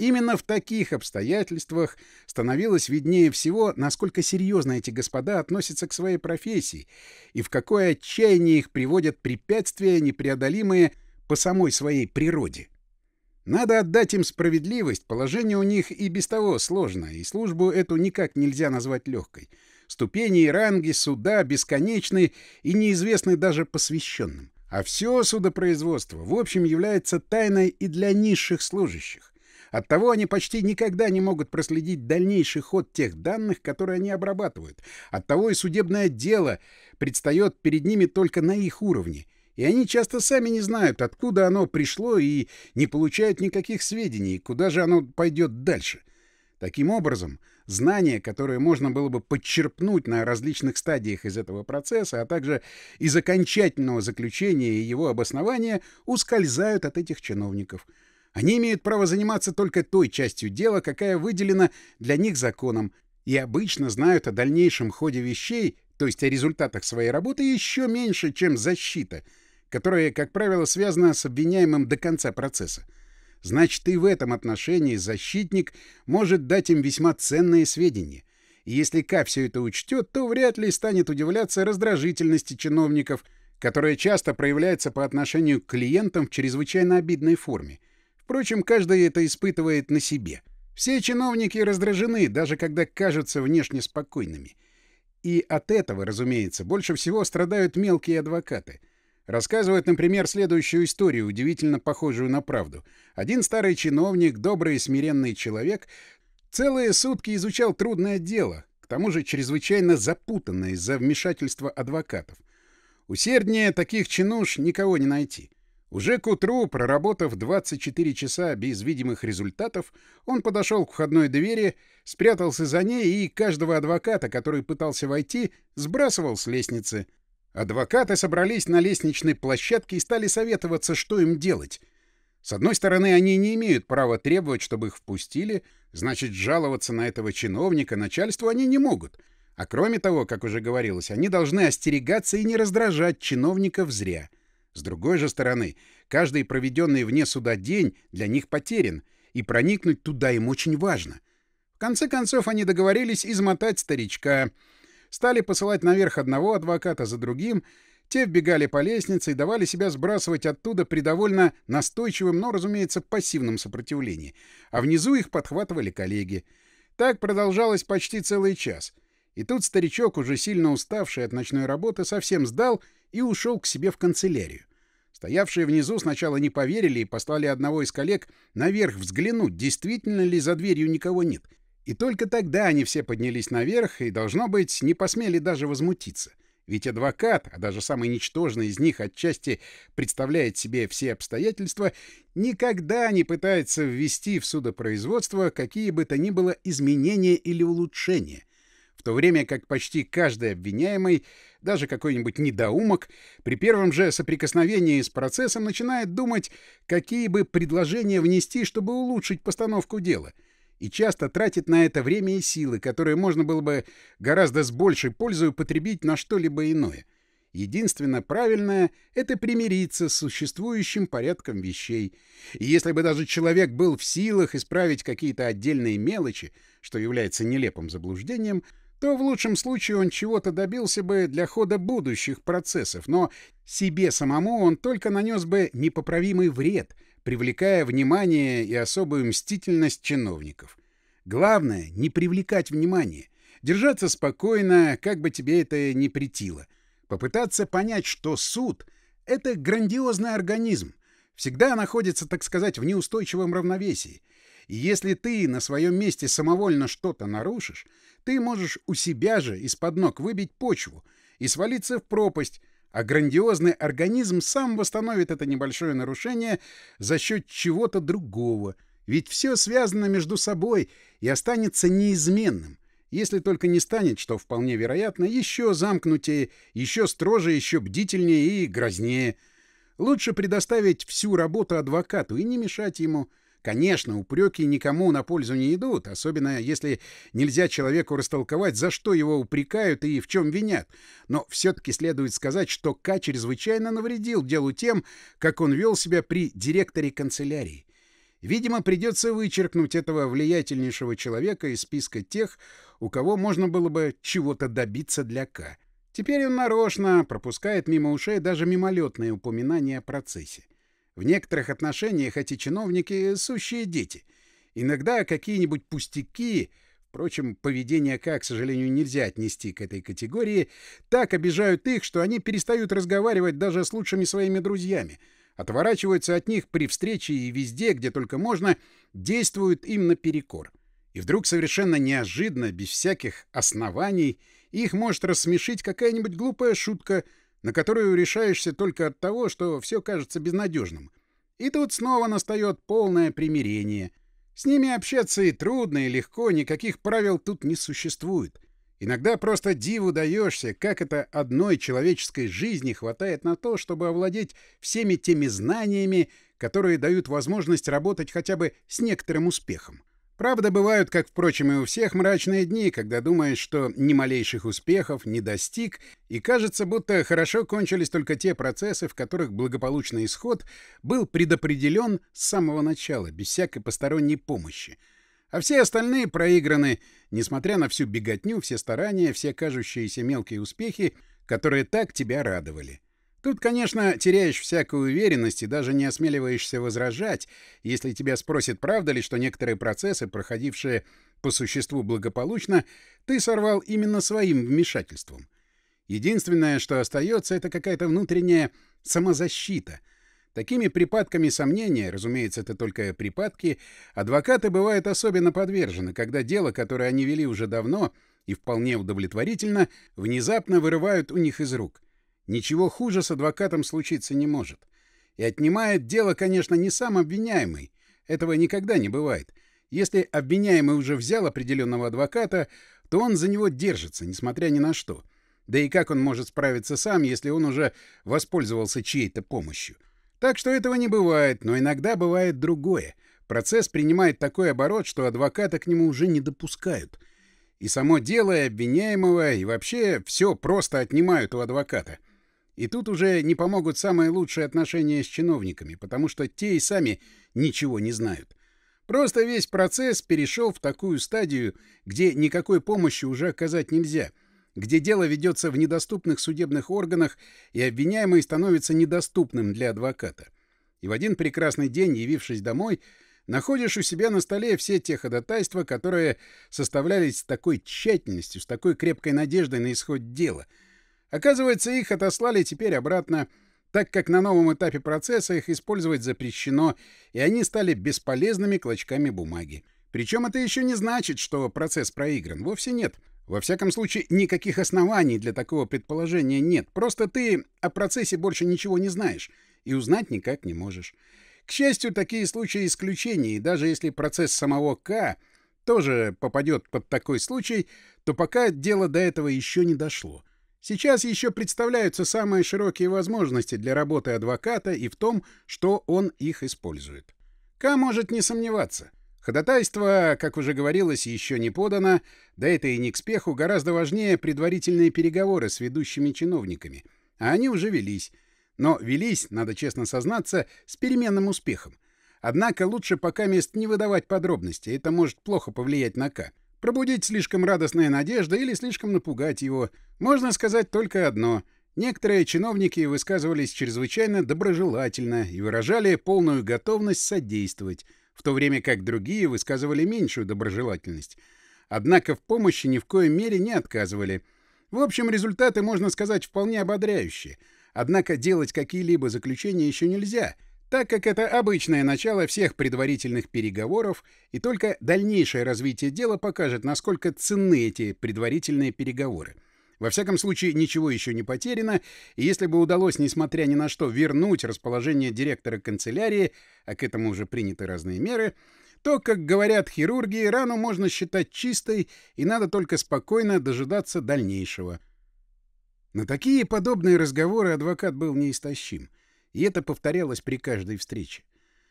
Именно в таких обстоятельствах становилось виднее всего, насколько серьезно эти господа относятся к своей профессии и в какое отчаяние их приводят препятствия, непреодолимые по самой своей природе. Надо отдать им справедливость, положение у них и без того сложное, и службу эту никак нельзя назвать легкой. Ступени и ранги суда бесконечны и неизвестны даже посвященным. А все судопроизводство, в общем, является тайной и для низших служащих. Оттого они почти никогда не могут проследить дальнейший ход тех данных, которые они обрабатывают. Оттого и судебное дело предстает перед ними только на их уровне. И они часто сами не знают, откуда оно пришло, и не получают никаких сведений, куда же оно пойдет дальше. Таким образом, знания, которые можно было бы подчерпнуть на различных стадиях из этого процесса, а также из окончательного заключения и его обоснования, ускользают от этих чиновников — они имеют право заниматься только той частью дела, какая выделена для них законом, и обычно знают о дальнейшем ходе вещей, то есть о результатах своей работы, еще меньше, чем защита, которая, как правило, связана с обвиняемым до конца процесса. Значит, и в этом отношении защитник может дать им весьма ценные сведения. И если К все это учтет, то вряд ли станет удивляться раздражительности чиновников, которая часто проявляется по отношению к клиентам в чрезвычайно обидной форме — Впрочем, каждый это испытывает на себе. Все чиновники раздражены, даже когда кажутся внешне спокойными. И от этого, разумеется, больше всего страдают мелкие адвокаты. Рассказывают, например, следующую историю, удивительно похожую на правду. Один старый чиновник, добрый и смиренный человек, целые сутки изучал трудное дело, к тому же чрезвычайно запутанное из-за вмешательства адвокатов. Усерднее таких чинуш никого не найти. Уже к утру, проработав 24 часа без видимых результатов, он подошел к входной двери, спрятался за ней и каждого адвоката, который пытался войти, сбрасывал с лестницы. Адвокаты собрались на лестничной площадке и стали советоваться, что им делать. С одной стороны, они не имеют права требовать, чтобы их впустили, значит, жаловаться на этого чиновника начальству они не могут. А кроме того, как уже говорилось, они должны остерегаться и не раздражать чиновников зря — с другой же стороны, каждый проведенный вне суда день для них потерян, и проникнуть туда им очень важно. В конце концов, они договорились измотать старичка. Стали посылать наверх одного адвоката за другим, те вбегали по лестнице и давали себя сбрасывать оттуда при довольно настойчивом, но, разумеется, пассивном сопротивлении, а внизу их подхватывали коллеги. Так продолжалось почти целый час — И тут старичок, уже сильно уставший от ночной работы, совсем сдал и ушел к себе в канцелярию. Стоявшие внизу сначала не поверили и послали одного из коллег наверх взглянуть, действительно ли за дверью никого нет. И только тогда они все поднялись наверх и, должно быть, не посмели даже возмутиться. Ведь адвокат, а даже самый ничтожный из них отчасти представляет себе все обстоятельства, никогда не пытается ввести в судопроизводство какие бы то ни было изменения или улучшения, в то время как почти каждый обвиняемый, даже какой-нибудь недоумок, при первом же соприкосновении с процессом начинает думать, какие бы предложения внести, чтобы улучшить постановку дела, и часто тратит на это время и силы, которые можно было бы гораздо с большей пользой употребить на что-либо иное. Единственно правильное — это примириться с существующим порядком вещей. И если бы даже человек был в силах исправить какие-то отдельные мелочи, что является нелепым заблуждением — то в лучшем случае он чего-то добился бы для хода будущих процессов, но себе самому он только нанес бы непоправимый вред, привлекая внимание и особую мстительность чиновников. Главное — не привлекать внимание, держаться спокойно, как бы тебе это ни претило, попытаться понять, что суд — это грандиозный организм, всегда находится, так сказать, в неустойчивом равновесии. И если ты на своем месте самовольно что-то нарушишь, ты можешь у себя же из-под ног выбить почву и свалиться в пропасть, а грандиозный организм сам восстановит это небольшое нарушение за счет чего-то другого. Ведь все связано между собой и останется неизменным, если только не станет, что вполне вероятно, еще замкнутее, еще строже, еще бдительнее и грознее. Лучше предоставить всю работу адвокату и не мешать ему — Конечно, упреки никому на пользу не идут, особенно если нельзя человеку растолковать, за что его упрекают и в чем винят. Но все-таки следует сказать, что К чрезвычайно навредил делу тем, как он вел себя при директоре канцелярии. Видимо, придется вычеркнуть этого влиятельнейшего человека из списка тех, у кого можно было бы чего-то добиться для К. Теперь он нарочно пропускает мимо ушей даже мимолетные упоминания о процессе. В некоторых отношениях эти чиновники — сущие дети. Иногда какие-нибудь пустяки, впрочем, поведение К, к сожалению, нельзя отнести к этой категории, так обижают их, что они перестают разговаривать даже с лучшими своими друзьями, отворачиваются от них при встрече и везде, где только можно, действуют им наперекор. И вдруг совершенно неожиданно, без всяких оснований, их может рассмешить какая-нибудь глупая шутка — на которую решаешься только от того, что все кажется безнадежным. И тут снова настает полное примирение. С ними общаться и трудно, и легко, никаких правил тут не существует. Иногда просто диву даешься, как это одной человеческой жизни хватает на то, чтобы овладеть всеми теми знаниями, которые дают возможность работать хотя бы с некоторым успехом. Правда, бывают, как, впрочем, и у всех, мрачные дни, когда думаешь, что ни малейших успехов не достиг, и кажется, будто хорошо кончились только те процессы, в которых благополучный исход был предопределен с самого начала, без всякой посторонней помощи. А все остальные проиграны, несмотря на всю беготню, все старания, все кажущиеся мелкие успехи, которые так тебя радовали. Тут, конечно, теряешь всякую уверенность и даже не осмеливаешься возражать, если тебя спросят, правда ли, что некоторые процессы, проходившие по существу благополучно, ты сорвал именно своим вмешательством. Единственное, что остается, это какая-то внутренняя самозащита. Такими припадками сомнения, разумеется, это только припадки, адвокаты бывают особенно подвержены, когда дело, которое они вели уже давно и вполне удовлетворительно, внезапно вырывают у них из рук — Ничего хуже с адвокатом случиться не может. И отнимает дело, конечно, не сам обвиняемый. Этого никогда не бывает. Если обвиняемый уже взял определенного адвоката, то он за него держится, несмотря ни на что. Да и как он может справиться сам, если он уже воспользовался чьей-то помощью? Так что этого не бывает, но иногда бывает другое. Процесс принимает такой оборот, что адвоката к нему уже не допускают. И само дело, и обвиняемого, и вообще все просто отнимают у адвоката — и тут уже не помогут самые лучшие отношения с чиновниками, потому что те и сами ничего не знают. Просто весь процесс перешел в такую стадию, где никакой помощи уже оказать нельзя, где дело ведется в недоступных судебных органах, и обвиняемый становится недоступным для адвоката. И в один прекрасный день, явившись домой, находишь у себя на столе все те ходатайства, которые составлялись с такой тщательностью, с такой крепкой надеждой на исход дела. Оказывается, их отослали теперь обратно, так как на новом этапе процесса их использовать запрещено, и они стали бесполезными клочками бумаги. Причем это еще не значит, что процесс проигран. Вовсе нет. Во всяком случае, никаких оснований для такого предположения нет. Просто ты о процессе больше ничего не знаешь и узнать никак не можешь. К счастью, такие случаи исключения, и даже если процесс самого К тоже попадет под такой случай, то пока дело до этого еще не дошло. Сейчас еще представляются самые широкие возможности для работы адвоката и в том, что он их использует. К может не сомневаться. Ходатайство, как уже говорилось, еще не подано, да это и не к спеху, гораздо важнее предварительные переговоры с ведущими чиновниками. А они уже велись. Но велись, надо честно сознаться, с переменным успехом. Однако лучше пока мест не выдавать подробности, это может плохо повлиять на К. Пробудить слишком радостная надежда или слишком напугать его. Можно сказать только одно. Некоторые чиновники высказывались чрезвычайно доброжелательно и выражали полную готовность содействовать, в то время как другие высказывали меньшую доброжелательность. Однако в помощи ни в коем мере не отказывали. В общем, результаты, можно сказать, вполне ободряющие. Однако делать какие-либо заключения еще нельзя, так как это обычное начало всех предварительных переговоров, и только дальнейшее развитие дела покажет, насколько ценны эти предварительные переговоры. Во всяком случае, ничего еще не потеряно, и если бы удалось, несмотря ни на что, вернуть расположение директора канцелярии, а к этому уже приняты разные меры, то, как говорят хирурги, рану можно считать чистой, и надо только спокойно дожидаться дальнейшего. На такие подобные разговоры адвокат был неистощим, и это повторялось при каждой встрече.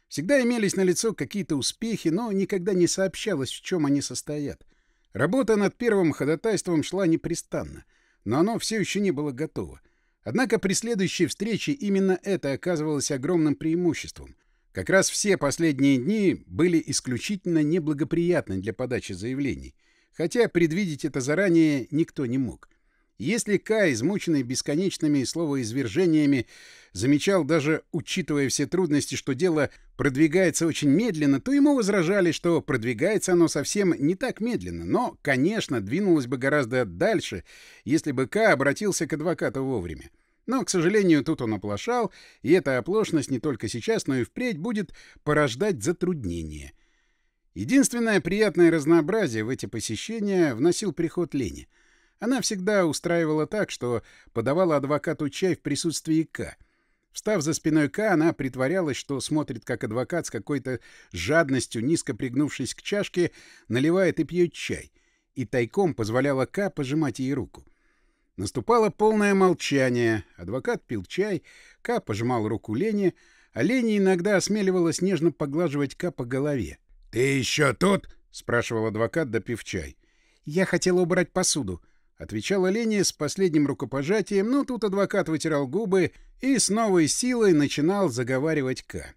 Всегда имелись на лицо какие-то успехи, но никогда не сообщалось, в чем они состоят. Работа над первым ходатайством шла непрестанно — но оно все еще не было готово. Однако при следующей встрече именно это оказывалось огромным преимуществом. Как раз все последние дни были исключительно неблагоприятны для подачи заявлений, хотя предвидеть это заранее никто не мог. Если К, измученный бесконечными словоизвержениями, замечал даже, учитывая все трудности, что дело продвигается очень медленно, то ему возражали, что продвигается оно совсем не так медленно, но, конечно, двинулось бы гораздо дальше, если бы К обратился к адвокату вовремя. Но, к сожалению, тут он оплошал, и эта оплошность не только сейчас, но и впредь будет порождать затруднения. Единственное приятное разнообразие в эти посещения вносил приход Лени — она всегда устраивала так, что подавала адвокату чай в присутствии К. Встав за спиной К, она притворялась, что смотрит, как адвокат с какой-то жадностью, низко пригнувшись к чашке, наливает и пьет чай, и тайком позволяла К пожимать ей руку. Наступало полное молчание. Адвокат пил чай, К пожимал руку Лене, а Лене иногда осмеливалась нежно поглаживать К по голове. — Ты еще тут? — спрашивал адвокат, допив чай. — Я хотела убрать посуду, Отвечала Леня с последним рукопожатием, но тут адвокат вытирал губы и с новой силой начинал заговаривать К.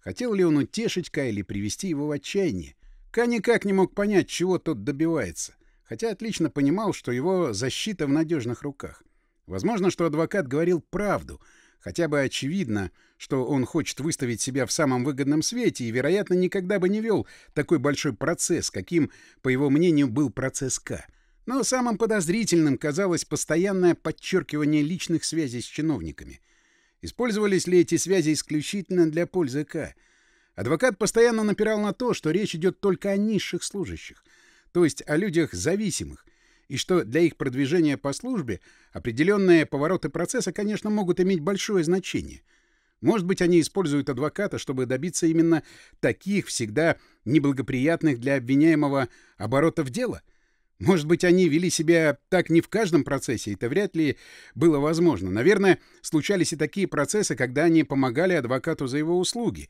Хотел ли он утешить К или привести его в отчаяние? К никак не мог понять, чего тот добивается, хотя отлично понимал, что его защита в надежных руках. Возможно, что адвокат говорил правду, хотя бы очевидно, что он хочет выставить себя в самом выгодном свете и, вероятно, никогда бы не вел такой большой процесс, каким, по его мнению, был процесс К. Но самым подозрительным казалось постоянное подчеркивание личных связей с чиновниками. Использовались ли эти связи исключительно для пользы К? Адвокат постоянно напирал на то, что речь идет только о низших служащих, то есть о людях зависимых, и что для их продвижения по службе определенные повороты процесса, конечно, могут иметь большое значение. Может быть, они используют адвоката, чтобы добиться именно таких всегда неблагоприятных для обвиняемого оборотов дела — может быть, они вели себя так не в каждом процессе, это вряд ли было возможно. Наверное, случались и такие процессы, когда они помогали адвокату за его услуги,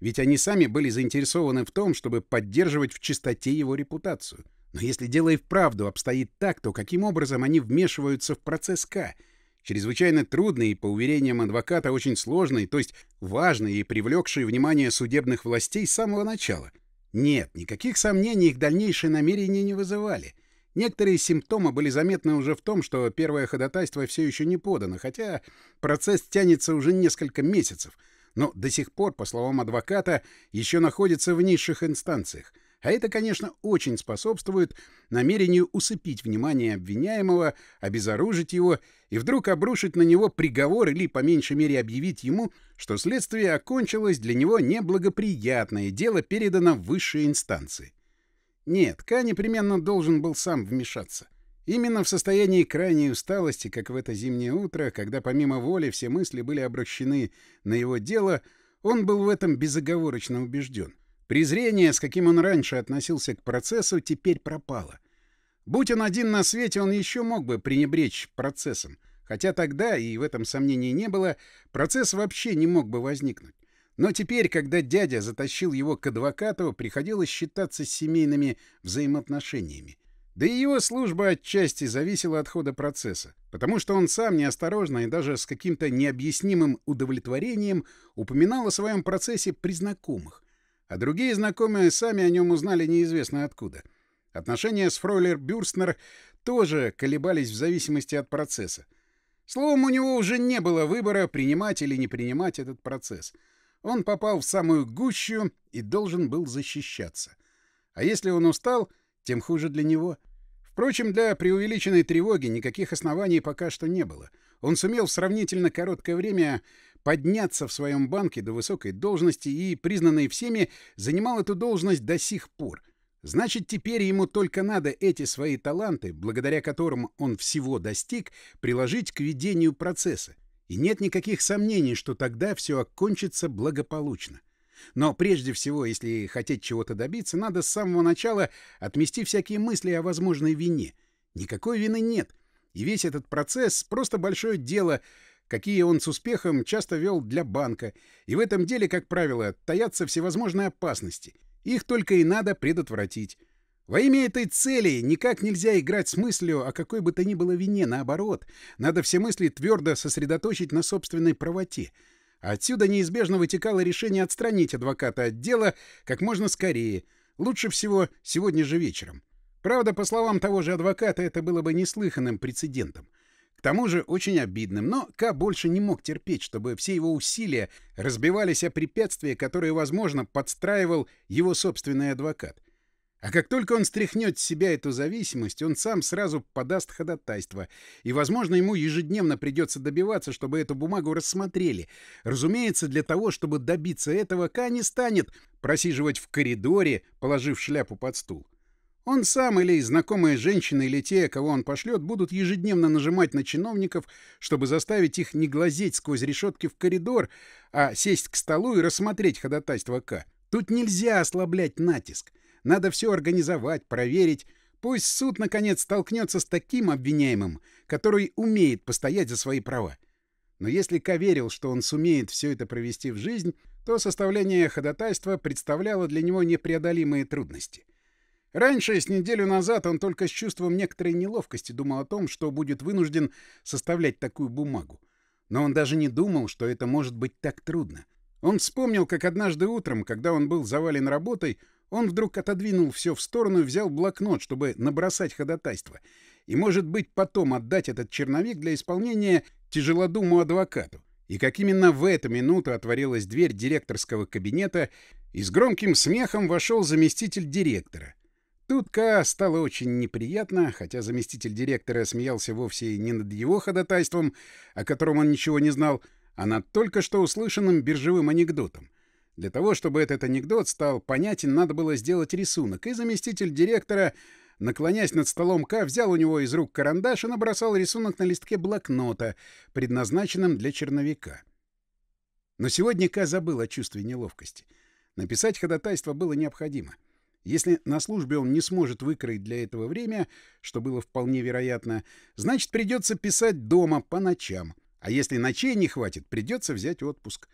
ведь они сами были заинтересованы в том, чтобы поддерживать в чистоте его репутацию. Но если дело и вправду обстоит так, то каким образом они вмешиваются в процесс К? Чрезвычайно трудный и, по уверениям адвоката, очень сложный, то есть важный и привлекший внимание судебных властей с самого начала. Нет, никаких сомнений их дальнейшие намерения не вызывали. Некоторые симптомы были заметны уже в том, что первое ходатайство все еще не подано, хотя процесс тянется уже несколько месяцев. но до сих пор, по словам адвоката, еще находится в низших инстанциях. А это, конечно, очень способствует намерению усыпить внимание обвиняемого, обезоружить его и вдруг обрушить на него приговор или, по меньшей мере, объявить ему, что следствие окончилось для него неблагоприятное, дело передано в высшие инстанции. Нет, Ка непременно должен был сам вмешаться. Именно в состоянии крайней усталости, как в это зимнее утро, когда помимо воли все мысли были обращены на его дело, он был в этом безоговорочно убежден. Презрение, с каким он раньше относился к процессу, теперь пропало. Будь он один на свете, он еще мог бы пренебречь процессом. Хотя тогда, и в этом сомнений не было, процесс вообще не мог бы возникнуть. Но теперь, когда дядя затащил его к адвокату, приходилось считаться семейными взаимоотношениями. Да и его служба отчасти зависела от хода процесса, потому что он сам неосторожно и даже с каким-то необъяснимым удовлетворением упоминал о своем процессе при знакомых, а другие знакомые сами о нем узнали неизвестно откуда. Отношения с Фройлер Бюрстнер тоже колебались в зависимости от процесса. Словом, у него уже не было выбора, принимать или не принимать этот процесс. Он попал в самую гущу и должен был защищаться. А если он устал, тем хуже для него — Впрочем, для преувеличенной тревоги никаких оснований пока что не было. Он сумел в сравнительно короткое время подняться в своем банке до высокой должности и, признанный всеми, занимал эту должность до сих пор. Значит, теперь ему только надо эти свои таланты, благодаря которым он всего достиг, приложить к ведению процесса. И нет никаких сомнений, что тогда все окончится благополучно. Но прежде всего, если хотеть чего-то добиться, надо с самого начала отмести всякие мысли о возможной вине. Никакой вины нет. И весь этот процесс — просто большое дело, какие он с успехом часто вел для банка. И в этом деле, как правило, таятся всевозможные опасности. Их только и надо предотвратить. Во имя этой цели никак нельзя играть с мыслью о какой бы то ни было вине. Наоборот, надо все мысли твердо сосредоточить на собственной правоте — Отсюда неизбежно вытекало решение отстранить адвоката от дела как можно скорее, лучше всего сегодня же вечером. Правда, по словам того же адвоката, это было бы неслыханным прецедентом. К тому же очень обидным, но К больше не мог терпеть, чтобы все его усилия разбивались о препятствия, которые, возможно, подстраивал его собственный адвокат. А как только он стряхнет с себя эту зависимость, он сам сразу подаст ходатайство, и, возможно, ему ежедневно придется добиваться, чтобы эту бумагу рассмотрели. Разумеется, для того, чтобы добиться этого, Ка не станет просиживать в коридоре, положив шляпу под стул. Он сам или знакомые женщины, или те, кого он пошлет, будут ежедневно нажимать на чиновников, чтобы заставить их не глазеть сквозь решетки в коридор, а сесть к столу и рассмотреть ходатайство К. Тут нельзя ослаблять натиск. Надо все организовать, проверить. Пусть суд, наконец, столкнется с таким обвиняемым, который умеет постоять за свои права. Но если Ка верил, что он сумеет все это провести в жизнь, то составление ходатайства представляло для него непреодолимые трудности. Раньше, с неделю назад, он только с чувством некоторой неловкости думал о том, что будет вынужден составлять такую бумагу. Но он даже не думал, что это может быть так трудно. Он вспомнил, как однажды утром, когда он был завален работой, он вдруг отодвинул все в сторону и взял блокнот, чтобы набросать ходатайство. И, может быть, потом отдать этот черновик для исполнения тяжелодуму адвокату. И как именно в эту минуту отворилась дверь директорского кабинета, и с громким смехом вошел заместитель директора. Тут К стало очень неприятно, хотя заместитель директора смеялся вовсе не над его ходатайством, о котором он ничего не знал, а над только что услышанным биржевым анекдотом. Для того, чтобы этот анекдот стал понятен, надо было сделать рисунок, и заместитель директора, наклонясь над столом К, взял у него из рук карандаш и набросал рисунок на листке блокнота, предназначенном для черновика. Но сегодня К забыл о чувстве неловкости. Написать ходатайство было необходимо. Если на службе он не сможет выкроить для этого время, что было вполне вероятно, значит, придется писать дома по ночам. А если ночей не хватит, придется взять отпуск.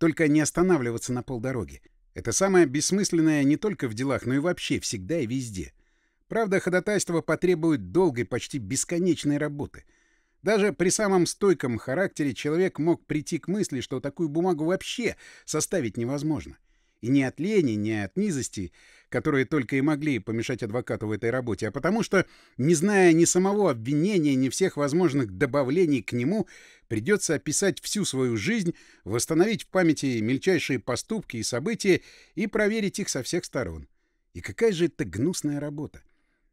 Только не останавливаться на полдороги. Это самое бессмысленное не только в делах, но и вообще, всегда и везде. Правда, ходатайство потребует долгой, почти бесконечной работы. Даже при самом стойком характере человек мог прийти к мысли, что такую бумагу вообще составить невозможно. И не от лени, не от низости, которые только и могли помешать адвокату в этой работе, а потому что, не зная ни самого обвинения, ни всех возможных добавлений к нему, придется описать всю свою жизнь, восстановить в памяти мельчайшие поступки и события и проверить их со всех сторон. И какая же это гнусная работа!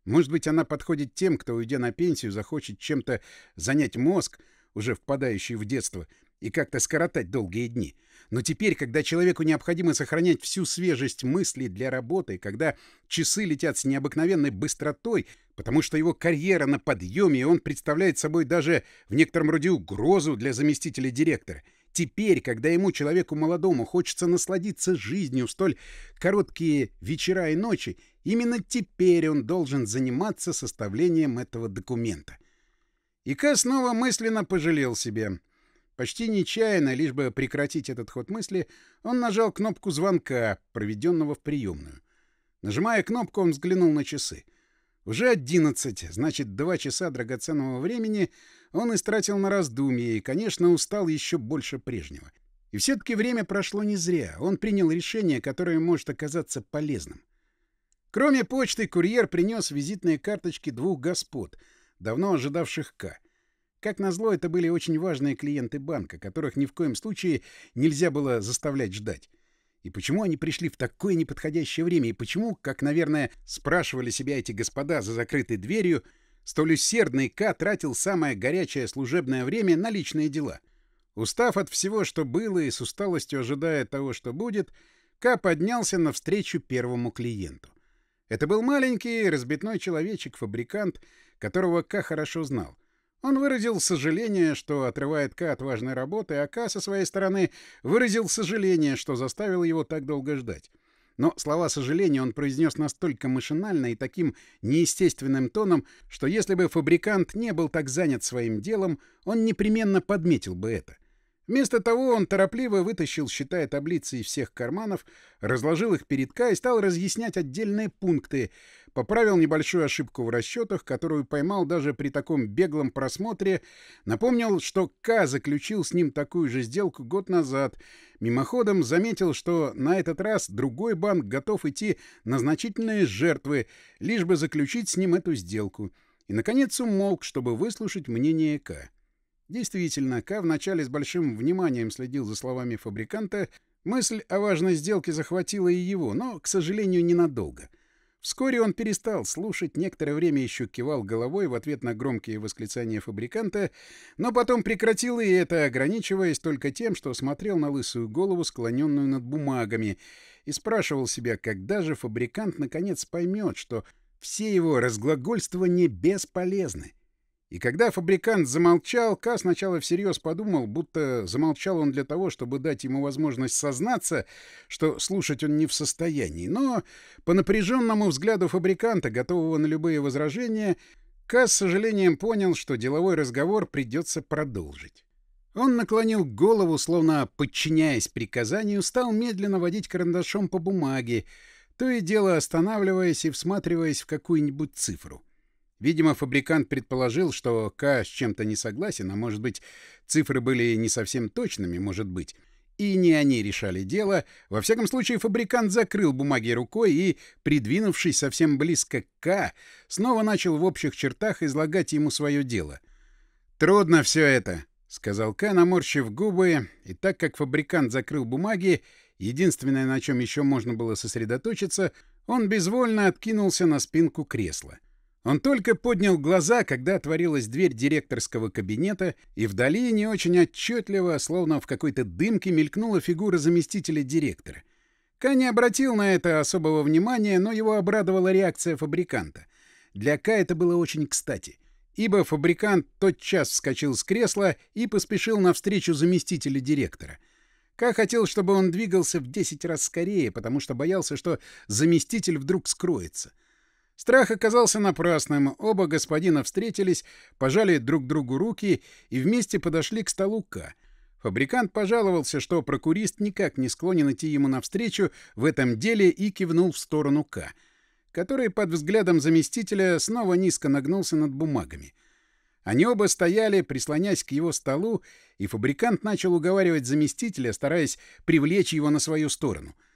Может быть, она подходит тем, кто, уйдя на пенсию, захочет чем-то занять мозг, уже впадающий в детство, и как-то скоротать долгие дни. Но теперь, когда человеку необходимо сохранять всю свежесть мыслей для работы, когда часы летят с необыкновенной быстротой, потому что его карьера на подъеме, и он представляет собой даже в некотором роде угрозу для заместителя директора, теперь, когда ему, человеку молодому, хочется насладиться жизнью в столь короткие вечера и ночи, именно теперь он должен заниматься составлением этого документа. И Ка снова мысленно пожалел себе. Почти нечаянно, лишь бы прекратить этот ход мысли, он нажал кнопку звонка, проведенного в приемную. Нажимая кнопку, он взглянул на часы. Уже одиннадцать, значит, два часа драгоценного времени он истратил на раздумье и, конечно, устал еще больше прежнего. И все-таки время прошло не зря. Он принял решение, которое может оказаться полезным. Кроме почты, курьер принес визитные карточки двух господ, давно ожидавших К. Как назло, это были очень важные клиенты банка, которых ни в коем случае нельзя было заставлять ждать. И почему они пришли в такое неподходящее время, и почему, как, наверное, спрашивали себя эти господа за закрытой дверью, столь усердный К тратил самое горячее служебное время на личные дела. Устав от всего, что было, и с усталостью ожидая того, что будет, К поднялся навстречу первому клиенту. Это был маленький разбитной человечек-фабрикант, которого К хорошо знал — он выразил сожаление, что отрывает К от важной работы, а К со своей стороны выразил сожаление, что заставил его так долго ждать. Но слова сожаления он произнес настолько машинально и таким неестественным тоном, что если бы фабрикант не был так занят своим делом, он непременно подметил бы это — Вместо того он торопливо вытащил счета и таблицы из всех карманов, разложил их перед К и стал разъяснять отдельные пункты, поправил небольшую ошибку в расчетах, которую поймал даже при таком беглом просмотре, напомнил, что К заключил с ним такую же сделку год назад, мимоходом заметил, что на этот раз другой банк готов идти на значительные жертвы, лишь бы заключить с ним эту сделку, и, наконец, умолк, чтобы выслушать мнение К. Действительно, Ка вначале с большим вниманием следил за словами фабриканта, мысль о важной сделке захватила и его, но, к сожалению, ненадолго. Вскоре он перестал слушать, некоторое время еще кивал головой в ответ на громкие восклицания фабриканта, но потом прекратил и это, ограничиваясь только тем, что смотрел на лысую голову, склоненную над бумагами, и спрашивал себя, когда же фабрикант наконец поймет, что все его разглагольствования бесполезны. И когда фабрикант замолчал, Ка сначала всерьез подумал, будто замолчал он для того, чтобы дать ему возможность сознаться, что слушать он не в состоянии. Но по напряженному взгляду фабриканта, готового на любые возражения, Ка с сожалением понял, что деловой разговор придется продолжить. Он наклонил голову, словно подчиняясь приказанию, стал медленно водить карандашом по бумаге, то и дело останавливаясь и всматриваясь в какую-нибудь цифру. Видимо, фабрикант предположил, что К с чем-то не согласен, а может быть, цифры были не совсем точными, может быть. И не они решали дело. Во всяком случае, фабрикант закрыл бумаги рукой и, придвинувшись совсем близко к К, снова начал в общих чертах излагать ему свое дело. «Трудно все это», — сказал К, наморщив губы, и так как фабрикант закрыл бумаги, единственное, на чем еще можно было сосредоточиться, он безвольно откинулся на спинку кресла. Он только поднял глаза, когда отворилась дверь директорского кабинета, и вдали не очень отчетливо, словно в какой-то дымке, мелькнула фигура заместителя директора. Ка не обратил на это особого внимания, но его обрадовала реакция фабриканта. Для Ка это было очень кстати, ибо фабрикант тотчас вскочил с кресла и поспешил навстречу заместителю директора. Ка хотел, чтобы он двигался в десять раз скорее, потому что боялся, что заместитель вдруг скроется — Страх оказался напрасным. Оба господина встретились, пожали друг другу руки и вместе подошли к столу К. Фабрикант пожаловался, что прокурист никак не склонен идти ему навстречу в этом деле и кивнул в сторону К, который под взглядом заместителя снова низко нагнулся над бумагами. Они оба стояли, прислонясь к его столу, и фабрикант начал уговаривать заместителя, стараясь привлечь его на свою сторону —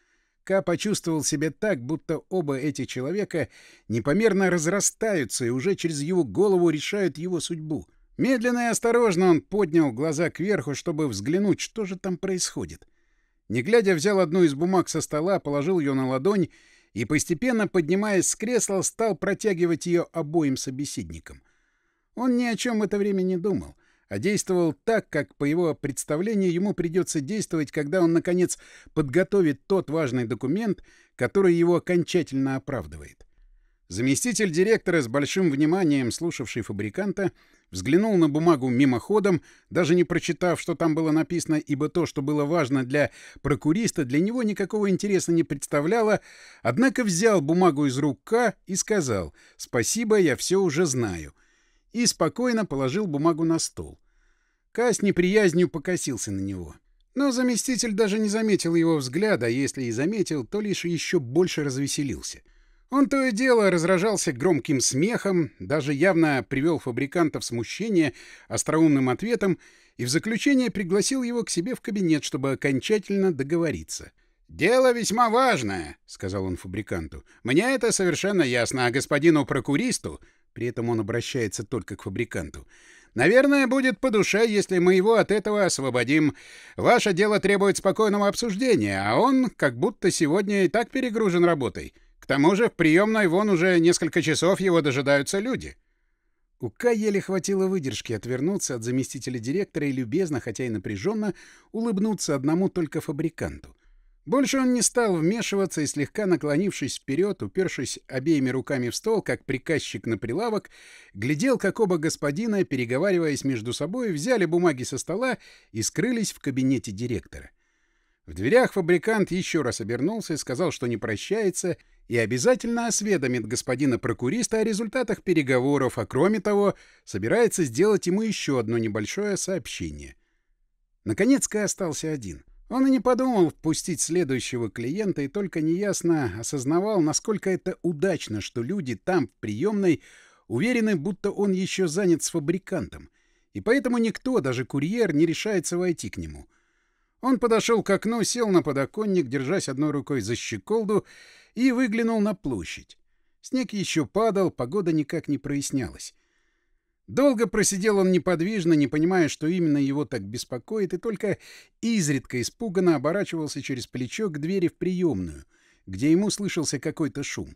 Ка почувствовал себя так, будто оба эти человека непомерно разрастаются и уже через его голову решают его судьбу. Медленно и осторожно он поднял глаза кверху, чтобы взглянуть, что же там происходит. Не глядя, взял одну из бумаг со стола, положил ее на ладонь и, постепенно поднимаясь с кресла, стал протягивать ее обоим собеседникам. Он ни о чем в это время не думал а действовал так, как, по его представлению, ему придется действовать, когда он, наконец, подготовит тот важный документ, который его окончательно оправдывает. Заместитель директора с большим вниманием, слушавший фабриканта, взглянул на бумагу мимоходом, даже не прочитав, что там было написано, ибо то, что было важно для прокуриста, для него никакого интереса не представляло, однако взял бумагу из рук К и сказал «Спасибо, я все уже знаю», и спокойно положил бумагу на стол. Ка с неприязнью покосился на него. Но заместитель даже не заметил его взгляда, а если и заметил, то лишь еще больше развеселился. Он то и дело разражался громким смехом, даже явно привел фабриканта в смущение остроумным ответом и в заключение пригласил его к себе в кабинет, чтобы окончательно договориться. «Дело весьма важное», — сказал он фабриканту. «Мне это совершенно ясно, а господину прокуристу...» При этом он обращается только к фабриканту. Наверное, будет по душе, если мы его от этого освободим. Ваше дело требует спокойного обсуждения, а он как будто сегодня и так перегружен работой. К тому же в приемной вон уже несколько часов его дожидаются люди». У К еле хватило выдержки отвернуться от заместителя директора и любезно, хотя и напряженно, улыбнуться одному только фабриканту. Больше он не стал вмешиваться и, слегка наклонившись вперед, упершись обеими руками в стол, как приказчик на прилавок, глядел, как оба господина, переговариваясь между собой, взяли бумаги со стола и скрылись в кабинете директора. В дверях фабрикант еще раз обернулся и сказал, что не прощается и обязательно осведомит господина прокуриста о результатах переговоров, а кроме того, собирается сделать ему еще одно небольшое сообщение. Наконец Кай остался один — он и не подумал впустить следующего клиента и только неясно осознавал, насколько это удачно, что люди там, в приемной, уверены, будто он еще занят с фабрикантом, и поэтому никто, даже курьер, не решается войти к нему. Он подошел к окну, сел на подоконник, держась одной рукой за щеколду, и выглянул на площадь. Снег еще падал, погода никак не прояснялась. Долго просидел он неподвижно, не понимая, что именно его так беспокоит, и только изредка испуганно оборачивался через плечо к двери в приемную, где ему слышался какой-то шум.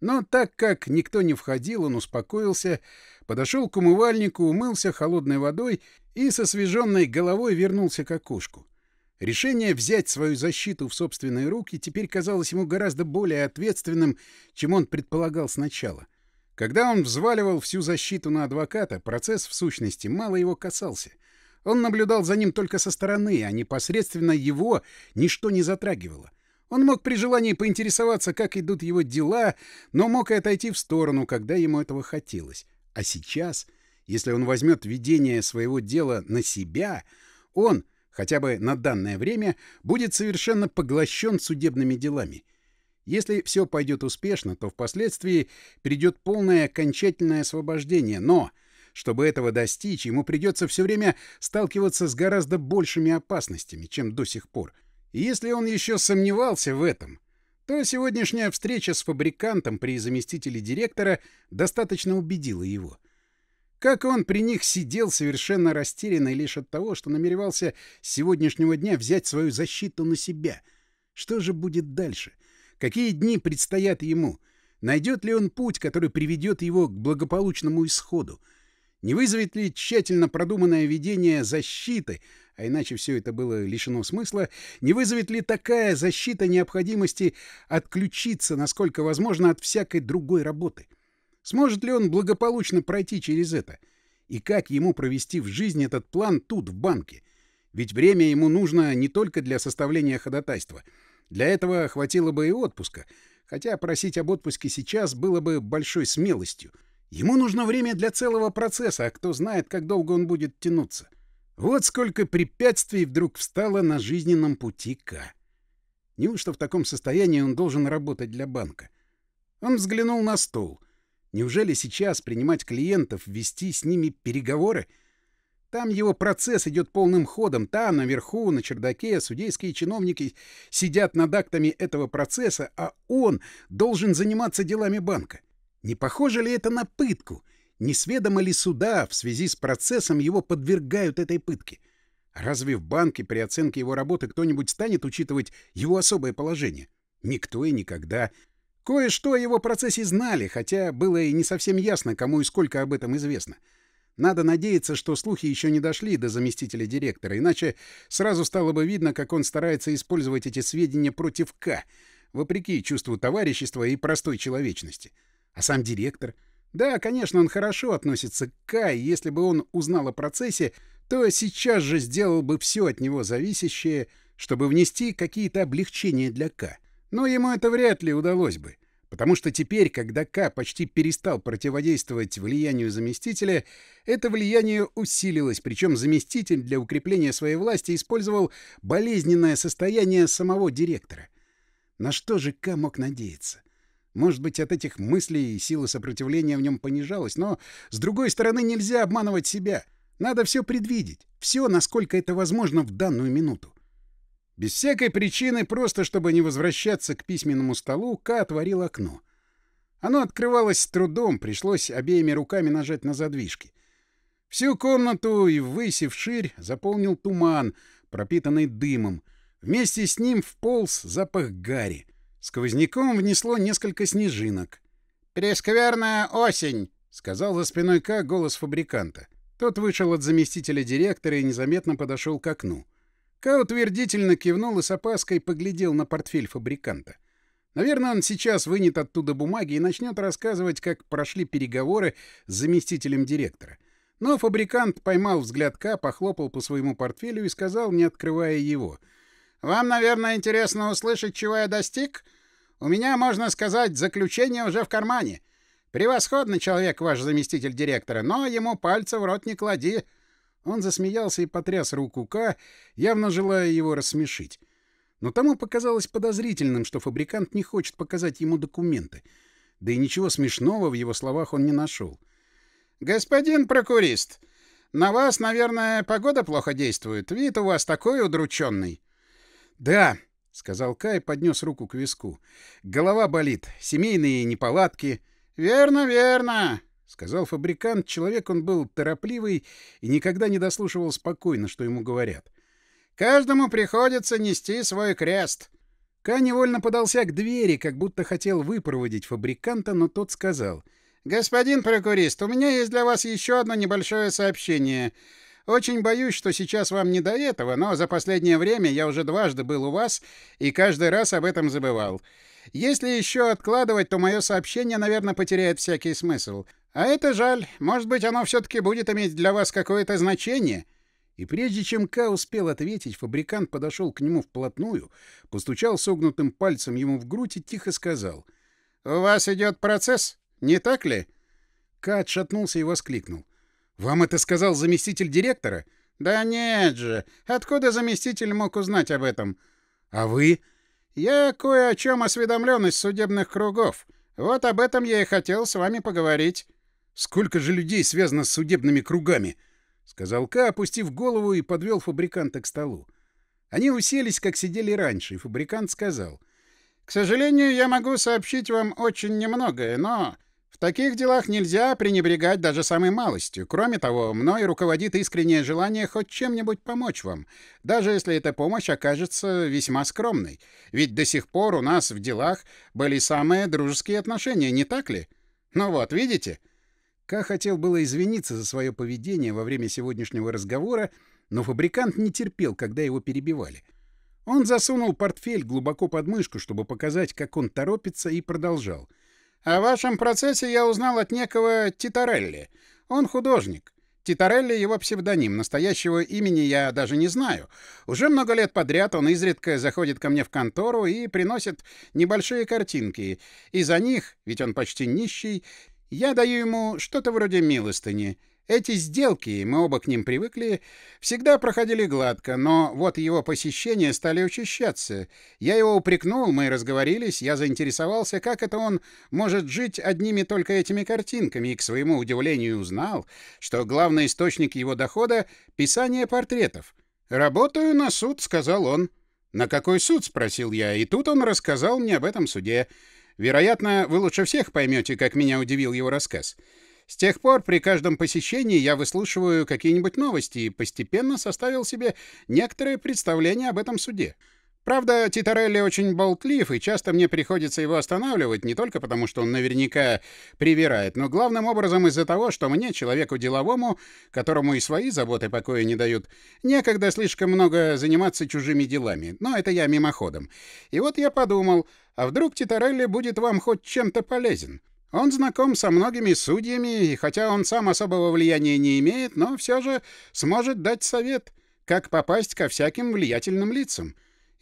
Но так как никто не входил, он успокоился, подошел к умывальнику, умылся холодной водой и со свеженной головой вернулся к окошку. Решение взять свою защиту в собственные руки теперь казалось ему гораздо более ответственным, чем он предполагал сначала. Когда он взваливал всю защиту на адвоката, процесс, в сущности, мало его касался. Он наблюдал за ним только со стороны, а непосредственно его ничто не затрагивало. Он мог при желании поинтересоваться, как идут его дела, но мог и отойти в сторону, когда ему этого хотелось. А сейчас, если он возьмет ведение своего дела на себя, он, хотя бы на данное время, будет совершенно поглощен судебными делами — если все пойдет успешно, то впоследствии придет полное окончательное освобождение. Но, чтобы этого достичь, ему придется все время сталкиваться с гораздо большими опасностями, чем до сих пор. И если он еще сомневался в этом, то сегодняшняя встреча с фабрикантом при заместителе директора достаточно убедила его. Как он при них сидел совершенно растерянный лишь от того, что намеревался с сегодняшнего дня взять свою защиту на себя. Что же будет дальше? — Какие дни предстоят ему? Найдет ли он путь, который приведет его к благополучному исходу? Не вызовет ли тщательно продуманное ведение защиты, а иначе все это было лишено смысла, не вызовет ли такая защита необходимости отключиться, насколько возможно, от всякой другой работы? Сможет ли он благополучно пройти через это? И как ему провести в жизнь этот план тут, в банке? Ведь время ему нужно не только для составления ходатайства — для этого хватило бы и отпуска, хотя просить об отпуске сейчас было бы большой смелостью. Ему нужно время для целого процесса, а кто знает, как долго он будет тянуться. Вот сколько препятствий вдруг встало на жизненном пути К. Неужто в таком состоянии он должен работать для банка? Он взглянул на стол. Неужели сейчас принимать клиентов, вести с ними переговоры? Там его процесс идет полным ходом. Там, наверху, на чердаке, судейские чиновники сидят над актами этого процесса, а он должен заниматься делами банка. Не похоже ли это на пытку? Не сведомо ли суда в связи с процессом его подвергают этой пытке? Разве в банке при оценке его работы кто-нибудь станет учитывать его особое положение? Никто и никогда. Кое-что о его процессе знали, хотя было и не совсем ясно, кому и сколько об этом известно. Надо надеяться, что слухи еще не дошли до заместителя директора, иначе сразу стало бы видно, как он старается использовать эти сведения против К, вопреки чувству товарищества и простой человечности. А сам директор? Да, конечно, он хорошо относится к К, и если бы он узнал о процессе, то сейчас же сделал бы все от него зависящее, чтобы внести какие-то облегчения для К. Но ему это вряд ли удалось бы, потому что теперь, когда К почти перестал противодействовать влиянию заместителя, это влияние усилилось, причем заместитель для укрепления своей власти использовал болезненное состояние самого директора. На что же К мог надеяться? Может быть, от этих мыслей сила сопротивления в нем понижалась, но, с другой стороны, нельзя обманывать себя. Надо все предвидеть, все, насколько это возможно в данную минуту. Без всякой причины, просто чтобы не возвращаться к письменному столу, Ка отворил окно. Оно открывалось с трудом, пришлось обеими руками нажать на задвижки. Всю комнату и ввысь и вширь заполнил туман, пропитанный дымом. Вместе с ним вполз запах гари. Сквозняком внесло несколько снежинок. «Прескверная осень!» — сказал за спиной Ка голос фабриканта. Тот вышел от заместителя директора и незаметно подошел к окну. Ка утвердительно кивнул и с опаской поглядел на портфель фабриканта. Наверное, он сейчас вынет оттуда бумаги и начнет рассказывать, как прошли переговоры с заместителем директора. Но фабрикант поймал взгляд Ка, похлопал по своему портфелю и сказал, не открывая его. «Вам, наверное, интересно услышать, чего я достиг? У меня, можно сказать, заключение уже в кармане. Превосходный человек ваш заместитель директора, но ему пальца в рот не клади. Он засмеялся и потряс руку К, явно желая его рассмешить. Но тому показалось подозрительным, что фабрикант не хочет показать ему документы. Да и ничего смешного в его словах он не нашел. «Господин прокурист, на вас, наверное, погода плохо действует. Вид у вас такой удрученный». «Да», — сказал Кай поднес руку к виску. «Голова болит, семейные неполадки». «Верно, верно. — сказал фабрикант. Человек он был торопливый и никогда не дослушивал спокойно, что ему говорят. «Каждому приходится нести свой крест». Ка невольно подался к двери, как будто хотел выпроводить фабриканта, но тот сказал. «Господин прокурист, у меня есть для вас еще одно небольшое сообщение. Очень боюсь, что сейчас вам не до этого, но за последнее время я уже дважды был у вас и каждый раз об этом забывал. Если еще откладывать, то мое сообщение, наверное, потеряет всякий смысл. А это жаль. Может быть, оно все-таки будет иметь для вас какое-то значение. И прежде чем Ка успел ответить, фабрикант подошел к нему вплотную, постучал согнутым пальцем ему в грудь и тихо сказал. — У вас идет процесс, не так ли? Ка отшатнулся и воскликнул. — Вам это сказал заместитель директора? — Да нет же. Откуда заместитель мог узнать об этом? — А вы? — Я кое о чем осведомлен из судебных кругов. Вот об этом я и хотел с вами поговорить. Сколько же людей связано с судебными кругами? — сказал Ка, опустив голову и подвел фабриканта к столу. Они уселись, как сидели раньше, и фабрикант сказал. — К сожалению, я могу сообщить вам очень немногое, но в таких делах нельзя пренебрегать даже самой малостью. Кроме того, мной руководит искреннее желание хоть чем-нибудь помочь вам, даже если эта помощь окажется весьма скромной. Ведь до сих пор у нас в делах были самые дружеские отношения, не так ли? Ну вот, видите? — Ка хотел было извиниться за свое поведение во время сегодняшнего разговора, но фабрикант не терпел, когда его перебивали. Он засунул портфель глубоко под мышку, чтобы показать, как он торопится, и продолжал. «О вашем процессе я узнал от некого Титарелли. Он художник. Титарелли — его псевдоним. Настоящего имени я даже не знаю. Уже много лет подряд он изредка заходит ко мне в контору и приносит небольшие картинки. И за них, ведь он почти нищий, я даю ему что-то вроде милостыни. Эти сделки, мы оба к ним привыкли, всегда проходили гладко, но вот его посещения стали учащаться. Я его упрекнул, мы разговорились, я заинтересовался, как это он может жить одними только этими картинками, и, к своему удивлению, узнал, что главный источник его дохода — писание портретов. «Работаю на суд», — сказал он. «На какой суд?» — спросил я, и тут он рассказал мне об этом суде. Вероятно, вы лучше всех поймете, как меня удивил его рассказ. С тех пор при каждом посещении я выслушиваю какие-нибудь новости и постепенно составил себе некоторое представление об этом суде. Правда, Титарелли очень болтлив, и часто мне приходится его останавливать, не только потому, что он наверняка привирает, но главным образом из-за того, что мне, человеку деловому, которому и свои заботы покоя не дают, некогда слишком много заниматься чужими делами. Но это я мимоходом. И вот я подумал, а вдруг Титарелли будет вам хоть чем-то полезен? Он знаком со многими судьями, и хотя он сам особого влияния не имеет, но все же сможет дать совет, как попасть ко всяким влиятельным лицам.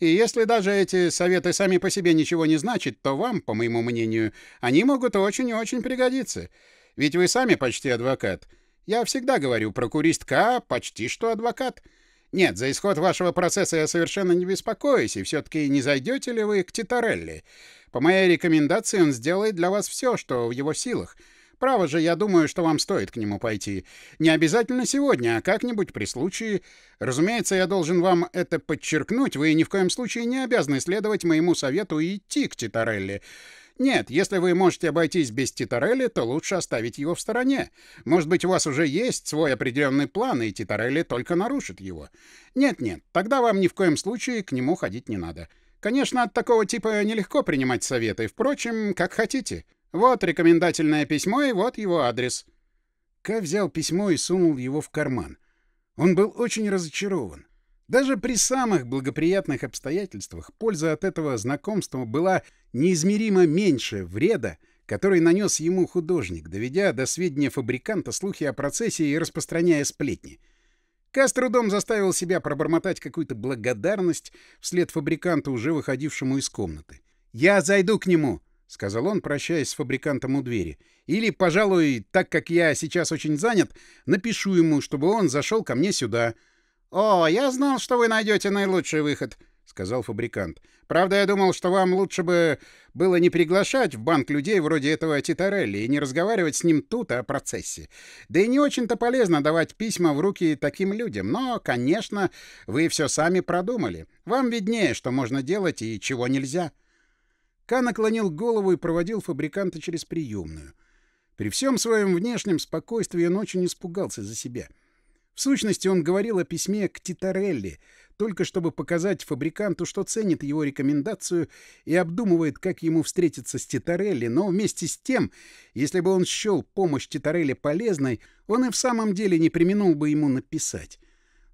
И если даже эти советы сами по себе ничего не значат, то вам, по моему мнению, они могут очень и очень пригодиться. Ведь вы сами почти адвокат. Я всегда говорю, прокурист К почти что адвокат. Нет, за исход вашего процесса я совершенно не беспокоюсь, и все-таки не зайдете ли вы к Титарелли? По моей рекомендации он сделает для вас все, что в его силах. Право же, я думаю, что вам стоит к нему пойти. Не обязательно сегодня, а как-нибудь при случае. Разумеется, я должен вам это подчеркнуть. Вы ни в коем случае не обязаны следовать моему совету и идти к Титарелли. Нет, если вы можете обойтись без Титарелли, то лучше оставить его в стороне. Может быть, у вас уже есть свой определенный план, и Титарелли только нарушит его. Нет-нет, тогда вам ни в коем случае к нему ходить не надо. Конечно, от такого типа нелегко принимать советы. Впрочем, как хотите. Вот рекомендательное письмо и вот его адрес. Ка взял письмо и сунул его в карман. Он был очень разочарован. Даже при самых благоприятных обстоятельствах польза от этого знакомства была неизмеримо меньше вреда, который нанес ему художник, доведя до сведения фабриканта слухи о процессе и распространяя сплетни. Ка с трудом заставил себя пробормотать какую-то благодарность вслед фабриканту, уже выходившему из комнаты. «Я зайду к нему», — сказал он, прощаясь с фабрикантом у двери. «Или, пожалуй, так как я сейчас очень занят, напишу ему, чтобы он зашел ко мне сюда». «О, я знал, что вы найдете наилучший выход», — сказал фабрикант. «Правда, я думал, что вам лучше бы было не приглашать в банк людей вроде этого Титарелли и не разговаривать с ним тут о процессе. Да и не очень-то полезно давать письма в руки таким людям. Но, конечно, вы все сами продумали. Вам виднее, что можно делать и чего нельзя». Ка наклонил голову и проводил фабриканта через приемную. При всем своем внешнем спокойствии он очень испугался за себя. В сущности, он говорил о письме к Титарелли — только чтобы показать фабриканту, что ценит его рекомендацию и обдумывает, как ему встретиться с Титарелли, но вместе с тем, если бы он счел помощь Титарелли полезной, он и в самом деле не применул бы ему написать.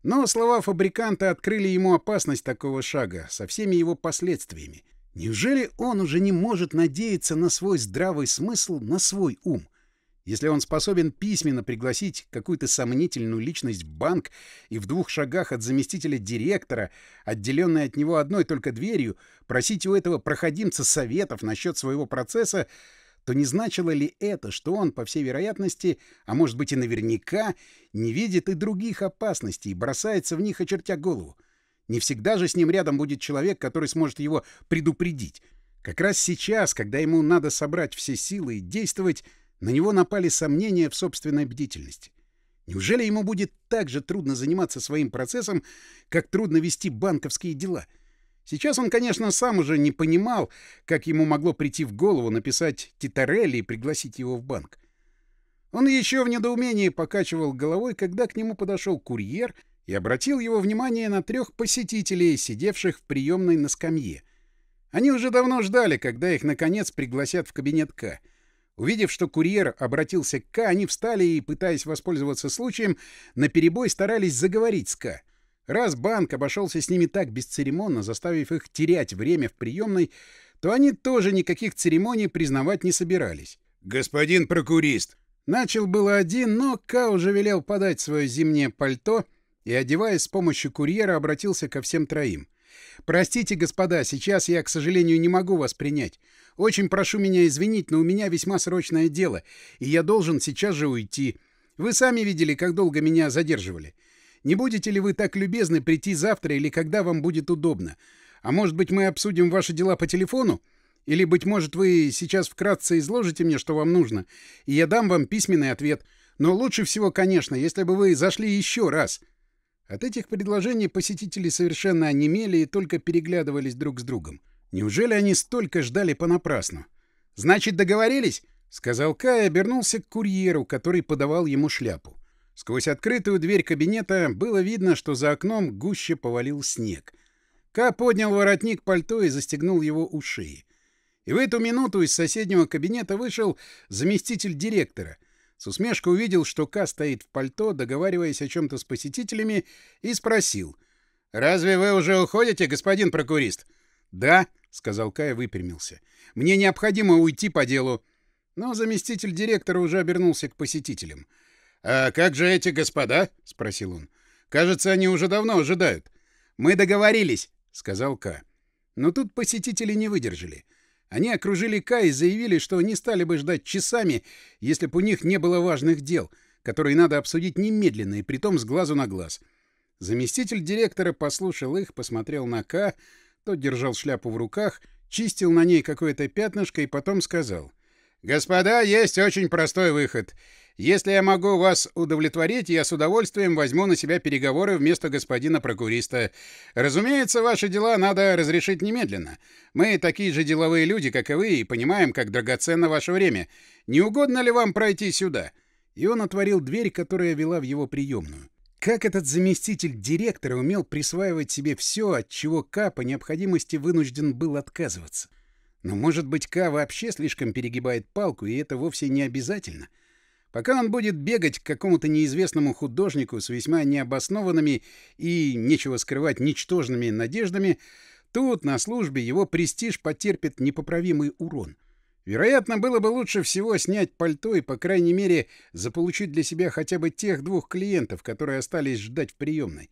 Но слова фабриканта открыли ему опасность такого шага со всеми его последствиями. Неужели он уже не может надеяться на свой здравый смысл, на свой ум? — если он способен письменно пригласить какую-то сомнительную личность в банк и в двух шагах от заместителя директора, отделенной от него одной только дверью, просить у этого проходимца советов насчет своего процесса, то не значило ли это, что он, по всей вероятности, а может быть и наверняка, не видит и других опасностей и бросается в них, очертя голову? Не всегда же с ним рядом будет человек, который сможет его предупредить. Как раз сейчас, когда ему надо собрать все силы и действовать, на него напали сомнения в собственной бдительности. Неужели ему будет так же трудно заниматься своим процессом, как трудно вести банковские дела? Сейчас он, конечно, сам уже не понимал, как ему могло прийти в голову написать Титарелли и пригласить его в банк. Он еще в недоумении покачивал головой, когда к нему подошел курьер и обратил его внимание на трех посетителей, сидевших в приемной на скамье. Они уже давно ждали, когда их, наконец, пригласят в кабинет К. Увидев, что курьер обратился к К, они встали и, пытаясь воспользоваться случаем, наперебой старались заговорить с К. Раз банк обошелся с ними так бесцеремонно, заставив их терять время в приемной, то они тоже никаких церемоний признавать не собирались. «Господин прокурист!» Начал было один, но К уже велел подать свое зимнее пальто и, одеваясь с помощью курьера, обратился ко всем троим. «Простите, господа, сейчас я, к сожалению, не могу вас принять. Очень прошу меня извинить, но у меня весьма срочное дело, и я должен сейчас же уйти. Вы сами видели, как долго меня задерживали. Не будете ли вы так любезны прийти завтра или когда вам будет удобно? А может быть, мы обсудим ваши дела по телефону? Или, быть может, вы сейчас вкратце изложите мне, что вам нужно, и я дам вам письменный ответ. Но лучше всего, конечно, если бы вы зашли еще раз». От этих предложений посетители совершенно онемели и только переглядывались друг с другом. Неужели они столько ждали понапрасну? «Значит, договорились?» — сказал Кай и обернулся к курьеру, который подавал ему шляпу. Сквозь открытую дверь кабинета было видно, что за окном гуще повалил снег. Ка поднял воротник пальто и застегнул его у шеи. И в эту минуту из соседнего кабинета вышел заместитель директора. С усмешкой увидел, что Ка стоит в пальто, договариваясь о чем-то с посетителями, и спросил. «Разве вы уже уходите, господин прокурист?» «Да», — сказал Кай и выпрямился. «Мне необходимо уйти по делу». Но заместитель директора уже обернулся к посетителям. «А как же эти господа?» — спросил он. «Кажется, они уже давно ожидают». «Мы договорились», — сказал Ка. Но тут посетители не выдержали. Они окружили Ка и заявили, что не стали бы ждать часами, если бы у них не было важных дел, которые надо обсудить немедленно и притом с глазу на глаз. Заместитель директора послушал их, посмотрел на Ка, тот держал шляпу в руках, чистил на ней какое-то пятнышко и потом сказал. «Господа, есть очень простой выход. Если я могу вас удовлетворить, я с удовольствием возьму на себя переговоры вместо господина прокуриста. Разумеется, ваши дела надо разрешить немедленно. Мы такие же деловые люди, как и вы, и понимаем, как драгоценно ваше время. Не угодно ли вам пройти сюда?» И он отворил дверь, которая вела в его приемную. Как этот заместитель директора умел присваивать себе все, от чего К по необходимости вынужден был отказываться? Но, может быть, К вообще слишком перегибает палку, и это вовсе не обязательно. Пока он будет бегать к какому-то неизвестному художнику с весьма необоснованными и, нечего скрывать, ничтожными надеждами, тут, на службе, его престиж потерпит непоправимый урон. Вероятно, было бы лучше всего снять пальто и, по крайней мере, заполучить для себя хотя бы тех двух клиентов, которые остались ждать в приемной.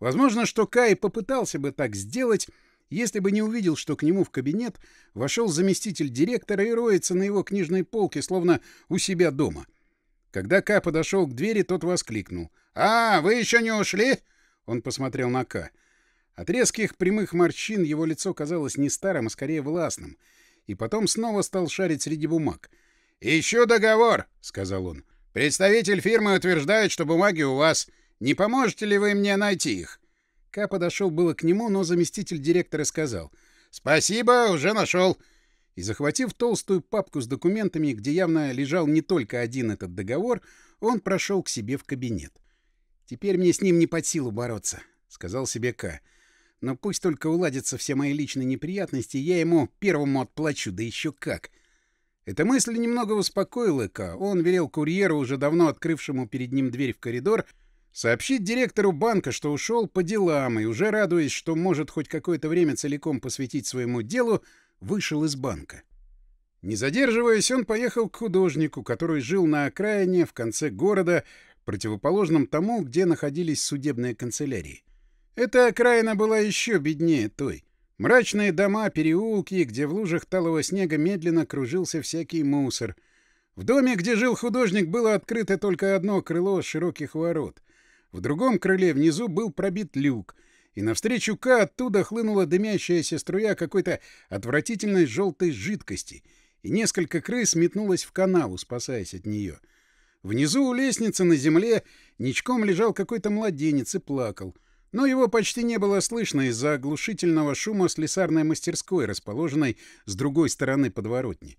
Возможно, что Кай попытался бы так сделать, если бы не увидел, что к нему в кабинет вошел заместитель директора и роется на его книжной полке, словно у себя дома. Когда Ка подошел к двери, тот воскликнул. «А, вы еще не ушли?» Он посмотрел на Ка. От резких прямых морщин его лицо казалось не старым, а скорее властным — и потом снова стал шарить среди бумаг. «Ищу договор», — сказал он. «Представитель фирмы утверждает, что бумаги у вас. Не поможете ли вы мне найти их?» Ка подошел было к нему, но заместитель директора сказал. «Спасибо, уже нашел». И, захватив толстую папку с документами, где явно лежал не только один этот договор, он прошел к себе в кабинет. «Теперь мне с ним не под силу бороться», — сказал себе Ка. Но пусть только уладятся все мои личные неприятности, я ему первому отплачу, да еще как. Эта мысль немного успокоила Ка. Он велел курьеру, уже давно открывшему перед ним дверь в коридор, сообщить директору банка, что ушел по делам, и уже радуясь, что может хоть какое-то время целиком посвятить своему делу, вышел из банка. Не задерживаясь, он поехал к художнику, который жил на окраине в конце города, противоположном тому, где находились судебные канцелярии. Эта окраина была еще беднее той. Мрачные дома, переулки, где в лужах талого снега медленно кружился всякий мусор. В доме, где жил художник, было открыто только одно крыло широких ворот. В другом крыле внизу был пробит люк, и навстречу К оттуда хлынула дымящаяся струя какой-то отвратительной желтой жидкости, и несколько крыс метнулось в канаву, спасаясь от нее. Внизу у лестницы на земле ничком лежал какой-то младенец и плакал — но его почти не было слышно из-за оглушительного шума слесарной мастерской, расположенной с другой стороны подворотни.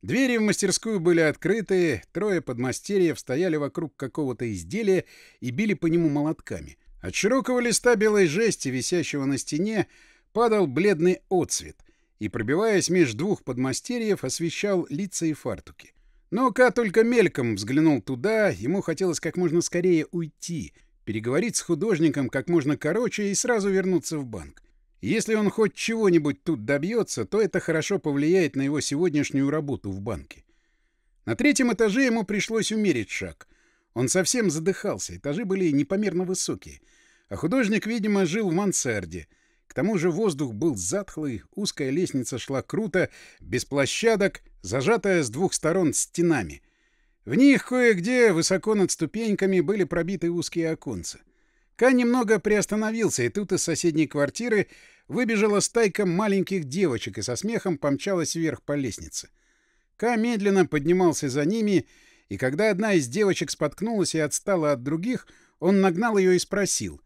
Двери в мастерскую были открыты, трое подмастерьев стояли вокруг какого-то изделия и били по нему молотками. От широкого листа белой жести, висящего на стене, падал бледный отсвет и, пробиваясь меж двух подмастерьев, освещал лица и фартуки. Но Ка только мельком взглянул туда, ему хотелось как можно скорее уйти — переговорить с художником как можно короче и сразу вернуться в банк. Если он хоть чего-нибудь тут добьется, то это хорошо повлияет на его сегодняшнюю работу в банке. На третьем этаже ему пришлось умерить шаг. Он совсем задыхался, этажи были непомерно высокие. А художник, видимо, жил в мансарде. К тому же воздух был затхлый, узкая лестница шла круто, без площадок, зажатая с двух сторон стенами — В них кое-где, высоко над ступеньками, были пробиты узкие оконца. Ка немного приостановился, и тут из соседней квартиры выбежала стайка маленьких девочек и со смехом помчалась вверх по лестнице. Ка медленно поднимался за ними, и когда одна из девочек споткнулась и отстала от других, он нагнал ее и спросил.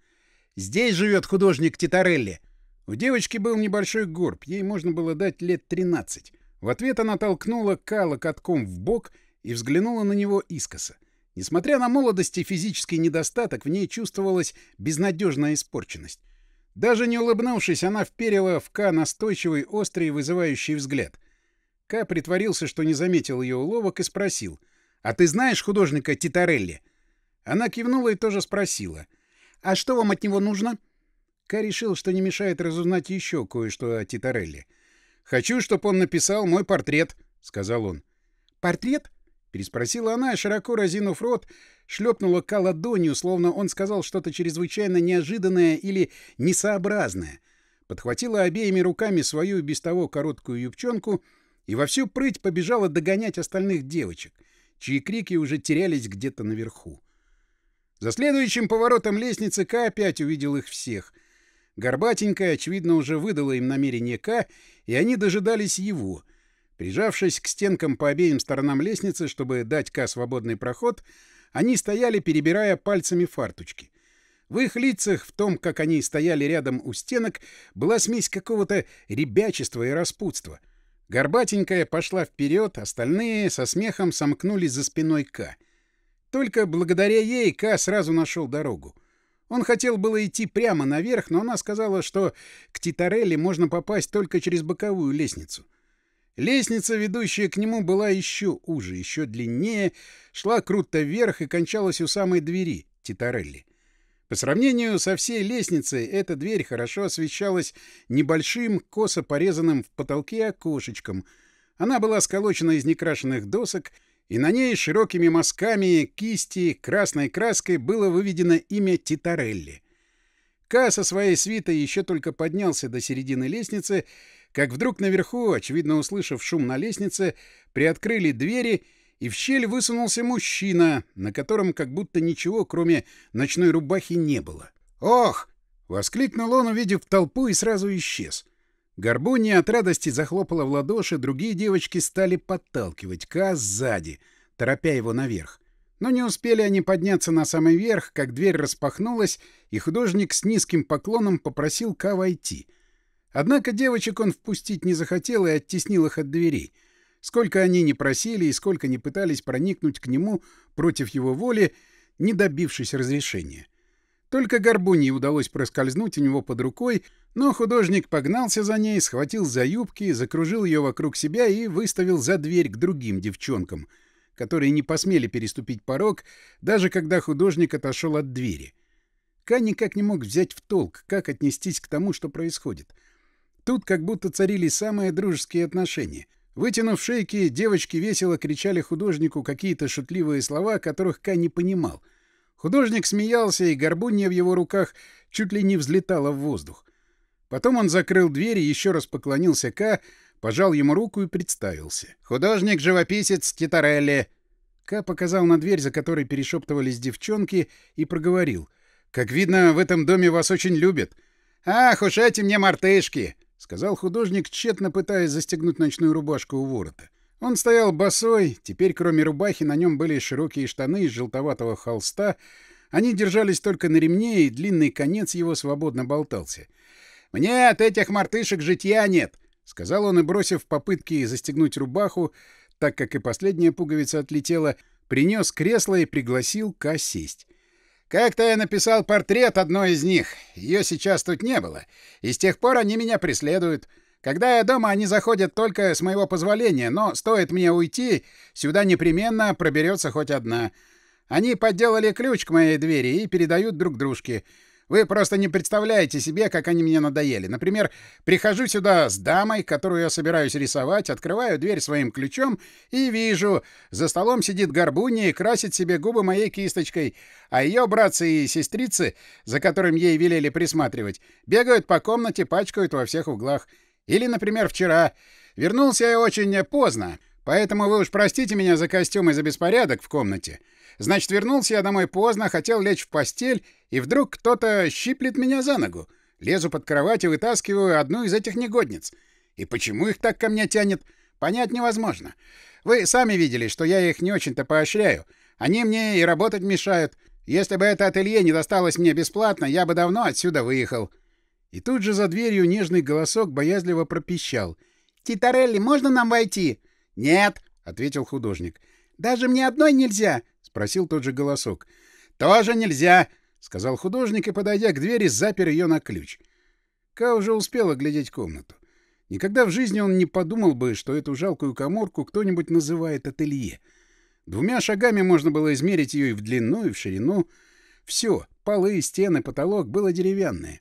«Здесь живет художник Титарелли». У девочки был небольшой горб, ей можно было дать лет 13. В ответ она толкнула Кала катком в бок и взглянула на него искоса. Несмотря на молодость и физический недостаток, в ней чувствовалась безнадежная испорченность. Даже не улыбнувшись, она вперила в Ка настойчивый, острый и вызывающий взгляд. Ка притворился, что не заметил ее уловок, и спросил. «А ты знаешь художника Титарелли?» Она кивнула и тоже спросила. «А что вам от него нужно?» Ка решил, что не мешает разузнать еще кое-что о Титарелли. «Хочу, чтобы он написал мой портрет», — сказал он. «Портрет?» — переспросила она, широко разинув рот, шлепнула Ка ладонью, словно он сказал что-то чрезвычайно неожиданное или несообразное. Подхватила обеими руками свою без того короткую юбчонку и во всю прыть побежала догонять остальных девочек, чьи крики уже терялись где-то наверху. За следующим поворотом лестницы Ка опять увидел их всех. Горбатенькая, очевидно, уже выдала им намерение К, и они дожидались его. Прижавшись к стенкам по обеим сторонам лестницы, чтобы дать К свободный проход, они стояли, перебирая пальцами фарточки. В их лицах, в том, как они стояли рядом у стенок, была смесь какого-то ребячества и распутства. Горбатенькая пошла вперед, остальные со смехом сомкнулись за спиной К. Только благодаря ей К сразу нашел дорогу. Он хотел было идти прямо наверх, но она сказала, что к Титарелли можно попасть только через боковую лестницу. Лестница, ведущая к нему, была еще уже, еще длиннее, шла круто вверх и кончалась у самой двери Титарелли. По сравнению со всей лестницей, эта дверь хорошо освещалась небольшим, косо порезанным в потолке окошечком. Она была сколочена из некрашенных досок, и на ней широкими мазками кисти красной краской было выведено имя Титарелли. Ка со своей свитой еще только поднялся до середины лестницы, как вдруг наверху, очевидно услышав шум на лестнице, приоткрыли двери, и в щель высунулся мужчина, на котором как будто ничего, кроме ночной рубахи, не было. «Ох!» — воскликнул он, увидев толпу, и сразу исчез. Горбунья от радости захлопала в ладоши, другие девочки стали подталкивать Ка сзади, торопя его наверх. Но не успели они подняться на самый верх, как дверь распахнулась, и художник с низким поклоном попросил Ка войти — Однако девочек он впустить не захотел и оттеснил их от дверей. Сколько они не просили и сколько не пытались проникнуть к нему против его воли, не добившись разрешения. Только Горбунье удалось проскользнуть у него под рукой, но художник погнался за ней, схватил за юбки, закружил ее вокруг себя и выставил за дверь к другим девчонкам, которые не посмели переступить порог, даже когда художник отошел от двери. Ка никак не мог взять в толк, как отнестись к тому, что происходит — Тут как будто царили самые дружеские отношения. Вытянув шейки, девочки весело кричали художнику какие-то шутливые слова, которых Ка не понимал. Художник смеялся, и горбунья в его руках чуть ли не взлетала в воздух. Потом он закрыл дверь и еще раз поклонился Ка, пожал ему руку и представился. «Художник-живописец Титарелли!» Ка показал на дверь, за которой перешептывались девчонки, и проговорил. «Как видно, в этом доме вас очень любят». «Ах уж эти мне мартышки!» — сказал художник, тщетно пытаясь застегнуть ночную рубашку у ворота. Он стоял босой, теперь кроме рубахи на нем были широкие штаны из желтоватого холста, они держались только на ремне, и длинный конец его свободно болтался. «Мне от этих мартышек житья нет!» — сказал он и, бросив попытки застегнуть рубаху, так как и последняя пуговица отлетела, принес кресло и пригласил Ка сесть. Как-то я написал портрет одной из них. Ее сейчас тут не было. И с тех пор они меня преследуют. Когда я дома, они заходят только с моего позволения, но стоит мне уйти, сюда непременно проберется хоть одна. Они подделали ключ к моей двери и передают друг дружке. Вы просто не представляете себе, как они мне надоели. Например, прихожу сюда с дамой, которую я собираюсь рисовать, открываю дверь своим ключом и вижу, за столом сидит горбунья и красит себе губы моей кисточкой, а ее братцы и сестрицы, за которым ей велели присматривать, бегают по комнате, пачкают во всех углах. Или, например, вчера. Вернулся я очень поздно. Поэтому вы уж простите меня за костюм и за беспорядок в комнате. Значит, вернулся я домой поздно, хотел лечь в постель, и вдруг кто-то щиплет меня за ногу. Лезу под кровать и вытаскиваю одну из этих негодниц. И почему их так ко мне тянет, понять невозможно. Вы сами видели, что я их не очень-то поощряю. Они мне и работать мешают. Если бы это ателье не досталось мне бесплатно, я бы давно отсюда выехал. И тут же за дверью нежный голосок боязливо пропищал. «Титарелли, можно нам войти?» «Нет», — ответил художник. «Даже мне одной нельзя?» — спросил тот же голосок. «Тоже нельзя», — сказал художник и, подойдя к двери, запер ее на ключ. Ка уже успел оглядеть комнату. Никогда в жизни он не подумал бы, что эту жалкую коморку кто-нибудь называет ателье. Двумя шагами можно было измерить ее и в длину, и в ширину. Все, полы, стены, потолок было деревянное.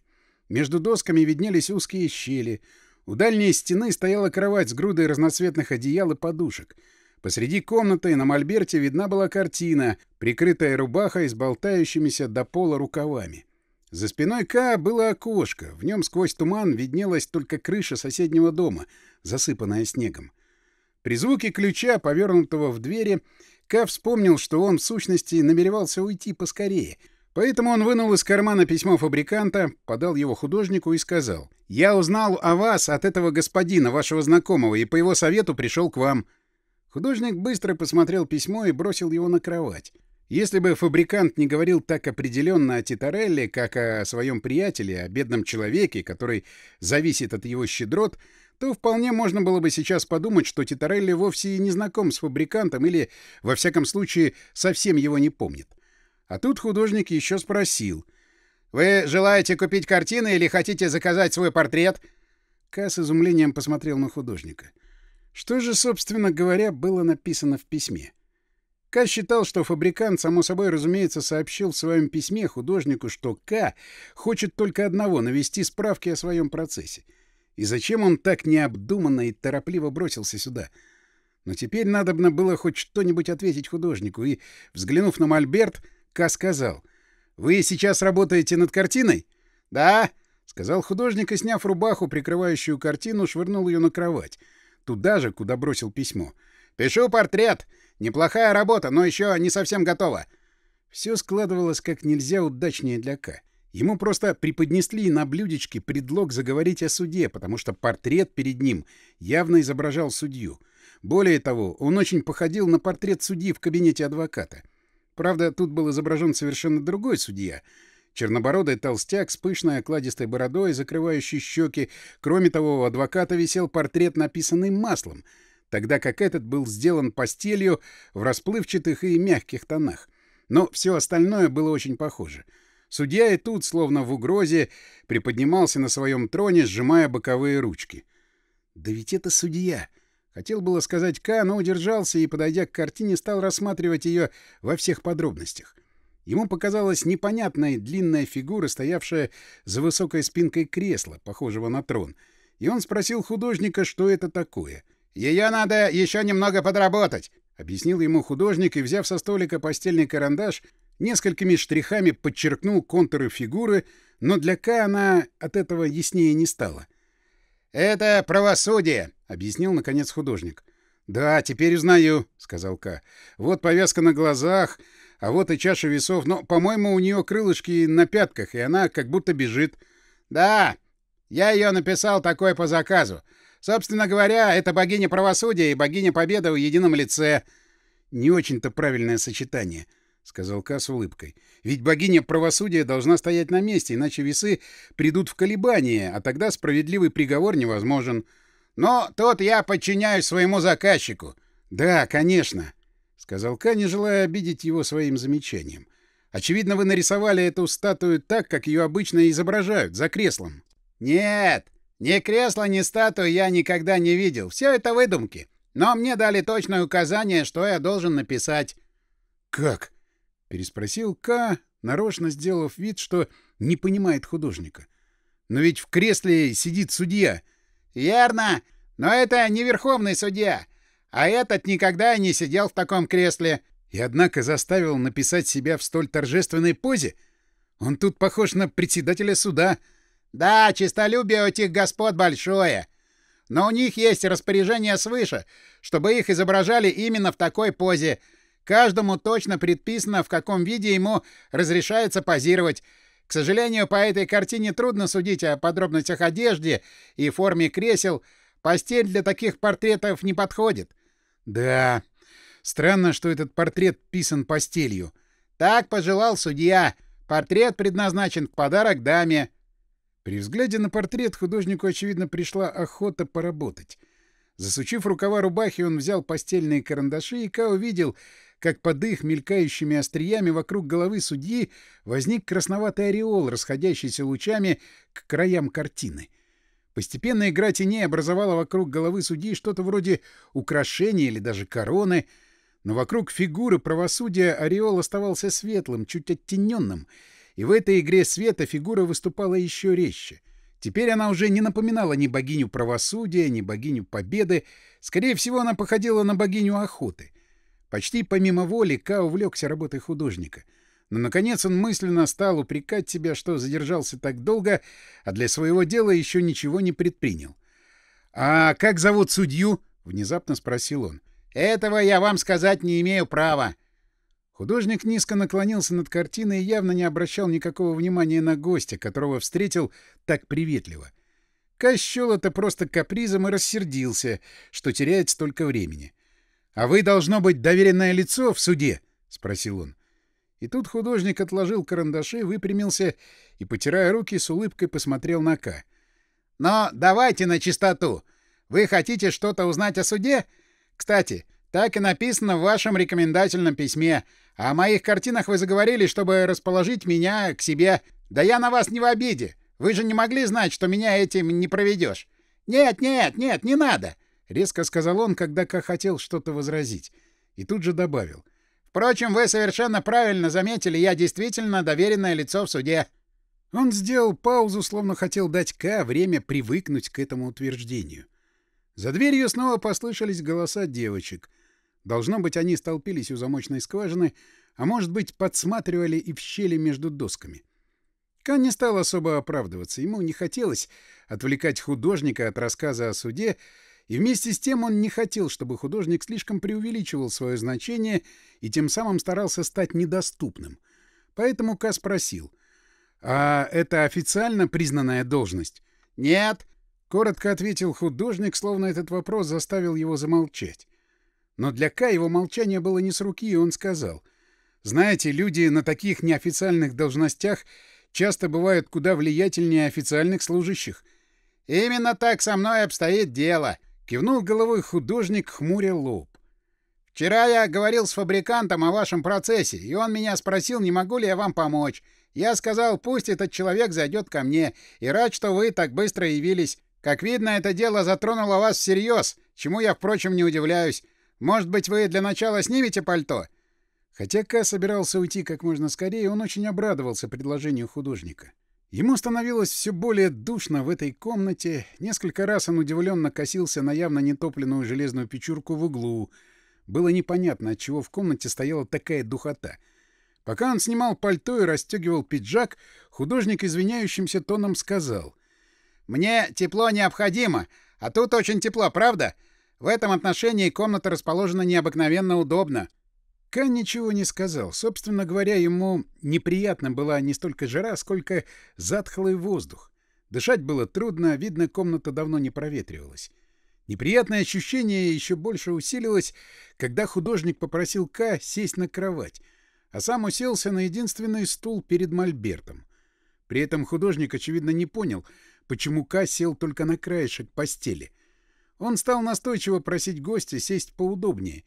Между досками виднелись узкие щели. У дальней стены стояла кровать с грудой разноцветных одеял и подушек. Посреди комнаты на мольберте видна была картина, прикрытая рубахой с болтающимися до пола рукавами. За спиной К было окошко. В нем сквозь туман виднелась только крыша соседнего дома, засыпанная снегом. При звуке ключа, повернутого в двери, К вспомнил, что он, в сущности, намеревался уйти поскорее. Поэтому он вынул из кармана письмо фабриканта, подал его художнику и сказал, «Я узнал о вас от этого господина, вашего знакомого, и по его совету пришел к вам». Художник быстро посмотрел письмо и бросил его на кровать. Если бы фабрикант не говорил так определенно о Титарелле, как о своем приятеле, о бедном человеке, который зависит от его щедрот, то вполне можно было бы сейчас подумать, что Титарелли вовсе и не знаком с фабрикантом или, во всяком случае, совсем его не помнит. А тут художник еще спросил. «Вы желаете купить картины или хотите заказать свой портрет?» Ка с изумлением посмотрел на художника. Что же, собственно говоря, было написано в письме? К считал, что фабрикант, само собой разумеется, сообщил в своем письме художнику, что К хочет только одного — навести справки о своем процессе. И зачем он так необдуманно и торопливо бросился сюда? Но теперь надобно было хоть что-нибудь ответить художнику, и, взглянув на Мольберт, К сказал, «Вы сейчас работаете над картиной?» «Да», — сказал художник, и, сняв рубаху, прикрывающую картину, швырнул ее на кровать, туда же, куда бросил письмо. «Пишу портрет. Неплохая работа, но еще не совсем готова. Все складывалось как нельзя удачнее для К. Ему просто преподнесли на блюдечке предлог заговорить о суде, потому что портрет перед ним явно изображал судью. Более того, он очень походил на портрет судьи в кабинете адвоката. Правда, тут был изображен совершенно другой судья. Чернобородый толстяк с пышной окладистой бородой, закрывающий щеки. Кроме того, у адвоката висел портрет, написанный маслом — тогда как этот был сделан постелью в расплывчатых и мягких тонах. Но все остальное было очень похоже. Судья и тут, словно в угрозе, приподнимался на своем троне, сжимая боковые ручки. «Да ведь это судья!» Хотел было сказать К, но удержался и, подойдя к картине, стал рассматривать ее во всех подробностях. Ему показалась непонятная длинная фигура, стоявшая за высокой спинкой кресла, похожего на трон, и он спросил художника, что это такое — ее надо еще немного подработать, — объяснил ему художник и, взяв со столика постельный карандаш, несколькими штрихами подчеркнул контуры фигуры, но для К она от этого яснее не стала. «Это правосудие», — объяснил, наконец, художник. «Да, теперь узнаю», — сказал К. «Вот повязка на глазах, а вот и чаша весов, но, по-моему, у нее крылышки на пятках, и она как будто бежит». «Да, я ее написал такой по заказу. Собственно говоря, это богиня правосудия и богиня победы в едином лице. Не очень-то правильное сочетание, сказал Ка с улыбкой. Ведь богиня правосудия должна стоять на месте, иначе весы придут в колебания, а тогда справедливый приговор невозможен. Но тут я подчиняюсь своему заказчику. Да, конечно, сказал Ка, не желая обидеть его своим замечанием. Очевидно, вы нарисовали эту статую так, как ее обычно изображают, за креслом. Нет, ни кресла, ни статуи я никогда не видел. Все это выдумки. Но мне дали точное указание, что я должен написать. «Как?» — переспросил К, нарочно сделав вид, что не понимает художника. «Но ведь в кресле сидит судья». «Верно. Но это не верховный судья. А этот никогда не сидел в таком кресле». И однако заставил написать себя в столь торжественной позе. Он тут похож на председателя суда — да, честолюбие у этих господ большое. Но у них есть распоряжение свыше, чтобы их изображали именно в такой позе. Каждому точно предписано, в каком виде ему разрешается позировать. К сожалению, по этой картине трудно судить о подробностях одежды и форме кресел. Постель для таких портретов не подходит. Да, странно, что этот портрет писан постелью. Так пожелал судья. Портрет предназначен в подарок даме. При взгляде на портрет художнику, очевидно, пришла охота поработать. Засучив рукава рубахи, он взял постельные карандаши, и Ка увидел, как под их мелькающими остриями вокруг головы судьи возник красноватый ореол, расходящийся лучами к краям картины. Постепенно игра теней образовала вокруг головы судьи что-то вроде украшения или даже короны, но вокруг фигуры правосудия ореол оставался светлым, чуть оттененным — и в этой игре света фигура выступала еще резче. Теперь она уже не напоминала ни богиню правосудия, ни богиню победы. Скорее всего, она походила на богиню охоты. Почти помимо воли Ка увлекся работой художника. Но, наконец, он мысленно стал упрекать себя, что задержался так долго, а для своего дела еще ничего не предпринял. «А как зовут судью?» — внезапно спросил он. «Этого я вам сказать не имею права», Художник низко наклонился над картиной и явно не обращал никакого внимания на гостя, которого встретил так приветливо. Кась счел это просто капризом и рассердился, что теряет столько времени. «А вы, должно быть, доверенное лицо в суде?» — спросил он. И тут художник отложил карандаши, выпрямился и, потирая руки, с улыбкой посмотрел на Ка. «Но давайте на чистоту. Вы хотите что-то узнать о суде? Кстати, так и написано в вашем рекомендательном письме — о моих картинах вы заговорили, чтобы расположить меня к себе. Да я на вас не в обиде. Вы же не могли знать, что меня этим не проведешь. Нет, нет, нет, не надо, резко сказал он, когда Ка хотел что-то возразить, и тут же добавил: Впрочем, вы совершенно правильно заметили, я действительно доверенное лицо в суде. Он сделал паузу, словно хотел дать Ка время привыкнуть к этому утверждению. За дверью снова послышались голоса девочек — Должно быть, они столпились у замочной скважины, а может быть, подсматривали и в щели между досками. Кан не стал особо оправдываться. Ему не хотелось отвлекать художника от рассказа о суде, и вместе с тем он не хотел, чтобы художник слишком преувеличивал свое значение и тем самым старался стать недоступным. Поэтому Ка спросил, «А это официально признанная должность?» «Нет», — коротко ответил художник, словно этот вопрос заставил его замолчать. Но для Ка его молчание было не с руки, и он сказал. «Знаете, люди на таких неофициальных должностях часто бывают куда влиятельнее официальных служащих». «Именно так со мной обстоит дело», — кивнул головой художник, хмуря лоб. «Вчера я говорил с фабрикантом о вашем процессе, и он меня спросил, не могу ли я вам помочь. Я сказал, пусть этот человек зайдет ко мне, и рад, что вы так быстро явились. Как видно, это дело затронуло вас всерьез, чему я, впрочем, не удивляюсь. Может быть, вы для начала снимете пальто?» Хотя Ка собирался уйти как можно скорее, он очень обрадовался предложению художника. Ему становилось все более душно в этой комнате. Несколько раз он удивленно косился на явно нетопленную железную печурку в углу. Было непонятно, от чего в комнате стояла такая духота. Пока он снимал пальто и расстегивал пиджак, художник извиняющимся тоном сказал. «Мне тепло необходимо, а тут очень тепло, правда? В этом отношении комната расположена необыкновенно удобно. Кан ничего не сказал. Собственно говоря, ему неприятно была не столько жара, сколько затхлый воздух. Дышать было трудно, видно, комната давно не проветривалась. Неприятное ощущение еще больше усилилось, когда художник попросил К сесть на кровать, а сам уселся на единственный стул перед мольбертом. При этом художник, очевидно, не понял, почему К сел только на краешек постели — он стал настойчиво просить гостя сесть поудобнее,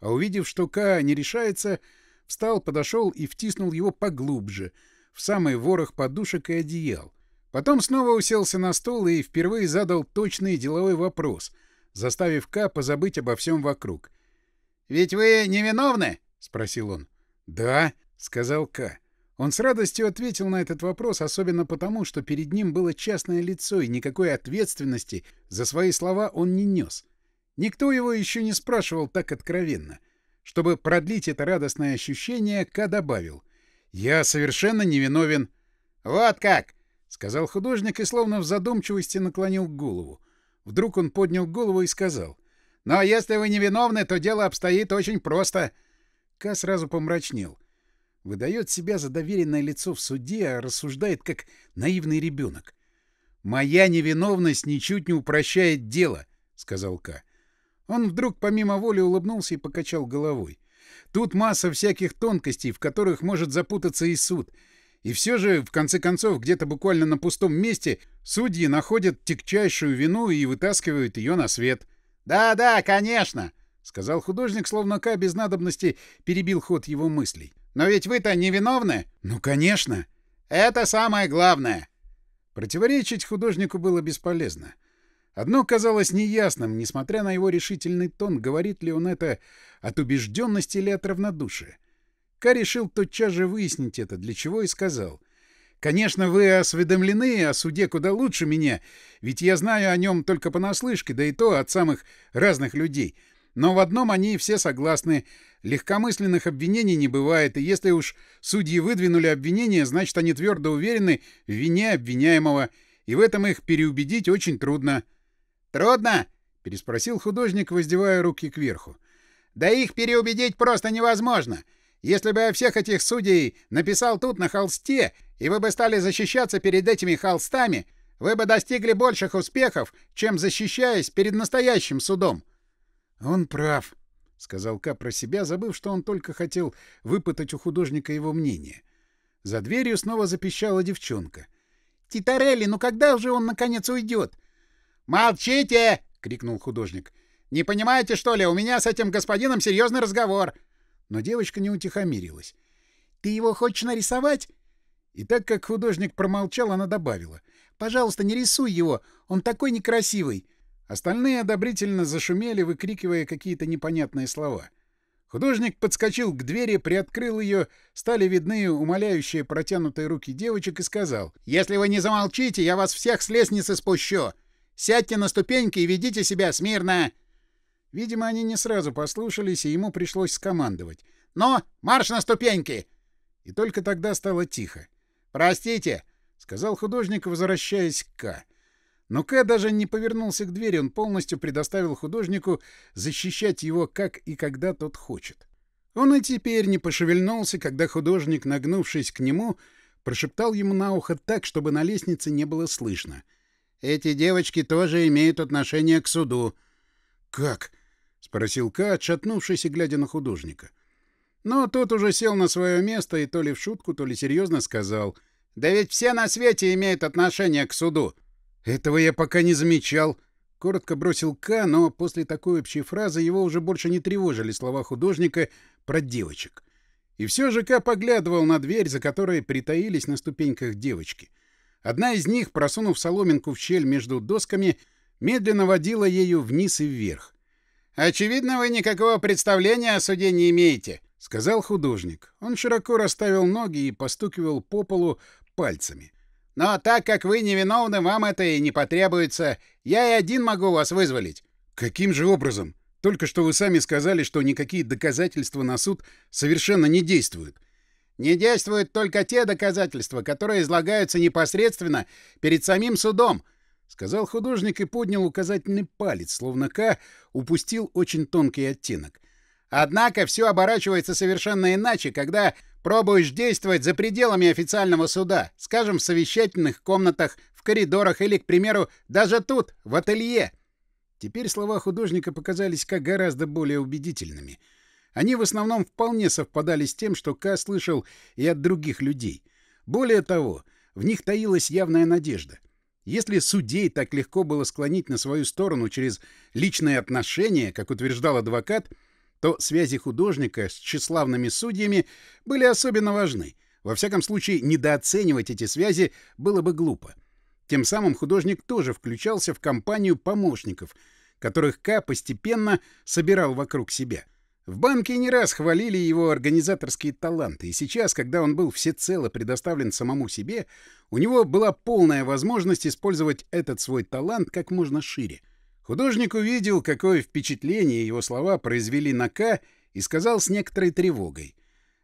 а увидев, что Ка не решается, встал, подошел и втиснул его поглубже, в самый ворох подушек и одеял. Потом снова уселся на стол и впервые задал точный деловой вопрос, заставив Ка позабыть обо всем вокруг. «Ведь вы невиновны?» — спросил он. «Да», — сказал Ка. Он с радостью ответил на этот вопрос, особенно потому, что перед ним было частное лицо, и никакой ответственности за свои слова он не нес. Никто его еще не спрашивал так откровенно. Чтобы продлить это радостное ощущение, Ка добавил. «Я совершенно невиновен». «Вот как!» — сказал художник и словно в задумчивости наклонил голову. Вдруг он поднял голову и сказал. «Но если вы невиновны, то дело обстоит очень просто». Ка сразу помрачнел. Выдает себя за доверенное лицо в суде, а рассуждает как наивный ребенок. «Моя невиновность ничуть не упрощает дело», — сказал Ка. Он вдруг помимо воли улыбнулся и покачал головой. Тут масса всяких тонкостей, в которых может запутаться и суд. И все же, в конце концов, где-то буквально на пустом месте судьи находят тягчайшую вину и вытаскивают ее на свет. «Да-да, конечно», — сказал художник, словно Ка без надобности перебил ход его мыслей. «Но ведь вы-то невиновны?» «Ну, конечно». «Это самое главное». Противоречить художнику было бесполезно. Одно казалось неясным, несмотря на его решительный тон, говорит ли он это от убежденности или от равнодушия. Ка решил тотчас же выяснить это, для чего и сказал. «Конечно, вы осведомлены о суде куда лучше меня, ведь я знаю о нем только понаслышке, да и то от самых разных людей. Но в одном они все согласны. Легкомысленных обвинений не бывает, и если уж судьи выдвинули обвинение, значит, они твердо уверены в вине обвиняемого, и в этом их переубедить очень трудно». «Трудно?» — переспросил художник, воздевая руки кверху. «Да их переубедить просто невозможно. Если бы я всех этих судей написал тут на холсте, и вы бы стали защищаться перед этими холстами, вы бы достигли больших успехов, чем защищаясь перед настоящим судом». «Он прав», — сказал Ка про себя, забыв, что он только хотел выпытать у художника его мнение. За дверью снова запищала девчонка. «Титарелли, ну когда же он, наконец, уйдет?» «Молчите!» — крикнул художник. «Не понимаете, что ли? У меня с этим господином серьезный разговор!» Но девочка не утихомирилась. «Ты его хочешь нарисовать?» И так как художник промолчал, она добавила. «Пожалуйста, не рисуй его, он такой некрасивый!» Остальные одобрительно зашумели, выкрикивая какие-то непонятные слова. Художник подскочил к двери, приоткрыл ее, стали видны умоляющие протянутые руки девочек и сказал. «Если вы не замолчите, я вас всех с лестницы спущу! Сядьте на ступеньки и ведите себя смирно!» Видимо, они не сразу послушались, и ему пришлось скомандовать. «Но! Марш на ступеньки!» И только тогда стало тихо. «Простите!» — сказал художник, возвращаясь к К. Но К даже не повернулся к двери, он полностью предоставил художнику защищать его как и когда тот хочет. Он и теперь не пошевельнулся, когда художник, нагнувшись к нему, прошептал ему на ухо так, чтобы на лестнице не было слышно — эти девочки тоже имеют отношение к суду. — Как? — спросил Ка, отшатнувшись и глядя на художника. Но тот уже сел на свое место и то ли в шутку, то ли серьезно сказал. — Да ведь все на свете имеют отношение к суду. — Этого я пока не замечал. Коротко бросил К, но после такой общей фразы его уже больше не тревожили слова художника про девочек. И все же К поглядывал на дверь, за которой притаились на ступеньках девочки — Одна из них, просунув соломинку в щель между досками, медленно водила ею вниз и вверх. «Очевидно, вы никакого представления о суде не имеете», — сказал художник. Он широко расставил ноги и постукивал по полу пальцами. «Но так как вы невиновны, вам это и не потребуется. Я и один могу вас вызволить». «Каким же образом? Только что вы сами сказали, что никакие доказательства на суд совершенно не действуют». Не действуют только те доказательства, которые излагаются непосредственно перед самим судом, — сказал художник и поднял указательный палец, словно К упустил очень тонкий оттенок. Однако все оборачивается совершенно иначе, когда пробуешь действовать за пределами официального суда, скажем, в совещательных комнатах, в коридорах или, к примеру, даже тут, в ателье. Теперь слова художника показались как гораздо более убедительными — они в основном вполне совпадали с тем, что Ка слышал и от других людей. Более того, в них таилась явная надежда. Если судей так легко было склонить на свою сторону через личные отношения, как утверждал адвокат, то связи художника с тщеславными судьями были особенно важны. Во всяком случае, недооценивать эти связи было бы глупо. Тем самым художник тоже включался в компанию помощников, которых К постепенно собирал вокруг себя — в банке не раз хвалили его организаторские таланты, и сейчас, когда он был всецело предоставлен самому себе, у него была полная возможность использовать этот свой талант как можно шире. Художник увидел, какое впечатление его слова произвели на К, и сказал с некоторой тревогой.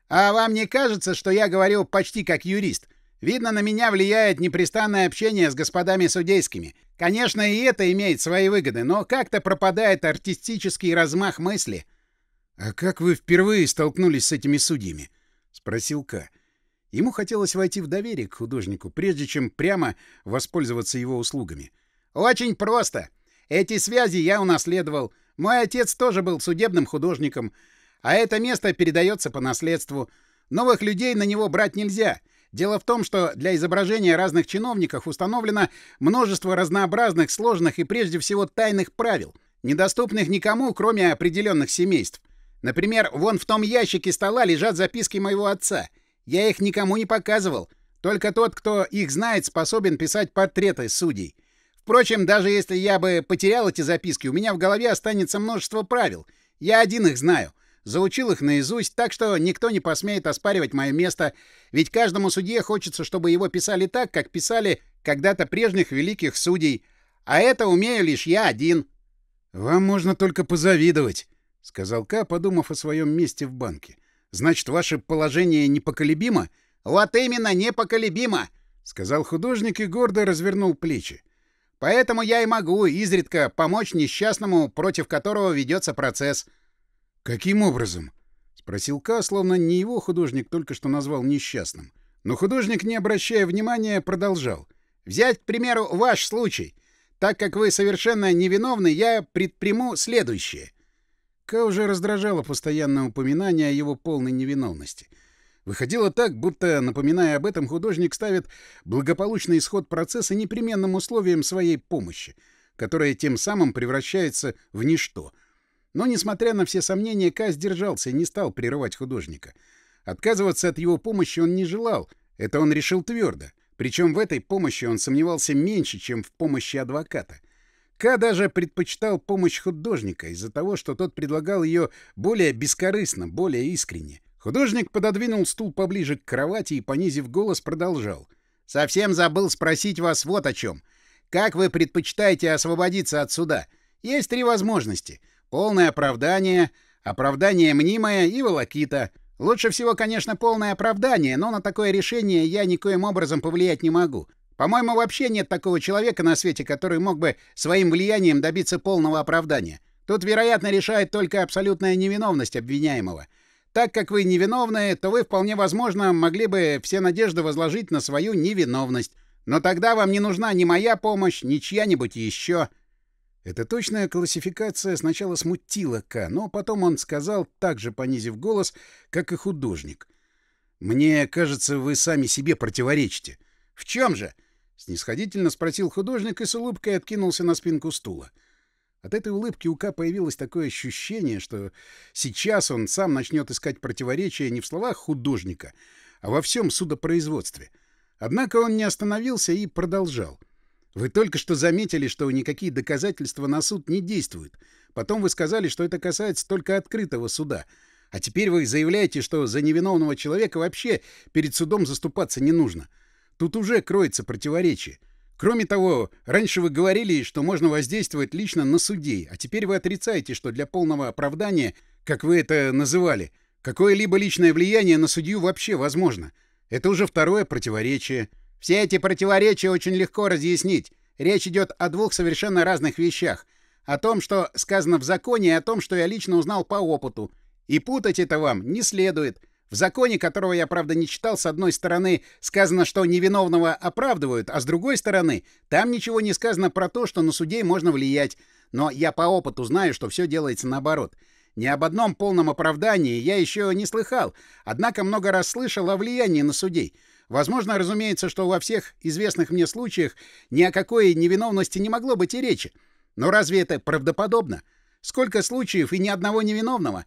«А вам не кажется, что я говорю почти как юрист? Видно, на меня влияет непрестанное общение с господами судейскими. Конечно, и это имеет свои выгоды, но как-то пропадает артистический размах мысли. — А как вы впервые столкнулись с этими судьями? — спросил К. Ему хотелось войти в доверие к художнику, прежде чем прямо воспользоваться его услугами. — Очень просто. Эти связи я унаследовал. Мой отец тоже был судебным художником, а это место передается по наследству. Новых людей на него брать нельзя — Дело в том, что для изображения разных чиновников установлено множество разнообразных, сложных и прежде всего тайных правил, недоступных никому, кроме определенных семейств. Например, вон в том ящике стола лежат записки моего отца. Я их никому не показывал. Только тот, кто их знает, способен писать портреты судей. Впрочем, даже если я бы потерял эти записки, у меня в голове останется множество правил. Я один их знаю — Заучил их наизусть, так что никто не посмеет оспаривать мое место, ведь каждому судье хочется, чтобы его писали так, как писали когда-то прежних великих судей. А это умею лишь я один. — Вам можно только позавидовать, — сказал Ка, подумав о своем месте в банке. — Значит, ваше положение непоколебимо? — Вот именно, непоколебимо, — сказал художник и гордо развернул плечи. — Поэтому я и могу изредка помочь несчастному, против которого ведется процесс. — «Каким образом?» — спросил Ка, словно не его художник только что назвал несчастным. Но художник, не обращая внимания, продолжал. «Взять, к примеру, ваш случай. Так как вы совершенно невиновны, я предприму следующее». Ка уже раздражало постоянное упоминание о его полной невиновности. Выходило так, будто, напоминая об этом, художник ставит благополучный исход процесса непременным условием своей помощи, которая тем самым превращается в ничто — но, несмотря на все сомнения, Ка сдержался и не стал прерывать художника. Отказываться от его помощи он не желал, это он решил твердо. Причем в этой помощи он сомневался меньше, чем в помощи адвоката. Ка даже предпочитал помощь художника из-за того, что тот предлагал ее более бескорыстно, более искренне. Художник пододвинул стул поближе к кровати и, понизив голос, продолжал. «Совсем забыл спросить вас вот о чем. Как вы предпочитаете освободиться от суда? Есть три возможности — Полное оправдание, оправдание мнимое и волокита. Лучше всего, конечно, полное оправдание, но на такое решение я никоим образом повлиять не могу. По-моему, вообще нет такого человека на свете, который мог бы своим влиянием добиться полного оправдания. Тут, вероятно, решает только абсолютная невиновность обвиняемого. Так как вы невиновны, то вы вполне возможно могли бы все надежды возложить на свою невиновность. Но тогда вам не нужна ни моя помощь, ни чья-нибудь еще. Эта точная классификация сначала смутила К, но потом он сказал, также понизив голос, как и художник. «Мне кажется, вы сами себе противоречите». «В чем же?» — снисходительно спросил художник и с улыбкой откинулся на спинку стула. От этой улыбки у К появилось такое ощущение, что сейчас он сам начнет искать противоречия не в словах художника, а во всем судопроизводстве. Однако он не остановился и продолжал. Вы только что заметили, что никакие доказательства на суд не действуют. Потом вы сказали, что это касается только открытого суда. А теперь вы заявляете, что за невиновного человека вообще перед судом заступаться не нужно. Тут уже кроется противоречие. Кроме того, раньше вы говорили, что можно воздействовать лично на судей, а теперь вы отрицаете, что для полного оправдания, как вы это называли, какое-либо личное влияние на судью вообще возможно. Это уже второе противоречие. Все эти противоречия очень легко разъяснить. Речь идет о двух совершенно разных вещах. О том, что сказано в законе, и о том, что я лично узнал по опыту. И путать это вам не следует. В законе, которого я, правда, не читал, с одной стороны сказано, что невиновного оправдывают, а с другой стороны там ничего не сказано про то, что на судей можно влиять. Но я по опыту знаю, что все делается наоборот. Ни об одном полном оправдании я еще не слыхал, однако много раз слышал о влиянии на судей. Возможно, разумеется, что во всех известных мне случаях ни о какой невиновности не могло быть и речи. Но разве это правдоподобно? Сколько случаев и ни одного невиновного?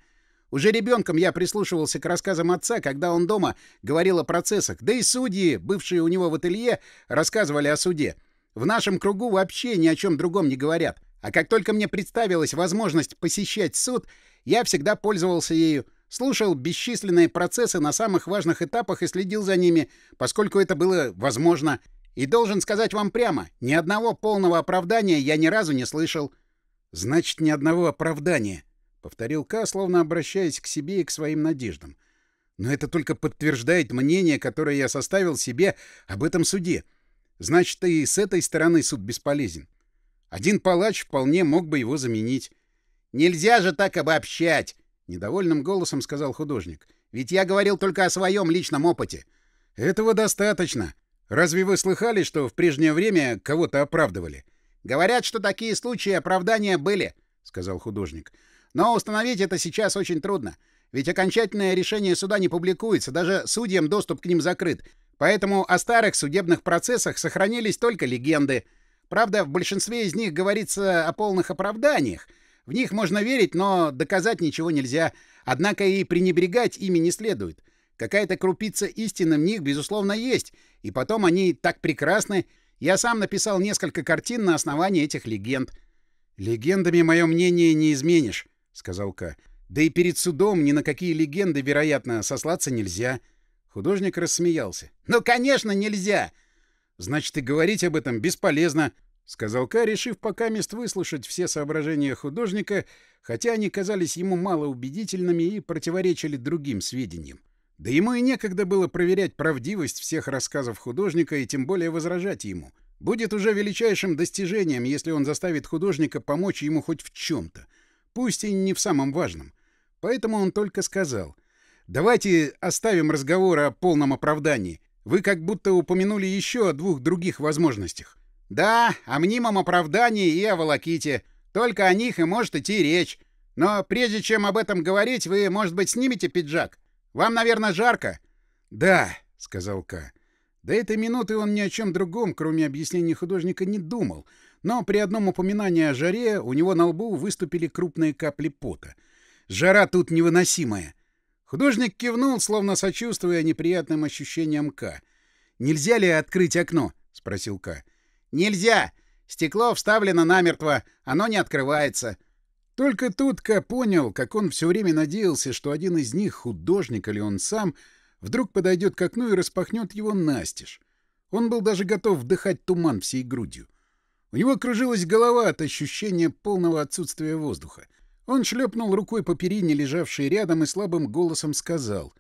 Уже ребенком я прислушивался к рассказам отца, когда он дома говорил о процессах, да и судьи, бывшие у него в ателье, рассказывали о суде. В нашем кругу вообще ни о чем другом не говорят. А как только мне представилась возможность посещать суд, я всегда пользовался ею слушал бесчисленные процессы на самых важных этапах и следил за ними, поскольку это было возможно. И должен сказать вам прямо, ни одного полного оправдания я ни разу не слышал. — Значит, ни одного оправдания, — повторил Ка, словно обращаясь к себе и к своим надеждам. Но это только подтверждает мнение, которое я составил себе об этом суде. Значит, и с этой стороны суд бесполезен. Один палач вполне мог бы его заменить. «Нельзя же так обобщать!» — недовольным голосом сказал художник. «Ведь я говорил только о своем личном опыте». «Этого достаточно. Разве вы слыхали, что в прежнее время кого-то оправдывали?» «Говорят, что такие случаи оправдания были», — сказал художник. «Но установить это сейчас очень трудно. Ведь окончательное решение суда не публикуется, даже судьям доступ к ним закрыт. Поэтому о старых судебных процессах сохранились только легенды. Правда, в большинстве из них говорится о полных оправданиях. В них можно верить, но доказать ничего нельзя. Однако и пренебрегать ими не следует. Какая-то крупица истины в них, безусловно, есть. И потом они так прекрасны. Я сам написал несколько картин на основании этих легенд. «Легендами мое мнение не изменишь», — сказал К. Да и перед судом ни на какие легенды, вероятно, сослаться нельзя. Художник рассмеялся. «Ну, конечно, нельзя!» «Значит, и говорить об этом бесполезно», — сказал Ка, решив пока мест выслушать все соображения художника, хотя они казались ему малоубедительными и противоречили другим сведениям. Да ему и некогда было проверять правдивость всех рассказов художника и тем более возражать ему. Будет уже величайшим достижением, если он заставит художника помочь ему хоть в чем-то, пусть и не в самом важном. Поэтому он только сказал, «Давайте оставим разговор о полном оправдании. Вы как будто упомянули еще о двух других возможностях». «Да, о мнимом оправдании и о волоките. Только о них и может идти речь. Но прежде чем об этом говорить, вы, может быть, снимете пиджак? Вам, наверное, жарко?» «Да», — сказал К. До этой минуты он ни о чем другом, кроме объяснений художника, не думал, но при одном упоминании о жаре у него на лбу выступили крупные капли пота — Жара тут невыносимая. Художник кивнул, словно сочувствуя неприятным ощущениям К. «Нельзя ли открыть окно?» — спросил К. «Нельзя! Стекло вставлено намертво, оно не открывается». Только тут К понял, как он все время надеялся, что один из них, художник или он сам, вдруг подойдет к окну и распахнет его настежь. Он был даже готов вдыхать туман всей грудью. У него кружилась голова от ощущения полного отсутствия воздуха. Он шлепнул рукой по перине, лежавшей рядом, и слабым голосом сказал.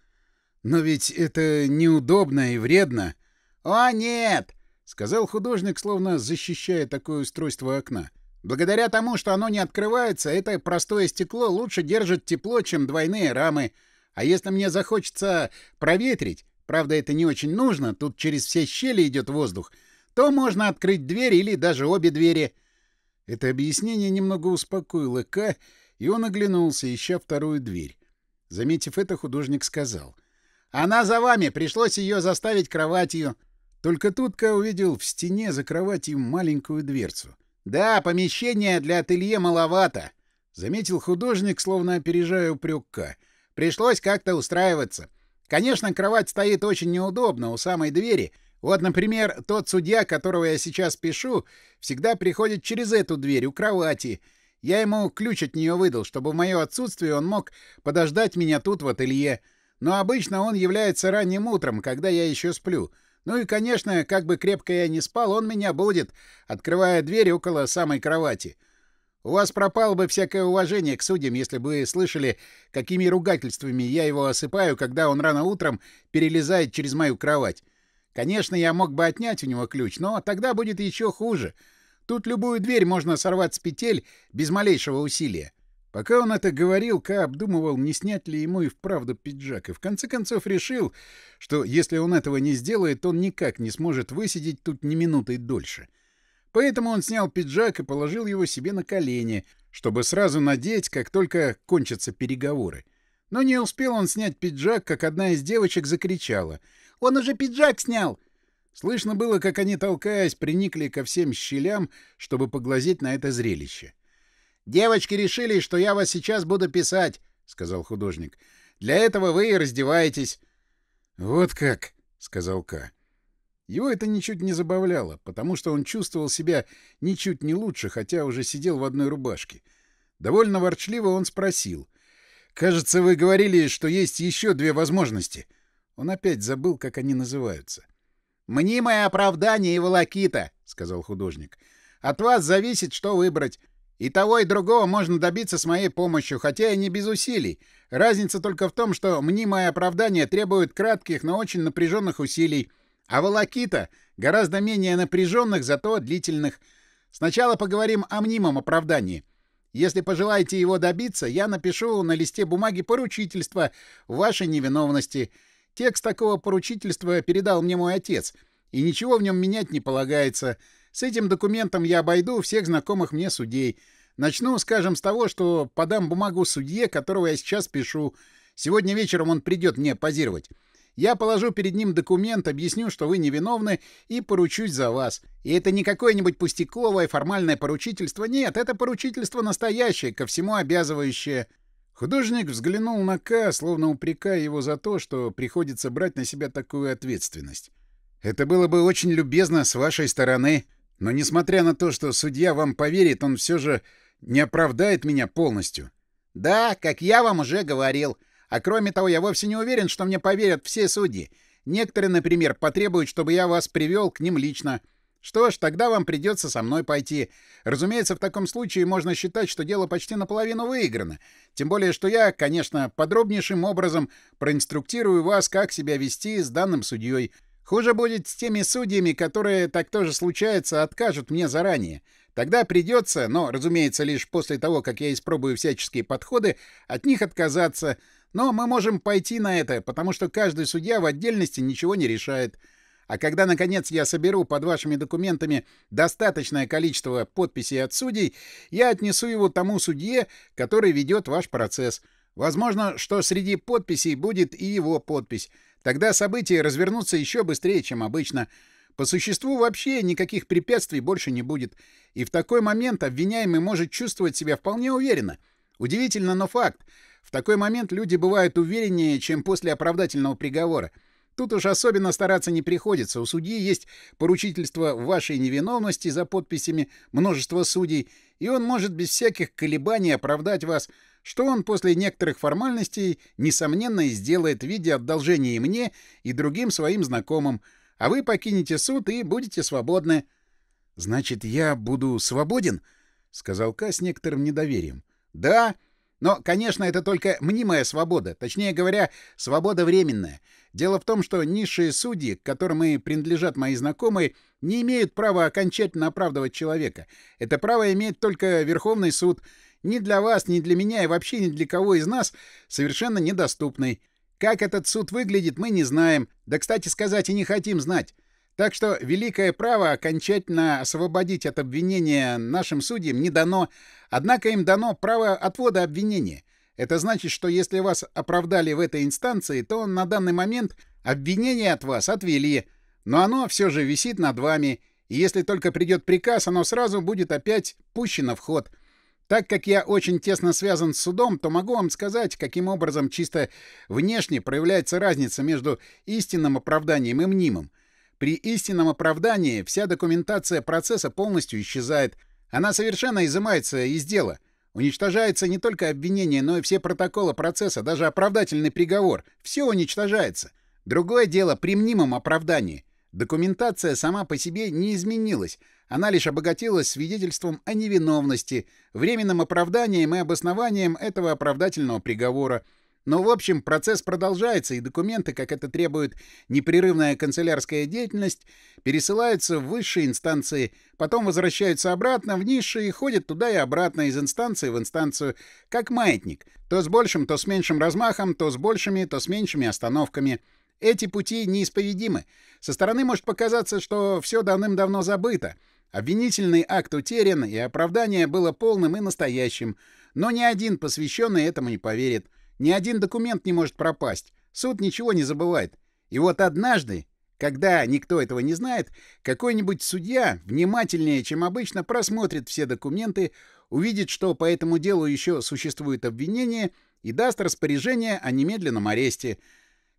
«Но ведь это неудобно и вредно». «О, нет!» — сказал художник, словно защищая такое устройство окна. «Благодаря тому, что оно не открывается, это простое стекло лучше держит тепло, чем двойные рамы. А если мне захочется проветрить, правда, это не очень нужно, тут через все щели идет воздух, то можно открыть дверь или даже обе двери». Это объяснение немного успокоило К, и он оглянулся, ища вторую дверь. Заметив это, художник сказал. «Она за вами! Пришлось ее заставить кроватью!» Только тут Ка увидел в стене за кроватью маленькую дверцу. «Да, помещение для ателье маловато», — заметил художник, словно опережая упрек Ка. «Пришлось как-то устраиваться. Конечно, кровать стоит очень неудобно у самой двери. Вот, например, тот судья, которого я сейчас пишу, всегда приходит через эту дверь у кровати. Я ему ключ от нее выдал, чтобы в мое отсутствие он мог подождать меня тут в ателье. Но обычно он является ранним утром, когда я еще сплю. Ну и, конечно, как бы крепко я не спал, он меня будет, открывая дверь около самой кровати. У вас пропало бы всякое уважение к судьям, если бы слышали, какими ругательствами я его осыпаю, когда он рано утром перелезает через мою кровать. Конечно, я мог бы отнять у него ключ, но тогда будет еще хуже — Тут любую дверь можно сорвать с петель без малейшего усилия. Пока он это говорил, Ка обдумывал, не снять ли ему и вправду пиджак, и в конце концов решил, что если он этого не сделает, он никак не сможет высидеть тут ни минутой дольше. Поэтому он снял пиджак и положил его себе на колени, чтобы сразу надеть, как только кончатся переговоры. Но не успел он снять пиджак, как одна из девочек закричала. «Он уже пиджак снял! Слышно было, как они, толкаясь, приникли ко всем щелям, чтобы поглазеть на это зрелище. «Девочки решили, что я вас сейчас буду писать», — сказал художник. «Для этого вы и раздеваетесь». «Вот как», — сказал Ка. Его это ничуть не забавляло, потому что он чувствовал себя ничуть не лучше, хотя уже сидел в одной рубашке. Довольно ворчливо он спросил. «Кажется, вы говорили, что есть еще две возможности». Он опять забыл, как они называются. «Мнимое оправдание и волокита», — сказал художник. «От вас зависит, что выбрать. И того, и другого можно добиться с моей помощью, хотя и не без усилий. Разница только в том, что мнимое оправдание требует кратких, но очень напряженных усилий, а волокита — гораздо менее напряженных, зато длительных. Сначала поговорим о мнимом оправдании. Если пожелаете его добиться, я напишу на листе бумаги поручительство вашей невиновности. Текст такого поручительства передал мне мой отец, и ничего в нем менять не полагается. С этим документом я обойду всех знакомых мне судей. Начну, скажем, с того, что подам бумагу судье, которого я сейчас пишу. Сегодня вечером он придет мне позировать. Я положу перед ним документ, объясню, что вы невиновны, и поручусь за вас. И это не какое-нибудь пустяковое формальное поручительство. Нет, это поручительство настоящее, ко всему обязывающее. Художник взглянул на К, словно упрекая его за то, что приходится брать на себя такую ответственность. «Это было бы очень любезно с вашей стороны, но, несмотря на то, что судья вам поверит, он все же не оправдает меня полностью». «Да, как я вам уже говорил». А кроме того, я вовсе не уверен, что мне поверят все судьи. Некоторые, например, потребуют, чтобы я вас привел к ним лично. Что ж, тогда вам придется со мной пойти. Разумеется, в таком случае можно считать, что дело почти наполовину выиграно. Тем более, что я, конечно, подробнейшим образом проинструктирую вас, как себя вести с данным судьей. Хуже будет с теми судьями, которые, так тоже случается, откажут мне заранее. Тогда придется, но, разумеется, лишь после того, как я испробую всяческие подходы, от них отказаться — но мы можем пойти на это, потому что каждый судья в отдельности ничего не решает. А когда, наконец, я соберу под вашими документами достаточное количество подписей от судей, я отнесу его тому судье, который ведет ваш процесс. Возможно, что среди подписей будет и его подпись. Тогда события развернутся еще быстрее, чем обычно. По существу вообще никаких препятствий больше не будет. И в такой момент обвиняемый может чувствовать себя вполне уверенно. Удивительно, но факт. В такой момент люди бывают увереннее, чем после оправдательного приговора. Тут уж особенно стараться не приходится. У судьи есть поручительство вашей невиновности за подписями множества судей, и он может без всяких колебаний оправдать вас, что он после некоторых формальностей, несомненно, и сделает в виде одолжения и мне, и другим своим знакомым. А вы покинете суд и будете свободны. — Значит, я буду свободен? — сказал Ка с некоторым недоверием. — Да. — но, конечно, это только мнимая свобода, точнее говоря, свобода временная. Дело в том, что низшие судьи, к которым и принадлежат мои знакомые, не имеют права окончательно оправдывать человека. Это право имеет только Верховный суд. Ни для вас, ни для меня и вообще ни для кого из нас совершенно недоступный. Как этот суд выглядит, мы не знаем. Да, кстати сказать, и не хотим знать. Так что великое право окончательно освободить от обвинения нашим судьям не дано, однако им дано право отвода обвинения. Это значит, что если вас оправдали в этой инстанции, то на данный момент обвинение от вас отвели, но оно все же висит над вами, и если только придет приказ, оно сразу будет опять пущено в ход. Так как я очень тесно связан с судом, то могу вам сказать, каким образом чисто внешне проявляется разница между истинным оправданием и мнимым. При истинном оправдании вся документация процесса полностью исчезает. Она совершенно изымается из дела. Уничтожается не только обвинение, но и все протоколы процесса, даже оправдательный приговор. Все уничтожается. Другое дело при мнимом оправдании. Документация сама по себе не изменилась. Она лишь обогатилась свидетельством о невиновности, временным оправданием и обоснованием этого оправдательного приговора — но, в общем, процесс продолжается, и документы, как это требует непрерывная канцелярская деятельность, пересылаются в высшие инстанции, потом возвращаются обратно в низшие и ходят туда и обратно из инстанции в инстанцию, как маятник, то с большим, то с меньшим размахом, то с большими, то с меньшими остановками. Эти пути неисповедимы. Со стороны может показаться, что все давным-давно забыто. Обвинительный акт утерян, и оправдание было полным и настоящим. Но ни один посвященный этому не поверит. Ни один документ не может пропасть. Суд ничего не забывает. И вот однажды, когда никто этого не знает, какой-нибудь судья внимательнее, чем обычно, просмотрит все документы, увидит, что по этому делу еще существует обвинение и даст распоряжение о немедленном аресте.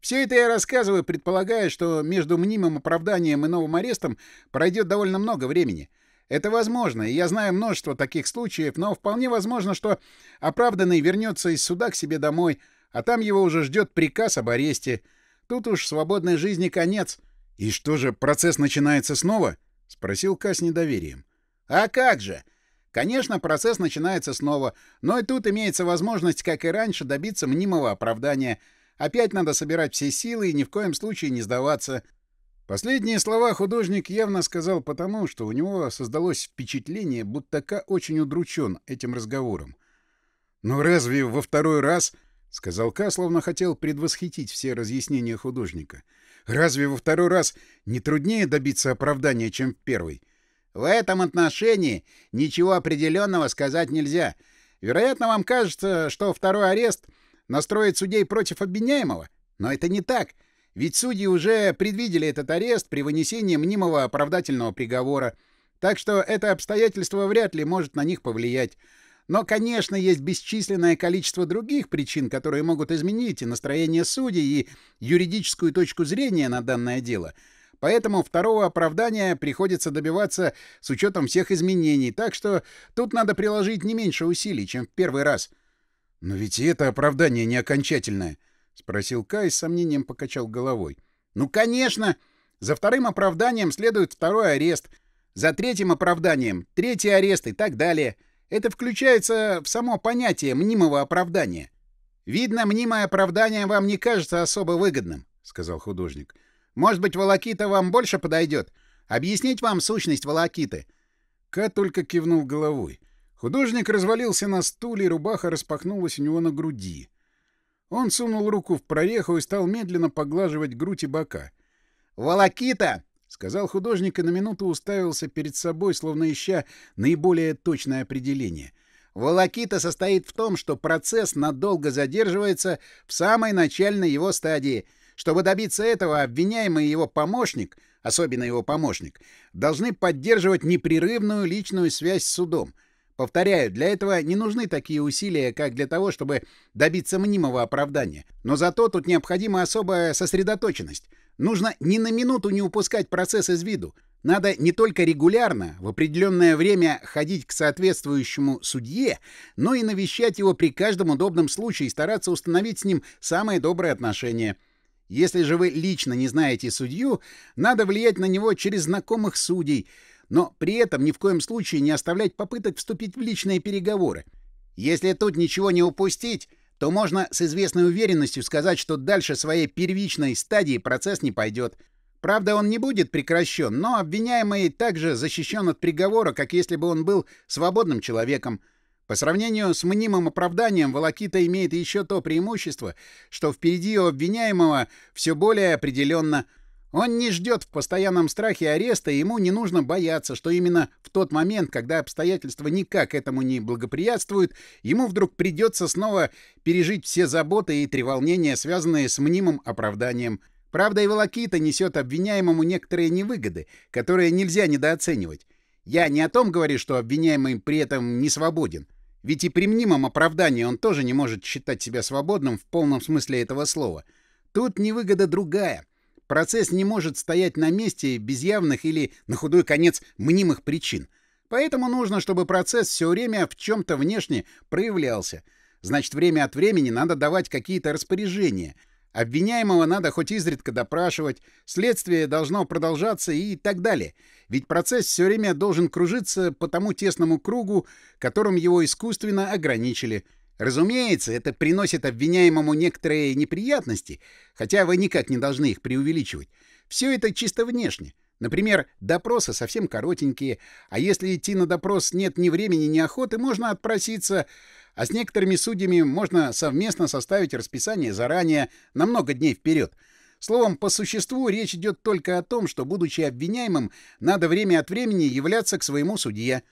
Все это я рассказываю, предполагая, что между мнимым оправданием и новым арестом пройдет довольно много времени — это возможно, и я знаю множество таких случаев, но вполне возможно, что оправданный вернется из суда к себе домой, а там его уже ждет приказ об аресте. Тут уж свободной жизни конец. — И что же, процесс начинается снова? — спросил Ка с недоверием. — А как же! Конечно, процесс начинается снова, но и тут имеется возможность, как и раньше, добиться мнимого оправдания. Опять надо собирать все силы и ни в коем случае не сдаваться. — Последние слова художник явно сказал потому, что у него создалось впечатление, будто Ка очень удручен этим разговором. «Но разве во второй раз...» — сказал Ка, словно хотел предвосхитить все разъяснения художника. «Разве во второй раз не труднее добиться оправдания, чем в первый?» «В этом отношении ничего определенного сказать нельзя. Вероятно, вам кажется, что второй арест настроит судей против обвиняемого, но это не так». Ведь судьи уже предвидели этот арест при вынесении мнимого оправдательного приговора, так что это обстоятельство вряд ли может на них повлиять. Но, конечно, есть бесчисленное количество других причин, которые могут изменить и настроение судей, и юридическую точку зрения на данное дело. Поэтому второго оправдания приходится добиваться с учетом всех изменений, так что тут надо приложить не меньше усилий, чем в первый раз. Но ведь и это оправдание не окончательное. — спросил Кай с сомнением покачал головой. «Ну, конечно! За вторым оправданием следует второй арест. За третьим оправданием — третий арест и так далее. Это включается в само понятие мнимого оправдания. Видно, мнимое оправдание вам не кажется особо выгодным», — сказал художник. «Может быть, волокита вам больше подойдет? Объяснить вам сущность волокиты?» Ка только кивнул головой. Художник развалился на стуле, рубаха распахнулась у него на груди. Он сунул руку в прореху и стал медленно поглаживать грудь и бока. «Волокита!» — сказал художник и на минуту уставился перед собой, словно ища наиболее точное определение. «Волокита состоит в том, что процесс надолго задерживается в самой начальной его стадии. Чтобы добиться этого, обвиняемый и его помощник, особенно его помощник, должны поддерживать непрерывную личную связь с судом — Повторяю, для этого не нужны такие усилия, как для того, чтобы добиться мнимого оправдания. Но зато тут необходима особая сосредоточенность. Нужно ни на минуту не упускать процесс из виду. Надо не только регулярно, в определенное время ходить к соответствующему судье, но и навещать его при каждом удобном случае и стараться установить с ним самые добрые отношения. Если же вы лично не знаете судью, надо влиять на него через знакомых судей — но при этом ни в коем случае не оставлять попыток вступить в личные переговоры. Если тут ничего не упустить, то можно с известной уверенностью сказать, что дальше своей первичной стадии процесс не пойдет. Правда, он не будет прекращен, но обвиняемый также защищен от приговора, как если бы он был свободным человеком. По сравнению с мнимым оправданием, Волокита имеет еще то преимущество, что впереди у обвиняемого все более определенно – он не ждет в постоянном страхе ареста, и ему не нужно бояться, что именно в тот момент, когда обстоятельства никак этому не благоприятствуют, ему вдруг придется снова пережить все заботы и треволнения, связанные с мнимым оправданием. Правда, и Волокита несет обвиняемому некоторые невыгоды, которые нельзя недооценивать. Я не о том говорю, что обвиняемый при этом не свободен. Ведь и при мнимом оправдании он тоже не может считать себя свободным в полном смысле этого слова. Тут невыгода другая — Процесс не может стоять на месте без явных или, на худой конец, мнимых причин. Поэтому нужно, чтобы процесс все время в чем-то внешне проявлялся. Значит, время от времени надо давать какие-то распоряжения. Обвиняемого надо хоть изредка допрашивать, следствие должно продолжаться и так далее. Ведь процесс все время должен кружиться по тому тесному кругу, которым его искусственно ограничили – Разумеется, это приносит обвиняемому некоторые неприятности, хотя вы никак не должны их преувеличивать. Все это чисто внешне. Например, допросы совсем коротенькие, а если идти на допрос нет ни времени, ни охоты, можно отпроситься, а с некоторыми судьями можно совместно составить расписание заранее, на много дней вперед. Словом, по существу речь идет только о том, что, будучи обвиняемым, надо время от времени являться к своему судье.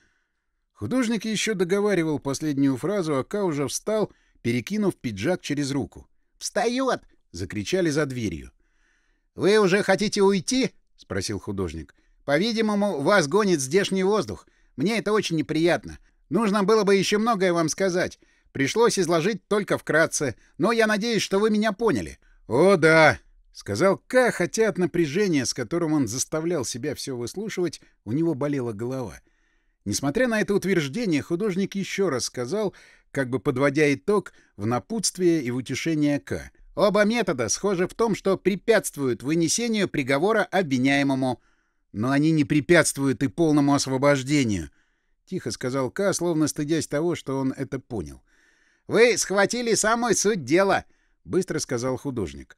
Художник еще договаривал последнюю фразу, а Ка уже встал, перекинув пиджак через руку. «Встает!» — закричали за дверью. «Вы уже хотите уйти?» — спросил художник. «По-видимому, вас гонит здешний воздух. Мне это очень неприятно. Нужно было бы еще многое вам сказать. Пришлось изложить только вкратце, но я надеюсь, что вы меня поняли». «О, да!» — сказал Ка, хотя от напряжения, с которым он заставлял себя все выслушивать, у него болела голова. Несмотря на это утверждение, художник еще раз сказал, как бы подводя итог, в напутствие и в утешение К. «Оба метода схожи в том, что препятствуют вынесению приговора обвиняемому». «Но они не препятствуют и полному освобождению», — тихо сказал К, словно стыдясь того, что он это понял. «Вы схватили самую суть дела», — быстро сказал художник.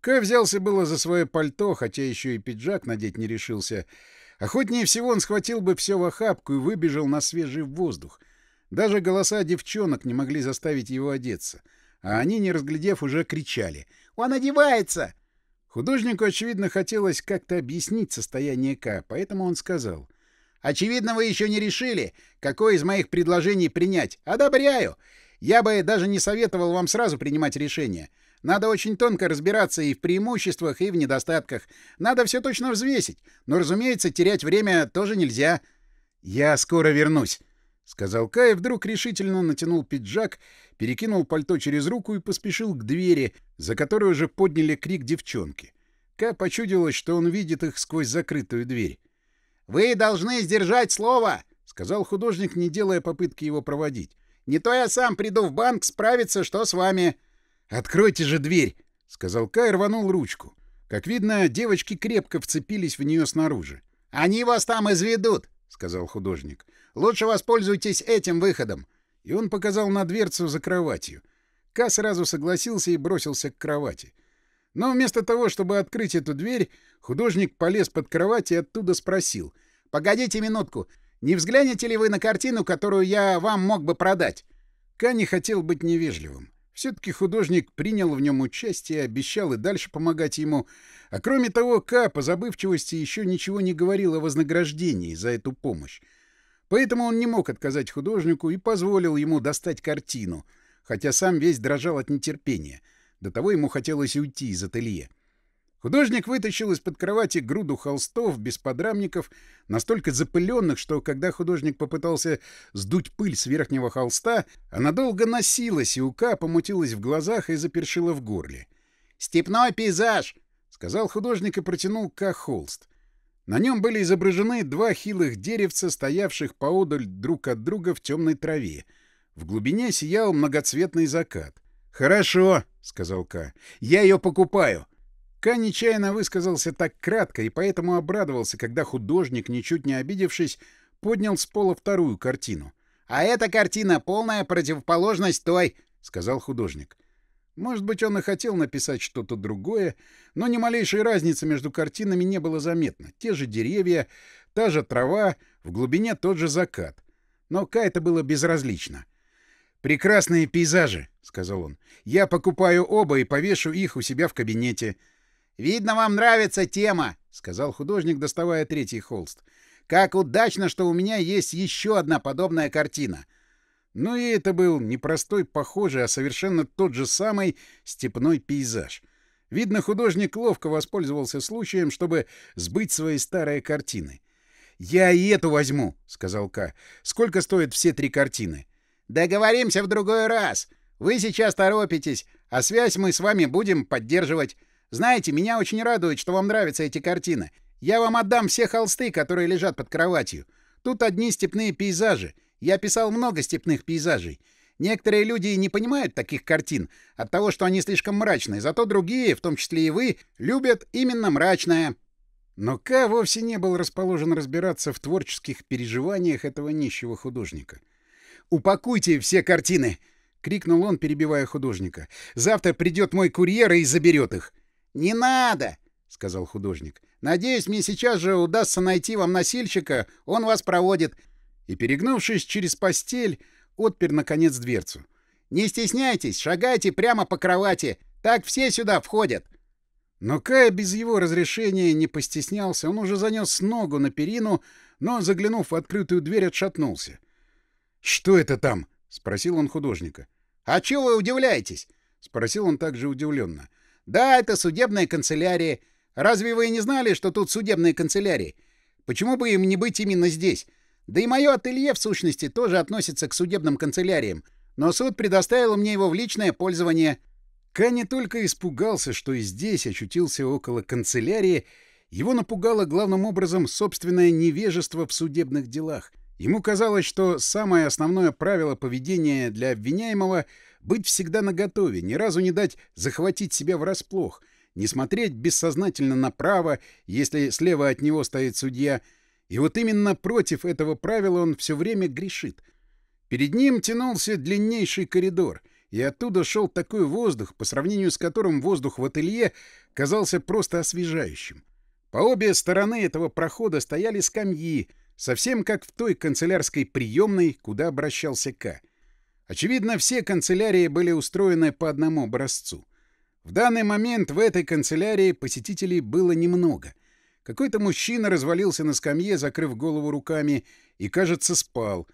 Ка взялся было за свое пальто, хотя еще и пиджак надеть не решился. Охотнее всего он схватил бы все в охапку и выбежал на свежий воздух. Даже голоса девчонок не могли заставить его одеться. А они, не разглядев, уже кричали. «Он одевается!» Художнику, очевидно, хотелось как-то объяснить состояние К, поэтому он сказал. «Очевидно, вы еще не решили, какое из моих предложений принять. Одобряю. Я бы даже не советовал вам сразу принимать решение. Надо очень тонко разбираться и в преимуществах, и в недостатках. Надо все точно взвесить. Но, разумеется, терять время тоже нельзя. «Я скоро вернусь», — сказал Кай, вдруг решительно натянул пиджак, перекинул пальто через руку и поспешил к двери, за которой уже подняли крик девчонки. Ка почудилось, что он видит их сквозь закрытую дверь. «Вы должны сдержать слово!» — сказал художник, не делая попытки его проводить. «Не то я сам приду в банк справиться, что с вами...» «Откройте же дверь!» — сказал Кай рванул ручку. Как видно, девочки крепко вцепились в нее снаружи. «Они вас там изведут!» — сказал художник. «Лучше воспользуйтесь этим выходом!» И он показал на дверцу за кроватью. Ка сразу согласился и бросился к кровати. Но вместо того, чтобы открыть эту дверь, художник полез под кровать и оттуда спросил. «Погодите минутку, не взглянете ли вы на картину, которую я вам мог бы продать?» Ка не хотел быть невежливым. Все-таки художник принял в нем участие, обещал и дальше помогать ему. А кроме того, К по забывчивости еще ничего не говорил о вознаграждении за эту помощь. Поэтому он не мог отказать художнику и позволил ему достать картину, хотя сам весь дрожал от нетерпения. До того ему хотелось уйти из ателье. Художник вытащил из-под кровати груду холстов без подрамников, настолько запыленных, что когда художник попытался сдуть пыль с верхнего холста, она долго носилась, и ука помутилась в глазах и запершила в горле. «Степной пейзаж!» — сказал художник и протянул Ка холст. На нем были изображены два хилых деревца, стоявших поодаль друг от друга в темной траве. В глубине сиял многоцветный закат. «Хорошо», — сказал Ка, — «я ее покупаю». Ка нечаянно высказался так кратко и поэтому обрадовался, когда художник, ничуть не обидевшись, поднял с пола вторую картину. «А эта картина — полная противоположность той», — сказал художник. Может быть, он и хотел написать что-то другое, но ни малейшей разницы между картинами не было заметно. Те же деревья, та же трава, в глубине тот же закат. Но Ка это было безразлично. «Прекрасные пейзажи», — сказал он. «Я покупаю оба и повешу их у себя в кабинете». «Видно, вам нравится тема», — сказал художник, доставая третий холст. «Как удачно, что у меня есть еще одна подобная картина». Ну и это был не простой похожий, а совершенно тот же самый степной пейзаж. Видно, художник ловко воспользовался случаем, чтобы сбыть свои старые картины. «Я и эту возьму», — сказал К. «Сколько стоят все три картины?» «Договоримся в другой раз. Вы сейчас торопитесь, а связь мы с вами будем поддерживать. Знаете, меня очень радует, что вам нравятся эти картины. Я вам отдам все холсты, которые лежат под кроватью. Тут одни степные пейзажи. Я писал много степных пейзажей. Некоторые люди не понимают таких картин от того, что они слишком мрачные, зато другие, в том числе и вы, любят именно мрачное. Но К вовсе не был расположен разбираться в творческих переживаниях этого нищего художника. «Упакуйте все картины!» — крикнул он, перебивая художника. «Завтра придет мой курьер и заберет их. «Не надо!» — сказал художник. «Надеюсь, мне сейчас же удастся найти вам носильщика, он вас проводит». И, перегнувшись через постель, отпер, наконец, дверцу. «Не стесняйтесь, шагайте прямо по кровати, так все сюда входят». Но Кая без его разрешения не постеснялся, он уже занес ногу на перину, но, заглянув в открытую дверь, отшатнулся. «Что это там?» — спросил он художника. «А чего вы удивляетесь?» — спросил он также удивленно. Да, это судебная канцелярия. Разве вы не знали, что тут судебные канцелярии? Почему бы им не быть именно здесь? Да и мое ателье, в сущности, тоже относится к судебным канцеляриям. Но суд предоставил мне его в личное пользование. Ка не только испугался, что и здесь очутился около канцелярии, его напугало главным образом собственное невежество в судебных делах. Ему казалось, что самое основное правило поведения для обвиняемого — быть всегда наготове, ни разу не дать захватить себя врасплох, не смотреть бессознательно направо, если слева от него стоит судья. И вот именно против этого правила он все время грешит. Перед ним тянулся длиннейший коридор, и оттуда шел такой воздух, по сравнению с которым воздух в ателье казался просто освежающим. По обе стороны этого прохода стояли скамьи, совсем как в той канцелярской приемной, куда обращался К. Очевидно, все канцелярии были устроены по одному образцу. В данный момент в этой канцелярии посетителей было немного. Какой-то мужчина развалился на скамье, закрыв голову руками, и, кажется, спал.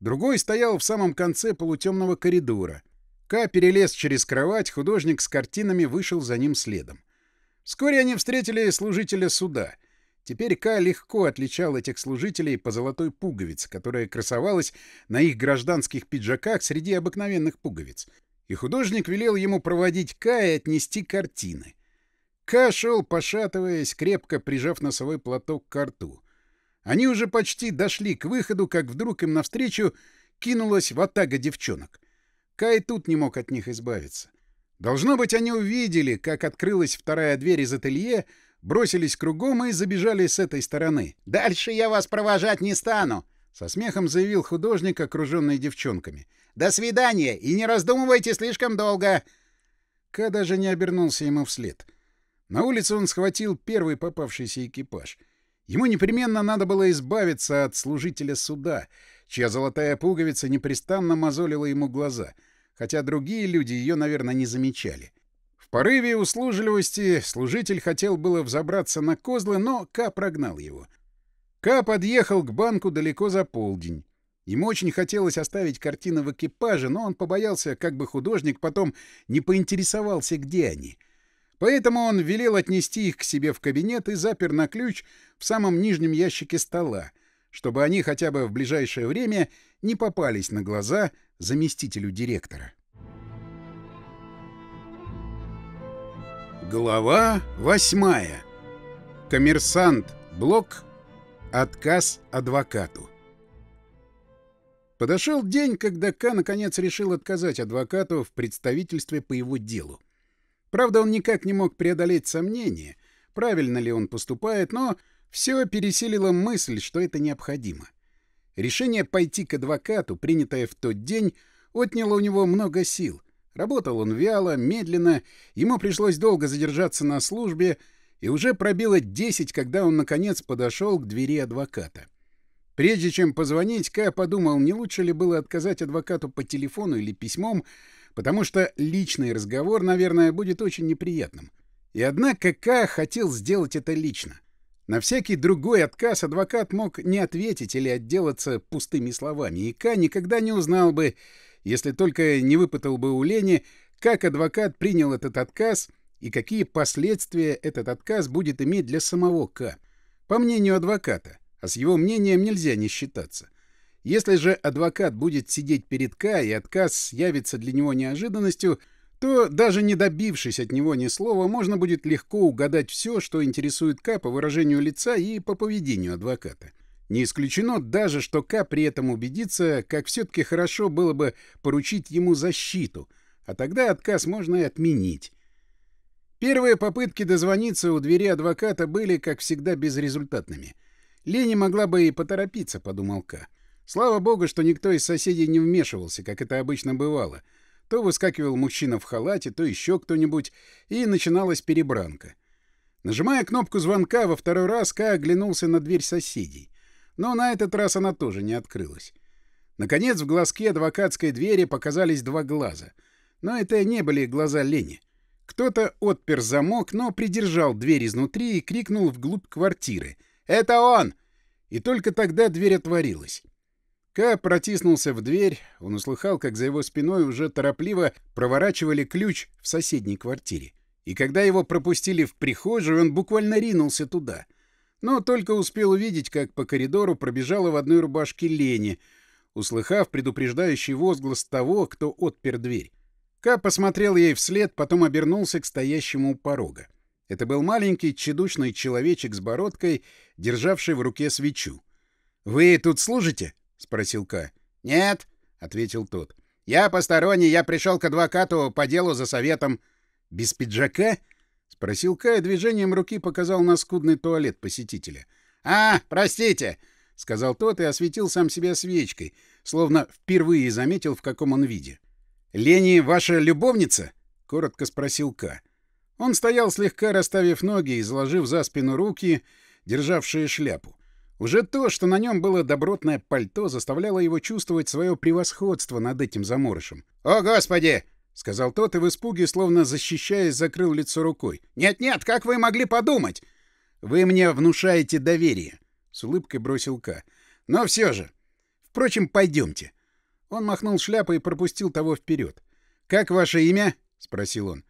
Другой стоял в самом конце полутемного коридора. Ка перелез через кровать, художник с картинами вышел за ним следом. Вскоре они встретили служителя суда. Теперь Ка легко отличал этих служителей по золотой пуговице, которая красовалась на их гражданских пиджаках среди обыкновенных пуговиц. И художник велел ему проводить Ка и отнести картины. Ка шел, пошатываясь, крепко прижав носовой платок к рту. Они уже почти дошли к выходу, как вдруг им навстречу кинулась ватага девчонок. Кай тут не мог от них избавиться. Должно быть, они увидели, как открылась вторая дверь из ателье, бросились кругом и забежали с этой стороны. «Дальше я вас провожать не стану!» — со смехом заявил художник, окруженный девчонками. «До свидания! И не раздумывайте слишком долго!» Ка даже не обернулся ему вслед. На улице он схватил первый попавшийся экипаж. Ему непременно надо было избавиться от служителя суда, чья золотая пуговица непрестанно мозолила ему глаза — хотя другие люди ее, наверное, не замечали. Порыве услужливости служитель хотел было взобраться на козлы, но Ка прогнал его. Ка подъехал к банку далеко за полдень. Ему очень хотелось оставить картины в экипаже, но он побоялся, как бы художник потом не поинтересовался, где они. Поэтому он велел отнести их к себе в кабинет и запер на ключ в самом нижнем ящике стола, чтобы они хотя бы в ближайшее время не попались на глаза заместителю директора. Глава восьмая. Коммерсант Блок. Отказ адвокату. Подошел день, когда К наконец решил отказать адвокату в представительстве по его делу. Правда, он никак не мог преодолеть сомнения, правильно ли он поступает, но все пересилило мысль, что это необходимо. — Решение пойти к адвокату, принятое в тот день, отняло у него много сил. Работал он вяло, медленно, ему пришлось долго задержаться на службе, и уже пробило десять, когда он, наконец, подошел к двери адвоката. Прежде чем позвонить, Ка подумал, не лучше ли было отказать адвокату по телефону или письмом, потому что личный разговор, наверное, будет очень неприятным. И однако Ка хотел сделать это лично. На всякий другой отказ адвокат мог не ответить или отделаться пустыми словами, и К никогда не узнал бы, если только не выпытал бы у Лени, как адвокат принял этот отказ и какие последствия этот отказ будет иметь для самого К. По мнению адвоката, а с его мнением нельзя не считаться. Если же адвокат будет сидеть перед К, и отказ явится для него неожиданностью — то, даже не добившись от него ни слова, можно будет легко угадать все, что интересует К по выражению лица и по поведению адвоката. Не исключено даже, что К при этом убедится, как все-таки хорошо было бы поручить ему защиту, а тогда отказ можно и отменить. Первые попытки дозвониться у двери адвоката были, как всегда, безрезультатными. Лени могла бы и поторопиться, подумал К. Слава богу, что никто из соседей не вмешивался, как это обычно бывало — то выскакивал мужчина в халате, то еще кто-нибудь, и начиналась перебранка. Нажимая кнопку звонка, во второй раз Ка оглянулся на дверь соседей. Но на этот раз она тоже не открылась. Наконец, в глазке адвокатской двери показались два глаза. Но это не были глаза Лени. Кто-то отпер замок, но придержал дверь изнутри и крикнул вглубь квартиры. «Это он!» И только тогда дверь отворилась. Ка протиснулся в дверь, он услыхал, как за его спиной уже торопливо проворачивали ключ в соседней квартире. И когда его пропустили в прихожую, он буквально ринулся туда. Но только успел увидеть, как по коридору пробежала в одной рубашке Лени, услыхав предупреждающий возглас того, кто отпер дверь. Ка посмотрел ей вслед, потом обернулся к стоящему у порога. Это был маленький тщедушный человечек с бородкой, державший в руке свечу. «Вы тут служите?» — спросил Ка. «Нет», — ответил тот. «Я посторонний, я пришел к адвокату по делу за советом». «Без пиджака?» — спросил Ка и движением руки показал на скудный туалет посетителя. «А, простите», — сказал тот и осветил сам себя свечкой, словно впервые заметил, в каком он виде. «Лени ваша любовница?» — коротко спросил К. Он стоял слегка расставив ноги и заложив за спину руки, державшие шляпу. Уже то, что на нем было добротное пальто, заставляло его чувствовать свое превосходство над этим заморышем. «О, Господи!» — сказал тот и в испуге, словно защищаясь, закрыл лицо рукой. «Нет-нет, как вы могли подумать?» «Вы мне внушаете доверие», — с улыбкой бросил К. «Но все же. Впрочем, пойдемте». Он махнул шляпой и пропустил того вперед. «Как ваше имя?» — спросил он.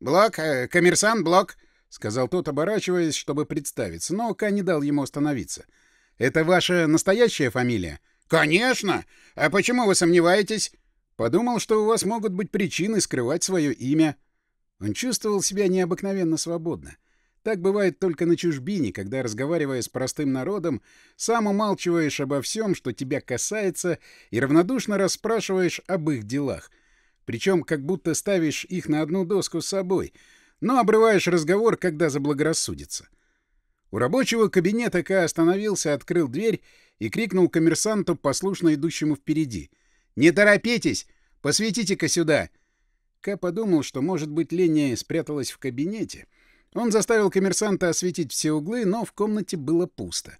«Блок, э, коммерсант Блок», — сказал тот, оборачиваясь, чтобы представиться, но Ка не дал ему остановиться. «Это ваша настоящая фамилия?» «Конечно! А почему вы сомневаетесь?» «Подумал, что у вас могут быть причины скрывать свое имя». Он чувствовал себя необыкновенно свободно. Так бывает только на чужбине, когда, разговаривая с простым народом, сам умалчиваешь обо всем, что тебя касается, и равнодушно расспрашиваешь об их делах. Причем как будто ставишь их на одну доску с собой, но обрываешь разговор, когда заблагорассудится. У рабочего кабинета К остановился, открыл дверь и крикнул коммерсанту, послушно идущему впереди. «Не торопитесь! Посветите-ка сюда!» К подумал, что, может быть, Леня спряталась в кабинете. Он заставил коммерсанта осветить все углы, но в комнате было пусто.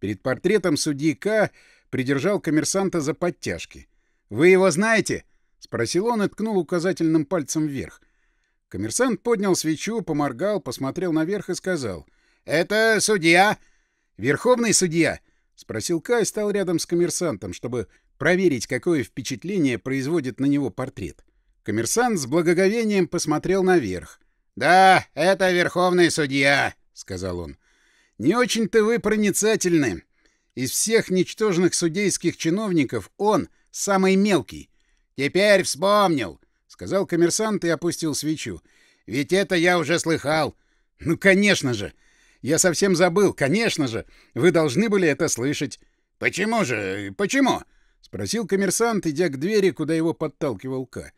Перед портретом судьи К придержал коммерсанта за подтяжки. «Вы его знаете?» — спросил он и ткнул указательным пальцем вверх. Коммерсант поднял свечу, поморгал, посмотрел наверх и сказал — «Это судья?» «Верховный судья?» — спросил Кай и стал рядом с коммерсантом, чтобы проверить, какое впечатление производит на него портрет. Коммерсант с благоговением посмотрел наверх. «Да, это верховный судья», — сказал он. «Не очень-то вы проницательны. Из всех ничтожных судейских чиновников он самый мелкий». «Теперь вспомнил», — сказал коммерсант и опустил свечу. «Ведь это я уже слыхал». «Ну, конечно же! Я совсем забыл, конечно же. Вы должны были это слышать. — Почему же? Почему? — спросил коммерсант, идя к двери, куда его подталкивал Ка.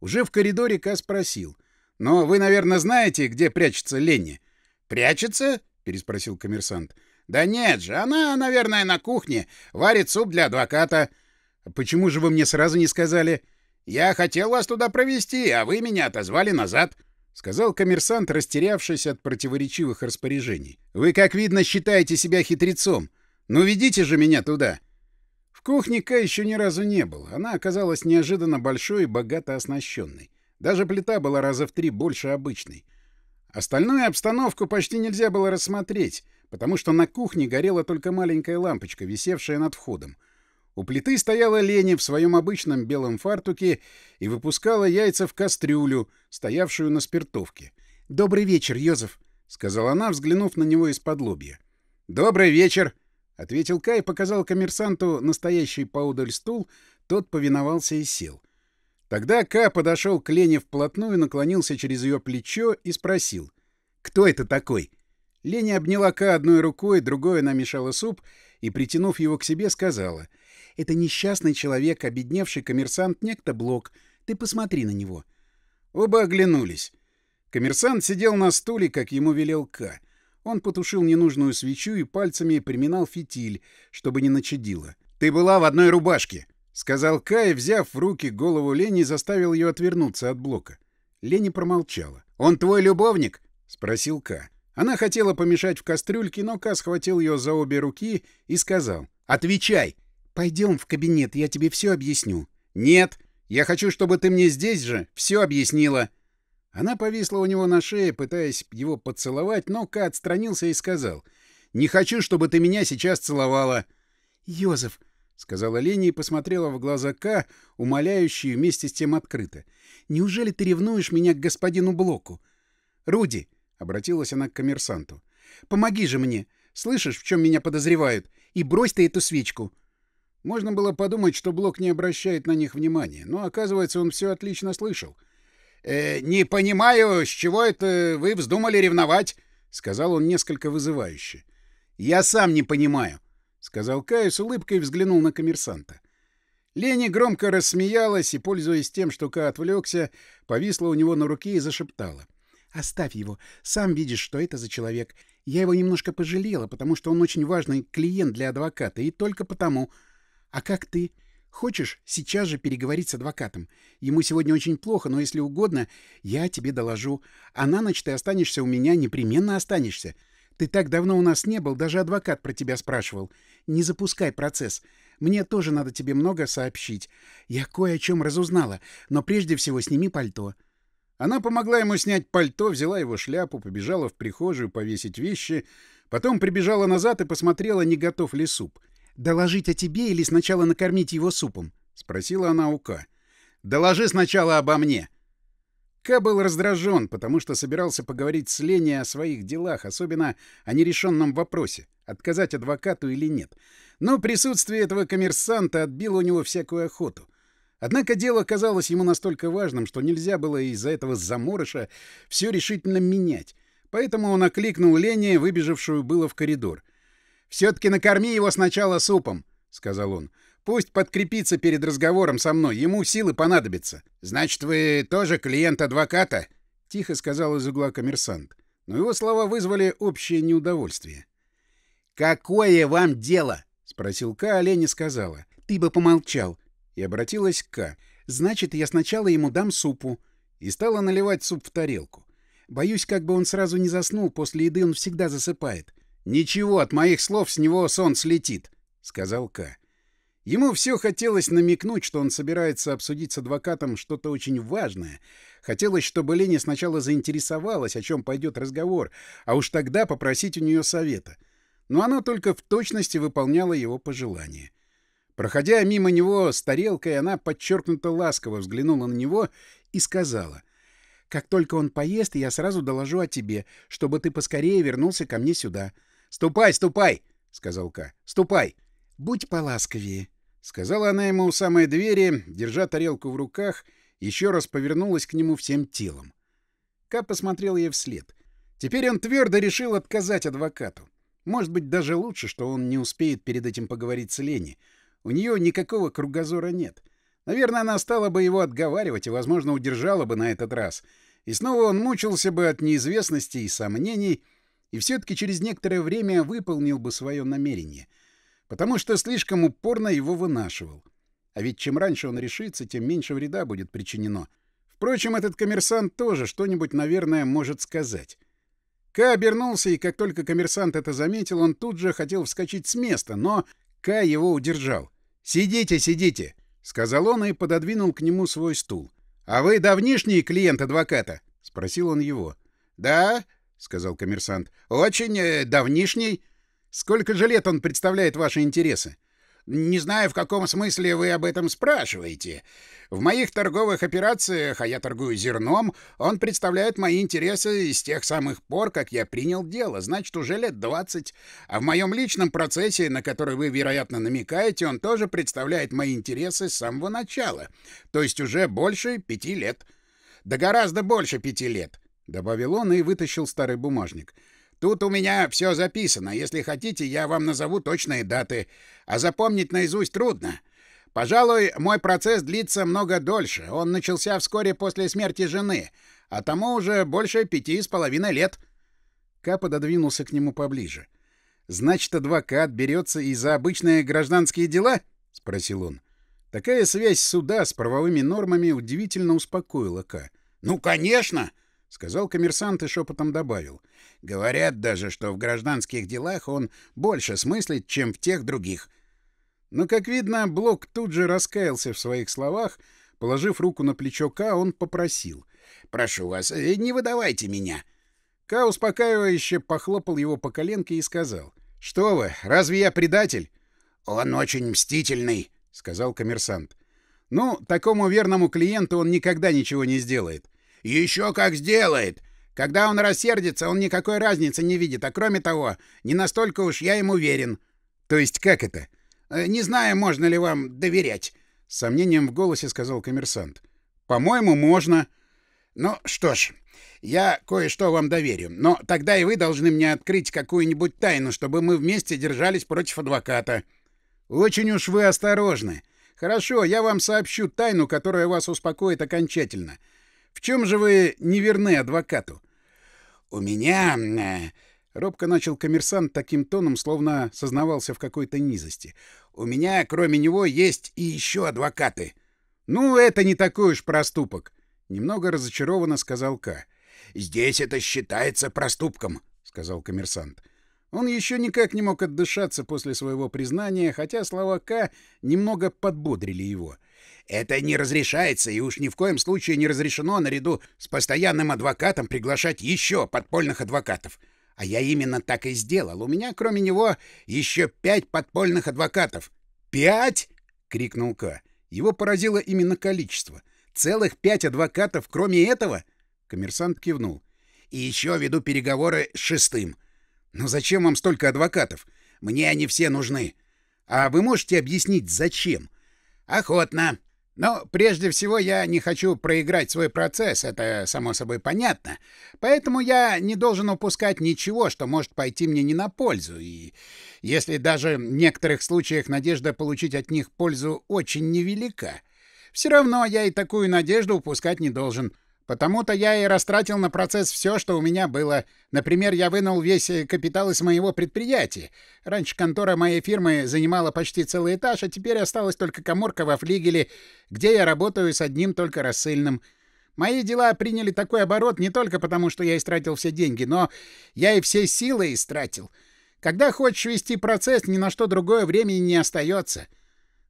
Уже в коридоре Ка спросил. — Но вы, наверное, знаете, где прячется Ленни? — Прячется? — переспросил коммерсант. — Да нет же, она, наверное, на кухне, варит суп для адвоката. — Почему же вы мне сразу не сказали? — Я хотел вас туда провести, а вы меня отозвали назад. —— сказал коммерсант, растерявшись от противоречивых распоряжений. «Вы, как видно, считаете себя хитрецом. Ну, ведите же меня туда!» В кухне Ка еще ни разу не был. Она оказалась неожиданно большой и богато оснащенной. Даже плита была раза в три больше обычной. Остальную обстановку почти нельзя было рассмотреть, потому что на кухне горела только маленькая лампочка, висевшая над входом — у плиты стояла Лени в своем обычном белом фартуке и выпускала яйца в кастрюлю, стоявшую на спиртовке. «Добрый вечер, Йозеф», — сказала она, взглянув на него из-под лобья. «Добрый вечер», — ответил Кай показал коммерсанту настоящий поудаль стул, тот повиновался и сел. Тогда Ка подошел к Лене вплотную, наклонился через ее плечо и спросил. «Кто это такой?» Леня обняла Ка одной рукой, другой намешала суп и, притянув его к себе, сказала — это несчастный человек, обедневший коммерсант некто Блок. Ты посмотри на него. Оба оглянулись. Коммерсант сидел на стуле, как ему велел К. Он потушил ненужную свечу и пальцами приминал фитиль, чтобы не начадило. «Ты была в одной рубашке», — сказал Кай, взяв в руки голову Лени, заставил ее отвернуться от блока. Лени промолчала. «Он твой любовник?» — спросил Ка. Она хотела помешать в кастрюльке, но Ка схватил ее за обе руки и сказал. «Отвечай! «Пойдем в кабинет, я тебе все объясню». «Нет, я хочу, чтобы ты мне здесь же все объяснила». Она повисла у него на шее, пытаясь его поцеловать, но Ка отстранился и сказал. «Не хочу, чтобы ты меня сейчас целовала». «Йозеф», — сказала Леня и посмотрела в глаза Ка, умоляющие вместе с тем открыто. «Неужели ты ревнуешь меня к господину Блоку?» «Руди», — обратилась она к коммерсанту, — «помоги же мне. Слышишь, в чем меня подозревают? И брось ты эту свечку». Можно было подумать, что Блок не обращает на них внимания, но, оказывается, он все отлично слышал. «Э, «Не понимаю, с чего это вы вздумали ревновать?» — сказал он несколько вызывающе. «Я сам не понимаю», — сказал Кай с улыбкой взглянул на коммерсанта. Лени громко рассмеялась и, пользуясь тем, что Ка отвлекся, повисла у него на руке и зашептала. «Оставь его. Сам видишь, что это за человек. Я его немножко пожалела, потому что он очень важный клиент для адвоката, и только потому. А как ты? Хочешь сейчас же переговорить с адвокатом? Ему сегодня очень плохо, но если угодно, я тебе доложу. А на ночь ты останешься у меня, непременно останешься. Ты так давно у нас не был, даже адвокат про тебя спрашивал. Не запускай процесс. Мне тоже надо тебе много сообщить. Я кое о чем разузнала, но прежде всего сними пальто». Она помогла ему снять пальто, взяла его шляпу, побежала в прихожую повесить вещи, потом прибежала назад и посмотрела, не готов ли суп. «Доложить о тебе или сначала накормить его супом?» — спросила она у Ка. «Доложи сначала обо мне». Ка был раздражен, потому что собирался поговорить с Леней о своих делах, особенно о нерешенном вопросе, отказать адвокату или нет. Но присутствие этого коммерсанта отбило у него всякую охоту. Однако дело казалось ему настолько важным, что нельзя было из-за этого заморыша все решительно менять. Поэтому он окликнул Лене, выбежавшую было в коридор. «Все-таки накорми его сначала супом», — сказал он. «Пусть подкрепится перед разговором со мной, ему силы понадобятся». «Значит, вы тоже клиент адвоката?» — тихо сказал из угла коммерсант. Но его слова вызвали общее неудовольствие. «Какое вам дело?» — спросил Ка, а Лене сказала. «Ты бы помолчал и обратилась к К. «Значит, я сначала ему дам супу». И стала наливать суп в тарелку. Боюсь, как бы он сразу не заснул, после еды он всегда засыпает. «Ничего, от моих слов с него сон слетит», — сказал К. Ему все хотелось намекнуть, что он собирается обсудить с адвокатом что-то очень важное. Хотелось, чтобы Леня сначала заинтересовалась, о чем пойдет разговор, а уж тогда попросить у нее совета. Но она только в точности выполняла его пожелания. Проходя мимо него с тарелкой, она подчеркнуто ласково взглянула на него и сказала. «Как только он поест, я сразу доложу о тебе, чтобы ты поскорее вернулся ко мне сюда». «Ступай, ступай!» — сказал Ка. «Ступай!» «Будь поласковее», — сказала она ему у самой двери, держа тарелку в руках, еще раз повернулась к нему всем телом. Ка посмотрел ей вслед. Теперь он твердо решил отказать адвокату. Может быть, даже лучше, что он не успеет перед этим поговорить с Леней. У нее никакого кругозора нет. Наверное, она стала бы его отговаривать и, возможно, удержала бы на этот раз. И снова он мучился бы от неизвестности и сомнений, и все-таки через некоторое время выполнил бы свое намерение. Потому что слишком упорно его вынашивал. А ведь чем раньше он решится, тем меньше вреда будет причинено. Впрочем, этот коммерсант тоже что-нибудь, наверное, может сказать. Ка обернулся, и как только коммерсант это заметил, он тут же хотел вскочить с места, но Кай его удержал. «Сидите, сидите!» — сказал он и пододвинул к нему свой стул. «А вы давнишний клиент адвоката?» — спросил он его. «Да», — сказал коммерсант, — «очень э, давнишний. Сколько же лет он представляет ваши интересы?» Не знаю, в каком смысле вы об этом спрашиваете. В моих торговых операциях, а я торгую зерном, он представляет мои интересы с тех самых пор, как я принял дело, значит, уже лет двадцать. А в моем личном процессе, на который вы, вероятно, намекаете, он тоже представляет мои интересы с самого начала, то есть уже больше пяти лет. Да гораздо больше пяти лет, — добавил он и вытащил старый бумажник. — Тут у меня все записано. Если хотите, я вам назову точные даты. А запомнить наизусть трудно. Пожалуй, мой процесс длится много дольше. Он начался вскоре после смерти жены, а тому уже больше пяти с половиной лет. Ка пододвинулся к нему поближе. «Значит, адвокат берется и за обычные гражданские дела?» — спросил он. Такая связь суда с правовыми нормами удивительно успокоила Ка. «Ну, конечно!» — сказал коммерсант и шепотом добавил. «Говорят даже, что в гражданских делах он больше смыслит, чем в тех других». Но, как видно, Блок тут же раскаялся в своих словах. Положив руку на плечо Ка, он попросил. «Прошу вас, э, не выдавайте меня». Ка успокаивающе похлопал его по коленке и сказал. «Что вы, разве я предатель?» «Он очень мстительный», — сказал коммерсант. «Ну, такому верному клиенту он никогда ничего не сделает». Еще как сделает. Когда он рассердится, он никакой разницы не видит, а кроме того, не настолько уж я ему уверен. То есть как это? Э, не знаю, можно ли вам доверять, с сомнением в голосе сказал коммерсант. По-моему, можно. Ну что ж, я кое-что вам доверю, но тогда и вы должны мне открыть какую-нибудь тайну, чтобы мы вместе держались против адвоката. Очень уж вы осторожны. Хорошо, я вам сообщу тайну, которая вас успокоит окончательно. — в чем же вы не верны адвокату? — У меня... Э, Робко начал коммерсант таким тоном, словно сознавался в какой-то низости. «У меня, кроме него, есть и еще адвокаты». «Ну, это не такой уж проступок», — немного разочарованно сказал К. «Здесь это считается проступком», — сказал коммерсант. Он еще никак не мог отдышаться после своего признания, хотя слова К немного подбодрили его. «Это не разрешается, и уж ни в коем случае не разрешено наряду с постоянным адвокатом приглашать еще подпольных адвокатов. А я именно так и сделал. У меня, кроме него, еще пять подпольных адвокатов. «Пять?» — крикнул К. Его поразило именно количество. «Целых пять адвокатов, кроме этого?» Коммерсант кивнул. «И еще веду переговоры с шестым». «Но зачем вам столько адвокатов? Мне они все нужны». «А вы можете объяснить, зачем?» «Охотно. Но прежде всего я не хочу проиграть свой процесс, это само собой понятно. Поэтому я не должен упускать ничего, что может пойти мне не на пользу. И если даже в некоторых случаях надежда получить от них пользу очень невелика, все равно я и такую надежду упускать не должен. Потому-то я и растратил на процесс все, что у меня было. Например, я вынул весь э, капитал из моего предприятия. Раньше контора моей фирмы занимала почти целый этаж, а теперь осталась только коморка во флигеле, где я работаю с одним только рассыльным. Мои дела приняли такой оборот не только потому, что я истратил все деньги, но я и все силы истратил. Когда хочешь вести процесс, ни на что другое времени не остается.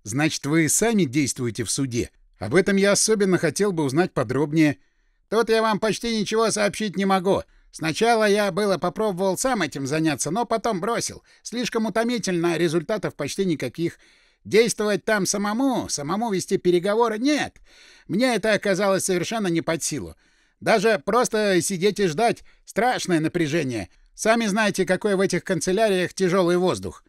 Значит, вы сами действуете в суде. Об этом я особенно хотел бы узнать подробнее. — Тут я вам почти ничего сообщить не могу. Сначала я было попробовал сам этим заняться, но потом бросил. Слишком утомительно, результатов почти никаких. Действовать там самому, самому вести переговоры — нет. Мне это оказалось совершенно не под силу. Даже просто сидеть и ждать — страшное напряжение. Сами знаете, какой в этих канцеляриях тяжелый воздух.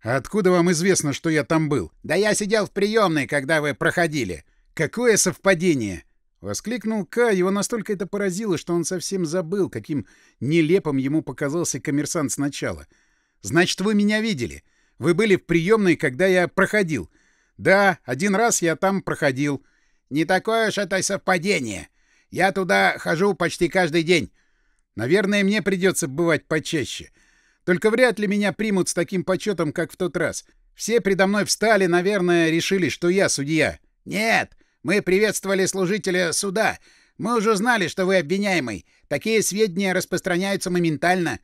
А откуда вам известно, что я там был? Да я сидел в приемной, когда вы проходили. Какое совпадение! Воскликнул К, его настолько это поразило, что он совсем забыл, каким нелепым ему показался коммерсант сначала. «Значит, вы меня видели. Вы были в приемной, когда я проходил. Да, один раз я там проходил. Не такое уж это совпадение. Я туда хожу почти каждый день. Наверное, мне придется бывать почаще. Только вряд ли меня примут с таким почетом, как в тот раз. Все предо мной встали, наверное, решили, что я судья. Нет, мы приветствовали служителя суда. Мы уже знали, что вы обвиняемый. Такие сведения распространяются моментально.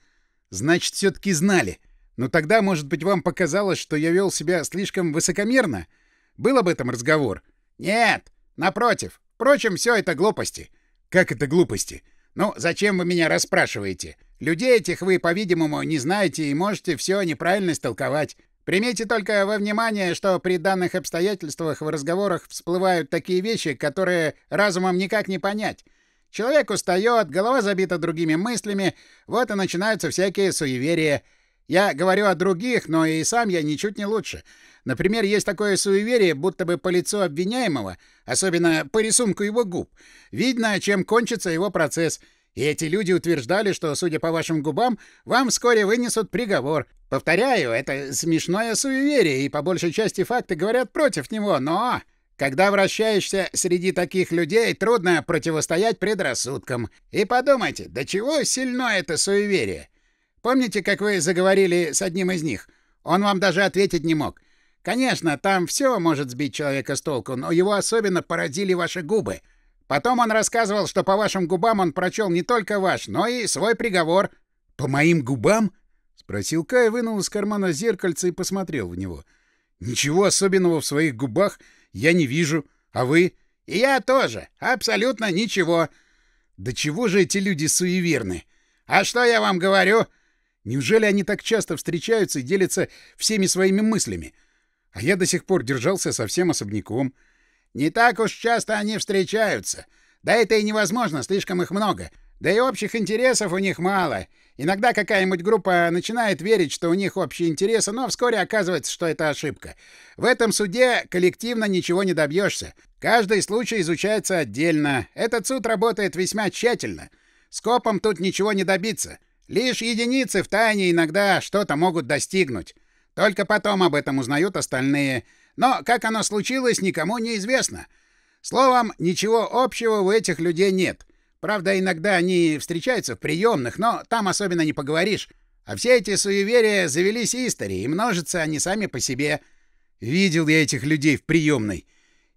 Значит, все-таки знали. Но тогда, может быть, вам показалось, что я вел себя слишком высокомерно? Был об этом разговор? Нет, напротив. Впрочем, все это глупости. Как это глупости? Ну, зачем вы меня расспрашиваете? Людей этих вы, по-видимому, не знаете и можете все неправильно истолковать. Примите только во внимание, что при данных обстоятельствах в разговорах всплывают такие вещи, которые разумом никак не понять. Человек устает, голова забита другими мыслями, вот и начинаются всякие суеверия. Я говорю о других, но и сам я ничуть не лучше. Например, есть такое суеверие, будто бы по лицу обвиняемого, особенно по рисунку его губ, видно, чем кончится его процесс — и эти люди утверждали, что, судя по вашим губам, вам вскоре вынесут приговор. Повторяю, это смешное суеверие, и по большей части факты говорят против него, но... Когда вращаешься среди таких людей, трудно противостоять предрассудкам. И подумайте, до чего сильно это суеверие? Помните, как вы заговорили с одним из них? Он вам даже ответить не мог. Конечно, там все может сбить человека с толку, но его особенно поразили ваши губы. Потом он рассказывал, что по вашим губам он прочел не только ваш, но и свой приговор. — По моим губам? — спросил Кай, вынул из кармана зеркальце и посмотрел в него. — Ничего особенного в своих губах я не вижу. А вы? — И я тоже. Абсолютно ничего. — Да чего же эти люди суеверны? — А что я вам говорю? Неужели они так часто встречаются и делятся всеми своими мыслями? А я до сих пор держался совсем особняком. — не так уж часто они встречаются. Да это и невозможно, слишком их много. Да и общих интересов у них мало. Иногда какая-нибудь группа начинает верить, что у них общие интересы, но вскоре оказывается, что это ошибка. В этом суде коллективно ничего не добьешься. Каждый случай изучается отдельно. Этот суд работает весьма тщательно. Скопом тут ничего не добиться. Лишь единицы в тайне иногда что-то могут достигнуть. Только потом об этом узнают остальные — но как оно случилось, никому не известно. Словом, ничего общего у этих людей нет. Правда, иногда они встречаются в приемных, но там особенно не поговоришь. А все эти суеверия завелись историей, и множатся они сами по себе. Видел я этих людей в приемной,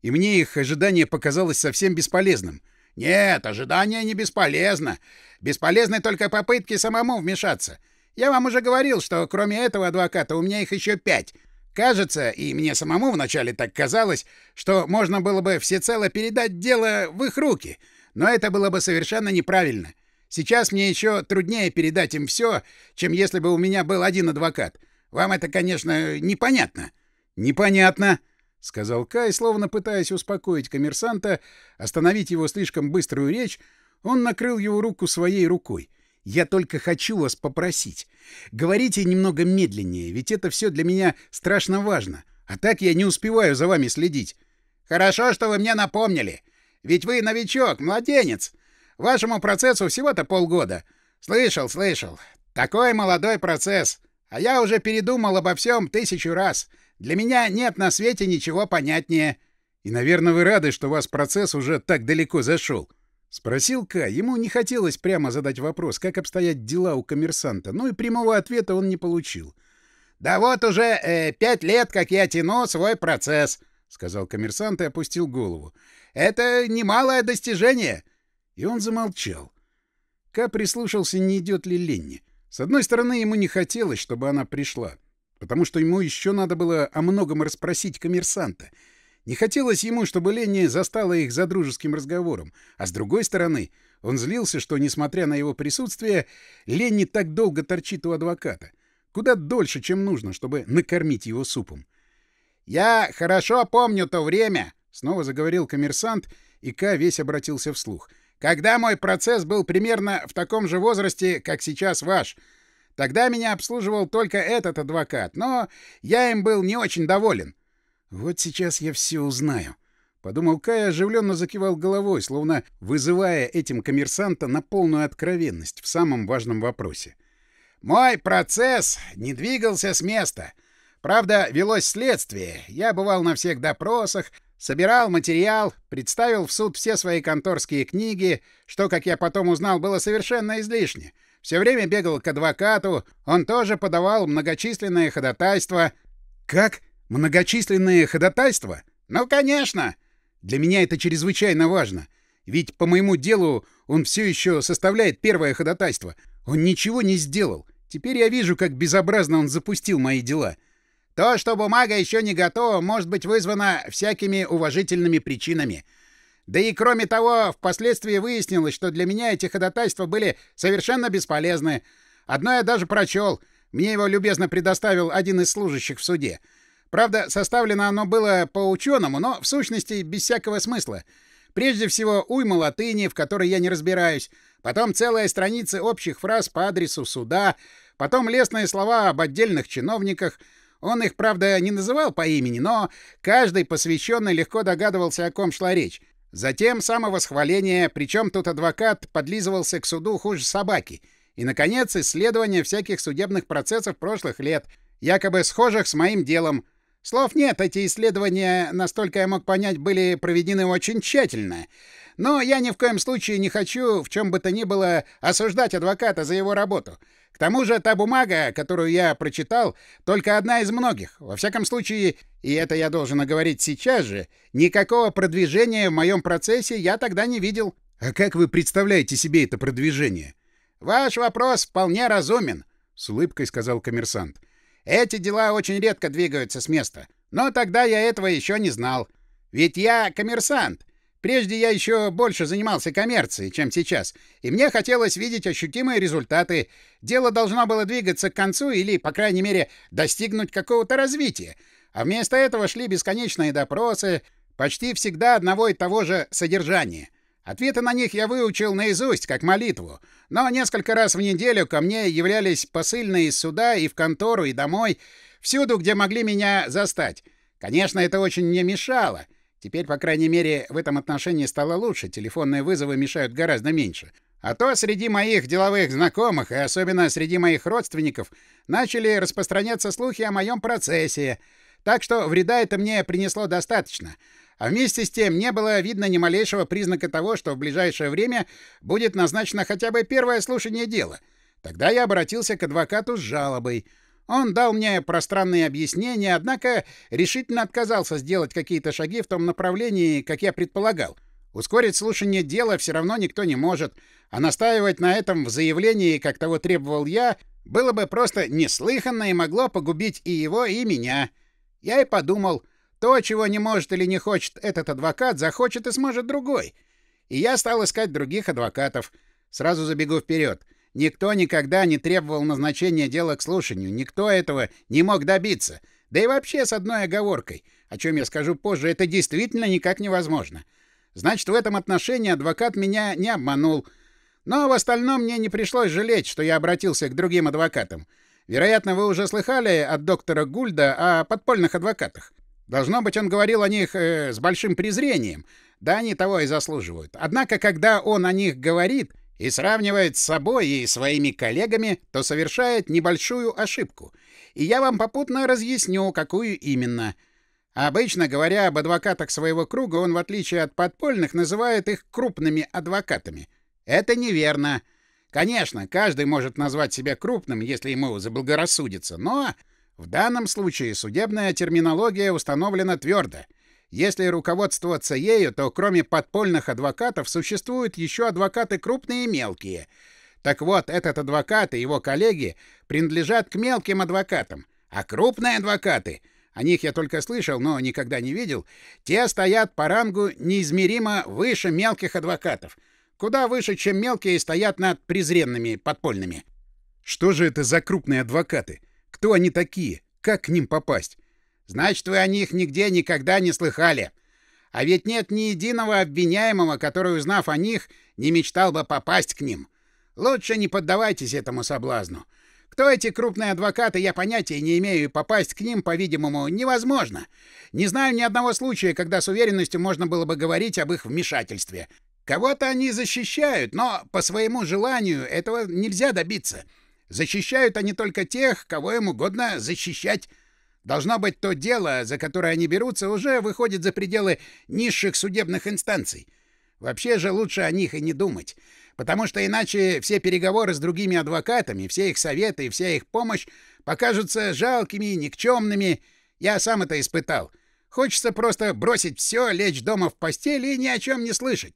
и мне их ожидание показалось совсем бесполезным. Нет, ожидание не бесполезно. Бесполезны только попытки самому вмешаться. Я вам уже говорил, что кроме этого адвоката у меня их еще пять. Кажется, и мне самому вначале так казалось, что можно было бы всецело передать дело в их руки, но это было бы совершенно неправильно. Сейчас мне еще труднее передать им все, чем если бы у меня был один адвокат. Вам это, конечно, непонятно. Непонятно, сказал Кай, словно пытаясь успокоить коммерсанта, остановить его слишком быструю речь, он накрыл его руку своей рукой. Я только хочу вас попросить. Говорите немного медленнее, ведь это все для меня страшно важно. А так я не успеваю за вами следить. Хорошо, что вы мне напомнили. Ведь вы новичок, младенец. Вашему процессу всего-то полгода. Слышал, слышал. Такой молодой процесс. А я уже передумал обо всем тысячу раз. Для меня нет на свете ничего понятнее. И, наверное, вы рады, что у вас процесс уже так далеко зашел. Спросил К. Ему не хотелось прямо задать вопрос, как обстоят дела у коммерсанта, но и прямого ответа он не получил. «Да вот уже э, пять лет, как я тяну свой процесс», — сказал коммерсант и опустил голову. «Это немалое достижение». И он замолчал. Ка прислушался, не идет ли Ленни. С одной стороны, ему не хотелось, чтобы она пришла, потому что ему еще надо было о многом расспросить коммерсанта — не хотелось ему, чтобы Ленни застала их за дружеским разговором, а с другой стороны, он злился, что, несмотря на его присутствие, Ленни так долго торчит у адвоката. Куда дольше, чем нужно, чтобы накормить его супом. «Я хорошо помню то время», — снова заговорил коммерсант, и Ка весь обратился вслух, «когда мой процесс был примерно в таком же возрасте, как сейчас ваш. Тогда меня обслуживал только этот адвокат, но я им был не очень доволен». «Вот сейчас я все узнаю», — подумал Кай, оживленно закивал головой, словно вызывая этим коммерсанта на полную откровенность в самом важном вопросе. «Мой процесс не двигался с места. Правда, велось следствие. Я бывал на всех допросах, собирал материал, представил в суд все свои конторские книги, что, как я потом узнал, было совершенно излишне. Все время бегал к адвокату, он тоже подавал многочисленные ходатайства». «Как?» Многочисленные ходатайства? Ну, конечно. Для меня это чрезвычайно важно. Ведь по моему делу он все еще составляет первое ходатайство. Он ничего не сделал. Теперь я вижу, как безобразно он запустил мои дела. То, что бумага еще не готова, может быть вызвано всякими уважительными причинами. Да и кроме того, впоследствии выяснилось, что для меня эти ходатайства были совершенно бесполезны. Одно я даже прочел. Мне его любезно предоставил один из служащих в суде. Правда, составлено оно было по-ученому, но в сущности без всякого смысла. Прежде всего, уйма латыни, в которой я не разбираюсь, потом целая страница общих фраз по адресу суда, потом лестные слова об отдельных чиновниках. Он их, правда, не называл по имени, но каждый посвященный легко догадывался, о ком шла речь. Затем самовосхваление, причем тут адвокат подлизывался к суду хуже собаки. И, наконец, исследование всяких судебных процессов прошлых лет, якобы схожих с моим делом, Слов нет, эти исследования, настолько я мог понять, были проведены очень тщательно. Но я ни в коем случае не хочу в чем бы то ни было осуждать адвоката за его работу. К тому же та бумага, которую я прочитал, только одна из многих. Во всяком случае, и это я должен оговорить сейчас же, никакого продвижения в моем процессе я тогда не видел. А как вы представляете себе это продвижение? Ваш вопрос вполне разумен, — с улыбкой сказал коммерсант. — эти дела очень редко двигаются с места. Но тогда я этого еще не знал. Ведь я коммерсант. Прежде я еще больше занимался коммерцией, чем сейчас, и мне хотелось видеть ощутимые результаты. Дело должно было двигаться к концу или, по крайней мере, достигнуть какого-то развития. А вместо этого шли бесконечные допросы, почти всегда одного и того же содержания. Ответы на них я выучил наизусть, как молитву, но несколько раз в неделю ко мне являлись посыльные из суда и в контору, и домой, всюду, где могли меня застать. Конечно, это очень мне мешало. Теперь, по крайней мере, в этом отношении стало лучше, телефонные вызовы мешают гораздо меньше. А то среди моих деловых знакомых, и особенно среди моих родственников, начали распространяться слухи о моем процессе. Так что вреда это мне принесло достаточно — а вместе с тем не было видно ни малейшего признака того, что в ближайшее время будет назначено хотя бы первое слушание дела. Тогда я обратился к адвокату с жалобой. Он дал мне пространные объяснения, однако решительно отказался сделать какие-то шаги в том направлении, как я предполагал. Ускорить слушание дела все равно никто не может, а настаивать на этом в заявлении, как того требовал я, было бы просто неслыханно и могло погубить и его, и меня. Я и подумал, то, чего не может или не хочет этот адвокат, захочет и сможет другой. И я стал искать других адвокатов. Сразу забегу вперед. Никто никогда не требовал назначения дела к слушанию, никто этого не мог добиться. Да и вообще с одной оговоркой, о чем я скажу позже, это действительно никак невозможно. Значит, в этом отношении адвокат меня не обманул. Но в остальном мне не пришлось жалеть, что я обратился к другим адвокатам. Вероятно, вы уже слыхали от доктора Гульда о подпольных адвокатах. Должно быть, он говорил о них э, с большим презрением. Да они того и заслуживают. Однако, когда он о них говорит, и сравнивает с собой и своими коллегами, то совершает небольшую ошибку. И я вам попутно разъясню, какую именно. Обычно, говоря об адвокатах своего круга, он, в отличие от подпольных, называет их крупными адвокатами. Это неверно. Конечно, каждый может назвать себя крупным, если ему заблагорассудится, но в данном случае судебная терминология установлена твердо — если руководствоваться ею, то кроме подпольных адвокатов существуют еще адвокаты крупные и мелкие. Так вот, этот адвокат и его коллеги принадлежат к мелким адвокатам, а крупные адвокаты, о них я только слышал, но никогда не видел, те стоят по рангу неизмеримо выше мелких адвокатов. Куда выше, чем мелкие, стоят над презренными подпольными. Что же это за крупные адвокаты? Кто они такие? Как к ним попасть? Значит, вы о них нигде никогда не слыхали. А ведь нет ни единого обвиняемого, который, узнав о них, не мечтал бы попасть к ним. Лучше не поддавайтесь этому соблазну. Кто эти крупные адвокаты, я понятия не имею, и попасть к ним, по-видимому, невозможно. Не знаю ни одного случая, когда с уверенностью можно было бы говорить об их вмешательстве. Кого-то они защищают, но по своему желанию этого нельзя добиться. Защищают они только тех, кого им угодно защищать. Должно быть, то дело, за которое они берутся, уже выходит за пределы низших судебных инстанций. Вообще же лучше о них и не думать, потому что иначе все переговоры с другими адвокатами, все их советы и вся их помощь покажутся жалкими, никчемными. Я сам это испытал. Хочется просто бросить все, лечь дома в постели и ни о чем не слышать.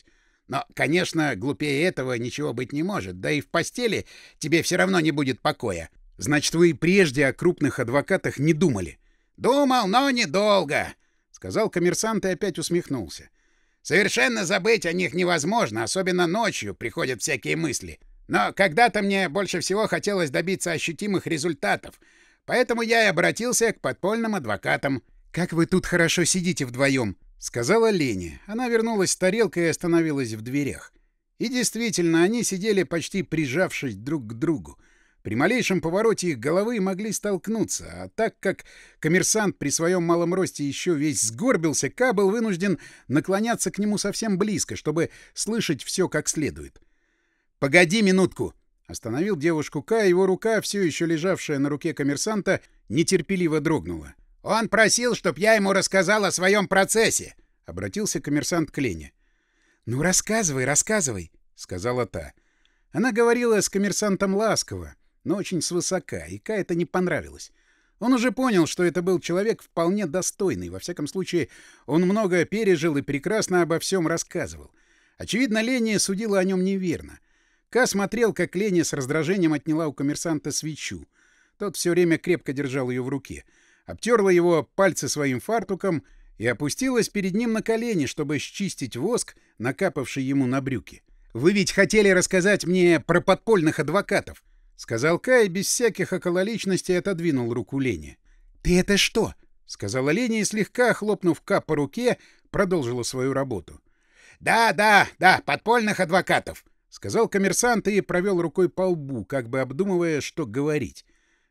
Но, конечно, глупее этого ничего быть не может, да и в постели тебе все равно не будет покоя. Значит, вы и прежде о крупных адвокатах не думали? Думал, но недолго, сказал коммерсант и опять усмехнулся. Совершенно забыть о них невозможно, особенно ночью приходят всякие мысли. Но когда-то мне больше всего хотелось добиться ощутимых результатов, поэтому я и обратился к подпольным адвокатам. Как вы тут хорошо сидите вдвоем, сказала Леня. Она вернулась с тарелкой и остановилась в дверях. И действительно, они сидели почти прижавшись друг к другу. При малейшем повороте их головы могли столкнуться, а так как коммерсант при своем малом росте еще весь сгорбился, Ка был вынужден наклоняться к нему совсем близко, чтобы слышать все как следует. «Погоди минутку!» — остановил девушку Ка, его рука, все еще лежавшая на руке коммерсанта, нетерпеливо дрогнула. «Он просил, чтоб я ему рассказал о своем процессе!» — обратился коммерсант к Лене. «Ну, рассказывай, рассказывай!» — сказала та. Она говорила с коммерсантом ласково, но очень свысока, и Ка это не понравилось. Он уже понял, что это был человек вполне достойный, во всяком случае, он много пережил и прекрасно обо всем рассказывал. Очевидно, Леня судила о нем неверно. Ка смотрел, как Леня с раздражением отняла у коммерсанта свечу. Тот все время крепко держал ее в руке. Обтерла его пальцы своим фартуком и опустилась перед ним на колени, чтобы счистить воск, накапавший ему на брюки. «Вы ведь хотели рассказать мне про подпольных адвокатов?» — сказал Кай без всяких окололичностей отодвинул руку Лене. «Ты это что?» — сказала Леня и, слегка хлопнув Ка по руке, продолжила свою работу. «Да, да, да, подпольных адвокатов», — сказал коммерсант и провел рукой по лбу, как бы обдумывая, что говорить.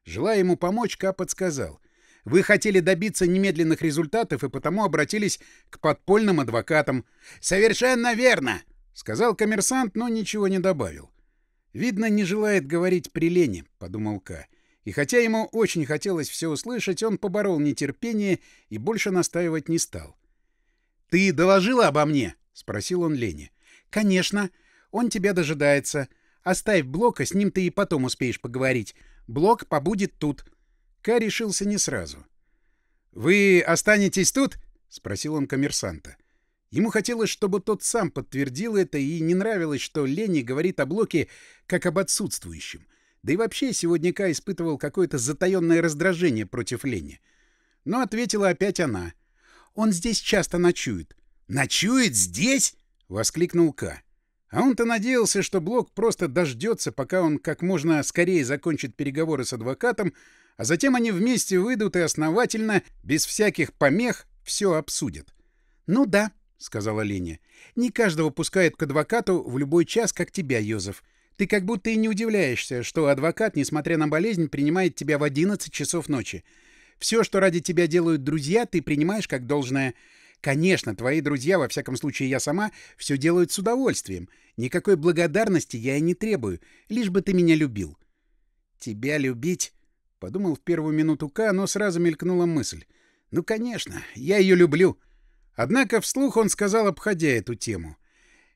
Желая ему помочь, Ка подсказал. «Вы хотели добиться немедленных результатов и потому обратились к подпольным адвокатам». «Совершенно верно», — сказал коммерсант, но ничего не добавил. «Видно, не желает говорить при Лене», — подумал Ка. И хотя ему очень хотелось все услышать, он поборол нетерпение и больше настаивать не стал. «Ты доложила обо мне?» — спросил он Лене. «Конечно. Он тебя дожидается. Оставь Блока, с ним ты и потом успеешь поговорить. Блок побудет тут. Ка решился не сразу. «Вы останетесь тут?» — спросил он коммерсанта. Ему хотелось, чтобы тот сам подтвердил это, и не нравилось, что Ленни говорит о Блоке как об отсутствующем. Да и вообще сегодня Ка испытывал какое-то затаенное раздражение против Ленни. Но ответила опять она. «Он здесь часто ночует». «Ночует здесь?» — воскликнул Ка. А он-то надеялся, что Блок просто дождется, пока он как можно скорее закончит переговоры с адвокатом, а затем они вместе выйдут и основательно, без всяких помех, все обсудят. «Ну да», — сказала Леня, — «не каждого пускают к адвокату в любой час, как тебя, Йозеф. Ты как будто и не удивляешься, что адвокат, несмотря на болезнь, принимает тебя в 11 часов ночи. Все, что ради тебя делают друзья, ты принимаешь как должное. Конечно, твои друзья, во всяком случае я сама, все делают с удовольствием. Никакой благодарности я и не требую, лишь бы ты меня любил. Тебя любить? Подумал в первую минуту К, но сразу мелькнула мысль. Ну, конечно, я ее люблю. Однако вслух он сказал, обходя эту тему.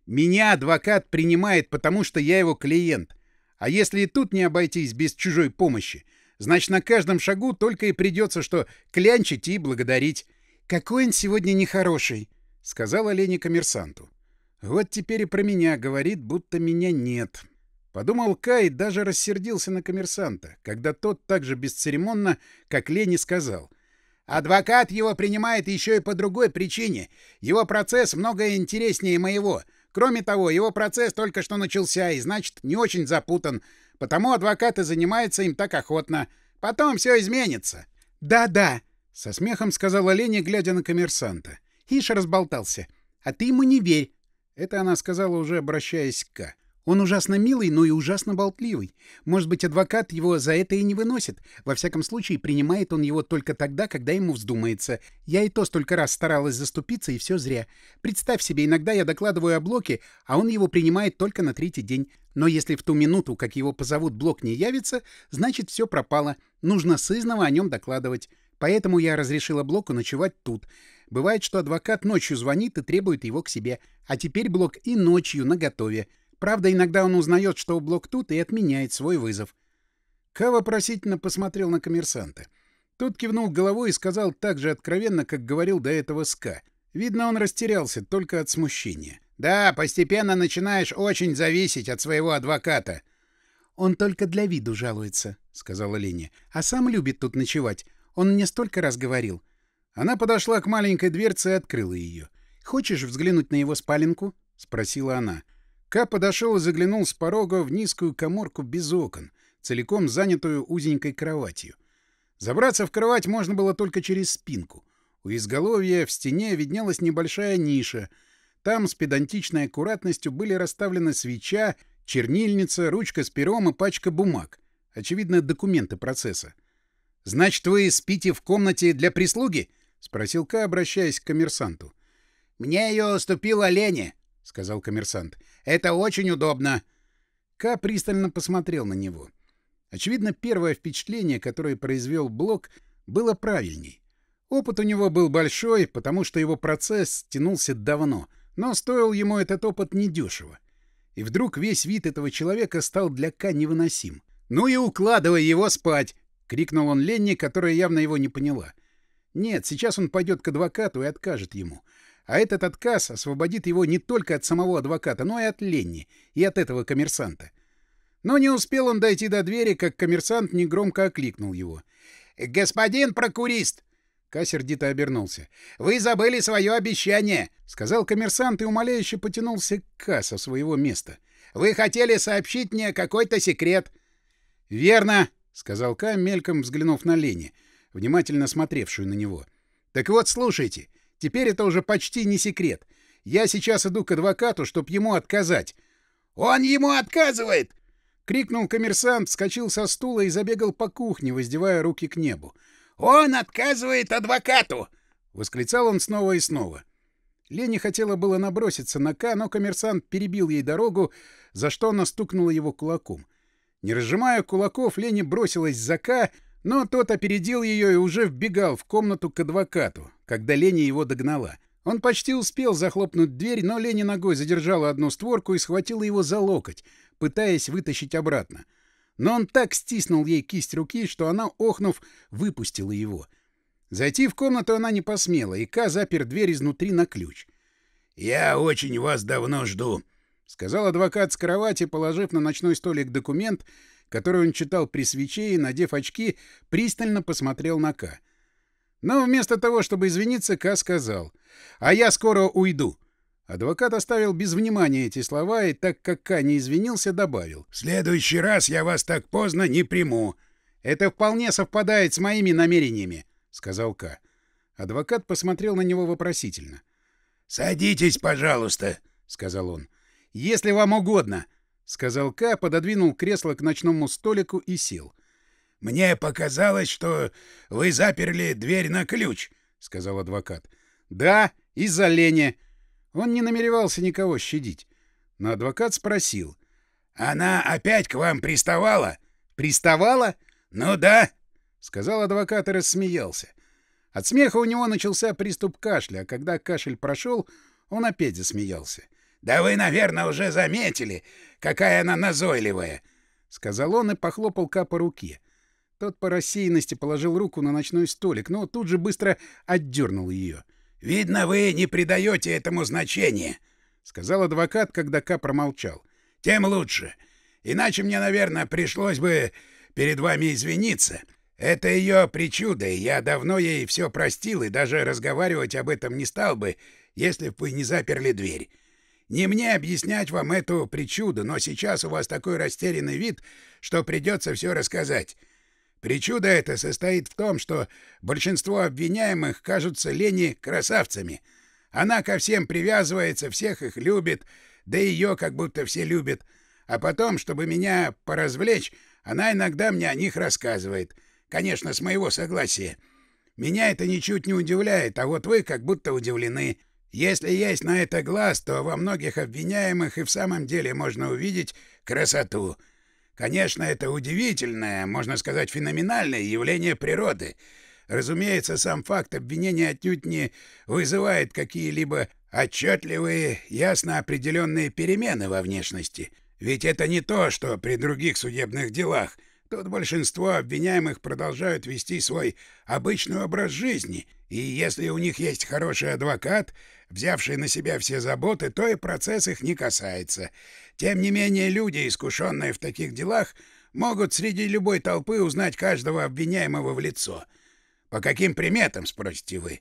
Меня адвокат принимает, потому что я его клиент. А если и тут не обойтись без чужой помощи, значит, на каждом шагу только и придется, что клянчить и благодарить. «Какой он сегодня нехороший», — сказала Лене коммерсанту. «Вот теперь и про меня говорит, будто меня нет». Подумал Кай даже рассердился на коммерсанта, когда тот так же бесцеремонно, как Лене, сказал. «Адвокат его принимает еще и по другой причине. Его процесс много интереснее моего. Кроме того, его процесс только что начался и, значит, не очень запутан. Потому адвокат и занимается им так охотно. Потом все изменится». «Да-да», со смехом сказала Леня, глядя на коммерсанта. Ишь разболтался. А ты ему не верь. Это она сказала, уже обращаясь к К. Он ужасно милый, но и ужасно болтливый. Может быть, адвокат его за это и не выносит. Во всяком случае, принимает он его только тогда, когда ему вздумается. Я и то столько раз старалась заступиться, и все зря. Представь себе, иногда я докладываю о блоке, а он его принимает только на третий день. Но если в ту минуту, как его позовут, блок не явится, значит, все пропало. Нужно сызново о нем докладывать. Поэтому я разрешила Блоку ночевать тут. Бывает, что адвокат ночью звонит и требует его к себе. А теперь Блок и ночью наготове. Правда, иногда он узнает, что Блок тут, и отменяет свой вызов. Ка вопросительно посмотрел на коммерсанта. Тот кивнул головой и сказал так же откровенно, как говорил до этого Ска. Видно, он растерялся только от смущения. «Да, постепенно начинаешь очень зависеть от своего адвоката». «Он только для виду жалуется», — сказала Леня. «А сам любит тут ночевать. Он мне столько раз говорил. Она подошла к маленькой дверце и открыла ее. «Хочешь взглянуть на его спаленку?» — спросила она. Ка подошел и заглянул с порога в низкую коморку без окон, целиком занятую узенькой кроватью. Забраться в кровать можно было только через спинку. У изголовья в стене виднелась небольшая ниша. Там с педантичной аккуратностью были расставлены свеча, чернильница, ручка с пером и пачка бумаг. Очевидно, документы процесса. — Значит, вы спите в комнате для прислуги? — спросил Ка, обращаясь к коммерсанту. — Мне ее уступила Леня, — сказал коммерсант. — Это очень удобно. Ка пристально посмотрел на него. Очевидно, первое впечатление, которое произвел Блок, было правильней. Опыт у него был большой, потому что его процесс тянулся давно, но стоил ему этот опыт недешево. И вдруг весь вид этого человека стал для Ка невыносим. «Ну и укладывай его спать!» крикнул он Ленни, которая явно его не поняла. Нет, сейчас он пойдет к адвокату и откажет ему. А этот отказ освободит его не только от самого адвоката, но и от Ленни, и от этого коммерсанта. Но не успел он дойти до двери, как коммерсант негромко окликнул его. «Господин прокурист!» Ка сердито обернулся. «Вы забыли свое обещание!» — сказал коммерсант и умоляюще потянулся к Ка со своего места. «Вы хотели сообщить мне какой-то секрет!» «Верно!» — сказал Ка, мельком взглянув на Лени, внимательно смотревшую на него. «Так вот, слушайте, теперь это уже почти не секрет. Я сейчас иду к адвокату, чтоб ему отказать». «Он ему отказывает!» — крикнул коммерсант, вскочил со стула и забегал по кухне, воздевая руки к небу. «Он отказывает адвокату!» — восклицал он снова и снова. Лени хотела было наброситься на Ка, но коммерсант перебил ей дорогу, за что она стукнула его кулаком. Не разжимая кулаков, Лени бросилась за Ка, но тот опередил ее и уже вбегал в комнату к адвокату, когда Лени его догнала. Он почти успел захлопнуть дверь, но Лени ногой задержала одну створку и схватила его за локоть, пытаясь вытащить обратно. Но он так стиснул ей кисть руки, что она, охнув, выпустила его. Зайти в комнату она не посмела, и Ка запер дверь изнутри на ключ. «Я очень вас давно жду», — сказал адвокат с кровати, положив на ночной столик документ, который он читал при свече и, надев очки, пристально посмотрел на Ка. Но вместо того, чтобы извиниться, Ка сказал, «А я скоро уйду». Адвокат оставил без внимания эти слова и, так как Ка не извинился, добавил, «В следующий раз я вас так поздно не приму». «Это вполне совпадает с моими намерениями», — сказал Ка. Адвокат посмотрел на него вопросительно. «Садитесь, пожалуйста», — сказал он. «Если вам угодно», — сказал Ка, пододвинул кресло к ночному столику и сел. «Мне показалось, что вы заперли дверь на ключ», — сказал адвокат. «Да, из-за лени». Он не намеревался никого щадить. Но адвокат спросил. «Она опять к вам приставала?» «Приставала?» «Ну да», — сказал адвокат и рассмеялся. От смеха у него начался приступ кашля, а когда кашель прошел, он опять засмеялся. «Да вы, наверное, уже заметили, какая она назойливая!» — сказал он и похлопал Ка по руке. Тот по рассеянности положил руку на ночной столик, но тут же быстро отдернул ее. «Видно, вы не придаете этому значения», — сказал адвокат, когда Ка промолчал. «Тем лучше. Иначе мне, наверное, пришлось бы перед вами извиниться. Это ее причуда, и я давно ей все простил и даже разговаривать об этом не стал бы, если бы вы не заперли дверь. Не мне объяснять вам эту причуду, но сейчас у вас такой растерянный вид, что придется все рассказать. Причуда эта состоит в том, что большинство обвиняемых кажутся Лене красавцами. Она ко всем привязывается, всех их любит, да и ее как будто все любят. А потом, чтобы меня поразвлечь, она иногда мне о них рассказывает. Конечно, с моего согласия. Меня это ничуть не удивляет, а вот вы как будто удивлены. Если есть на это глаз, то во многих обвиняемых и в самом деле можно увидеть красоту. Конечно, это удивительное, можно сказать, феноменальное явление природы. Разумеется, сам факт обвинения отнюдь не вызывает какие-либо отчетливые, ясно определенные перемены во внешности. Ведь это не то, что при других судебных делах. Тут большинство обвиняемых продолжают вести свой обычный образ жизни, и если у них есть хороший адвокат, взявший на себя все заботы, то и процесс их не касается. Тем не менее, люди, искушенные в таких делах, могут среди любой толпы узнать каждого обвиняемого в лицо. По каким приметам, спросите вы?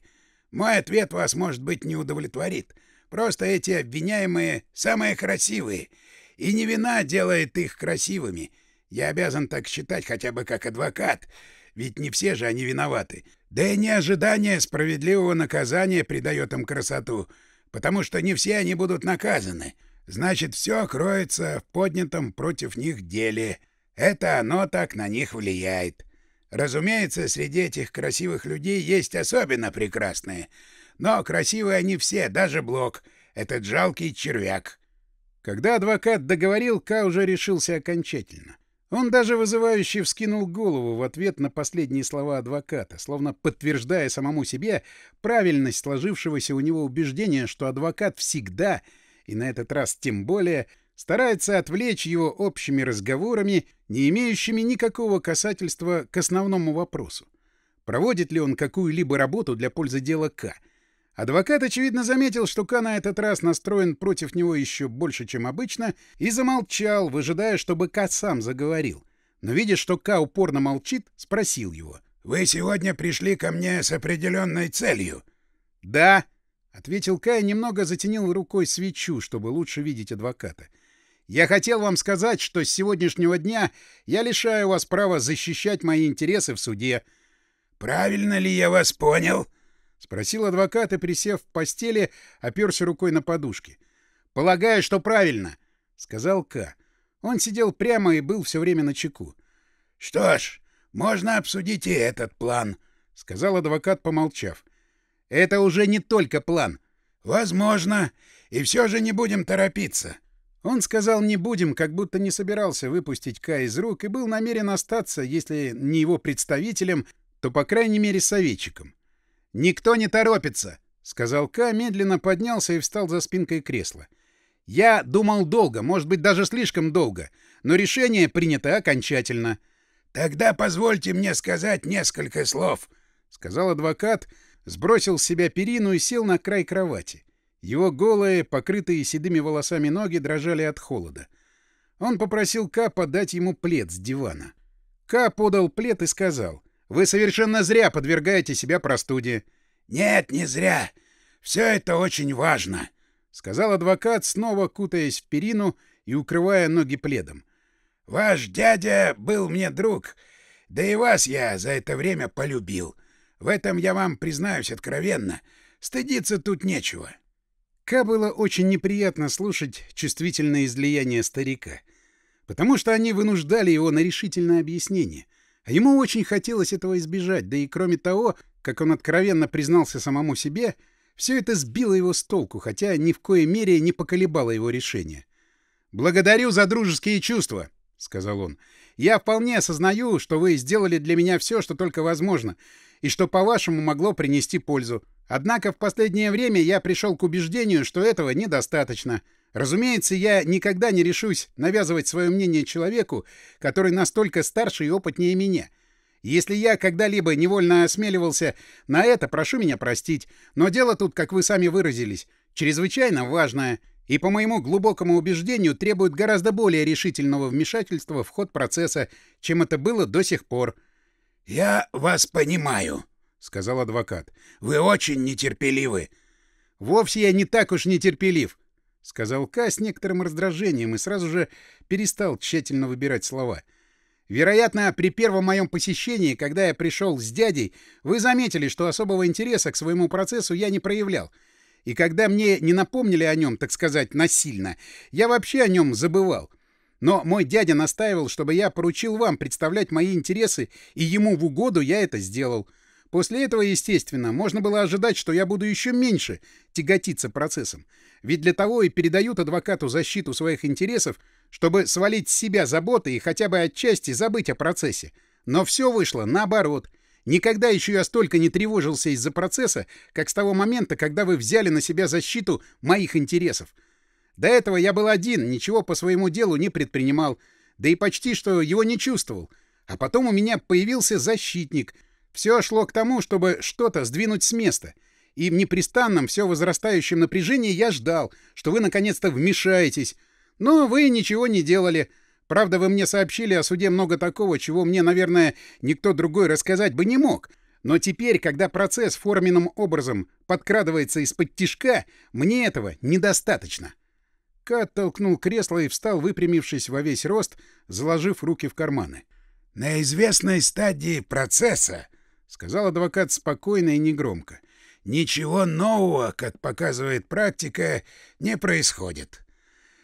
Мой ответ вас, может быть, не удовлетворит. Просто эти обвиняемые самые красивые — и не вина делает их красивыми. Я обязан так считать хотя бы как адвокат, ведь не все же они виноваты. Да и не ожидание справедливого наказания придает им красоту, потому что не все они будут наказаны. Значит, все кроется в поднятом против них деле. Это оно так на них влияет. Разумеется, среди этих красивых людей есть особенно прекрасные. Но красивые они все, даже Блок, этот жалкий червяк. Когда адвокат договорил, Ка уже решился окончательно. Он даже вызывающе вскинул голову в ответ на последние слова адвоката, словно подтверждая самому себе правильность сложившегося у него убеждения, что адвокат всегда, и на этот раз тем более, старается отвлечь его общими разговорами, не имеющими никакого касательства к основному вопросу. Проводит ли он какую-либо работу для пользы дела К — Адвокат, очевидно, заметил, что Ка на этот раз настроен против него еще больше, чем обычно, и замолчал, выжидая, чтобы Ка сам заговорил. Но, видя, что Ка упорно молчит, спросил его. «Вы сегодня пришли ко мне с определенной целью?» «Да», — ответил Ка и немного затенил рукой свечу, чтобы лучше видеть адвоката. «Я хотел вам сказать, что с сегодняшнего дня я лишаю вас права защищать мои интересы в суде». «Правильно ли я вас понял?» — спросил адвокат и, присев в постели, оперся рукой на подушке. — Полагаю, что правильно, — сказал К. Он сидел прямо и был все время на чеку. — Что ж, можно обсудить и этот план, — сказал адвокат, помолчав. — Это уже не только план. — Возможно. И все же не будем торопиться. Он сказал «не будем», как будто не собирался выпустить К из рук и был намерен остаться, если не его представителем, то, по крайней мере, советчиком. «Никто не торопится», — сказал Ка, медленно поднялся и встал за спинкой кресла. Я думал долго, может быть, даже слишком долго, но решение принято окончательно. — Тогда позвольте мне сказать несколько слов, — сказал адвокат, сбросил с себя перину и сел на край кровати. Его голые, покрытые седыми волосами ноги дрожали от холода. Он попросил Ка подать ему плед с дивана. Ка подал плед и сказал, «Вы совершенно зря подвергаете себя простуде». «Нет, не зря. Все это очень важно», — сказал адвокат, снова кутаясь в перину и укрывая ноги пледом. «Ваш дядя был мне друг, да и вас я за это время полюбил. В этом я вам признаюсь откровенно. Стыдиться тут нечего». Ка было очень неприятно слушать чувствительное излияние старика, потому что они вынуждали его на решительное объяснение, а ему очень хотелось этого избежать, да и кроме того, как он откровенно признался самому себе, все это сбило его с толку, хотя ни в коей мере не поколебало его решение. «Благодарю за дружеские чувства», — сказал он. «Я вполне осознаю, что вы сделали для меня все, что только возможно, и что, по-вашему, могло принести пользу. Однако в последнее время я пришел к убеждению, что этого недостаточно. Разумеется, я никогда не решусь навязывать свое мнение человеку, который настолько старше и опытнее меня. Если я когда-либо невольно осмеливался на это, прошу меня простить, но дело тут, как вы сами выразились, чрезвычайно важное и, по моему глубокому убеждению, требует гораздо более решительного вмешательства в ход процесса, чем это было до сих пор. «Я вас понимаю», — сказал адвокат. — Вы очень нетерпеливы. — Вовсе я не так уж нетерпелив, — сказал Ка с некоторым раздражением и сразу же перестал тщательно выбирать слова. — Вероятно, при первом моем посещении, когда я пришел с дядей, вы заметили, что особого интереса к своему процессу я не проявлял. И когда мне не напомнили о нем, так сказать, насильно, я вообще о нем забывал. Но мой дядя настаивал, чтобы я поручил вам представлять мои интересы, и ему в угоду я это сделал. — После этого, естественно, можно было ожидать, что я буду еще меньше тяготиться процессом. Ведь для того и передают адвокату защиту своих интересов, чтобы свалить с себя заботы и хотя бы отчасти забыть о процессе. Но все вышло наоборот. Никогда еще я столько не тревожился из-за процесса, как с того момента, когда вы взяли на себя защиту моих интересов. До этого я был один, ничего по своему делу не предпринимал, да и почти что его не чувствовал. А потом у меня появился защитник — все шло к тому, чтобы что-то сдвинуть с места. И в непрестанном, все возрастающем напряжении я ждал, что вы наконец-то вмешаетесь. Но вы ничего не делали. Правда, вы мне сообщили о суде много такого, чего мне, наверное, никто другой рассказать бы не мог. Но теперь, когда процесс форменным образом подкрадывается из-под тишка, мне этого недостаточно. Кат толкнул кресло и встал, выпрямившись во весь рост, заложив руки в карманы. «На известной стадии процесса — сказал адвокат спокойно и негромко. «Ничего нового, как показывает практика, не происходит.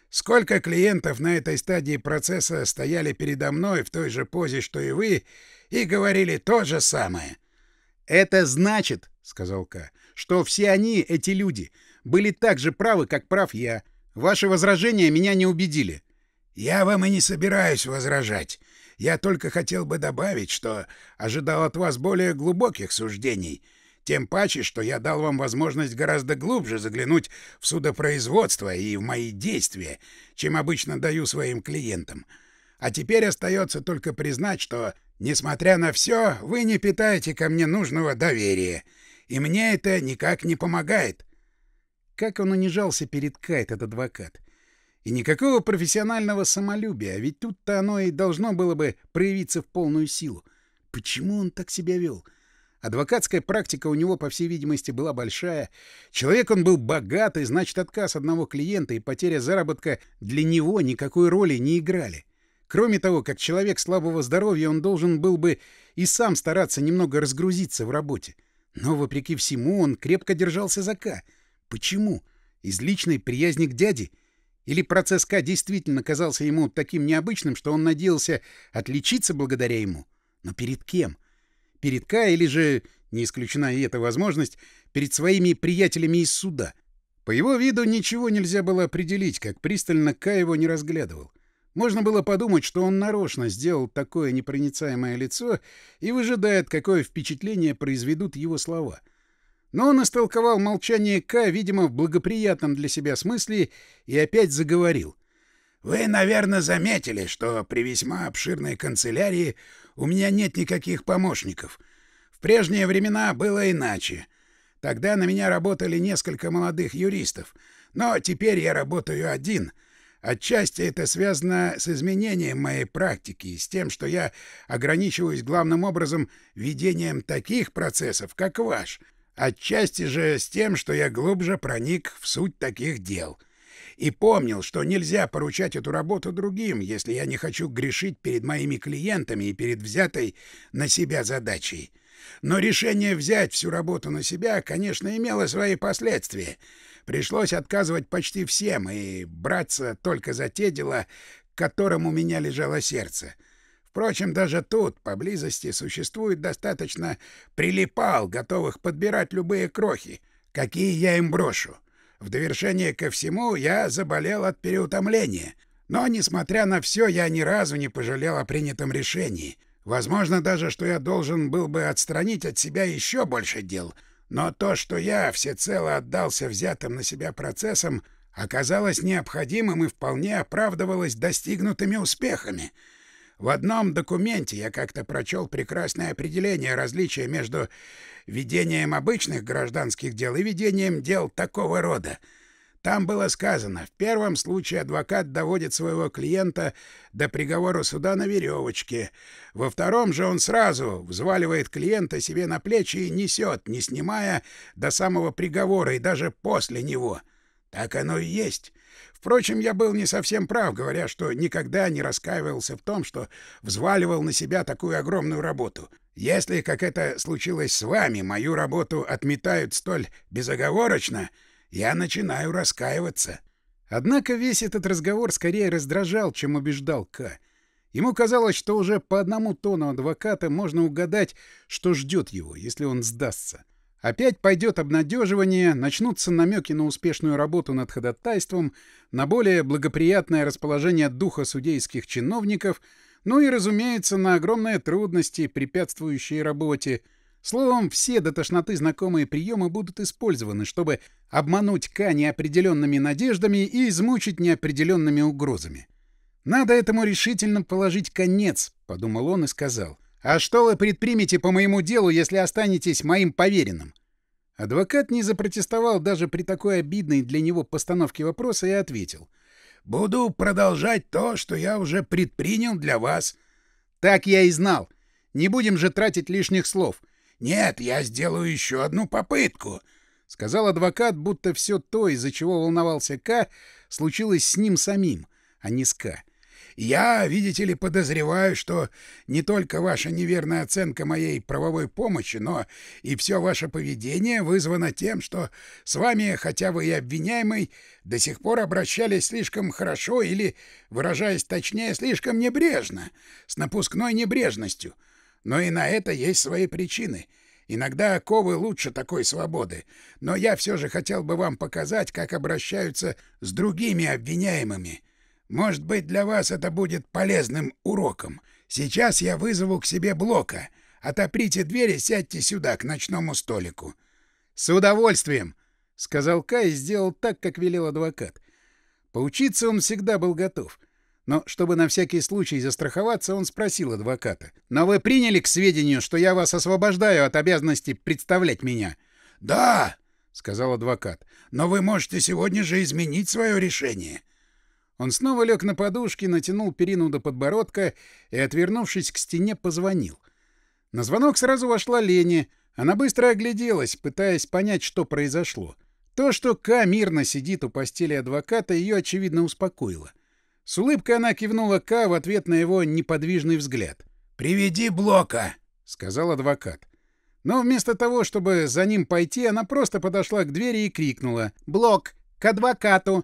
Сколько клиентов на этой стадии процесса стояли передо мной в той же позе, что и вы, и говорили то же самое?» «Это значит, — сказал К, — что все они, эти люди, были так же правы, как прав я. Ваши возражения меня не убедили». «Я вам и не собираюсь возражать. Я только хотел бы добавить, что ожидал от вас более глубоких суждений, тем паче, что я дал вам возможность гораздо глубже заглянуть в судопроизводство и в мои действия, чем обычно даю своим клиентам. А теперь остается только признать, что, несмотря на все, вы не питаете ко мне нужного доверия, и мне это никак не помогает. Как он унижался перед Кайт, этот адвокат. И никакого профессионального самолюбия, ведь тут-то оно и должно было бы проявиться в полную силу. Почему он так себя вел? Адвокатская практика у него, по всей видимости, была большая. Человек он был богатый, значит, отказ одного клиента и потеря заработка для него никакой роли не играли. Кроме того, как человек слабого здоровья, он должен был бы и сам стараться немного разгрузиться в работе. Но, вопреки всему, он крепко держался за К. Почему? Из личной приязни к дяде — или процесс К действительно казался ему таким необычным, что он надеялся отличиться благодаря ему? Но перед кем? Перед К или же, не исключена и эта возможность, перед своими приятелями из суда? По его виду ничего нельзя было определить, как пристально К его не разглядывал. Можно было подумать, что он нарочно сделал такое непроницаемое лицо и выжидает, какое впечатление произведут его слова. Но он истолковал молчание К, видимо, в благоприятном для себя смысле, и опять заговорил. «Вы, наверное, заметили, что при весьма обширной канцелярии у меня нет никаких помощников. В прежние времена было иначе. Тогда на меня работали несколько молодых юристов, но теперь я работаю один — Отчасти это связано с изменением моей практики и с тем, что я ограничиваюсь главным образом ведением таких процессов, как ваш. Отчасти же с тем, что я глубже проник в суть таких дел. И помнил, что нельзя поручать эту работу другим, если я не хочу грешить перед моими клиентами и перед взятой на себя задачей. Но решение взять всю работу на себя, конечно, имело свои последствия — Пришлось отказывать почти всем и браться только за те дела, к которым у меня лежало сердце. Впрочем, даже тут, поблизости, существует достаточно прилипал, готовых подбирать любые крохи, какие я им брошу. В довершение ко всему я заболел от переутомления. Но, несмотря на все, я ни разу не пожалел о принятом решении. Возможно даже, что я должен был бы отстранить от себя еще больше дел — но то, что я всецело отдался взятым на себя процессам, оказалось необходимым и вполне оправдывалось достигнутыми успехами. В одном документе я как-то прочел прекрасное определение различия между ведением обычных гражданских дел и ведением дел такого рода — там было сказано, в первом случае адвокат доводит своего клиента до приговора суда на веревочке, во втором же он сразу взваливает клиента себе на плечи и несет, не снимая, до самого приговора и даже после него. Так оно и есть. Впрочем, я был не совсем прав, говоря, что никогда не раскаивался в том, что взваливал на себя такую огромную работу. Если, как это случилось с вами, мою работу отметают столь безоговорочно — я начинаю раскаиваться. Однако весь этот разговор скорее раздражал, чем убеждал К. Ему казалось, что уже по одному тону адвоката можно угадать, что ждет его, если он сдастся. Опять пойдет обнадеживание, начнутся намеки на успешную работу над ходатайством, на более благоприятное расположение духа судейских чиновников, ну и, разумеется, на огромные трудности, препятствующие работе — Словом, все до тошноты знакомые приемы будут использованы, чтобы обмануть К неопределенными надеждами и измучить неопределенными угрозами. «Надо этому решительно положить конец», — подумал он и сказал. «А что вы предпримете по моему делу, если останетесь моим поверенным?» Адвокат не запротестовал даже при такой обидной для него постановке вопроса и ответил. «Буду продолжать то, что я уже предпринял для вас». «Так я и знал. Не будем же тратить лишних слов». «Нет, я сделаю еще одну попытку», — сказал адвокат, будто все то, из-за чего волновался К, случилось с ним самим, а не с К. «Я, видите ли, подозреваю, что не только ваша неверная оценка моей правовой помощи, но и все ваше поведение вызвано тем, что с вами, хотя вы и обвиняемый, до сих пор обращались слишком хорошо или, выражаясь точнее, слишком небрежно, с напускной небрежностью». Но и на это есть свои причины. Иногда оковы лучше такой свободы. Но я все же хотел бы вам показать, как обращаются с другими обвиняемыми. Может быть, для вас это будет полезным уроком. Сейчас я вызову к себе Блока. Отоприте дверь и сядьте сюда, к ночному столику. — С удовольствием! — сказал Кай и сделал так, как велел адвокат. Поучиться он всегда был готов. Но чтобы на всякий случай застраховаться, он спросил адвоката. «Но вы приняли к сведению, что я вас освобождаю от обязанности представлять меня?» «Да», — сказал адвокат. «Но вы можете сегодня же изменить свое решение». Он снова лег на подушки, натянул перину до подбородка и, отвернувшись к стене, позвонил. На звонок сразу вошла Лени. Она быстро огляделась, пытаясь понять, что произошло. То, что Ка мирно сидит у постели адвоката, ее, очевидно, успокоило. — с улыбкой она кивнула К в ответ на его неподвижный взгляд. «Приведи Блока!» — сказал адвокат. Но вместо того, чтобы за ним пойти, она просто подошла к двери и крикнула «Блок! К адвокату!»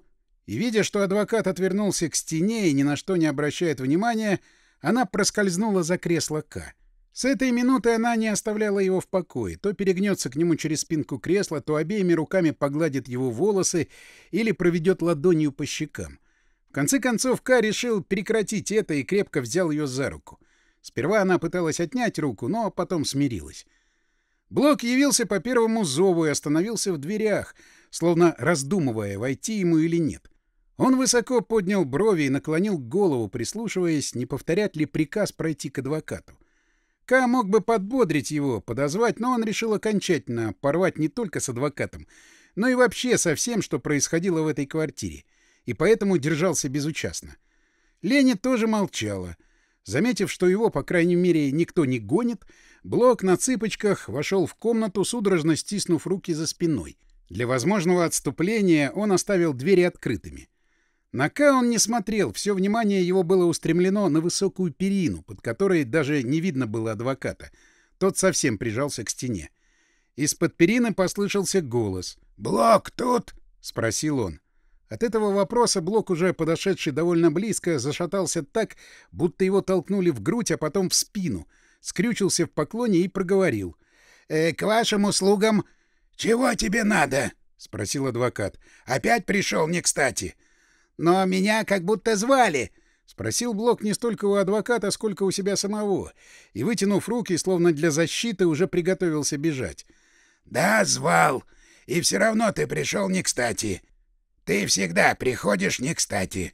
И, видя, что адвокат отвернулся к стене и ни на что не обращает внимания, она проскользнула за кресло К. С этой минуты она не оставляла его в покое. То перегнется к нему через спинку кресла, то обеими руками погладит его волосы или проведет ладонью по щекам. В конце концов, Ка решил прекратить это и крепко взял ее за руку. Сперва она пыталась отнять руку, но потом смирилась. Блок явился по первому зову и остановился в дверях, словно раздумывая, войти ему или нет. Он высоко поднял брови и наклонил голову, прислушиваясь, не повторять ли приказ пройти к адвокату. Ка мог бы подбодрить его, подозвать, но он решил окончательно порвать не только с адвокатом, но и вообще со всем, что происходило в этой квартире, и поэтому держался безучастно. Лени тоже молчала. Заметив, что его, по крайней мере, никто не гонит, Блок на цыпочках вошел в комнату, судорожно стиснув руки за спиной. Для возможного отступления он оставил двери открытыми. На К он не смотрел, все внимание его было устремлено на высокую перину, под которой даже не видно было адвоката. Тот совсем прижался к стене. Из-под перины послышался голос. «Блок тут?» — спросил он. От этого вопроса Блок, уже подошедший довольно близко, зашатался так, будто его толкнули в грудь, а потом в спину, скрючился в поклоне и проговорил. «Э, «К вашим услугам...» «Чего тебе надо?» — спросил адвокат. «Опять пришел не кстати». Но меня как будто звали. — спросил Блок не столько у адвоката, сколько у себя самого, и, вытянув руки, словно для защиты, уже приготовился бежать. — Да, звал. И все равно ты пришел не кстати. Ты всегда приходишь не кстати.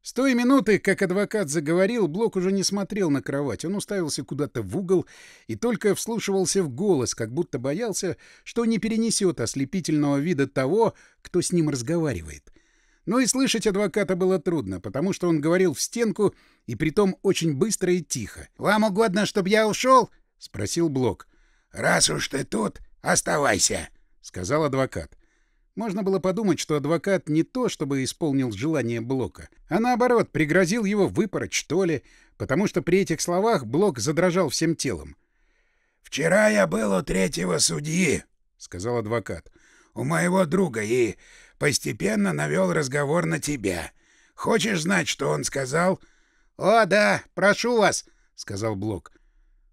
С той минуты, как адвокат заговорил, Блок уже не смотрел на кровать. Он уставился куда-то в угол и только вслушивался в голос, как будто боялся, что не перенесет ослепительного вида того, кто с ним разговаривает. Но и слышать адвоката было трудно, потому что он говорил в стенку и притом очень быстро и тихо. «Вам угодно, чтобы я ушел?» — спросил Блок. «Раз уж ты тут, оставайся», — сказал адвокат. Можно было подумать, что адвокат не то чтобы исполнил желание Блока, а наоборот, пригрозил его выпороть, что ли, потому что при этих словах Блок задрожал всем телом. «Вчера я был у третьего судьи», — сказал адвокат, — «у моего друга, и постепенно навел разговор на тебя. Хочешь знать, что он сказал? — О, да, прошу вас, — сказал Блок.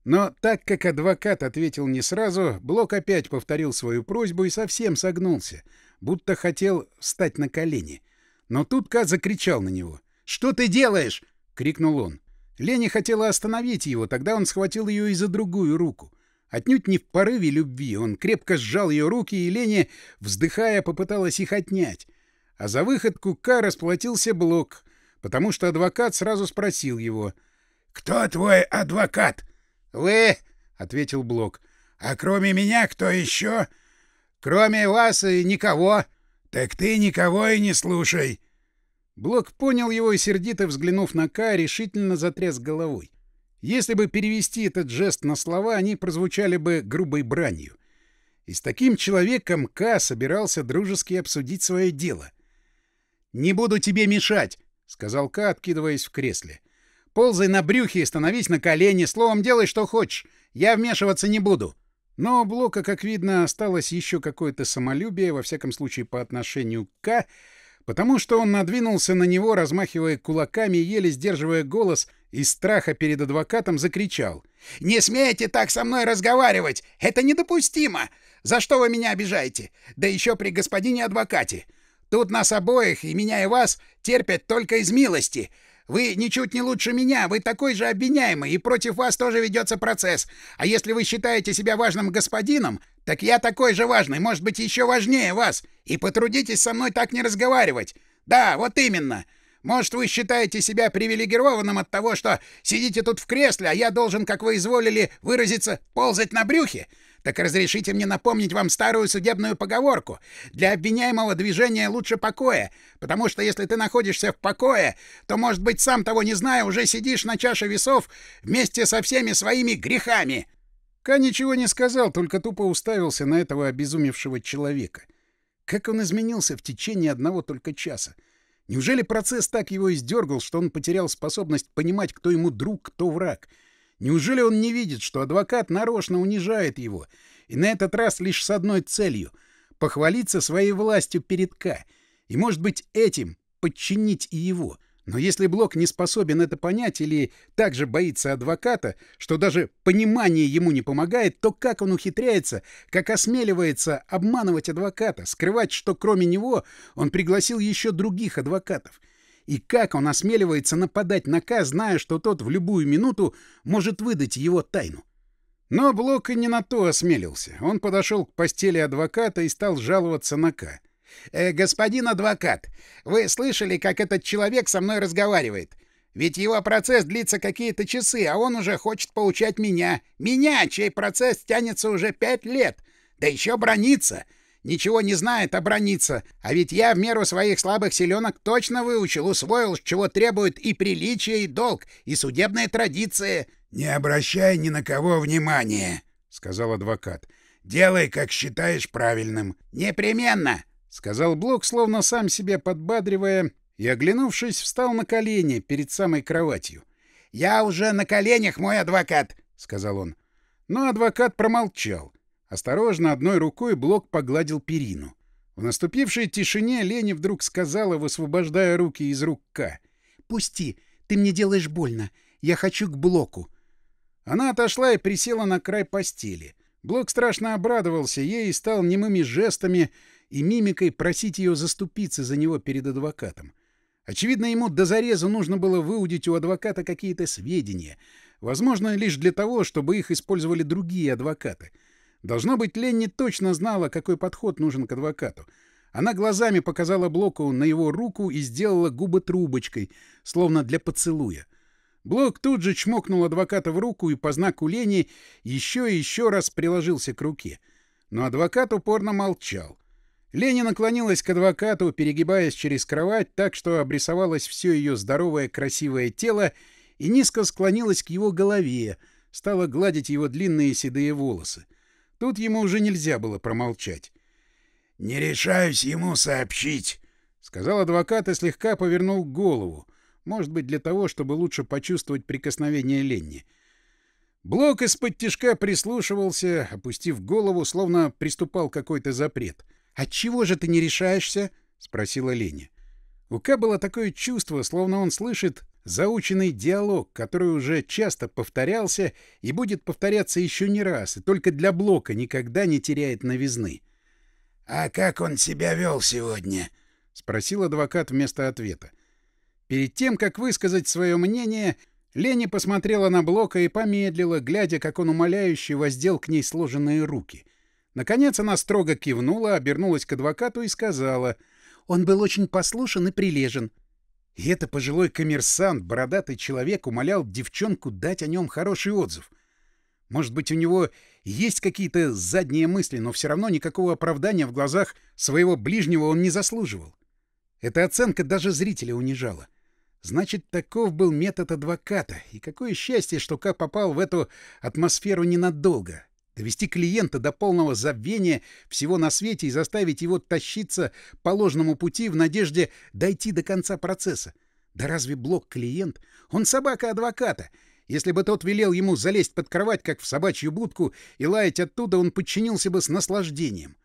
Но так как адвокат ответил не сразу, Блок опять повторил свою просьбу и совсем согнулся, будто хотел встать на колени. Но тут Ка закричал на него. «Что ты делаешь?» — крикнул он. Лени хотела остановить его, тогда он схватил ее и за другую руку. Отнюдь не в порыве любви, он крепко сжал ее руки, и Леня, вздыхая, попыталась их отнять. А за выходку К расплатился Блок, потому что адвокат сразу спросил его. «Кто твой адвокат?» «Вы», — ответил Блок. «А кроме меня кто еще?» «Кроме вас и никого». «Так ты никого и не слушай». Блок понял его и, сердито взглянув на К, решительно затряс головой. Если бы перевести этот жест на слова, они прозвучали бы грубой бранью. И с таким человеком К собирался дружески обсудить свое дело. «Не буду тебе мешать», — сказал К, откидываясь в кресле. «Ползай на брюхе и становись на колени, словом, делай, что хочешь. Я вмешиваться не буду». Но у Блока, как видно, осталось еще какое-то самолюбие, во всяком случае по отношению к К, потому что он надвинулся на него, размахивая кулаками, еле сдерживая голос, из страха перед адвокатом закричал. «Не смейте так со мной разговаривать! Это недопустимо! За что вы меня обижаете? Да еще при господине адвокате! Тут нас обоих, и меня, и вас, терпят только из милости!» Вы ничуть не лучше меня, вы такой же обвиняемый, и против вас тоже ведется процесс. А если вы считаете себя важным господином, так я такой же важный, может быть, еще важнее вас. И потрудитесь со мной так не разговаривать. Да, вот именно. Может, вы считаете себя привилегированным от того, что сидите тут в кресле, а я должен, как вы изволили выразиться, ползать на брюхе? Так разрешите мне напомнить вам старую судебную поговорку. Для обвиняемого движения лучше покоя, потому что если ты находишься в покое, то, может быть, сам того не зная, уже сидишь на чаше весов вместе со всеми своими грехами». Ка ничего не сказал, только тупо уставился на этого обезумевшего человека. Как он изменился в течение одного только часа. Неужели процесс так его издергал, что он потерял способность понимать, кто ему друг, кто враг — Неужели он не видит, что адвокат нарочно унижает его, и на этот раз лишь с одной целью — похвалиться своей властью перед К, и, может быть, этим подчинить и его. Но если Блок не способен это понять или также боится адвоката, что даже понимание ему не помогает, то как он ухитряется, как осмеливается обманывать адвоката, скрывать, что кроме него он пригласил еще других адвокатов — и как он осмеливается нападать на Ка, зная, что тот в любую минуту может выдать его тайну? Но Блок и не на то осмелился. Он подошел к постели адвоката и стал жаловаться на К. «Э, «Господин адвокат, вы слышали, как этот человек со мной разговаривает? Ведь его процесс длится какие-то часы, а он уже хочет поучать меня. Меня, чей процесс тянется уже пять лет. Да еще бронится. Ничего не знает, а бронится. А ведь я в меру своих слабых селенок точно выучил, усвоил, чего требует и приличие, и долг, и судебные традиции». «Не обращай ни на кого внимания», — сказал адвокат. «Делай, как считаешь правильным». «Непременно», — сказал Блок, словно сам себя подбадривая, и, оглянувшись, встал на колени перед самой кроватью. «Я уже на коленях, мой адвокат», — сказал он. Но адвокат промолчал. Осторожно, одной рукой Блок погладил перину. В наступившей тишине Лени вдруг сказала, высвобождая руки из рук К. «Пусти, ты мне делаешь больно. Я хочу к Блоку». Она отошла и присела на край постели. Блок страшно обрадовался ей и стал немыми жестами и мимикой просить ее заступиться за него перед адвокатом. Очевидно, ему до зарезу нужно было выудить у адвоката какие-то сведения, возможно, лишь для того, чтобы их использовали другие адвокаты. Должно быть, Ленни точно знала, какой подход нужен к адвокату. Она глазами показала Блоку на его руку и сделала губы трубочкой, словно для поцелуя. Блок тут же чмокнул адвоката в руку и по знаку лени еще и еще раз приложился к руке. Но адвокат упорно молчал. Лени наклонилась к адвокату, перегибаясь через кровать так, что обрисовалось все ее здоровое красивое тело, и низко склонилась к его голове, стала гладить его длинные седые волосы. Тут ему уже нельзя было промолчать. «Не решаюсь ему сообщить», — сказал адвокат и слегка повернул голову. Может быть, для того, чтобы лучше почувствовать прикосновение Ленни. Блок из-под тишка прислушивался, опустив голову, словно приступал какой-то запрет. «Отчего же ты не решаешься?» — спросила Леня. У Ка было такое чувство, словно он слышит заученный диалог, который уже часто повторялся и будет повторяться еще не раз, и только для Блока никогда не теряет новизны. «А как он себя вел сегодня?» — спросил адвокат вместо ответа. Перед тем, как высказать свое мнение, Лени посмотрела на Блока и помедлила, глядя, как он умоляюще воздел к ней сложенные руки. Наконец она строго кивнула, обернулась к адвокату и сказала, «Он был очень послушен и прилежен». И это пожилой коммерсант, бородатый человек, умолял девчонку дать о нем хороший отзыв. Может быть, у него есть какие-то задние мысли, но все равно никакого оправдания в глазах своего ближнего он не заслуживал. Эта оценка даже зрителя унижала. Значит, таков был метод адвоката. И какое счастье, что Ка попал в эту атмосферу ненадолго. Довести клиента до полного забвения всего на свете и заставить его тащиться по ложному пути в надежде дойти до конца процесса. Да разве Блок клиент? Он собака адвоката. Если бы тот велел ему залезть под кровать, как в собачью будку, и лаять оттуда, он подчинился бы с наслаждением.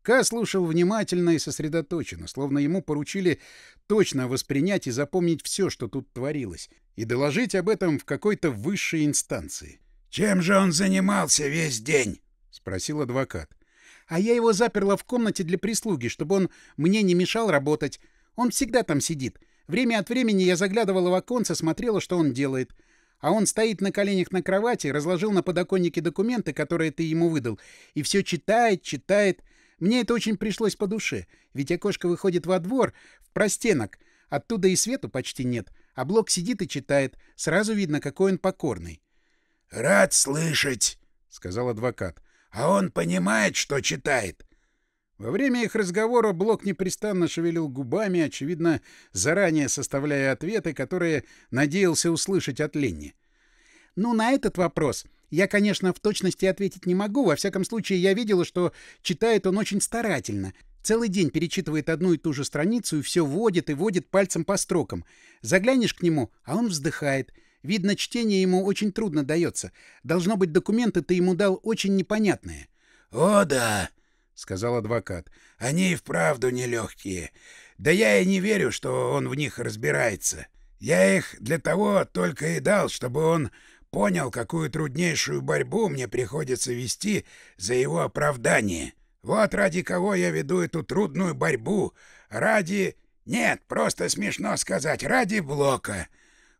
Ка слушал внимательно и сосредоточенно, словно ему поручили точно воспринять и запомнить все, что тут творилось, и доложить об этом в какой-то высшей инстанции. «Чем же он занимался весь день?» — спросил адвокат. «А я его заперла в комнате для прислуги, чтобы он мне не мешал работать. Он всегда там сидит. Время от времени я заглядывала в оконце, смотрела, что он делает. А он стоит на коленях на кровати, разложил на подоконнике документы, которые ты ему выдал, и все читает, читает. Мне это очень пришлось по душе, ведь окошко выходит во двор, в простенок. Оттуда и свету почти нет, а Блок сидит и читает. Сразу видно, какой он покорный. — Рад слышать, — сказал адвокат. — А он понимает, что читает. Во время их разговора Блок непрестанно шевелил губами, очевидно, заранее составляя ответы, которые надеялся услышать от Ленни. «Ну, на этот вопрос я, конечно, в точности ответить не могу. Во всяком случае, я видела, что читает он очень старательно. Целый день перечитывает одну и ту же страницу и все водит и водит пальцем по строкам. Заглянешь к нему, а он вздыхает. Видно, чтение ему очень трудно дается. Должно быть, документы ты ему дал очень непонятные. — О, да, — сказал адвокат. — Они и вправду нелегкие. Да я и не верю, что он в них разбирается. Я их для того только и дал, чтобы он понял, какую труднейшую борьбу мне приходится вести за его оправдание. Вот ради кого я веду эту трудную борьбу. Ради... Нет, просто смешно сказать, ради Блока.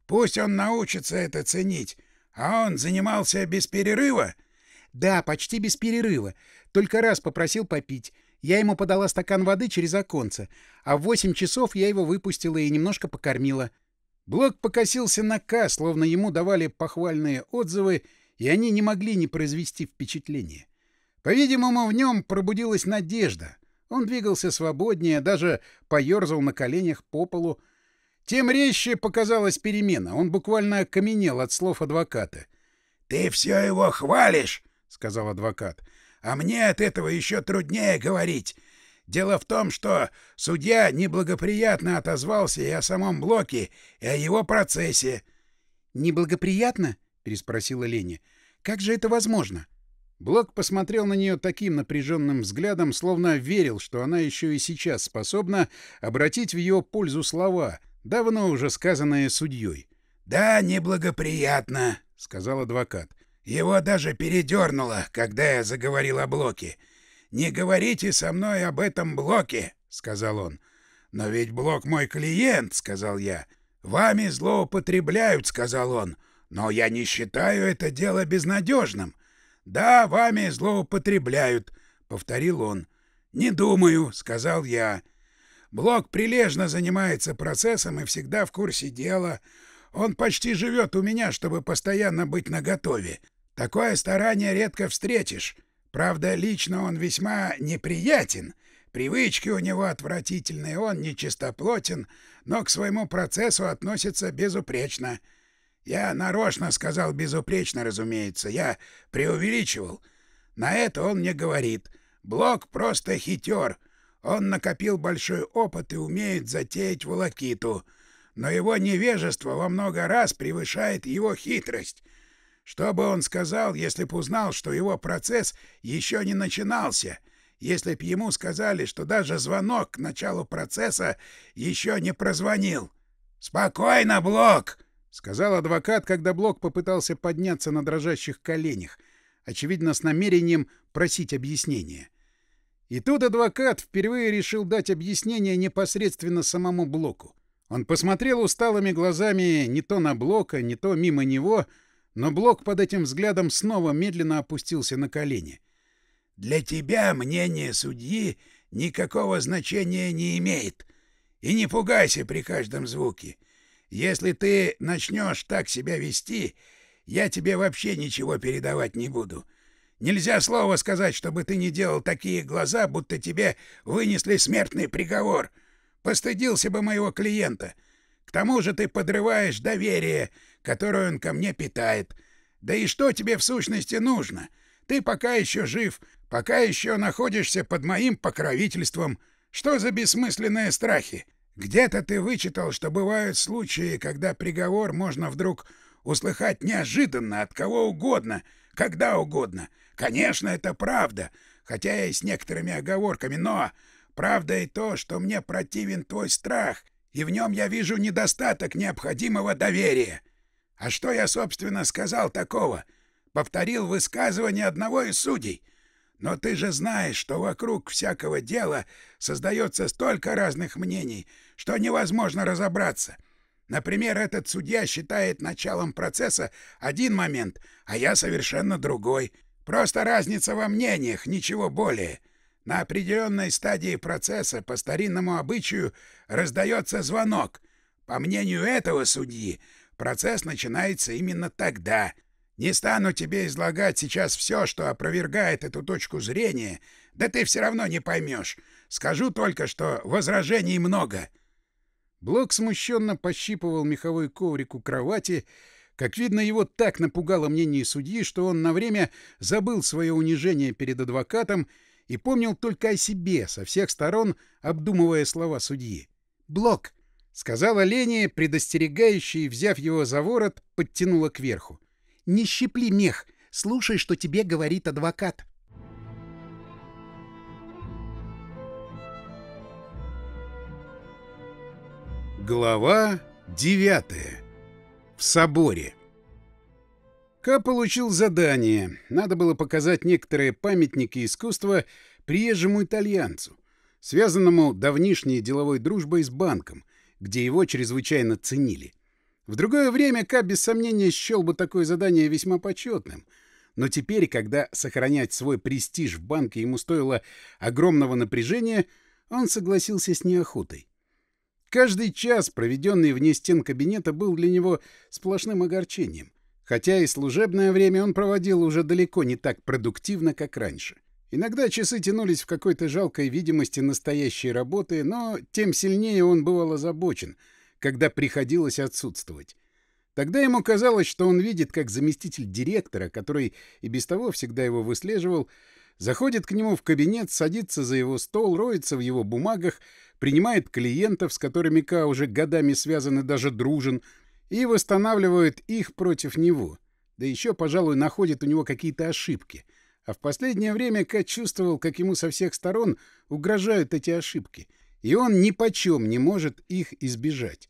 Пусть он научится это ценить, А он занимался без перерыва? Да, почти без перерыва. Только раз попросил попить. Я ему подала стакан воды через оконце, а в восемь часов я его выпустила и немножко покормила. Блок покосился на К, словно ему давали похвальные отзывы, и они не могли не произвести впечатления. По-видимому, в нем пробудилась надежда. Он двигался свободнее, даже поерзал на коленях по полу. Тем резче показалась перемена. Он буквально окаменел от слов адвоката. — Ты все его хвалишь, — сказал адвокат. — А мне от этого еще труднее говорить. Дело в том, что судья неблагоприятно отозвался и о самом Блоке, и о его процессе. — Неблагоприятно? — переспросила Леня. — Как же это возможно? Блок посмотрел на нее таким напряженным взглядом, словно верил, что она еще и сейчас способна обратить в ее пользу слова, давно уже сказанные судьей. — Да, неблагоприятно, — сказал адвокат. — Его даже передернуло, когда я заговорил о Блоке. «Не говорите со мной об этом блоке», — сказал он. «Но ведь блок мой клиент», — сказал я. «Вами злоупотребляют», — сказал он. «Но я не считаю это дело безнадежным». «Да, вами злоупотребляют», — повторил он. «Не думаю», — сказал я. «Блок прилежно занимается процессом и всегда в курсе дела. Он почти живет у меня, чтобы постоянно быть наготове. Такое старание редко встретишь. Правда, лично он весьма неприятен. Привычки у него отвратительные, он нечистоплотен, но к своему процессу относится безупречно. Я нарочно сказал безупречно, разумеется, я преувеличивал. На это он мне говорит. Блок просто хитер. Он накопил большой опыт и умеет затеять волокиту. Но его невежество во много раз превышает его хитрость. Что бы он сказал, если б узнал, что его процесс еще не начинался, если б ему сказали, что даже звонок к началу процесса еще не прозвонил? «Спокойно, Блок!» — сказал адвокат, когда Блок попытался подняться на дрожащих коленях, очевидно, с намерением просить объяснения. И тут адвокат впервые решил дать объяснение непосредственно самому Блоку. Он посмотрел усталыми глазами не то на Блока, не то мимо него — но Блок под этим взглядом снова медленно опустился на колени. «Для тебя мнение судьи никакого значения не имеет. И не пугайся при каждом звуке. Если ты начнешь так себя вести, я тебе вообще ничего передавать не буду. Нельзя слова сказать, чтобы ты не делал такие глаза, будто тебе вынесли смертный приговор. Постыдился бы моего клиента. К тому же ты подрываешь доверие, которую он ко мне питает. Да и что тебе в сущности нужно? Ты пока еще жив, пока еще находишься под моим покровительством. Что за бессмысленные страхи? Где-то ты вычитал, что бывают случаи, когда приговор можно вдруг услыхать неожиданно от кого угодно, когда угодно. Конечно, это правда, хотя и с некоторыми оговорками, но правда и то, что мне противен твой страх, и в нем я вижу недостаток необходимого доверия. А что я, собственно, сказал такого? Повторил высказывание одного из судей. Но ты же знаешь, что вокруг всякого дела создается столько разных мнений, что невозможно разобраться. Например, этот судья считает началом процесса один момент, а я совершенно другой. Просто разница во мнениях, ничего более. На определенной стадии процесса по старинному обычаю раздается звонок. По мнению этого судьи, Процесс начинается именно тогда. Не стану тебе излагать сейчас все, что опровергает эту точку зрения, да ты все равно не поймешь. Скажу только, что возражений много». Блок смущенно пощипывал меховой коврик у кровати. Как видно, его так напугало мнение судьи, что он на время забыл свое унижение перед адвокатом и помнил только о себе, со всех сторон обдумывая слова судьи. «Блок, — сказала Леня, предостерегающая, и, взяв его за ворот, подтянула кверху. — Не щипли мех. Слушай, что тебе говорит адвокат. Глава девятая. В соборе. Ка получил задание. Надо было показать некоторые памятники искусства приезжему итальянцу, связанному давнишней деловой дружбой с банком — где его чрезвычайно ценили. В другое время Ка без сомнения счел бы такое задание весьма почетным. Но теперь, когда сохранять свой престиж в банке ему стоило огромного напряжения, он согласился с неохотой. Каждый час, проведенный вне стен кабинета, был для него сплошным огорчением. Хотя и служебное время он проводил уже далеко не так продуктивно, как раньше. Иногда часы тянулись в какой-то жалкой видимости настоящей работы, но тем сильнее он бывал озабочен, когда приходилось отсутствовать. Тогда ему казалось, что он видит, как заместитель директора, который и без того всегда его выслеживал, заходит к нему в кабинет, садится за его стол, роется в его бумагах, принимает клиентов, с которыми Ка уже годами связан и даже дружен, и восстанавливает их против него. Да еще, пожалуй, находит у него какие-то ошибки. А в последнее время Ка чувствовал, как ему со всех сторон угрожают эти ошибки, и он ни почем не может их избежать.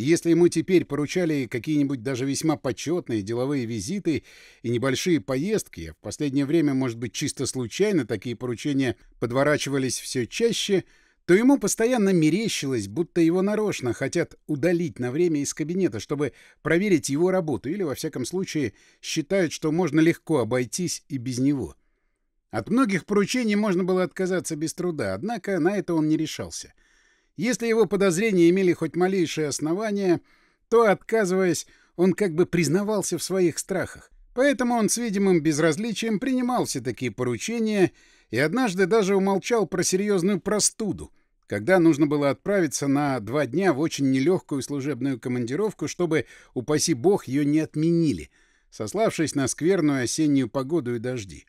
И если ему теперь поручали какие-нибудь даже весьма почетные деловые визиты и небольшие поездки, в последнее время, может быть, чисто случайно такие поручения подворачивались все чаще — то ему постоянно мерещилось, будто его нарочно хотят удалить на время из кабинета, чтобы проверить его работу, или, во всяком случае, считают, что можно легко обойтись и без него. От многих поручений можно было отказаться без труда, однако на это он не решался. Если его подозрения имели хоть малейшее основание, то, отказываясь, он как бы признавался в своих страхах. Поэтому он с видимым безразличием принимал все такие поручения и однажды даже умолчал про серьезную простуду, когда нужно было отправиться на два дня в очень нелегкую служебную командировку, чтобы, упаси бог, ее не отменили, сославшись на скверную осеннюю погоду и дожди.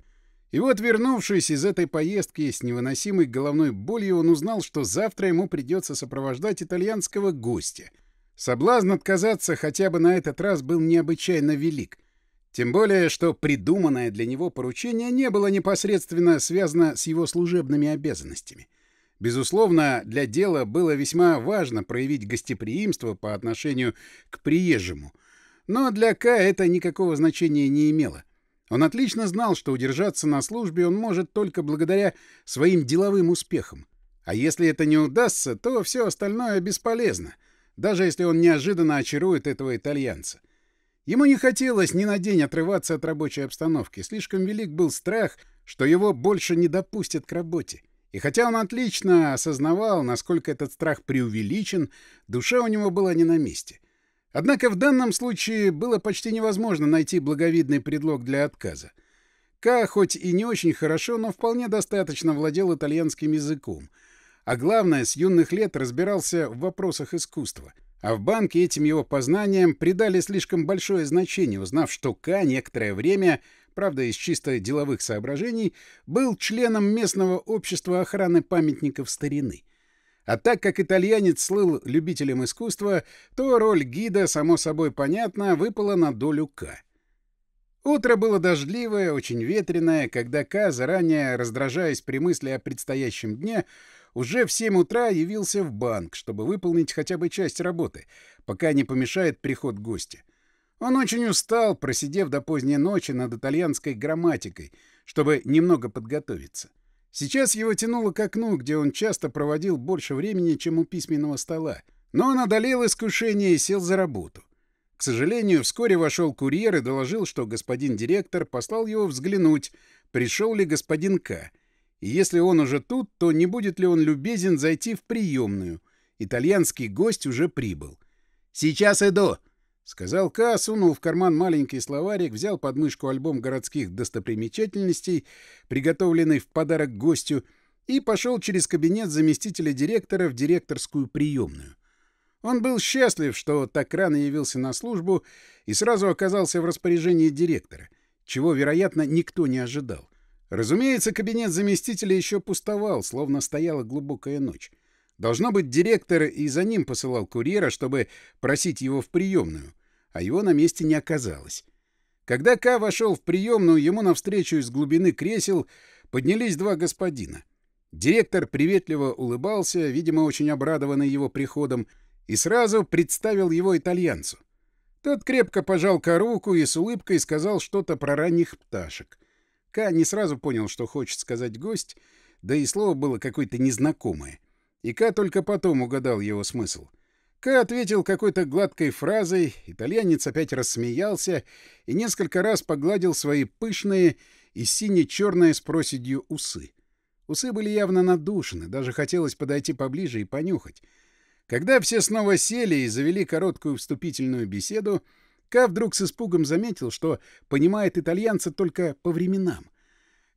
И вот, вернувшись из этой поездки с невыносимой головной болью, он узнал, что завтра ему придется сопровождать итальянского гостя. Соблазн отказаться хотя бы на этот раз был необычайно велик — тем более, что придуманное для него поручение не было непосредственно связано с его служебными обязанностями. Безусловно, для дела было весьма важно проявить гостеприимство по отношению к приезжему. Но для К это никакого значения не имело. Он отлично знал, что удержаться на службе он может только благодаря своим деловым успехам. А если это не удастся, то все остальное бесполезно, даже если он неожиданно очарует этого итальянца. Ему не хотелось ни на день отрываться от рабочей обстановки. Слишком велик был страх, что его больше не допустят к работе. И хотя он отлично осознавал, насколько этот страх преувеличен, душа у него была не на месте. Однако в данном случае было почти невозможно найти благовидный предлог для отказа. Ка, хоть и не очень хорошо, но вполне достаточно владел итальянским языком. А главное, с юных лет разбирался в вопросах искусства — а в банке этим его познаниям придали слишком большое значение, узнав, что К некоторое время, правда, из чисто деловых соображений, был членом местного общества охраны памятников старины. А так как итальянец слыл любителем искусства, то роль гида, само собой понятно, выпала на долю К. Утро было дождливое, очень ветреное, когда К, заранее раздражаясь при мысли о предстоящем дне, уже в 7 утра явился в банк, чтобы выполнить хотя бы часть работы, пока не помешает приход гостя. Он очень устал, просидев до поздней ночи над итальянской грамматикой, чтобы немного подготовиться. Сейчас его тянуло к окну, где он часто проводил больше времени, чем у письменного стола. Но он одолел искушение и сел за работу. К сожалению, вскоре вошел курьер и доложил, что господин директор послал его взглянуть, пришел ли господин К. И если он уже тут, то не будет ли он любезен зайти в приемную? Итальянский гость уже прибыл. «Сейчас иду!» — сказал Ка, сунул в карман маленький словарик, взял под мышку альбом городских достопримечательностей, приготовленный в подарок гостю, и пошел через кабинет заместителя директора в директорскую приемную. Он был счастлив, что так рано явился на службу и сразу оказался в распоряжении директора, чего, вероятно, никто не ожидал. Разумеется, кабинет заместителя еще пустовал, словно стояла глубокая ночь. Должно быть, директор и за ним посылал курьера, чтобы просить его в приемную, а его на месте не оказалось. Когда Ка вошел в приемную, ему навстречу из глубины кресел поднялись два господина. Директор приветливо улыбался, видимо, очень обрадованный его приходом, и сразу представил его итальянцу. Тот крепко пожал Ка руку и с улыбкой сказал что-то про ранних пташек. Ка не сразу понял, что хочет сказать гость, да и слово было какое-то незнакомое. И Ка только потом угадал его смысл. К ответил какой-то гладкой фразой, итальянец опять рассмеялся и несколько раз погладил свои пышные и сине-черные с проседью усы. Усы были явно надушены, даже хотелось подойти поближе и понюхать. Когда все снова сели и завели короткую вступительную беседу, Ка вдруг с испугом заметил, что понимает итальянца только по временам.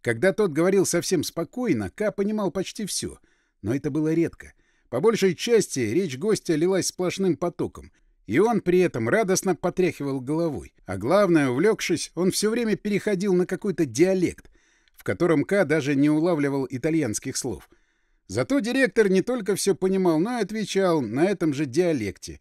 Когда тот говорил совсем спокойно, Ка понимал почти все, но это было редко — по большей части речь гостя лилась сплошным потоком, и он при этом радостно потряхивал головой. А главное, увлекшись, он все время переходил на какой-то диалект, в котором К даже не улавливал итальянских слов. Зато директор не только все понимал, но и отвечал на этом же диалекте.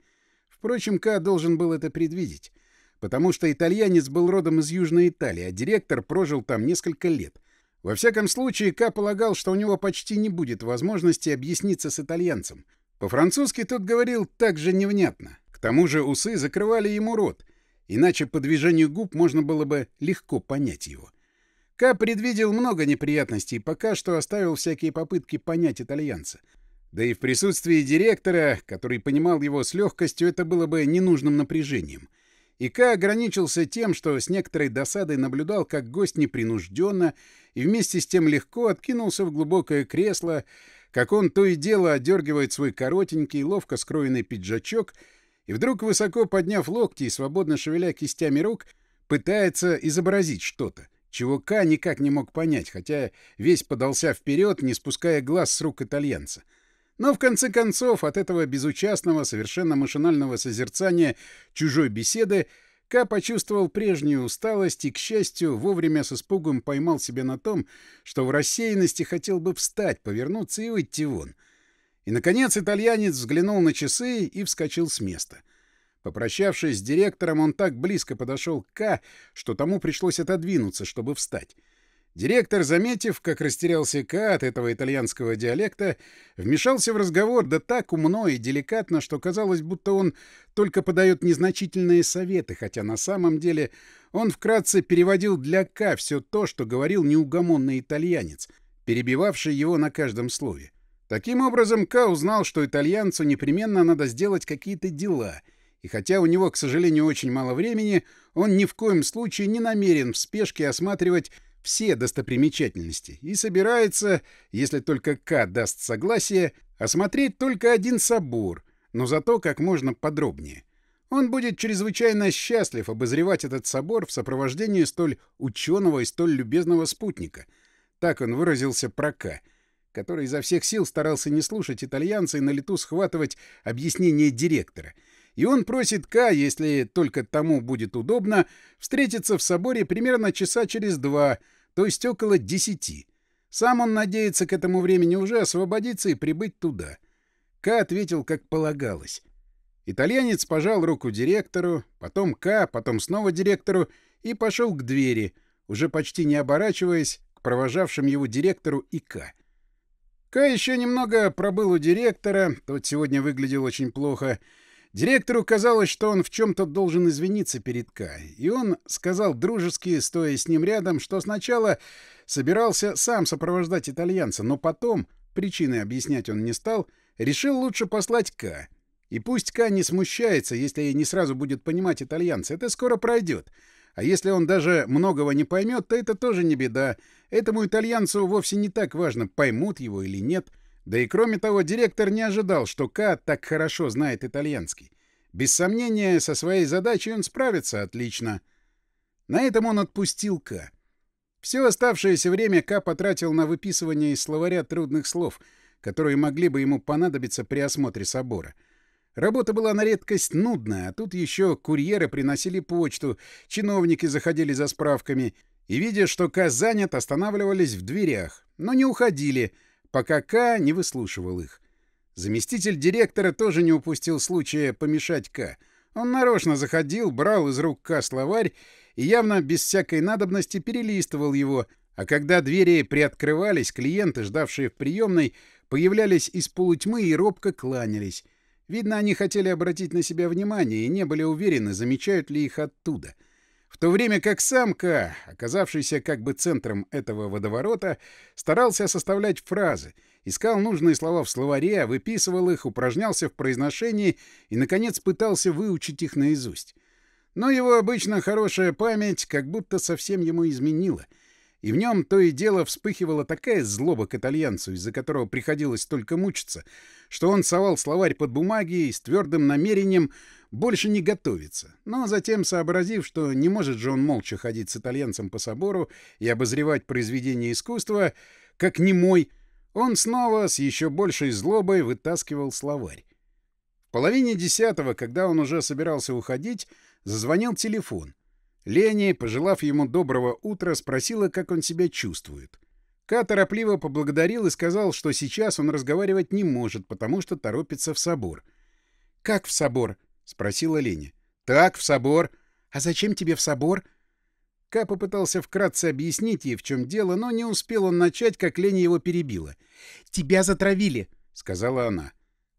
Впрочем, К должен был это предвидеть, потому что итальянец был родом из Южной Италии, а директор прожил там несколько лет. Во всяком случае, Ка полагал, что у него почти не будет возможности объясниться с итальянцем. По-французски тот говорил так же невнятно. К тому же усы закрывали ему рот, иначе по движению губ можно было бы легко понять его. Ка предвидел много неприятностей и пока что оставил всякие попытки понять итальянца. Да и в присутствии директора, который понимал его с легкостью, это было бы ненужным напряжением — и Ка ограничился тем, что с некоторой досадой наблюдал, как гость непринужденно и вместе с тем легко откинулся в глубокое кресло, как он то и дело одергивает свой коротенький, ловко скроенный пиджачок и вдруг, высоко подняв локти и свободно шевеля кистями рук, пытается изобразить что-то, чего Ка никак не мог понять, хотя весь подался вперед, не спуская глаз с рук итальянца. Но в конце концов от этого безучастного, совершенно машинального созерцания чужой беседы Ка почувствовал прежнюю усталость и, к счастью, вовремя с испугом поймал себя на том, что в рассеянности хотел бы встать, повернуться и уйти вон. И, наконец, итальянец взглянул на часы и вскочил с места. Попрощавшись с директором, он так близко подошел к Ка, что тому пришлось отодвинуться, чтобы встать. Директор, заметив, как растерялся Ка от этого итальянского диалекта, вмешался в разговор да так умно и деликатно, что казалось, будто он только подает незначительные советы, хотя на самом деле он вкратце переводил для Ка все то, что говорил неугомонный итальянец, перебивавший его на каждом слове. Таким образом, Ка узнал, что итальянцу непременно надо сделать какие-то дела — и хотя у него, к сожалению, очень мало времени, он ни в коем случае не намерен в спешке осматривать все достопримечательности и собирается, если только К даст согласие, осмотреть только один собор, но зато как можно подробнее. Он будет чрезвычайно счастлив обозревать этот собор в сопровождении столь ученого и столь любезного спутника. Так он выразился про К, который изо всех сил старался не слушать итальянца и на лету схватывать объяснение директора. И он просит К, если только тому будет удобно, встретиться в соборе примерно часа через два — то есть около десяти. Сам он надеется к этому времени уже освободиться и прибыть туда. К ответил, как полагалось. Итальянец пожал руку директору, потом К, потом снова директору и пошел к двери, уже почти не оборачиваясь к провожавшим его директору и К. К еще немного пробыл у директора, тот сегодня выглядел очень плохо, Директору казалось, что он в чем-то должен извиниться перед Кай, и он сказал дружески, стоя с ним рядом, что сначала собирался сам сопровождать итальянца, но потом, причины объяснять он не стал, решил лучше послать Ка. И пусть Ка не смущается, если не сразу будет понимать итальянца, это скоро пройдет. А если он даже многого не поймет, то это тоже не беда. Этому итальянцу вовсе не так важно, поймут его или нет — да и кроме того, директор не ожидал, что К так хорошо знает итальянский. Без сомнения, со своей задачей он справится отлично. На этом он отпустил К. Все оставшееся время К потратил на выписывание из словаря трудных слов, которые могли бы ему понадобиться при осмотре собора. Работа была на редкость нудная, а тут еще курьеры приносили почту, чиновники заходили за справками и, видя, что К занят, останавливались в дверях, но не уходили — пока К не выслушивал их. Заместитель директора тоже не упустил случая помешать К. Он нарочно заходил, брал из рук К словарь и явно без всякой надобности перелистывал его, а когда двери приоткрывались, клиенты, ждавшие в приемной, появлялись из полутьмы и робко кланялись. Видно, они хотели обратить на себя внимание и не были уверены, замечают ли их оттуда — в то время как самка, оказавшийся как бы центром этого водоворота, старался составлять фразы Искал нужные слова в словаре, выписывал их, упражнялся в произношении и, наконец, пытался выучить их наизусть. Но его обычно хорошая память как будто совсем ему изменила, и в нем то и дело вспыхивала такая злоба к итальянцу, из-за которого приходилось только мучиться, что он совал словарь под бумаги и с твердым намерением больше не готовиться, но затем, сообразив, что не может же он молча ходить с итальянцем по собору и обозревать произведения искусства, как немой, он снова с еще большей злобой вытаскивал словарь. В половине десятого, когда он уже собирался уходить, зазвонил телефон. Лени, пожелав ему доброго утра, спросила, как он себя чувствует. Ка торопливо поблагодарил и сказал, что сейчас он разговаривать не может, потому что торопится в собор. «Как в собор?» — спросила Леня. «Так, в собор. А зачем тебе в собор?» Ка попытался вкратце объяснить ей, в чем дело, но не успел он начать, как Леня его перебила. «Тебя затравили», — сказала она.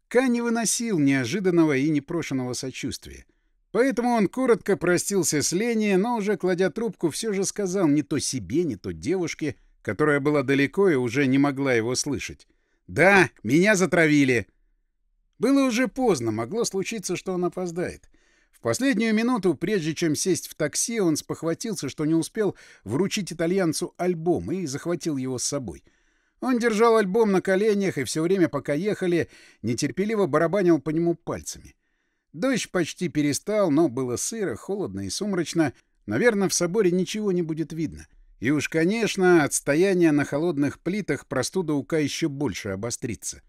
Ка не выносил неожиданного и непрошенного сочувствия. Поэтому он коротко простился с Леней, но уже кладя трубку, все же сказал не то себе, не то девушке, которая была далеко и уже не могла его слышать. «Да, меня затравили!» Было уже поздно, могло случиться, что он опоздает. В последнюю минуту, прежде чем сесть в такси, он спохватился, что не успел вручить итальянцу альбом и захватил его с собой. Он держал альбом на коленях и все время, пока ехали, нетерпеливо барабанил по нему пальцами. Дождь почти перестал, но было сыро, холодно и сумрачно. Наверное, в соборе ничего не будет видно. И уж, конечно, от стояния на холодных плитах простуда у Ка еще больше обострится.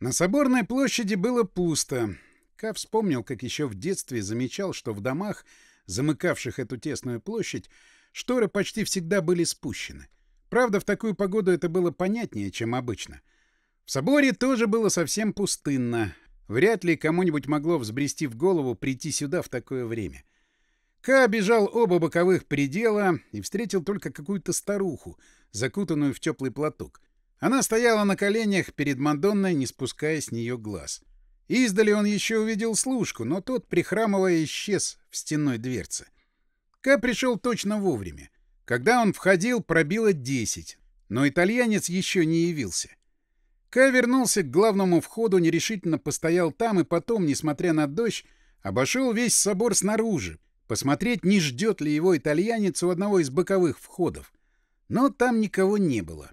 На Соборной площади было пусто. Ка вспомнил, как еще в детстве замечал, что в домах, замыкавших эту тесную площадь, шторы почти всегда были спущены. Правда, в такую погоду это было понятнее, чем обычно. В соборе тоже было совсем пустынно. Вряд ли кому-нибудь могло взбрести в голову прийти сюда в такое время. Ка обежал оба боковых предела и встретил только какую-то старуху, закутанную в теплый платок. Она стояла на коленях перед Мадонной, не спуская с нее глаз. Издали он еще увидел служку, но тот, прихрамывая, исчез в стенной дверце. Ка пришел точно вовремя. Когда он входил, пробило десять, но итальянец еще не явился. Ка вернулся к главному входу, нерешительно постоял там и потом, несмотря на дождь, обошел весь собор снаружи, посмотреть, не ждет ли его итальянец у одного из боковых входов. Но там никого не было.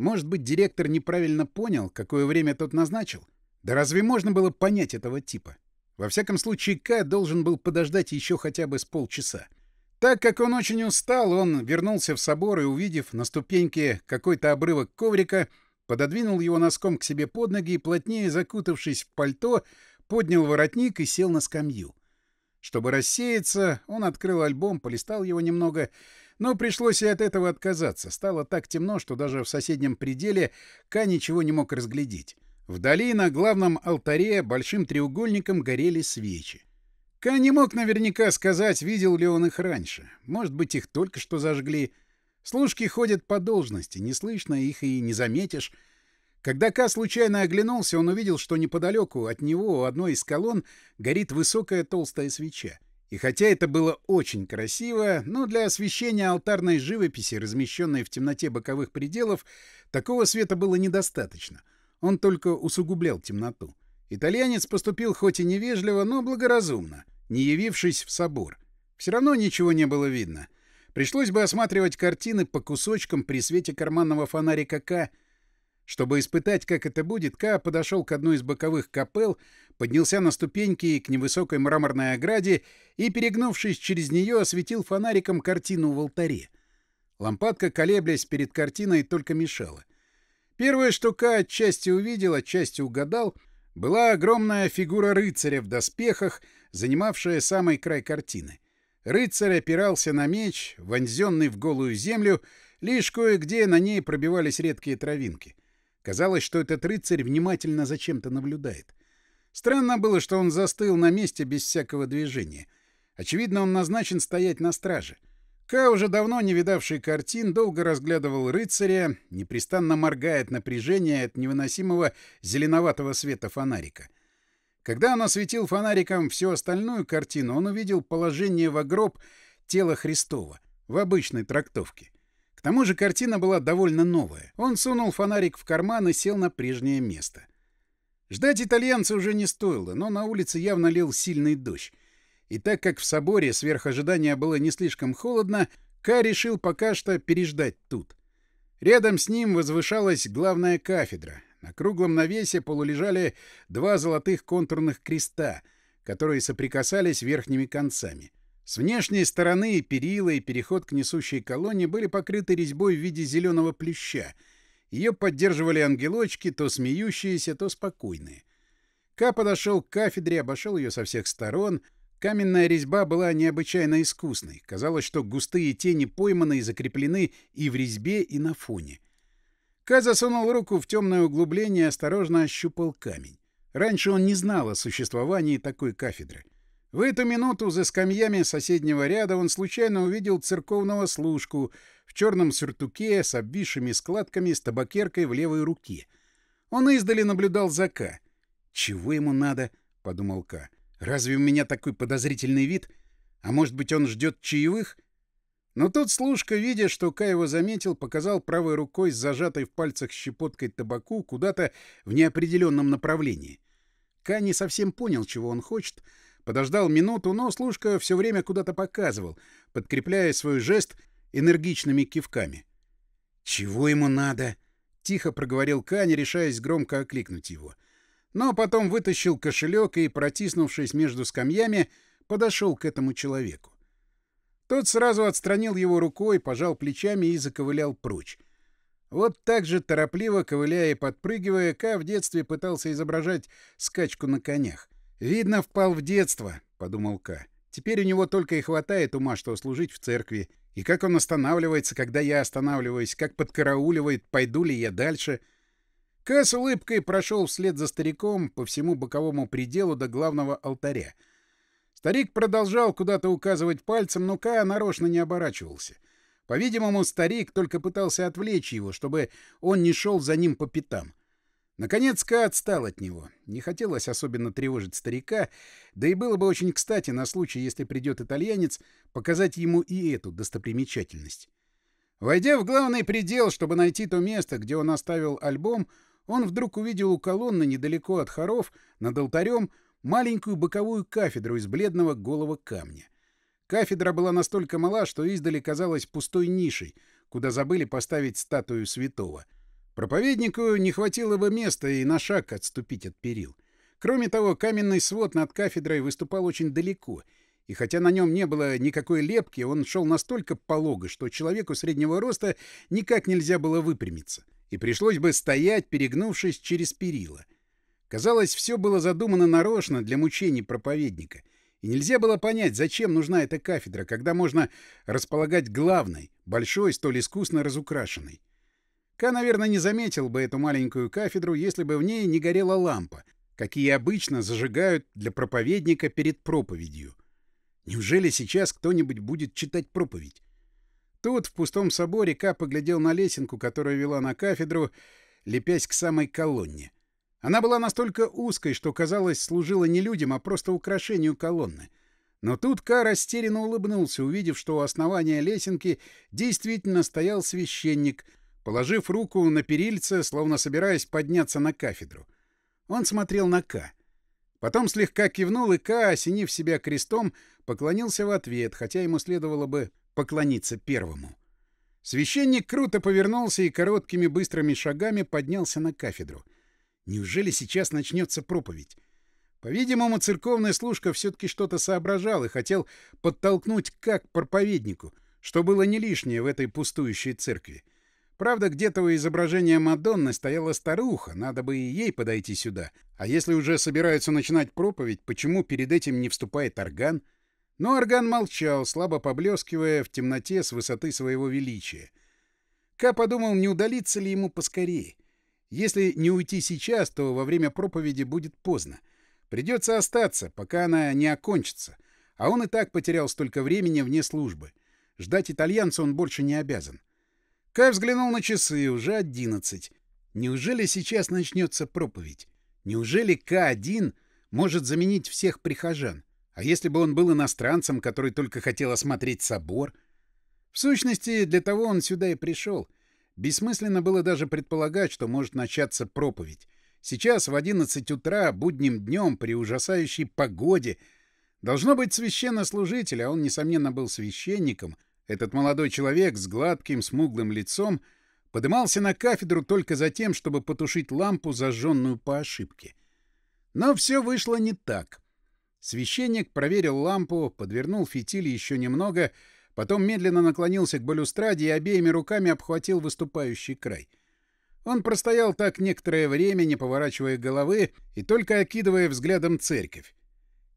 Может быть, директор неправильно понял, какое время тот назначил? Да разве можно было понять этого типа? Во всяком случае, К должен был подождать еще хотя бы с полчаса. Так как он очень устал, он вернулся в собор и, увидев на ступеньке какой-то обрывок коврика, пододвинул его носком к себе под ноги и, плотнее закутавшись в пальто, поднял воротник и сел на скамью. Чтобы рассеяться, он открыл альбом, полистал его немного но пришлось и от этого отказаться. Стало так темно, что даже в соседнем пределе Ка ничего не мог разглядеть. Вдали на главном алтаре большим треугольником горели свечи. Ка не мог наверняка сказать, видел ли он их раньше. Может быть, их только что зажгли. Служки ходят по должности, не слышно их и не заметишь. Когда Ка случайно оглянулся, он увидел, что неподалеку от него у одной из колонн горит высокая толстая свеча. И хотя это было очень красиво, но для освещения алтарной живописи, размещенной в темноте боковых пределов, такого света было недостаточно. Он только усугублял темноту. Итальянец поступил хоть и невежливо, но благоразумно, не явившись в собор. Все равно ничего не было видно. Пришлось бы осматривать картины по кусочкам при свете карманного фонарика К, чтобы испытать, как это будет, Ка подошел к одной из боковых капел, поднялся на ступеньки к невысокой мраморной ограде и, перегнувшись через нее, осветил фонариком картину в алтаре. Лампадка, колеблясь перед картиной, только мешала. Первое, что Ка отчасти увидел, отчасти угадал, была огромная фигура рыцаря в доспехах, занимавшая самый край картины. Рыцарь опирался на меч, вонзенный в голую землю, лишь кое-где на ней пробивались редкие травинки. Казалось, что этот рыцарь внимательно за чем-то наблюдает. Странно было, что он застыл на месте без всякого движения. Очевидно, он назначен стоять на страже. Ка, уже давно не видавший картин, долго разглядывал рыцаря, непрестанно моргая от напряжения от невыносимого зеленоватого света фонарика. Когда он осветил фонариком всю остальную картину, он увидел положение в гроб тела Христова в обычной трактовке — К тому же картина была довольно новая. Он сунул фонарик в карман и сел на прежнее место. Ждать итальянца уже не стоило, но на улице явно лил сильный дождь. И так как в соборе сверх ожидания было не слишком холодно, Ка решил пока что переждать тут. Рядом с ним возвышалась главная кафедра. На круглом навесе полулежали два золотых контурных креста, которые соприкасались верхними концами. С внешней стороны перила и переход к несущей колонне были покрыты резьбой в виде зеленого плюща. Ее поддерживали ангелочки, то смеющиеся, то спокойные. Ка подошел к кафедре, обошел ее со всех сторон. Каменная резьба была необычайно искусной. Казалось, что густые тени пойманы и закреплены и в резьбе, и на фоне. Ка засунул руку в темное углубление и осторожно ощупал камень. Раньше он не знал о существовании такой кафедры. В эту минуту за скамьями соседнего ряда он случайно увидел церковного служку в черном сюртуке с обвисшими складками с табакеркой в левой руке. Он издали наблюдал за Ка. «Чего ему надо?» — подумал Ка. «Разве у меня такой подозрительный вид? А может быть, он ждет чаевых?» Но тут служка, видя, что Ка его заметил, показал правой рукой с зажатой в пальцах щепоткой табаку куда-то в неопределенном направлении. Ка не совсем понял, чего он хочет, подождал минуту, но служка все время куда-то показывал, подкрепляя свой жест энергичными кивками. «Чего ему надо?» — тихо проговорил Ка, не решаясь громко окликнуть его. Но потом вытащил кошелек и, протиснувшись между скамьями, подошел к этому человеку. Тот сразу отстранил его рукой, пожал плечами и заковылял прочь. Вот так же торопливо, ковыляя и подпрыгивая, Ка в детстве пытался изображать скачку на конях. «Видно, впал в детство», — подумал Ка. «Теперь у него только и хватает ума, что служить в церкви. И как он останавливается, когда я останавливаюсь, как подкарауливает, пойду ли я дальше». Ка с улыбкой прошел вслед за стариком по всему боковому пределу до главного алтаря — Старик продолжал куда-то указывать пальцем, но Ка нарочно не оборачивался. По-видимому, старик только пытался отвлечь его, чтобы он не шел за ним по пятам. Наконец Ка отстал от него. Не хотелось особенно тревожить старика, да и было бы очень кстати на случай, если придет итальянец, показать ему и эту достопримечательность. Войдя в главный предел, чтобы найти то место, где он оставил альбом, он вдруг увидел у колонны недалеко от хоров, над алтарем, маленькую боковую кафедру из бледного голого камня. Кафедра была настолько мала, что издали казалась пустой нишей, куда забыли поставить статую святого. Проповеднику не хватило бы места и на шаг отступить от перил. Кроме того, каменный свод над кафедрой выступал очень далеко, и хотя на нем не было никакой лепки, он шел настолько полого, что человеку среднего роста никак нельзя было выпрямиться, и пришлось бы стоять, перегнувшись через перила — Казалось, все было задумано нарочно для мучений проповедника. И нельзя было понять, зачем нужна эта кафедра, когда можно располагать главной, большой, столь искусно разукрашенной. Ка, наверное, не заметил бы эту маленькую кафедру, если бы в ней не горела лампа, какие обычно зажигают для проповедника перед проповедью. Неужели сейчас кто-нибудь будет читать проповедь? Тут, в пустом соборе, Ка поглядел на лесенку, которая вела на кафедру, лепясь к самой колонне — она была настолько узкой, что, казалось, служила не людям, а просто украшению колонны. Но тут Ка растерянно улыбнулся, увидев, что у основания лесенки действительно стоял священник, положив руку на перильце, словно собираясь подняться на кафедру. Он смотрел на Ка. Потом слегка кивнул, и Ка, осенив себя крестом, поклонился в ответ, хотя ему следовало бы поклониться первому. Священник круто повернулся и короткими быстрыми шагами поднялся на кафедру — Неужели сейчас начнется проповедь? По-видимому, церковная служка все-таки что-то соображал и хотел подтолкнуть как проповеднику, что было не лишнее в этой пустующей церкви. Правда, где-то у изображения Мадонны стояла старуха, надо бы и ей подойти сюда. А если уже собираются начинать проповедь, почему перед этим не вступает орган? Но орган молчал, слабо поблескивая в темноте с высоты своего величия. Ка подумал, не удалиться ли ему поскорее. Если не уйти сейчас, то во время проповеди будет поздно. Придется остаться, пока она не окончится. А он и так потерял столько времени вне службы. Ждать итальянца он больше не обязан. Кай взглянул на часы, уже одиннадцать. Неужели сейчас начнется проповедь? Неужели К1 может заменить всех прихожан? А если бы он был иностранцем, который только хотел осмотреть собор? В сущности, для того он сюда и пришел. Бессмысленно было даже предполагать, что может начаться проповедь. Сейчас в 11 утра, будним днем, при ужасающей погоде. Должно быть священнослужитель, а он, несомненно, был священником. Этот молодой человек с гладким, смуглым лицом подымался на кафедру только за тем, чтобы потушить лампу, зажженную по ошибке. Но все вышло не так. Священник проверил лампу, подвернул фитиль еще немного, потом медленно наклонился к балюстраде и обеими руками обхватил выступающий край. Он простоял так некоторое время, не поворачивая головы и только окидывая взглядом церковь.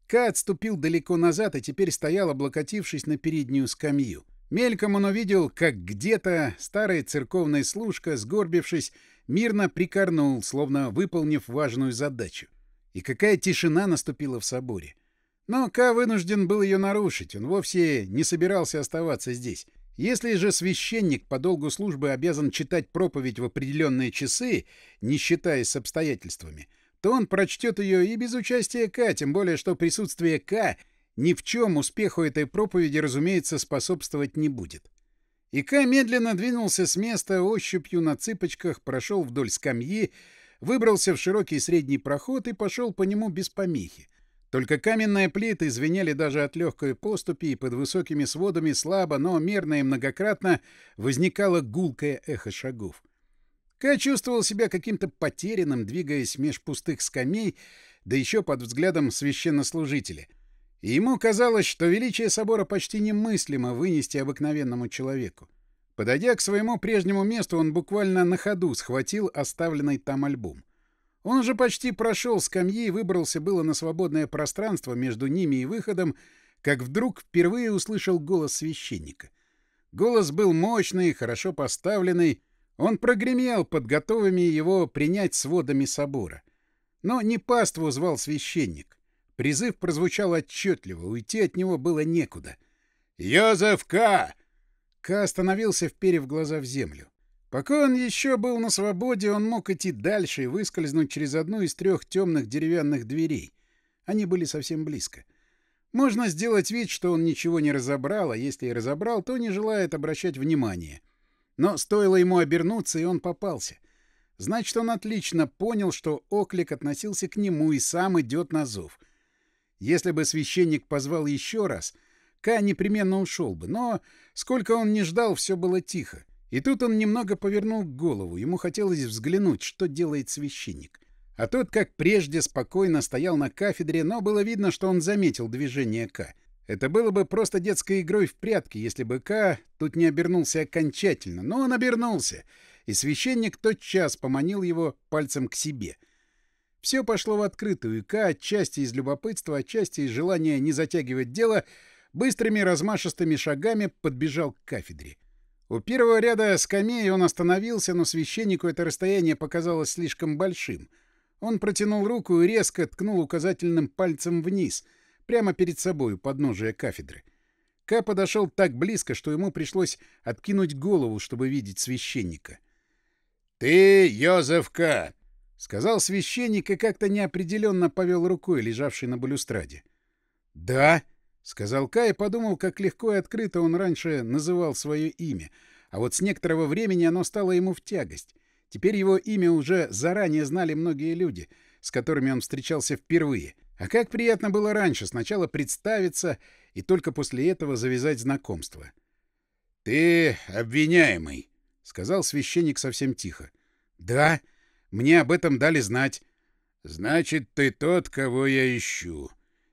Ка отступил далеко назад и теперь стоял, облокотившись на переднюю скамью. Мельком он увидел, как где-то старый церковный служка, сгорбившись, мирно прикорнул, словно выполнив важную задачу. И какая тишина наступила в соборе. Но Ка вынужден был ее нарушить, он вовсе не собирался оставаться здесь. Если же священник по долгу службы обязан читать проповедь в определенные часы, не считаясь с обстоятельствами, то он прочтет ее и без участия К, тем более что присутствие К ни в чем успеху этой проповеди, разумеется, способствовать не будет. И К медленно двинулся с места, ощупью на цыпочках прошел вдоль скамьи, выбрался в широкий средний проход и пошел по нему без помехи. Только каменные плиты звенели даже от легкой поступи, и под высокими сводами слабо, но мерно и многократно возникало гулкое эхо шагов. Ка чувствовал себя каким-то потерянным, двигаясь меж пустых скамей, да еще под взглядом священнослужителя. И ему казалось, что величие собора почти немыслимо вынести обыкновенному человеку. Подойдя к своему прежнему месту, он буквально на ходу схватил оставленный там альбом. Он уже почти прошел скамьи и выбрался было на свободное пространство между ними и выходом, как вдруг впервые услышал голос священника. Голос был мощный, хорошо поставленный, он прогремел под готовыми его принять сводами собора. Но не паству звал священник. Призыв прозвучал отчетливо, уйти от него было некуда. «Йозеф К!» Ка остановился, вперев глаза в землю. Пока он еще был на свободе, он мог идти дальше и выскользнуть через одну из трех темных деревянных дверей. Они были совсем близко. Можно сделать вид, что он ничего не разобрал, а если и разобрал, то не желает обращать внимания. Но стоило ему обернуться, и он попался. Значит, он отлично понял, что оклик относился к нему и сам идет на зов. Если бы священник позвал еще раз, Ка непременно ушел бы, но сколько он не ждал, все было тихо. И тут он немного повернул голову, ему хотелось взглянуть, что делает священник. А тот, как прежде, спокойно стоял на кафедре, но было видно, что он заметил движение К. Это было бы просто детской игрой в прятки, если бы К тут не обернулся окончательно. Но он обернулся, и священник тотчас поманил его пальцем к себе. Все пошло в открытую, и К, отчасти из любопытства, отчасти из желания не затягивать дело, — быстрыми размашистыми шагами подбежал к кафедре. У первого ряда скамей он остановился, но священнику это расстояние показалось слишком большим. Он протянул руку и резко ткнул указательным пальцем вниз, прямо перед собой у подножия кафедры. Ка подошел так близко, что ему пришлось откинуть голову, чтобы видеть священника. «Ты Йозеф К!» — сказал священник и как-то неопределенно повел рукой, лежавшей на балюстраде. «Да», — сказал Кай и подумал, как легко и открыто он раньше называл свое имя. А вот с некоторого времени оно стало ему в тягость. Теперь его имя уже заранее знали многие люди, с которыми он встречался впервые. А как приятно было раньше сначала представиться и только после этого завязать знакомство. — Ты обвиняемый, — сказал священник совсем тихо. — Да, мне об этом дали знать. — Значит, ты тот, кого я ищу.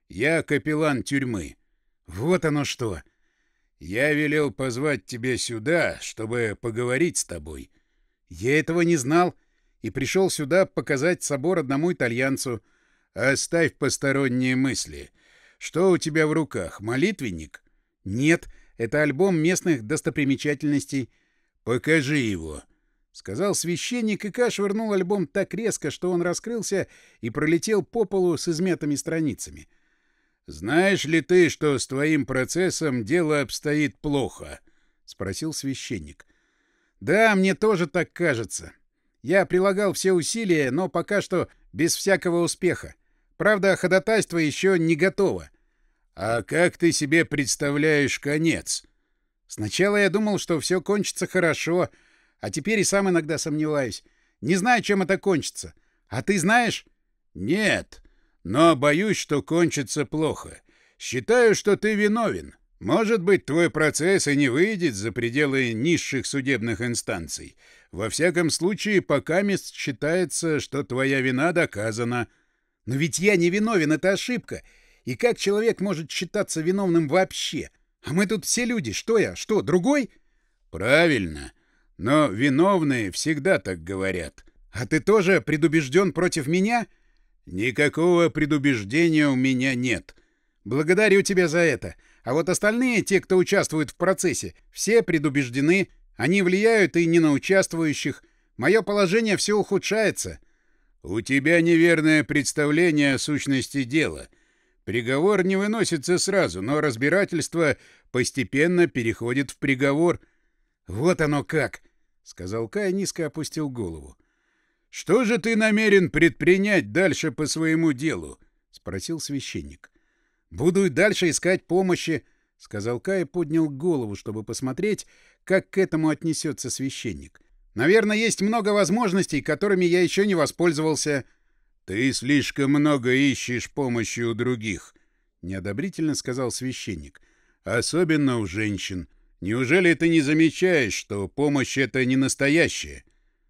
Я капеллан тюрьмы. Вот оно что. Я велел позвать тебя сюда, чтобы поговорить с тобой. Я этого не знал и пришел сюда показать собор одному итальянцу. Оставь посторонние мысли. Что у тебя в руках, молитвенник? Нет, это альбом местных достопримечательностей. Покажи его. — сказал священник, и Ка швырнул альбом так резко, что он раскрылся и пролетел по полу с измятыми страницами. — «Знаешь ли ты, что с твоим процессом дело обстоит плохо?» — спросил священник. «Да, мне тоже так кажется. Я прилагал все усилия, но пока что без всякого успеха. Правда, ходатайство еще не готово». «А как ты себе представляешь конец?» Сначала я думал, что все кончится хорошо, а теперь и сам иногда сомневаюсь. Не знаю, чем это кончится. А ты знаешь? Нет, но боюсь, что кончится плохо. Считаю, что ты виновен. Может быть, твой процесс и не выйдет за пределы низших судебных инстанций. Во всяком случае, пока мест считается, что твоя вина доказана. Но ведь я не виновен, это ошибка. И как человек может считаться виновным вообще? А мы тут все люди. Что я? Что, другой? Правильно. Но виновные всегда так говорят. А ты тоже предубежден против меня? Никакого предубеждения у меня нет. Благодарю тебя за это. А вот остальные, те, кто участвует в процессе, все предубеждены, они влияют и не на участвующих. Мое положение все ухудшается. У тебя неверное представление о сущности дела. Приговор не выносится сразу, но разбирательство постепенно переходит в приговор. Вот оно как, сказал Кай, низко опустил голову. Что же ты намерен предпринять дальше по своему делу? спросил священник. «Буду и дальше искать помощи», — сказал Кай и поднял голову, чтобы посмотреть, как к этому отнесется священник. «Наверное, есть много возможностей, которыми я еще не воспользовался». «Ты слишком много ищешь помощи у других», — неодобрительно сказал священник. «Особенно у женщин. Неужели ты не замечаешь, что помощь — это не настоящая?»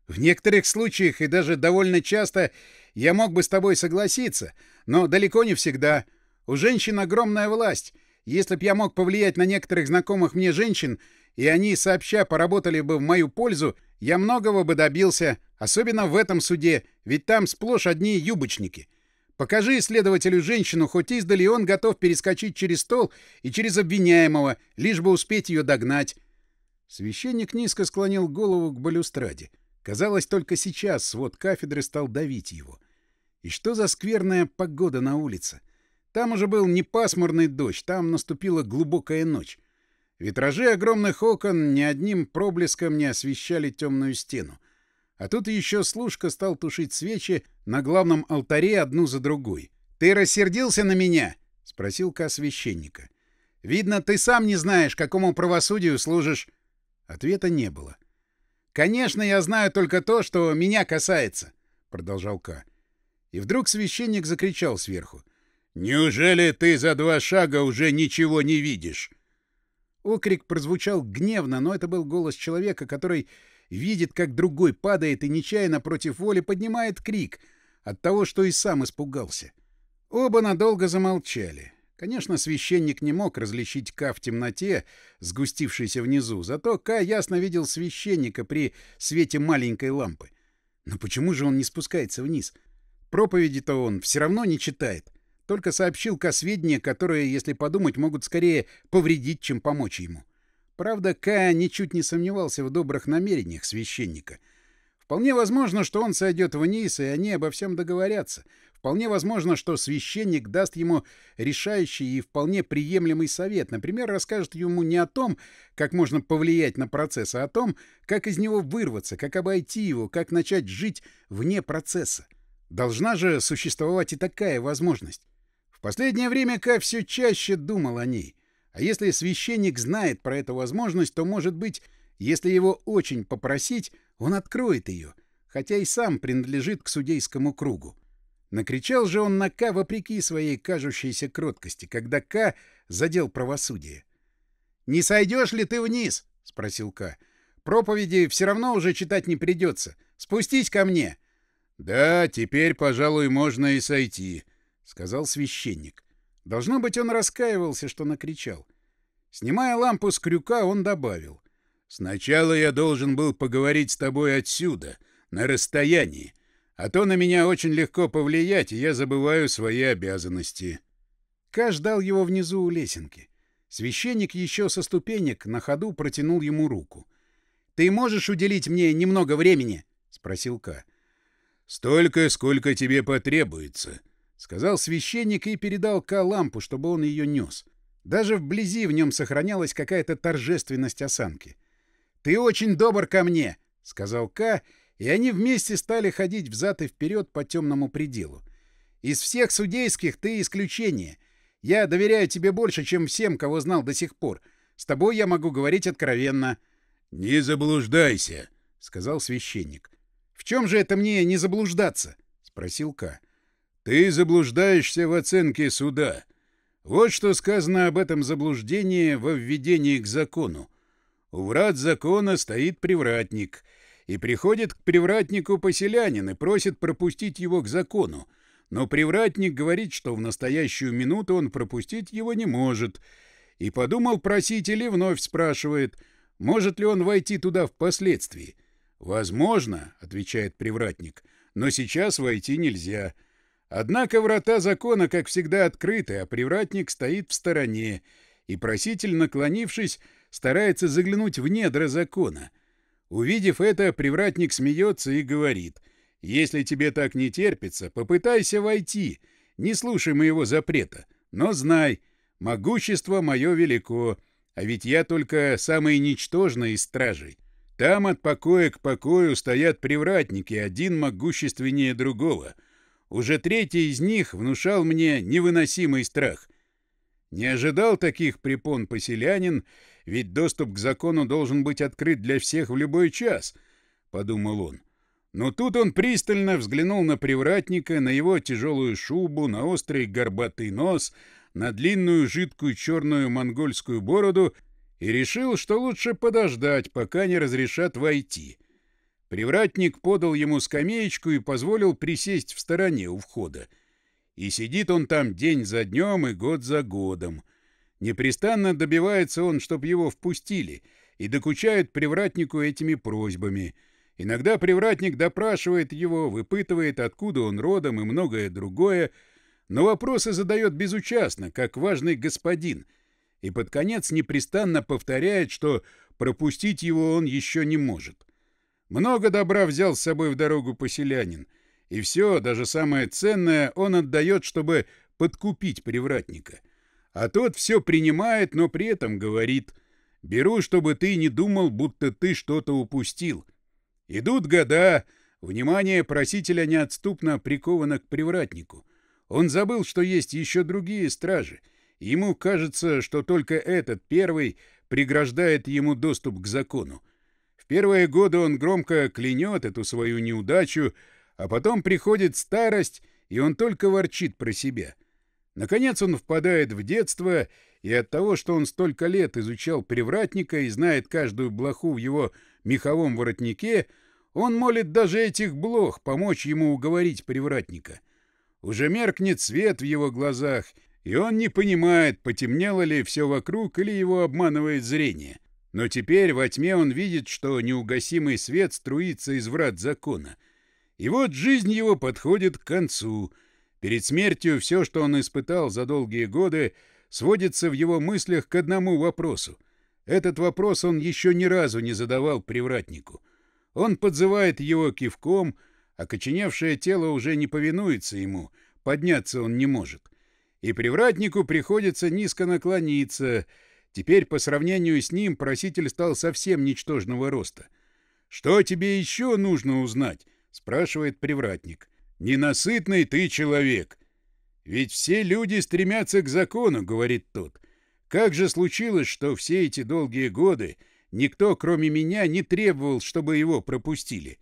«В некоторых случаях и даже довольно часто я мог бы с тобой согласиться, но далеко не всегда». У женщин огромная власть. Если б я мог повлиять на некоторых знакомых мне женщин, и они сообща поработали бы в мою пользу, я многого бы добился, особенно в этом суде, ведь там сплошь одни юбочники. Покажи исследователю женщину, хоть издали, он готов перескочить через стол и через обвиняемого, лишь бы успеть ее догнать. Священник низко склонил голову к балюстраде. Казалось, только сейчас свод кафедры стал давить его. И что за скверная погода на улице? Там уже был не пасмурный дождь, там наступила глубокая ночь. Витражи огромных окон ни одним проблеском не освещали темную стену. А тут еще служка стал тушить свечи на главном алтаре одну за другой. «Ты рассердился на меня?» — спросил Ка священника. «Видно, ты сам не знаешь, какому правосудию служишь». Ответа не было. «Конечно, я знаю только то, что меня касается», — продолжал Ка. И вдруг священник закричал сверху. «Неужели ты за два шага уже ничего не видишь?» Окрик прозвучал гневно, но это был голос человека, который видит, как другой падает и нечаянно против воли поднимает крик от того, что и сам испугался. Оба надолго замолчали. Конечно, священник не мог различить Ка в темноте, сгустившейся внизу, зато Ка ясно видел священника при свете маленькой лампы. Но почему же он не спускается вниз? Проповеди-то он все равно не читает. — только сообщил сведения, которые, если подумать, могут скорее повредить, чем помочь ему. Правда, Ка ничуть не сомневался в добрых намерениях священника. Вполне возможно, что он сойдет вниз, и они обо всем договорятся. Вполне возможно, что священник даст ему решающий и вполне приемлемый совет. Например, расскажет ему не о том, как можно повлиять на процесс, а о том, как из него вырваться, как обойти его, как начать жить вне процесса. Должна же существовать и такая возможность последнее время Ка все чаще думал о ней. А если священник знает про эту возможность, то, может быть, если его очень попросить, он откроет ее, хотя и сам принадлежит к судейскому кругу. Накричал же он на К вопреки своей кажущейся кроткости, когда К задел правосудие. «Не сойдешь ли ты вниз?» — спросил К. «Проповеди все равно уже читать не придется. Спустись ко мне!» «Да, теперь, пожалуй, можно и сойти», — сказал священник. Должно быть, он раскаивался, что накричал. Снимая лампу с крюка, он добавил. «Сначала я должен был поговорить с тобой отсюда, на расстоянии, а то на меня очень легко повлиять, и я забываю свои обязанности». Ка ждал его внизу у лесенки. Священник еще со ступенек на ходу протянул ему руку. «Ты можешь уделить мне немного времени?» — спросил Ка. «Столько, сколько тебе потребуется», — сказал священник и передал Ка лампу, чтобы он ее нес. Даже вблизи в нем сохранялась какая-то торжественность осанки. «Ты очень добр ко мне!» — сказал Ка, и они вместе стали ходить взад и вперед по темному пределу. «Из всех судейских ты исключение. Я доверяю тебе больше, чем всем, кого знал до сих пор. С тобой я могу говорить откровенно. — Не заблуждайся, — сказал священник. — В чем же это мне не заблуждаться? — спросил Ка. — Ты заблуждаешься в оценке суда. Вот что сказано об этом заблуждении во введении к закону. У врат закона стоит привратник, и приходит к привратнику поселянин и просит пропустить его к закону. Но привратник говорит, что в настоящую минуту он пропустить его не может. И подумал проситель и вновь спрашивает, может ли он войти туда впоследствии. «Возможно», — отвечает привратник, — «но сейчас войти нельзя». Однако врата закона, как всегда, открыты, а привратник стоит в стороне, и проситель, наклонившись, старается заглянуть в недра закона. Увидев это, привратник смеется и говорит, «Если тебе так не терпится, попытайся войти, не слушай моего запрета, но знай, могущество мое велико, а ведь я только самый ничтожный из стражей. Там от покоя к покою стоят привратники, один могущественнее другого». Уже третий из них внушал мне невыносимый страх. Не ожидал таких препон поселянин, ведь доступ к закону должен быть открыт для всех в любой час, — подумал он. Но тут он пристально взглянул на привратника, на его тяжелую шубу, на острый горбатый нос, на длинную жидкую черную монгольскую бороду и решил, что лучше подождать, пока не разрешат войти. Привратник подал ему скамеечку и позволил присесть в стороне у входа. И сидит он там день за днем и год за годом. Непрестанно добивается он, чтоб его впустили, и докучает привратнику этими просьбами. Иногда привратник допрашивает его, выпытывает, откуда он родом и многое другое, но вопросы задает безучастно, как важный господин, и под конец непрестанно повторяет, что пропустить его он еще не может. Много добра взял с собой в дорогу поселянин, и все, даже самое ценное, он отдает, чтобы подкупить привратника. А тот все принимает, но при этом говорит «Беру, чтобы ты не думал, будто ты что-то упустил». Идут года, внимание просителя неотступно приковано к привратнику. Он забыл, что есть еще другие стражи. Ему кажется, что только этот первый преграждает ему доступ к закону первые годы он громко клянет эту свою неудачу, а потом приходит старость, и он только ворчит про себя. Наконец он впадает в детство, и от того, что он столько лет изучал привратника и знает каждую блоху в его меховом воротнике, он молит даже этих блох помочь ему уговорить привратника. Уже меркнет свет в его глазах, и он не понимает, потемнело ли все вокруг или его обманывает зрение. Но теперь во тьме он видит, что неугасимый свет струится из врат закона. И вот жизнь его подходит к концу. Перед смертью все, что он испытал за долгие годы, сводится в его мыслях к одному вопросу. Этот вопрос он еще ни разу не задавал привратнику. Он подзывает его кивком, а коченевшее тело уже не повинуется ему, подняться он не может. И привратнику приходится низко наклониться — Теперь по сравнению с ним проситель стал совсем ничтожного роста. «Что тебе еще нужно узнать?» — спрашивает привратник. «Ненасытный ты человек!» «Ведь все люди стремятся к закону», — говорит тот. «Как же случилось, что все эти долгие годы никто, кроме меня, не требовал, чтобы его пропустили?»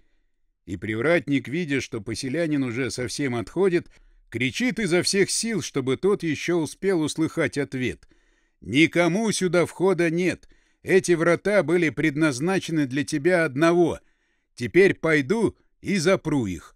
И привратник, видя, что поселянин уже совсем отходит, кричит изо всех сил, чтобы тот еще успел услыхать ответ — Никому сюда входа нет. Эти врата были предназначены для тебя одного. Теперь пойду и запру их.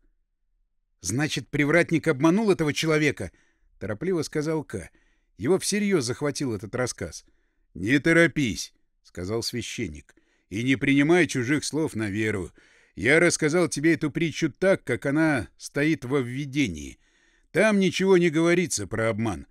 Значит, привратник обманул этого человека, торопливо сказал К. Его всерьез захватил этот рассказ. Не торопись, сказал священник, и не принимай чужих слов на веру. Я рассказал тебе эту притчу так, как она стоит во введении. Там ничего не говорится про обман.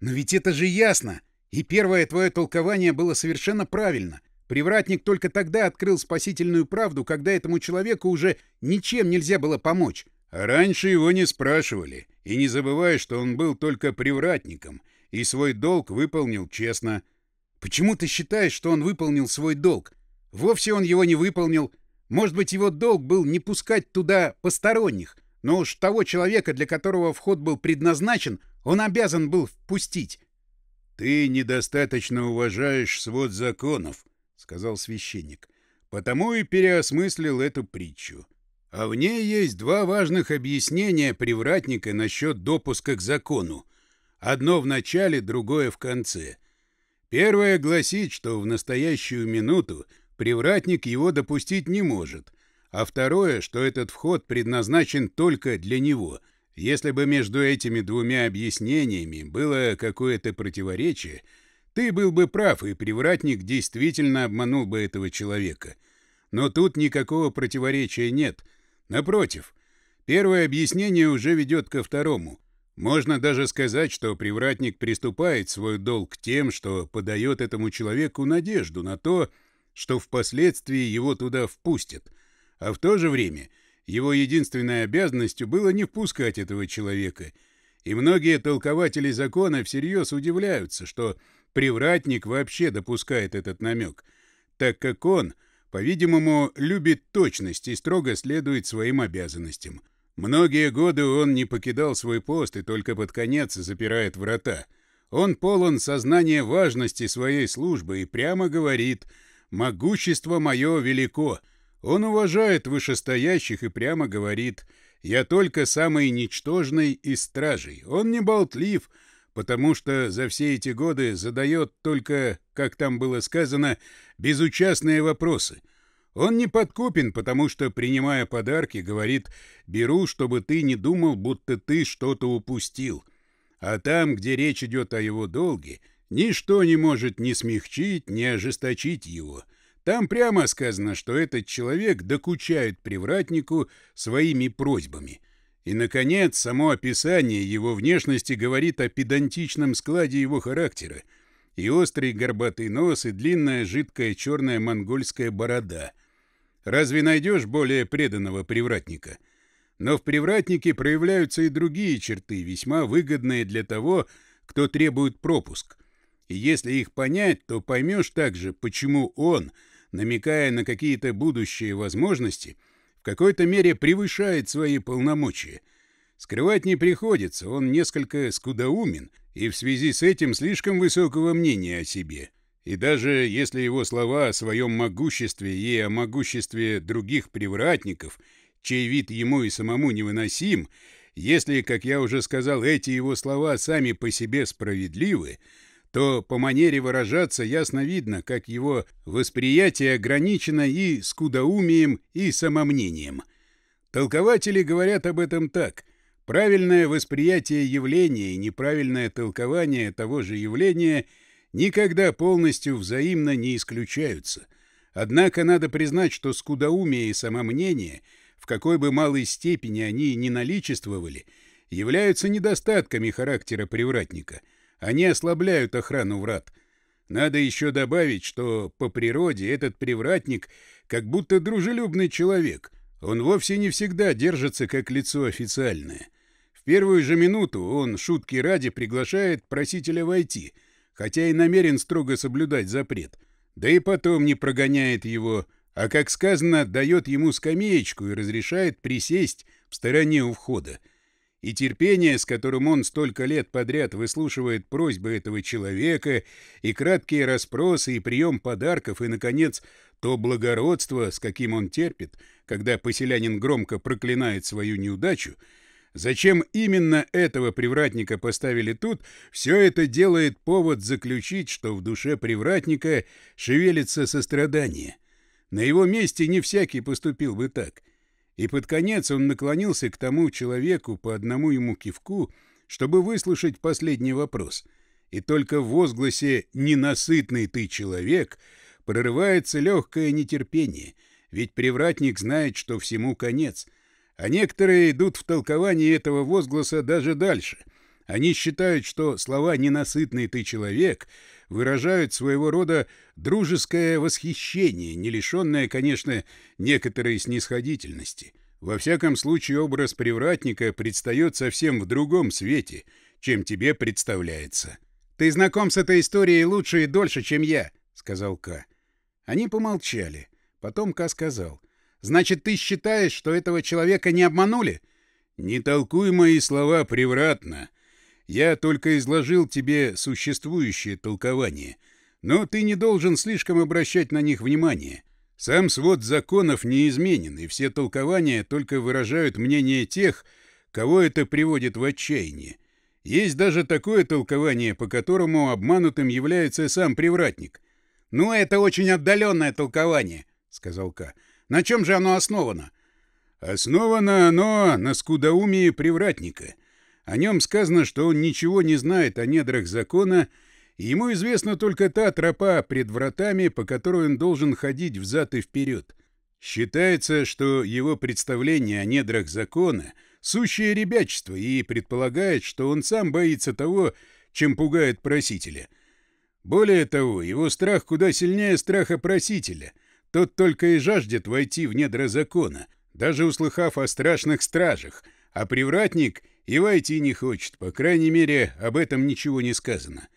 Но ведь это же ясно, и первое твое толкование было совершенно правильно. Привратник только тогда открыл спасительную правду, когда этому человеку уже ничем нельзя было помочь. А раньше его не спрашивали. И не забывай, что он был только привратником, и свой долг выполнил честно. Почему ты считаешь, что он выполнил свой долг? Вовсе он его не выполнил. Может быть, его долг был не пускать туда посторонних, но уж того человека, для которого вход был предназначен, он обязан был впустить. «Ты недостаточно уважаешь свод законов», — сказал священник. «Потому и переосмыслил эту притчу. А в ней есть два важных объяснения привратника насчет допуска к закону. Одно в начале, другое в конце. Первое гласит, что в настоящую минуту привратник его допустить не может, а второе, что этот вход предназначен только для него — если бы между этими двумя объяснениями было какое-то противоречие, ты был бы прав, и привратник действительно обманул бы этого человека. Но тут никакого противоречия нет. Напротив, первое объяснение уже ведет ко второму. Можно даже сказать, что привратник приступает свой долг тем, что подает этому человеку надежду на то, что впоследствии его туда впустят, а в то же время — его единственной обязанностью было не впускать этого человека. И многие толкователи закона всерьез удивляются, что привратник вообще допускает этот намек, так как он, по-видимому, любит точность и строго следует своим обязанностям. Многие годы он не покидал свой пост и только под конец запирает врата. Он полон сознания важности своей службы и прямо говорит «Могущество мое велико», он уважает вышестоящих и прямо говорит «Я только самый ничтожный из стражей». Он не болтлив, потому что за все эти годы задает только, как там было сказано, безучастные вопросы. Он не подкупен, потому что, принимая подарки, говорит «беру, чтобы ты не думал, будто ты что-то упустил». А там, где речь идет о его долге, ничто не может ни смягчить, ни ожесточить его — там прямо сказано, что этот человек докучает привратнику своими просьбами. И, наконец, само описание его внешности говорит о педантичном складе его характера. И острый горбатый нос, и длинная жидкая черная монгольская борода. Разве найдешь более преданного привратника? Но в привратнике проявляются и другие черты, весьма выгодные для того, кто требует пропуск. И если их понять, то поймешь также, почему он — намекая на какие-то будущие возможности, в какой-то мере превышает свои полномочия. Скрывать не приходится, он несколько скудоумен и в связи с этим слишком высокого мнения о себе. И даже если его слова о своем могуществе и о могуществе других привратников, чей вид ему и самому невыносим, если, как я уже сказал, эти его слова сами по себе справедливы, то по манере выражаться ясно видно, как его восприятие ограничено и скудоумием, и самомнением. Толкователи говорят об этом так. Правильное восприятие явления и неправильное толкование того же явления никогда полностью взаимно не исключаются. Однако надо признать, что скудоумие и самомнение, в какой бы малой степени они ни наличествовали, являются недостатками характера привратника — они ослабляют охрану врат. Надо еще добавить, что по природе этот привратник как будто дружелюбный человек. Он вовсе не всегда держится как лицо официальное. В первую же минуту он, шутки ради, приглашает просителя войти, хотя и намерен строго соблюдать запрет. Да и потом не прогоняет его, а, как сказано, дает ему скамеечку и разрешает присесть в стороне у входа — и терпение, с которым он столько лет подряд выслушивает просьбы этого человека, и краткие расспросы, и прием подарков, и, наконец, то благородство, с каким он терпит, когда поселянин громко проклинает свою неудачу, зачем именно этого привратника поставили тут, все это делает повод заключить, что в душе привратника шевелится сострадание. На его месте не всякий поступил бы так — и под конец он наклонился к тому человеку по одному ему кивку, чтобы выслушать последний вопрос. И только в возгласе «ненасытный ты человек» прорывается легкое нетерпение, ведь привратник знает, что всему конец. А некоторые идут в толковании этого возгласа даже дальше. Они считают, что слова «ненасытный ты человек» выражают своего рода дружеское восхищение, не лишенное, конечно, некоторой снисходительности. Во всяком случае, образ привратника предстает совсем в другом свете, чем тебе представляется. «Ты знаком с этой историей лучше и дольше, чем я», — сказал Ка. Они помолчали. Потом Ка сказал. «Значит, ты считаешь, что этого человека не обманули?» «Не толкуй мои слова превратно. Я только изложил тебе существующее толкование, но ты не должен слишком обращать на них внимание. Сам свод законов не изменен, и все толкования только выражают мнение тех, кого это приводит в отчаяние. Есть даже такое толкование, по которому обманутым является сам привратник. «Ну, это очень отдаленное толкование», — сказал К. «На чем же оно основано?» «Основано оно на скудоумии привратника. О нем сказано, что он ничего не знает о недрах закона, и ему известна только та тропа пред вратами, по которой он должен ходить взад и вперед. Считается, что его представление о недрах закона — сущее ребячество и предполагает, что он сам боится того, чем пугает просителя. Более того, его страх куда сильнее страха просителя. Тот только и жаждет войти в недра закона, даже услыхав о страшных стражах, а привратник и войти не хочет, по крайней мере, об этом ничего не сказано.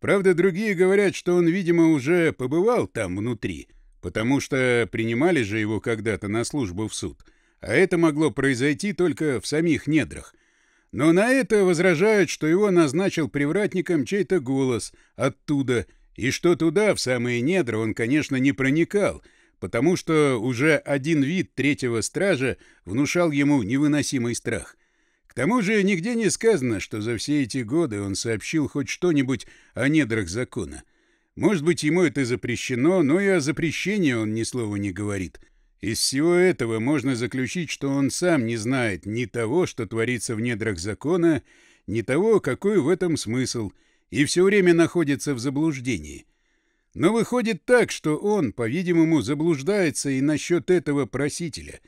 Правда, другие говорят, что он, видимо, уже побывал там внутри, потому что принимали же его когда-то на службу в суд, а это могло произойти только в самих недрах. Но на это возражают, что его назначил привратником чей-то голос оттуда, и что туда, в самые недра, он, конечно, не проникал, потому что уже один вид третьего стража внушал ему невыносимый страх. К тому же нигде не сказано, что за все эти годы он сообщил хоть что-нибудь о недрах закона. Может быть, ему это запрещено, но и о запрещении он ни слова не говорит. Из всего этого можно заключить, что он сам не знает ни того, что творится в недрах закона, ни того, какой в этом смысл, и все время находится в заблуждении. Но выходит так, что он, по-видимому, заблуждается и насчет этого просителя,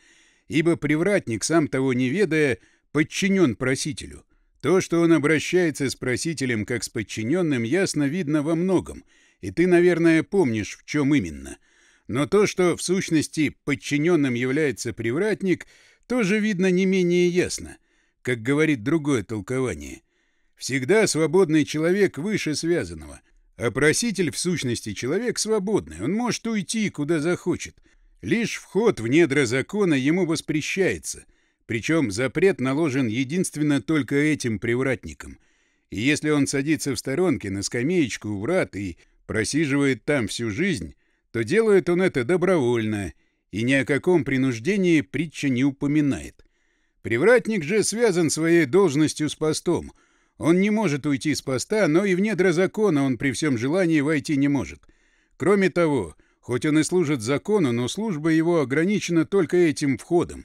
ибо привратник, сам того не ведая, подчинен просителю. То, что он обращается с просителем как с подчиненным, ясно видно во многом, и ты, наверное, помнишь, в чем именно — но то, что в сущности подчиненным является привратник, тоже видно не менее ясно, как говорит другое толкование. Всегда свободный человек выше связанного, а проситель в сущности человек свободный, он может уйти куда захочет. Лишь вход в недра закона ему воспрещается, причем запрет наложен единственно только этим привратником. И если он садится в сторонке на скамеечку у врат и просиживает там всю жизнь, то делает он это добровольно, и ни о каком принуждении притча не упоминает. Привратник же связан своей должностью с постом. Он не может уйти с поста, но и в недра закона он при всем желании войти не может. Кроме того, хоть он и служит закону, но служба его ограничена только этим входом.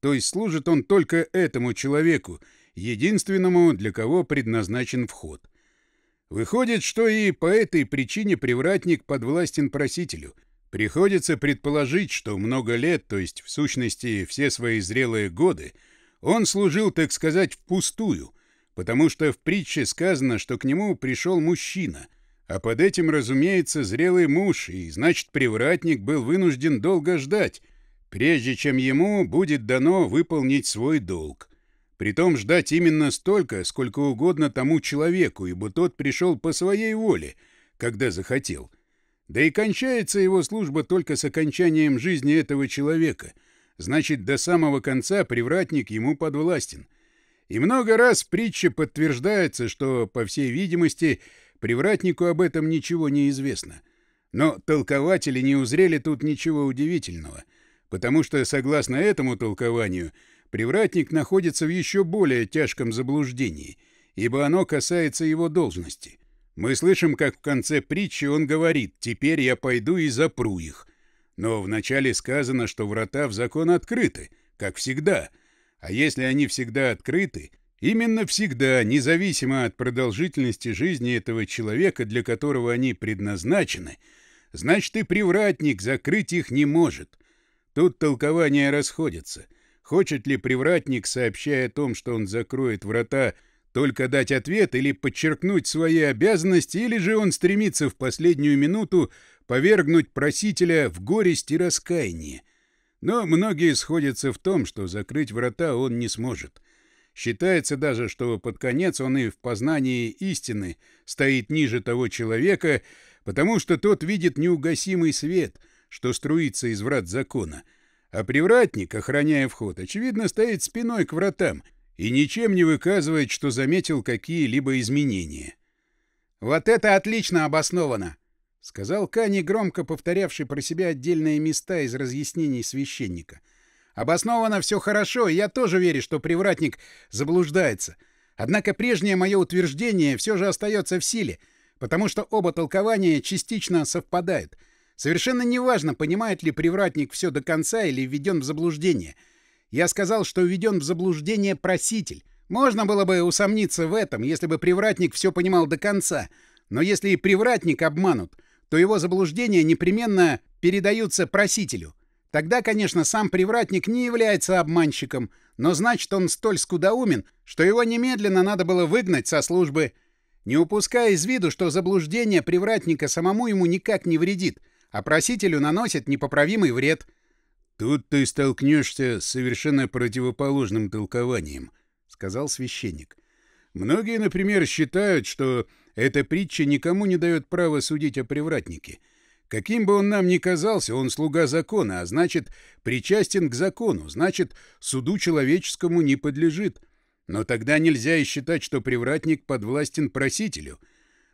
То есть служит он только этому человеку, единственному, для кого предназначен вход. Выходит, что и по этой причине привратник подвластен просителю. Приходится предположить, что много лет, то есть в сущности все свои зрелые годы, он служил, так сказать, впустую, потому что в притче сказано, что к нему пришел мужчина, а под этим, разумеется, зрелый муж, и значит, привратник был вынужден долго ждать, прежде чем ему будет дано выполнить свой долг. Притом ждать именно столько, сколько угодно тому человеку, ибо тот пришел по своей воле, когда захотел. Да и кончается его служба только с окончанием жизни этого человека. Значит, до самого конца привратник ему подвластен. И много раз в притче подтверждается, что, по всей видимости, привратнику об этом ничего не известно. Но толкователи не узрели тут ничего удивительного, потому что, согласно этому толкованию, привратник находится в еще более тяжком заблуждении, ибо оно касается его должности. Мы слышим, как в конце притчи он говорит «теперь я пойду и запру их». Но вначале сказано, что врата в закон открыты, как всегда. А если они всегда открыты, именно всегда, независимо от продолжительности жизни этого человека, для которого они предназначены, значит и привратник закрыть их не может. Тут толкования расходятся — Хочет ли привратник, сообщая о том, что он закроет врата, только дать ответ или подчеркнуть свои обязанности, или же он стремится в последнюю минуту повергнуть просителя в горесть и раскаяние? Но многие сходятся в том, что закрыть врата он не сможет. Считается даже, что под конец он и в познании истины стоит ниже того человека, потому что тот видит неугасимый свет, что струится из врат закона — а привратник, охраняя вход, очевидно, стоит спиной к вратам и ничем не выказывает, что заметил какие-либо изменения. «Вот это отлично обосновано!» — сказал Кани, громко повторявший про себя отдельные места из разъяснений священника. «Обосновано все хорошо, и я тоже верю, что привратник заблуждается. Однако прежнее мое утверждение все же остается в силе, потому что оба толкования частично совпадают. Совершенно неважно, понимает ли привратник все до конца или введен в заблуждение. Я сказал, что введен в заблуждение проситель. Можно было бы усомниться в этом, если бы привратник все понимал до конца. Но если и привратник обманут, то его заблуждения непременно передаются просителю. Тогда, конечно, сам привратник не является обманщиком, но значит он столь скудоумен, что его немедленно надо было выгнать со службы, не упуская из виду, что заблуждение привратника самому ему никак не вредит, а просителю наносит непоправимый вред. «Тут ты столкнешься с совершенно противоположным толкованием», — сказал священник. «Многие, например, считают, что эта притча никому не дает права судить о привратнике — Каким бы он нам ни казался, он слуга закона, а значит, причастен к закону, значит, суду человеческому не подлежит. Но тогда нельзя и считать, что привратник подвластен просителю.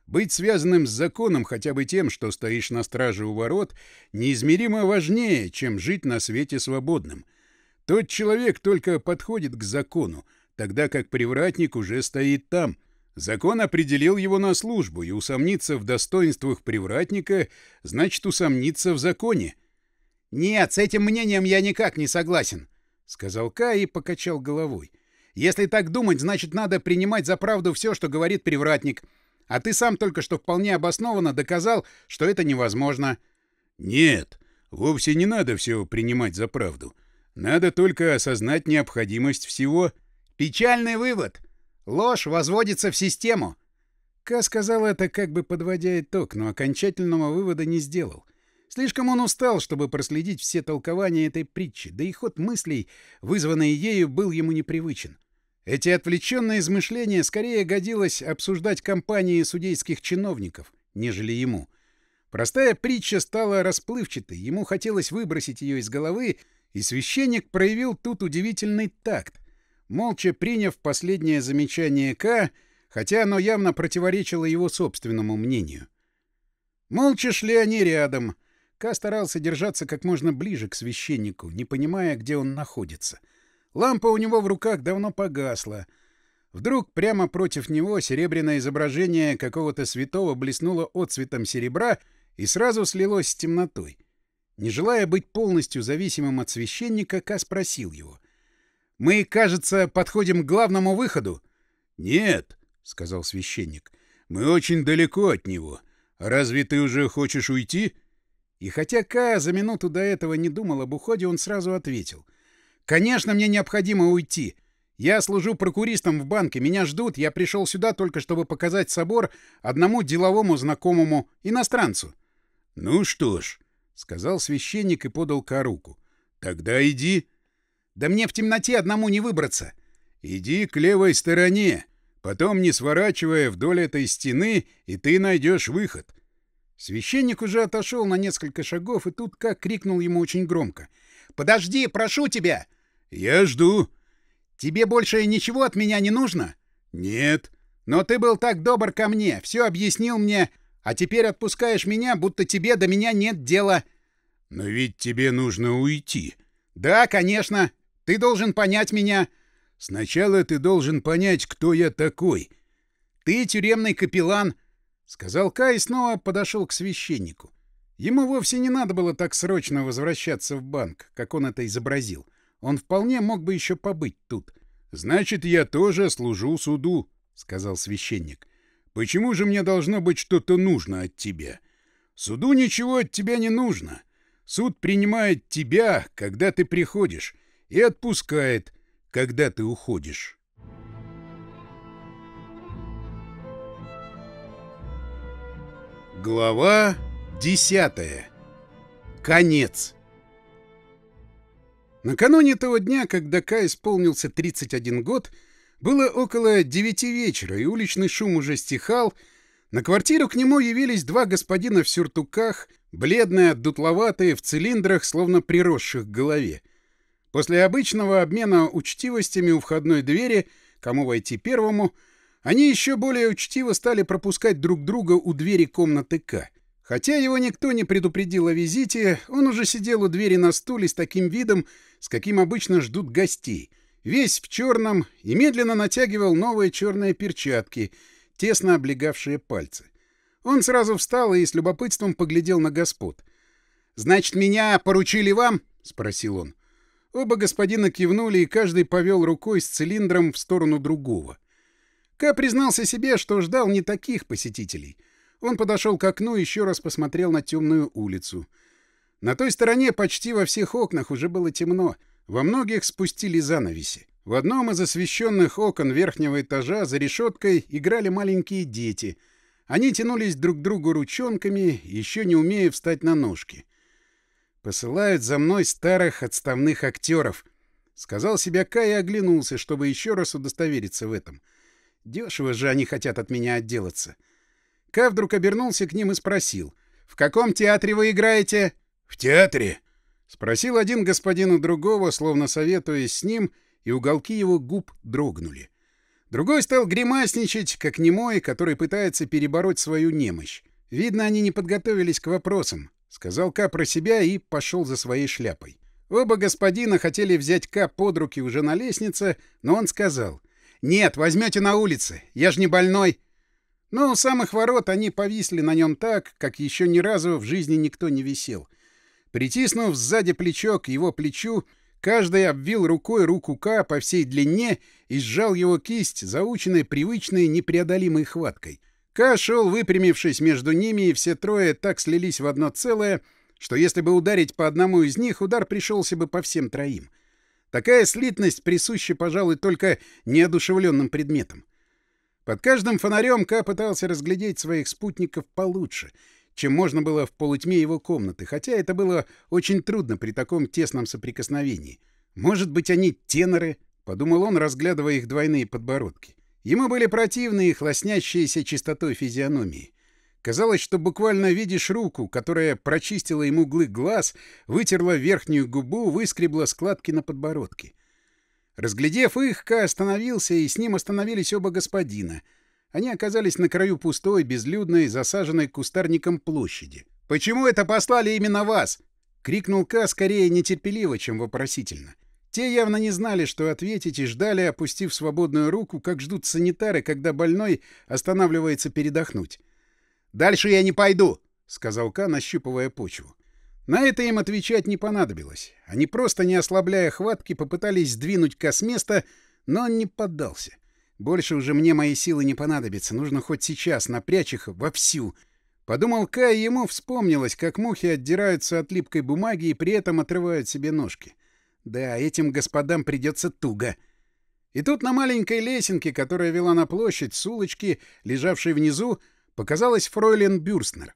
Быть связанным с законом хотя бы тем, что стоишь на страже у ворот, неизмеримо важнее, чем жить на свете свободным. Тот человек только подходит к закону, тогда как привратник уже стоит там — Закон определил его на службу, и усомниться в достоинствах привратника значит усомниться в законе. «Нет, с этим мнением я никак не согласен», — сказал Кай и покачал головой. «Если так думать, значит, надо принимать за правду все, что говорит привратник. А ты сам только что вполне обоснованно доказал, что это невозможно». «Нет, вовсе не надо все принимать за правду. Надо только осознать необходимость всего». «Печальный вывод», Ложь возводится в систему. Ка сказал это, как бы подводя итог, но окончательного вывода не сделал. Слишком он устал, чтобы проследить все толкования этой притчи, да и ход мыслей, вызванный ею, был ему непривычен. Эти отвлеченные измышления скорее годилось обсуждать компании судейских чиновников, нежели ему. Простая притча стала расплывчатой, ему хотелось выбросить ее из головы, и священник проявил тут удивительный такт молча приняв последнее замечание К, хотя оно явно противоречило его собственному мнению. Молча шли они рядом. К старался держаться как можно ближе к священнику, не понимая, где он находится. Лампа у него в руках давно погасла. Вдруг прямо против него серебряное изображение какого-то святого блеснуло отцветом серебра и сразу слилось с темнотой. Не желая быть полностью зависимым от священника, Ка спросил его. Мы, кажется, подходим к главному выходу. — Нет, — сказал священник, — мы очень далеко от него. Разве ты уже хочешь уйти? И хотя Ка за минуту до этого не думал об уходе, он сразу ответил. — Конечно, мне необходимо уйти. Я служу прокуристом в банке, меня ждут, я пришел сюда только чтобы показать собор одному деловому знакомому иностранцу. — Ну что ж, — сказал священник и подал Ка руку. — Тогда иди. — да мне в темноте одному не выбраться. Иди к левой стороне, потом не сворачивая вдоль этой стены, и ты найдешь выход. Священник уже отошел на несколько шагов, и тут как крикнул ему очень громко. «Подожди, прошу тебя!» «Я жду». «Тебе больше ничего от меня не нужно?» «Нет». «Но ты был так добр ко мне, все объяснил мне, а теперь отпускаешь меня, будто тебе до меня нет дела». «Но ведь тебе нужно уйти». «Да, конечно. Ты должен понять меня. Сначала ты должен понять, кто я такой. Ты тюремный капеллан, — сказал Кай и снова подошел к священнику. Ему вовсе не надо было так срочно возвращаться в банк, как он это изобразил. Он вполне мог бы еще побыть тут. — Значит, я тоже служу суду, — сказал священник. — Почему же мне должно быть что-то нужно от тебя? Суду ничего от тебя не нужно. Суд принимает тебя, когда ты приходишь, и отпускает, когда ты уходишь. Глава десятая. Конец. Накануне того дня, когда Кай исполнился 31 год, было около девяти вечера, и уличный шум уже стихал. На квартиру к нему явились два господина в сюртуках, бледные, дутловатые, в цилиндрах, словно приросших к голове. После обычного обмена учтивостями у входной двери, кому войти первому, они еще более учтиво стали пропускать друг друга у двери комнаты К. Хотя его никто не предупредил о визите, он уже сидел у двери на стуле с таким видом, с каким обычно ждут гостей, весь в черном, и медленно натягивал новые черные перчатки, тесно облегавшие пальцы. Он сразу встал и с любопытством поглядел на господ. «Значит, меня поручили вам?» — спросил он. Оба господина кивнули, и каждый повел рукой с цилиндром в сторону другого. Ка признался себе, что ждал не таких посетителей. Он подошел к окну и еще раз посмотрел на темную улицу. На той стороне почти во всех окнах уже было темно. Во многих спустили занавеси. В одном из освещенных окон верхнего этажа за решеткой играли маленькие дети. Они тянулись друг к другу ручонками, еще не умея встать на ножки. Посылают за мной старых отставных актеров. Сказал себе Кай и оглянулся, чтобы еще раз удостовериться в этом. Дешево же они хотят от меня отделаться. Ка вдруг обернулся к ним и спросил. «В каком театре вы играете?» «В театре?» — спросил один господин у другого, словно советуясь с ним, и уголки его губ дрогнули. Другой стал гримасничать, как немой, который пытается перебороть свою немощь. Видно, они не подготовились к вопросам. Сказал Ка про себя и пошел за своей шляпой. Оба господина хотели взять Ка под руки уже на лестнице, но он сказал. «Нет, возьмете на улице. Я ж не больной». Но у самых ворот они повисли на нем так, как еще ни разу в жизни никто не висел. Притиснув сзади плечо к его плечу, каждый обвил рукой руку Ка по всей длине и сжал его кисть, заученной привычной непреодолимой хваткой — Ка шел, выпрямившись между ними, и все трое так слились в одно целое, что если бы ударить по одному из них, удар пришелся бы по всем троим. Такая слитность присуща, пожалуй, только неодушевленным предметам. Под каждым фонарем Ка пытался разглядеть своих спутников получше, чем можно было в полутьме его комнаты, хотя это было очень трудно при таком тесном соприкосновении. «Может быть, они теноры?» — подумал он, разглядывая их двойные подбородки. Ему были противны их лоснящиеся чистотой физиономии. Казалось, что буквально видишь руку, которая прочистила ему углы глаз, вытерла верхнюю губу, выскребла складки на подбородке. Разглядев их, Ка остановился, и с ним остановились оба господина. Они оказались на краю пустой, безлюдной, засаженной кустарником площади. «Почему это послали именно вас?» — крикнул Ка скорее нетерпеливо, чем вопросительно. Те явно не знали, что ответить, и ждали, опустив свободную руку, как ждут санитары, когда больной останавливается передохнуть. «Дальше я не пойду», — сказал Ка, нащупывая почву. На это им отвечать не понадобилось. Они просто, не ослабляя хватки, попытались сдвинуть Ка с но он не поддался. «Больше уже мне мои силы не понадобятся. Нужно хоть сейчас напрячь их вовсю». Подумал Ка, и ему вспомнилось, как мухи отдираются от липкой бумаги и при этом отрывают себе ножки. Да, этим господам придется туго. И тут на маленькой лесенке, которая вела на площадь с улочки, лежавшей внизу, показалась фройлен Бюрстнер.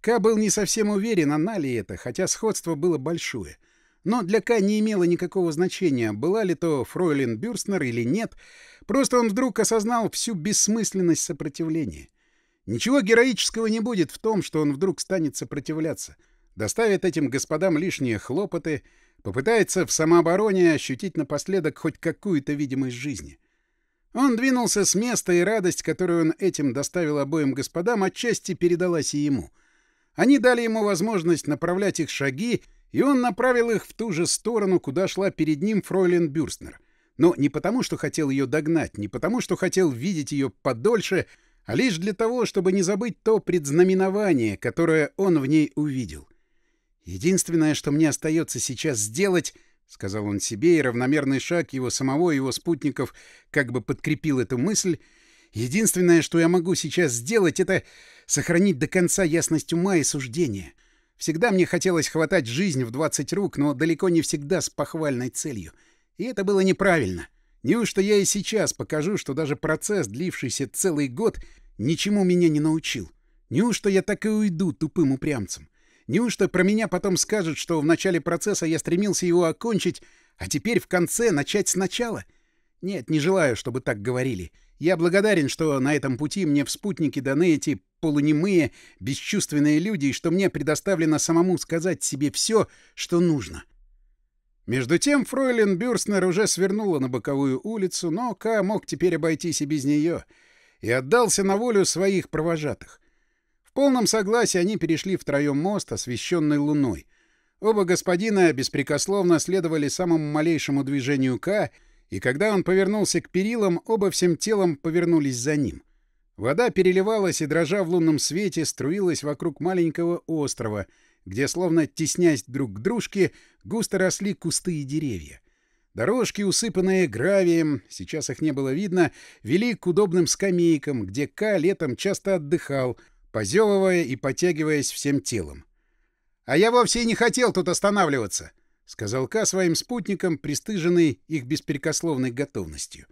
Ка был не совсем уверен, она ли это, хотя сходство было большое. Но для Ка не имело никакого значения, была ли то фройлен Бюрстнер или нет. Просто он вдруг осознал всю бессмысленность сопротивления. Ничего героического не будет в том, что он вдруг станет сопротивляться. Доставит этим господам лишние хлопоты — Попытается в самообороне ощутить напоследок хоть какую-то видимость жизни. Он двинулся с места, и радость, которую он этим доставил обоим господам, отчасти передалась и ему. Они дали ему возможность направлять их шаги, и он направил их в ту же сторону, куда шла перед ним фройлен Бюрстнер. Но не потому, что хотел ее догнать, не потому, что хотел видеть ее подольше, а лишь для того, чтобы не забыть то предзнаменование, которое он в ней увидел — «Единственное, что мне остается сейчас сделать...» — сказал он себе, и равномерный шаг его самого и его спутников как бы подкрепил эту мысль. «Единственное, что я могу сейчас сделать, это сохранить до конца ясность ума и суждения. Всегда мне хотелось хватать жизнь в двадцать рук, но далеко не всегда с похвальной целью. И это было неправильно. Неужто я и сейчас покажу, что даже процесс, длившийся целый год, ничему меня не научил? Неужто я так и уйду тупым упрямцем? Неужто про меня потом скажут, что в начале процесса я стремился его окончить, а теперь в конце начать сначала? Нет, не желаю, чтобы так говорили. Я благодарен, что на этом пути мне в спутники даны эти полунемые, бесчувственные люди, и что мне предоставлено самому сказать себе все, что нужно. Между тем фройлен Бюрстнер уже свернула на боковую улицу, но Ка мог теперь обойтись и без нее, и отдался на волю своих провожатых. В полном согласии они перешли втроем мост, освещенный луной. Оба господина беспрекословно следовали самому малейшему движению К, и когда он повернулся к перилам, оба всем телом повернулись за ним. Вода переливалась и, дрожа в лунном свете, струилась вокруг маленького острова — где, словно теснясь друг к дружке, густо росли кусты и деревья. Дорожки, усыпанные гравием, сейчас их не было видно, вели к удобным скамейкам, где Ка летом часто отдыхал, позевывая и потягиваясь всем телом. «А я вовсе и не хотел тут останавливаться», — сказал Ка своим спутникам, пристыженный их беспрекословной готовностью.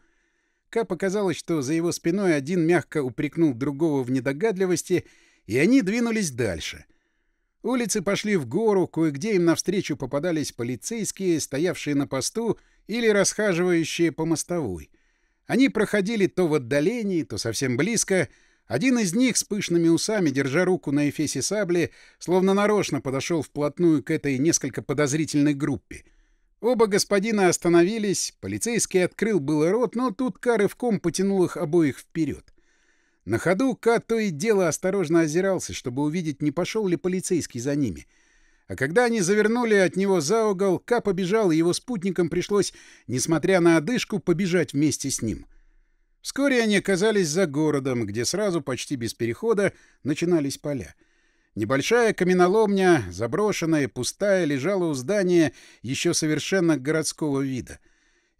Ка показалось, что за его спиной один мягко упрекнул другого в недогадливости, и они двинулись дальше — Улицы пошли в гору, кое-где им навстречу попадались полицейские, стоявшие на посту или расхаживающие по мостовой. Они проходили то в отдалении, то совсем близко. Один из них с пышными усами, держа руку на эфесе сабли, словно нарочно подошел вплотную к этой несколько подозрительной группе. Оба господина остановились, полицейский открыл было рот, но тут Карывком потянул их обоих вперед. На ходу Ка то и дело осторожно озирался, чтобы увидеть, не пошел ли полицейский за ними. А когда они завернули от него за угол, Ка побежал, и его спутникам пришлось, несмотря на одышку, побежать вместе с ним. Вскоре они оказались за городом, где сразу, почти без перехода, начинались поля. Небольшая каменоломня, заброшенная, пустая, лежала у здания еще совершенно городского вида.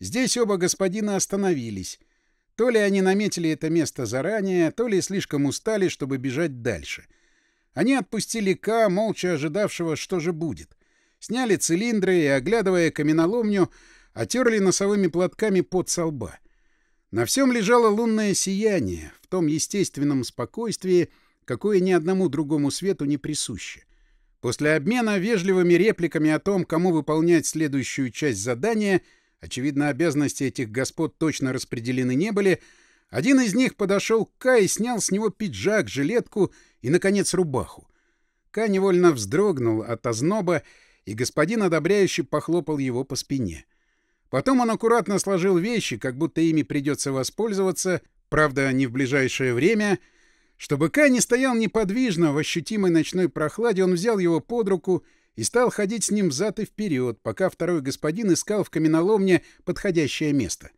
Здесь оба господина остановились — то ли они наметили это место заранее, то ли слишком устали, чтобы бежать дальше. Они отпустили К, молча ожидавшего, что же будет. Сняли цилиндры и, оглядывая каменоломню, отерли носовыми платками под со лба. На всем лежало лунное сияние, в том естественном спокойствии, какое ни одному другому свету не присуще. После обмена вежливыми репликами о том, кому выполнять следующую часть задания — Очевидно, обязанности этих господ точно распределены не были. Один из них подошел к Ка и снял с него пиджак, жилетку и, наконец, рубаху. Ка невольно вздрогнул от озноба, и господин одобряюще похлопал его по спине. Потом он аккуратно сложил вещи, как будто ими придется воспользоваться, правда, не в ближайшее время. Чтобы Ка не стоял неподвижно в ощутимой ночной прохладе, он взял его под руку и стал ходить с ним взад и вперед, пока второй господин искал в каменоломне подходящее место.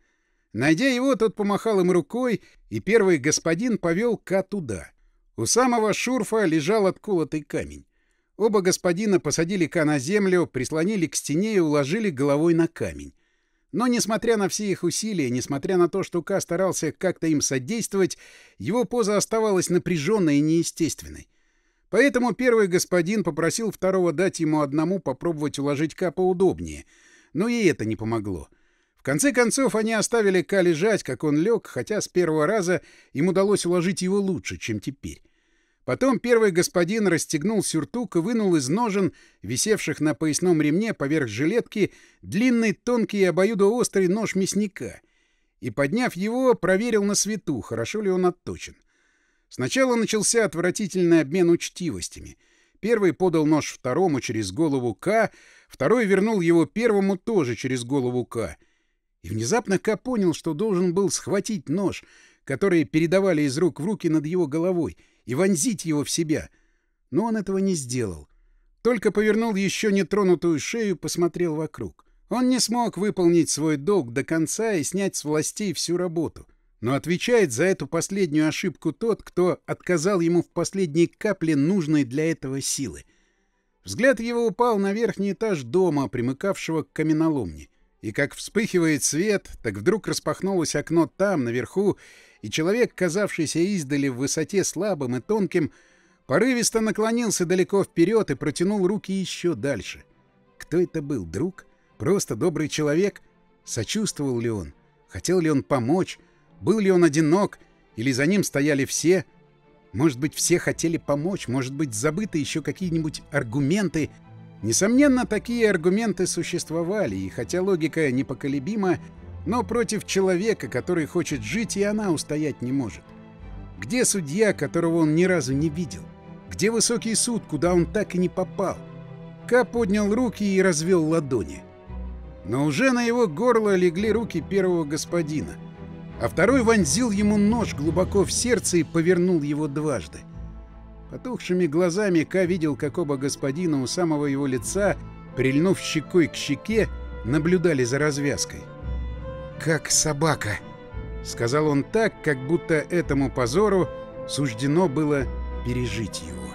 Найдя его, тот помахал им рукой, и первый господин повел Ка туда. У самого шурфа лежал отколотый камень. Оба господина посадили Ка на землю, прислонили к стене и уложили головой на камень. Но, несмотря на все их усилия, несмотря на то, что Ка старался как-то им содействовать, его поза оставалась напряженной и неестественной. Поэтому первый господин попросил второго дать ему одному попробовать уложить Ка поудобнее. Но и это не помогло. В конце концов, они оставили Ка лежать, как он лег, хотя с первого раза им удалось уложить его лучше, чем теперь. Потом первый господин расстегнул сюртук и вынул из ножен, висевших на поясном ремне поверх жилетки, длинный, тонкий и обоюдоострый нож мясника. И, подняв его, проверил на свету, хорошо ли он отточен. Сначала начался отвратительный обмен учтивостями. Первый подал нож второму через голову К, второй вернул его первому тоже через голову К. И внезапно К понял, что должен был схватить нож, который передавали из рук в руки над его головой, и вонзить его в себя. Но он этого не сделал. Только повернул еще нетронутую шею, посмотрел вокруг. Он не смог выполнить свой долг до конца и снять с властей всю работу. Но отвечает за эту последнюю ошибку тот, кто отказал ему в последней капле нужной для этого силы. Взгляд его упал на верхний этаж дома, примыкавшего к каменоломне. И как вспыхивает свет, так вдруг распахнулось окно там, наверху, и человек, казавшийся издали в высоте слабым и тонким, порывисто наклонился далеко вперед и протянул руки еще дальше. Кто это был? Друг? Просто добрый человек? Сочувствовал ли он? Хотел ли он помочь? Был ли он одинок, или за ним стояли все? Может быть, все хотели помочь, может быть, забыты еще какие-нибудь аргументы. Несомненно, такие аргументы существовали, и хотя логика непоколебима, но против человека, который хочет жить, и она устоять не может. Где судья, которого он ни разу не видел? Где высокий суд, куда он так и не попал? Ка поднял руки и развел ладони. Но уже на его горло легли руки первого господина, а второй вонзил ему нож глубоко в сердце и повернул его дважды. Потухшими глазами Ка видел, как оба господина у самого его лица, прильнув щекой к щеке, наблюдали за развязкой. «Как собака!» — сказал он так, как будто этому позору суждено было пережить его.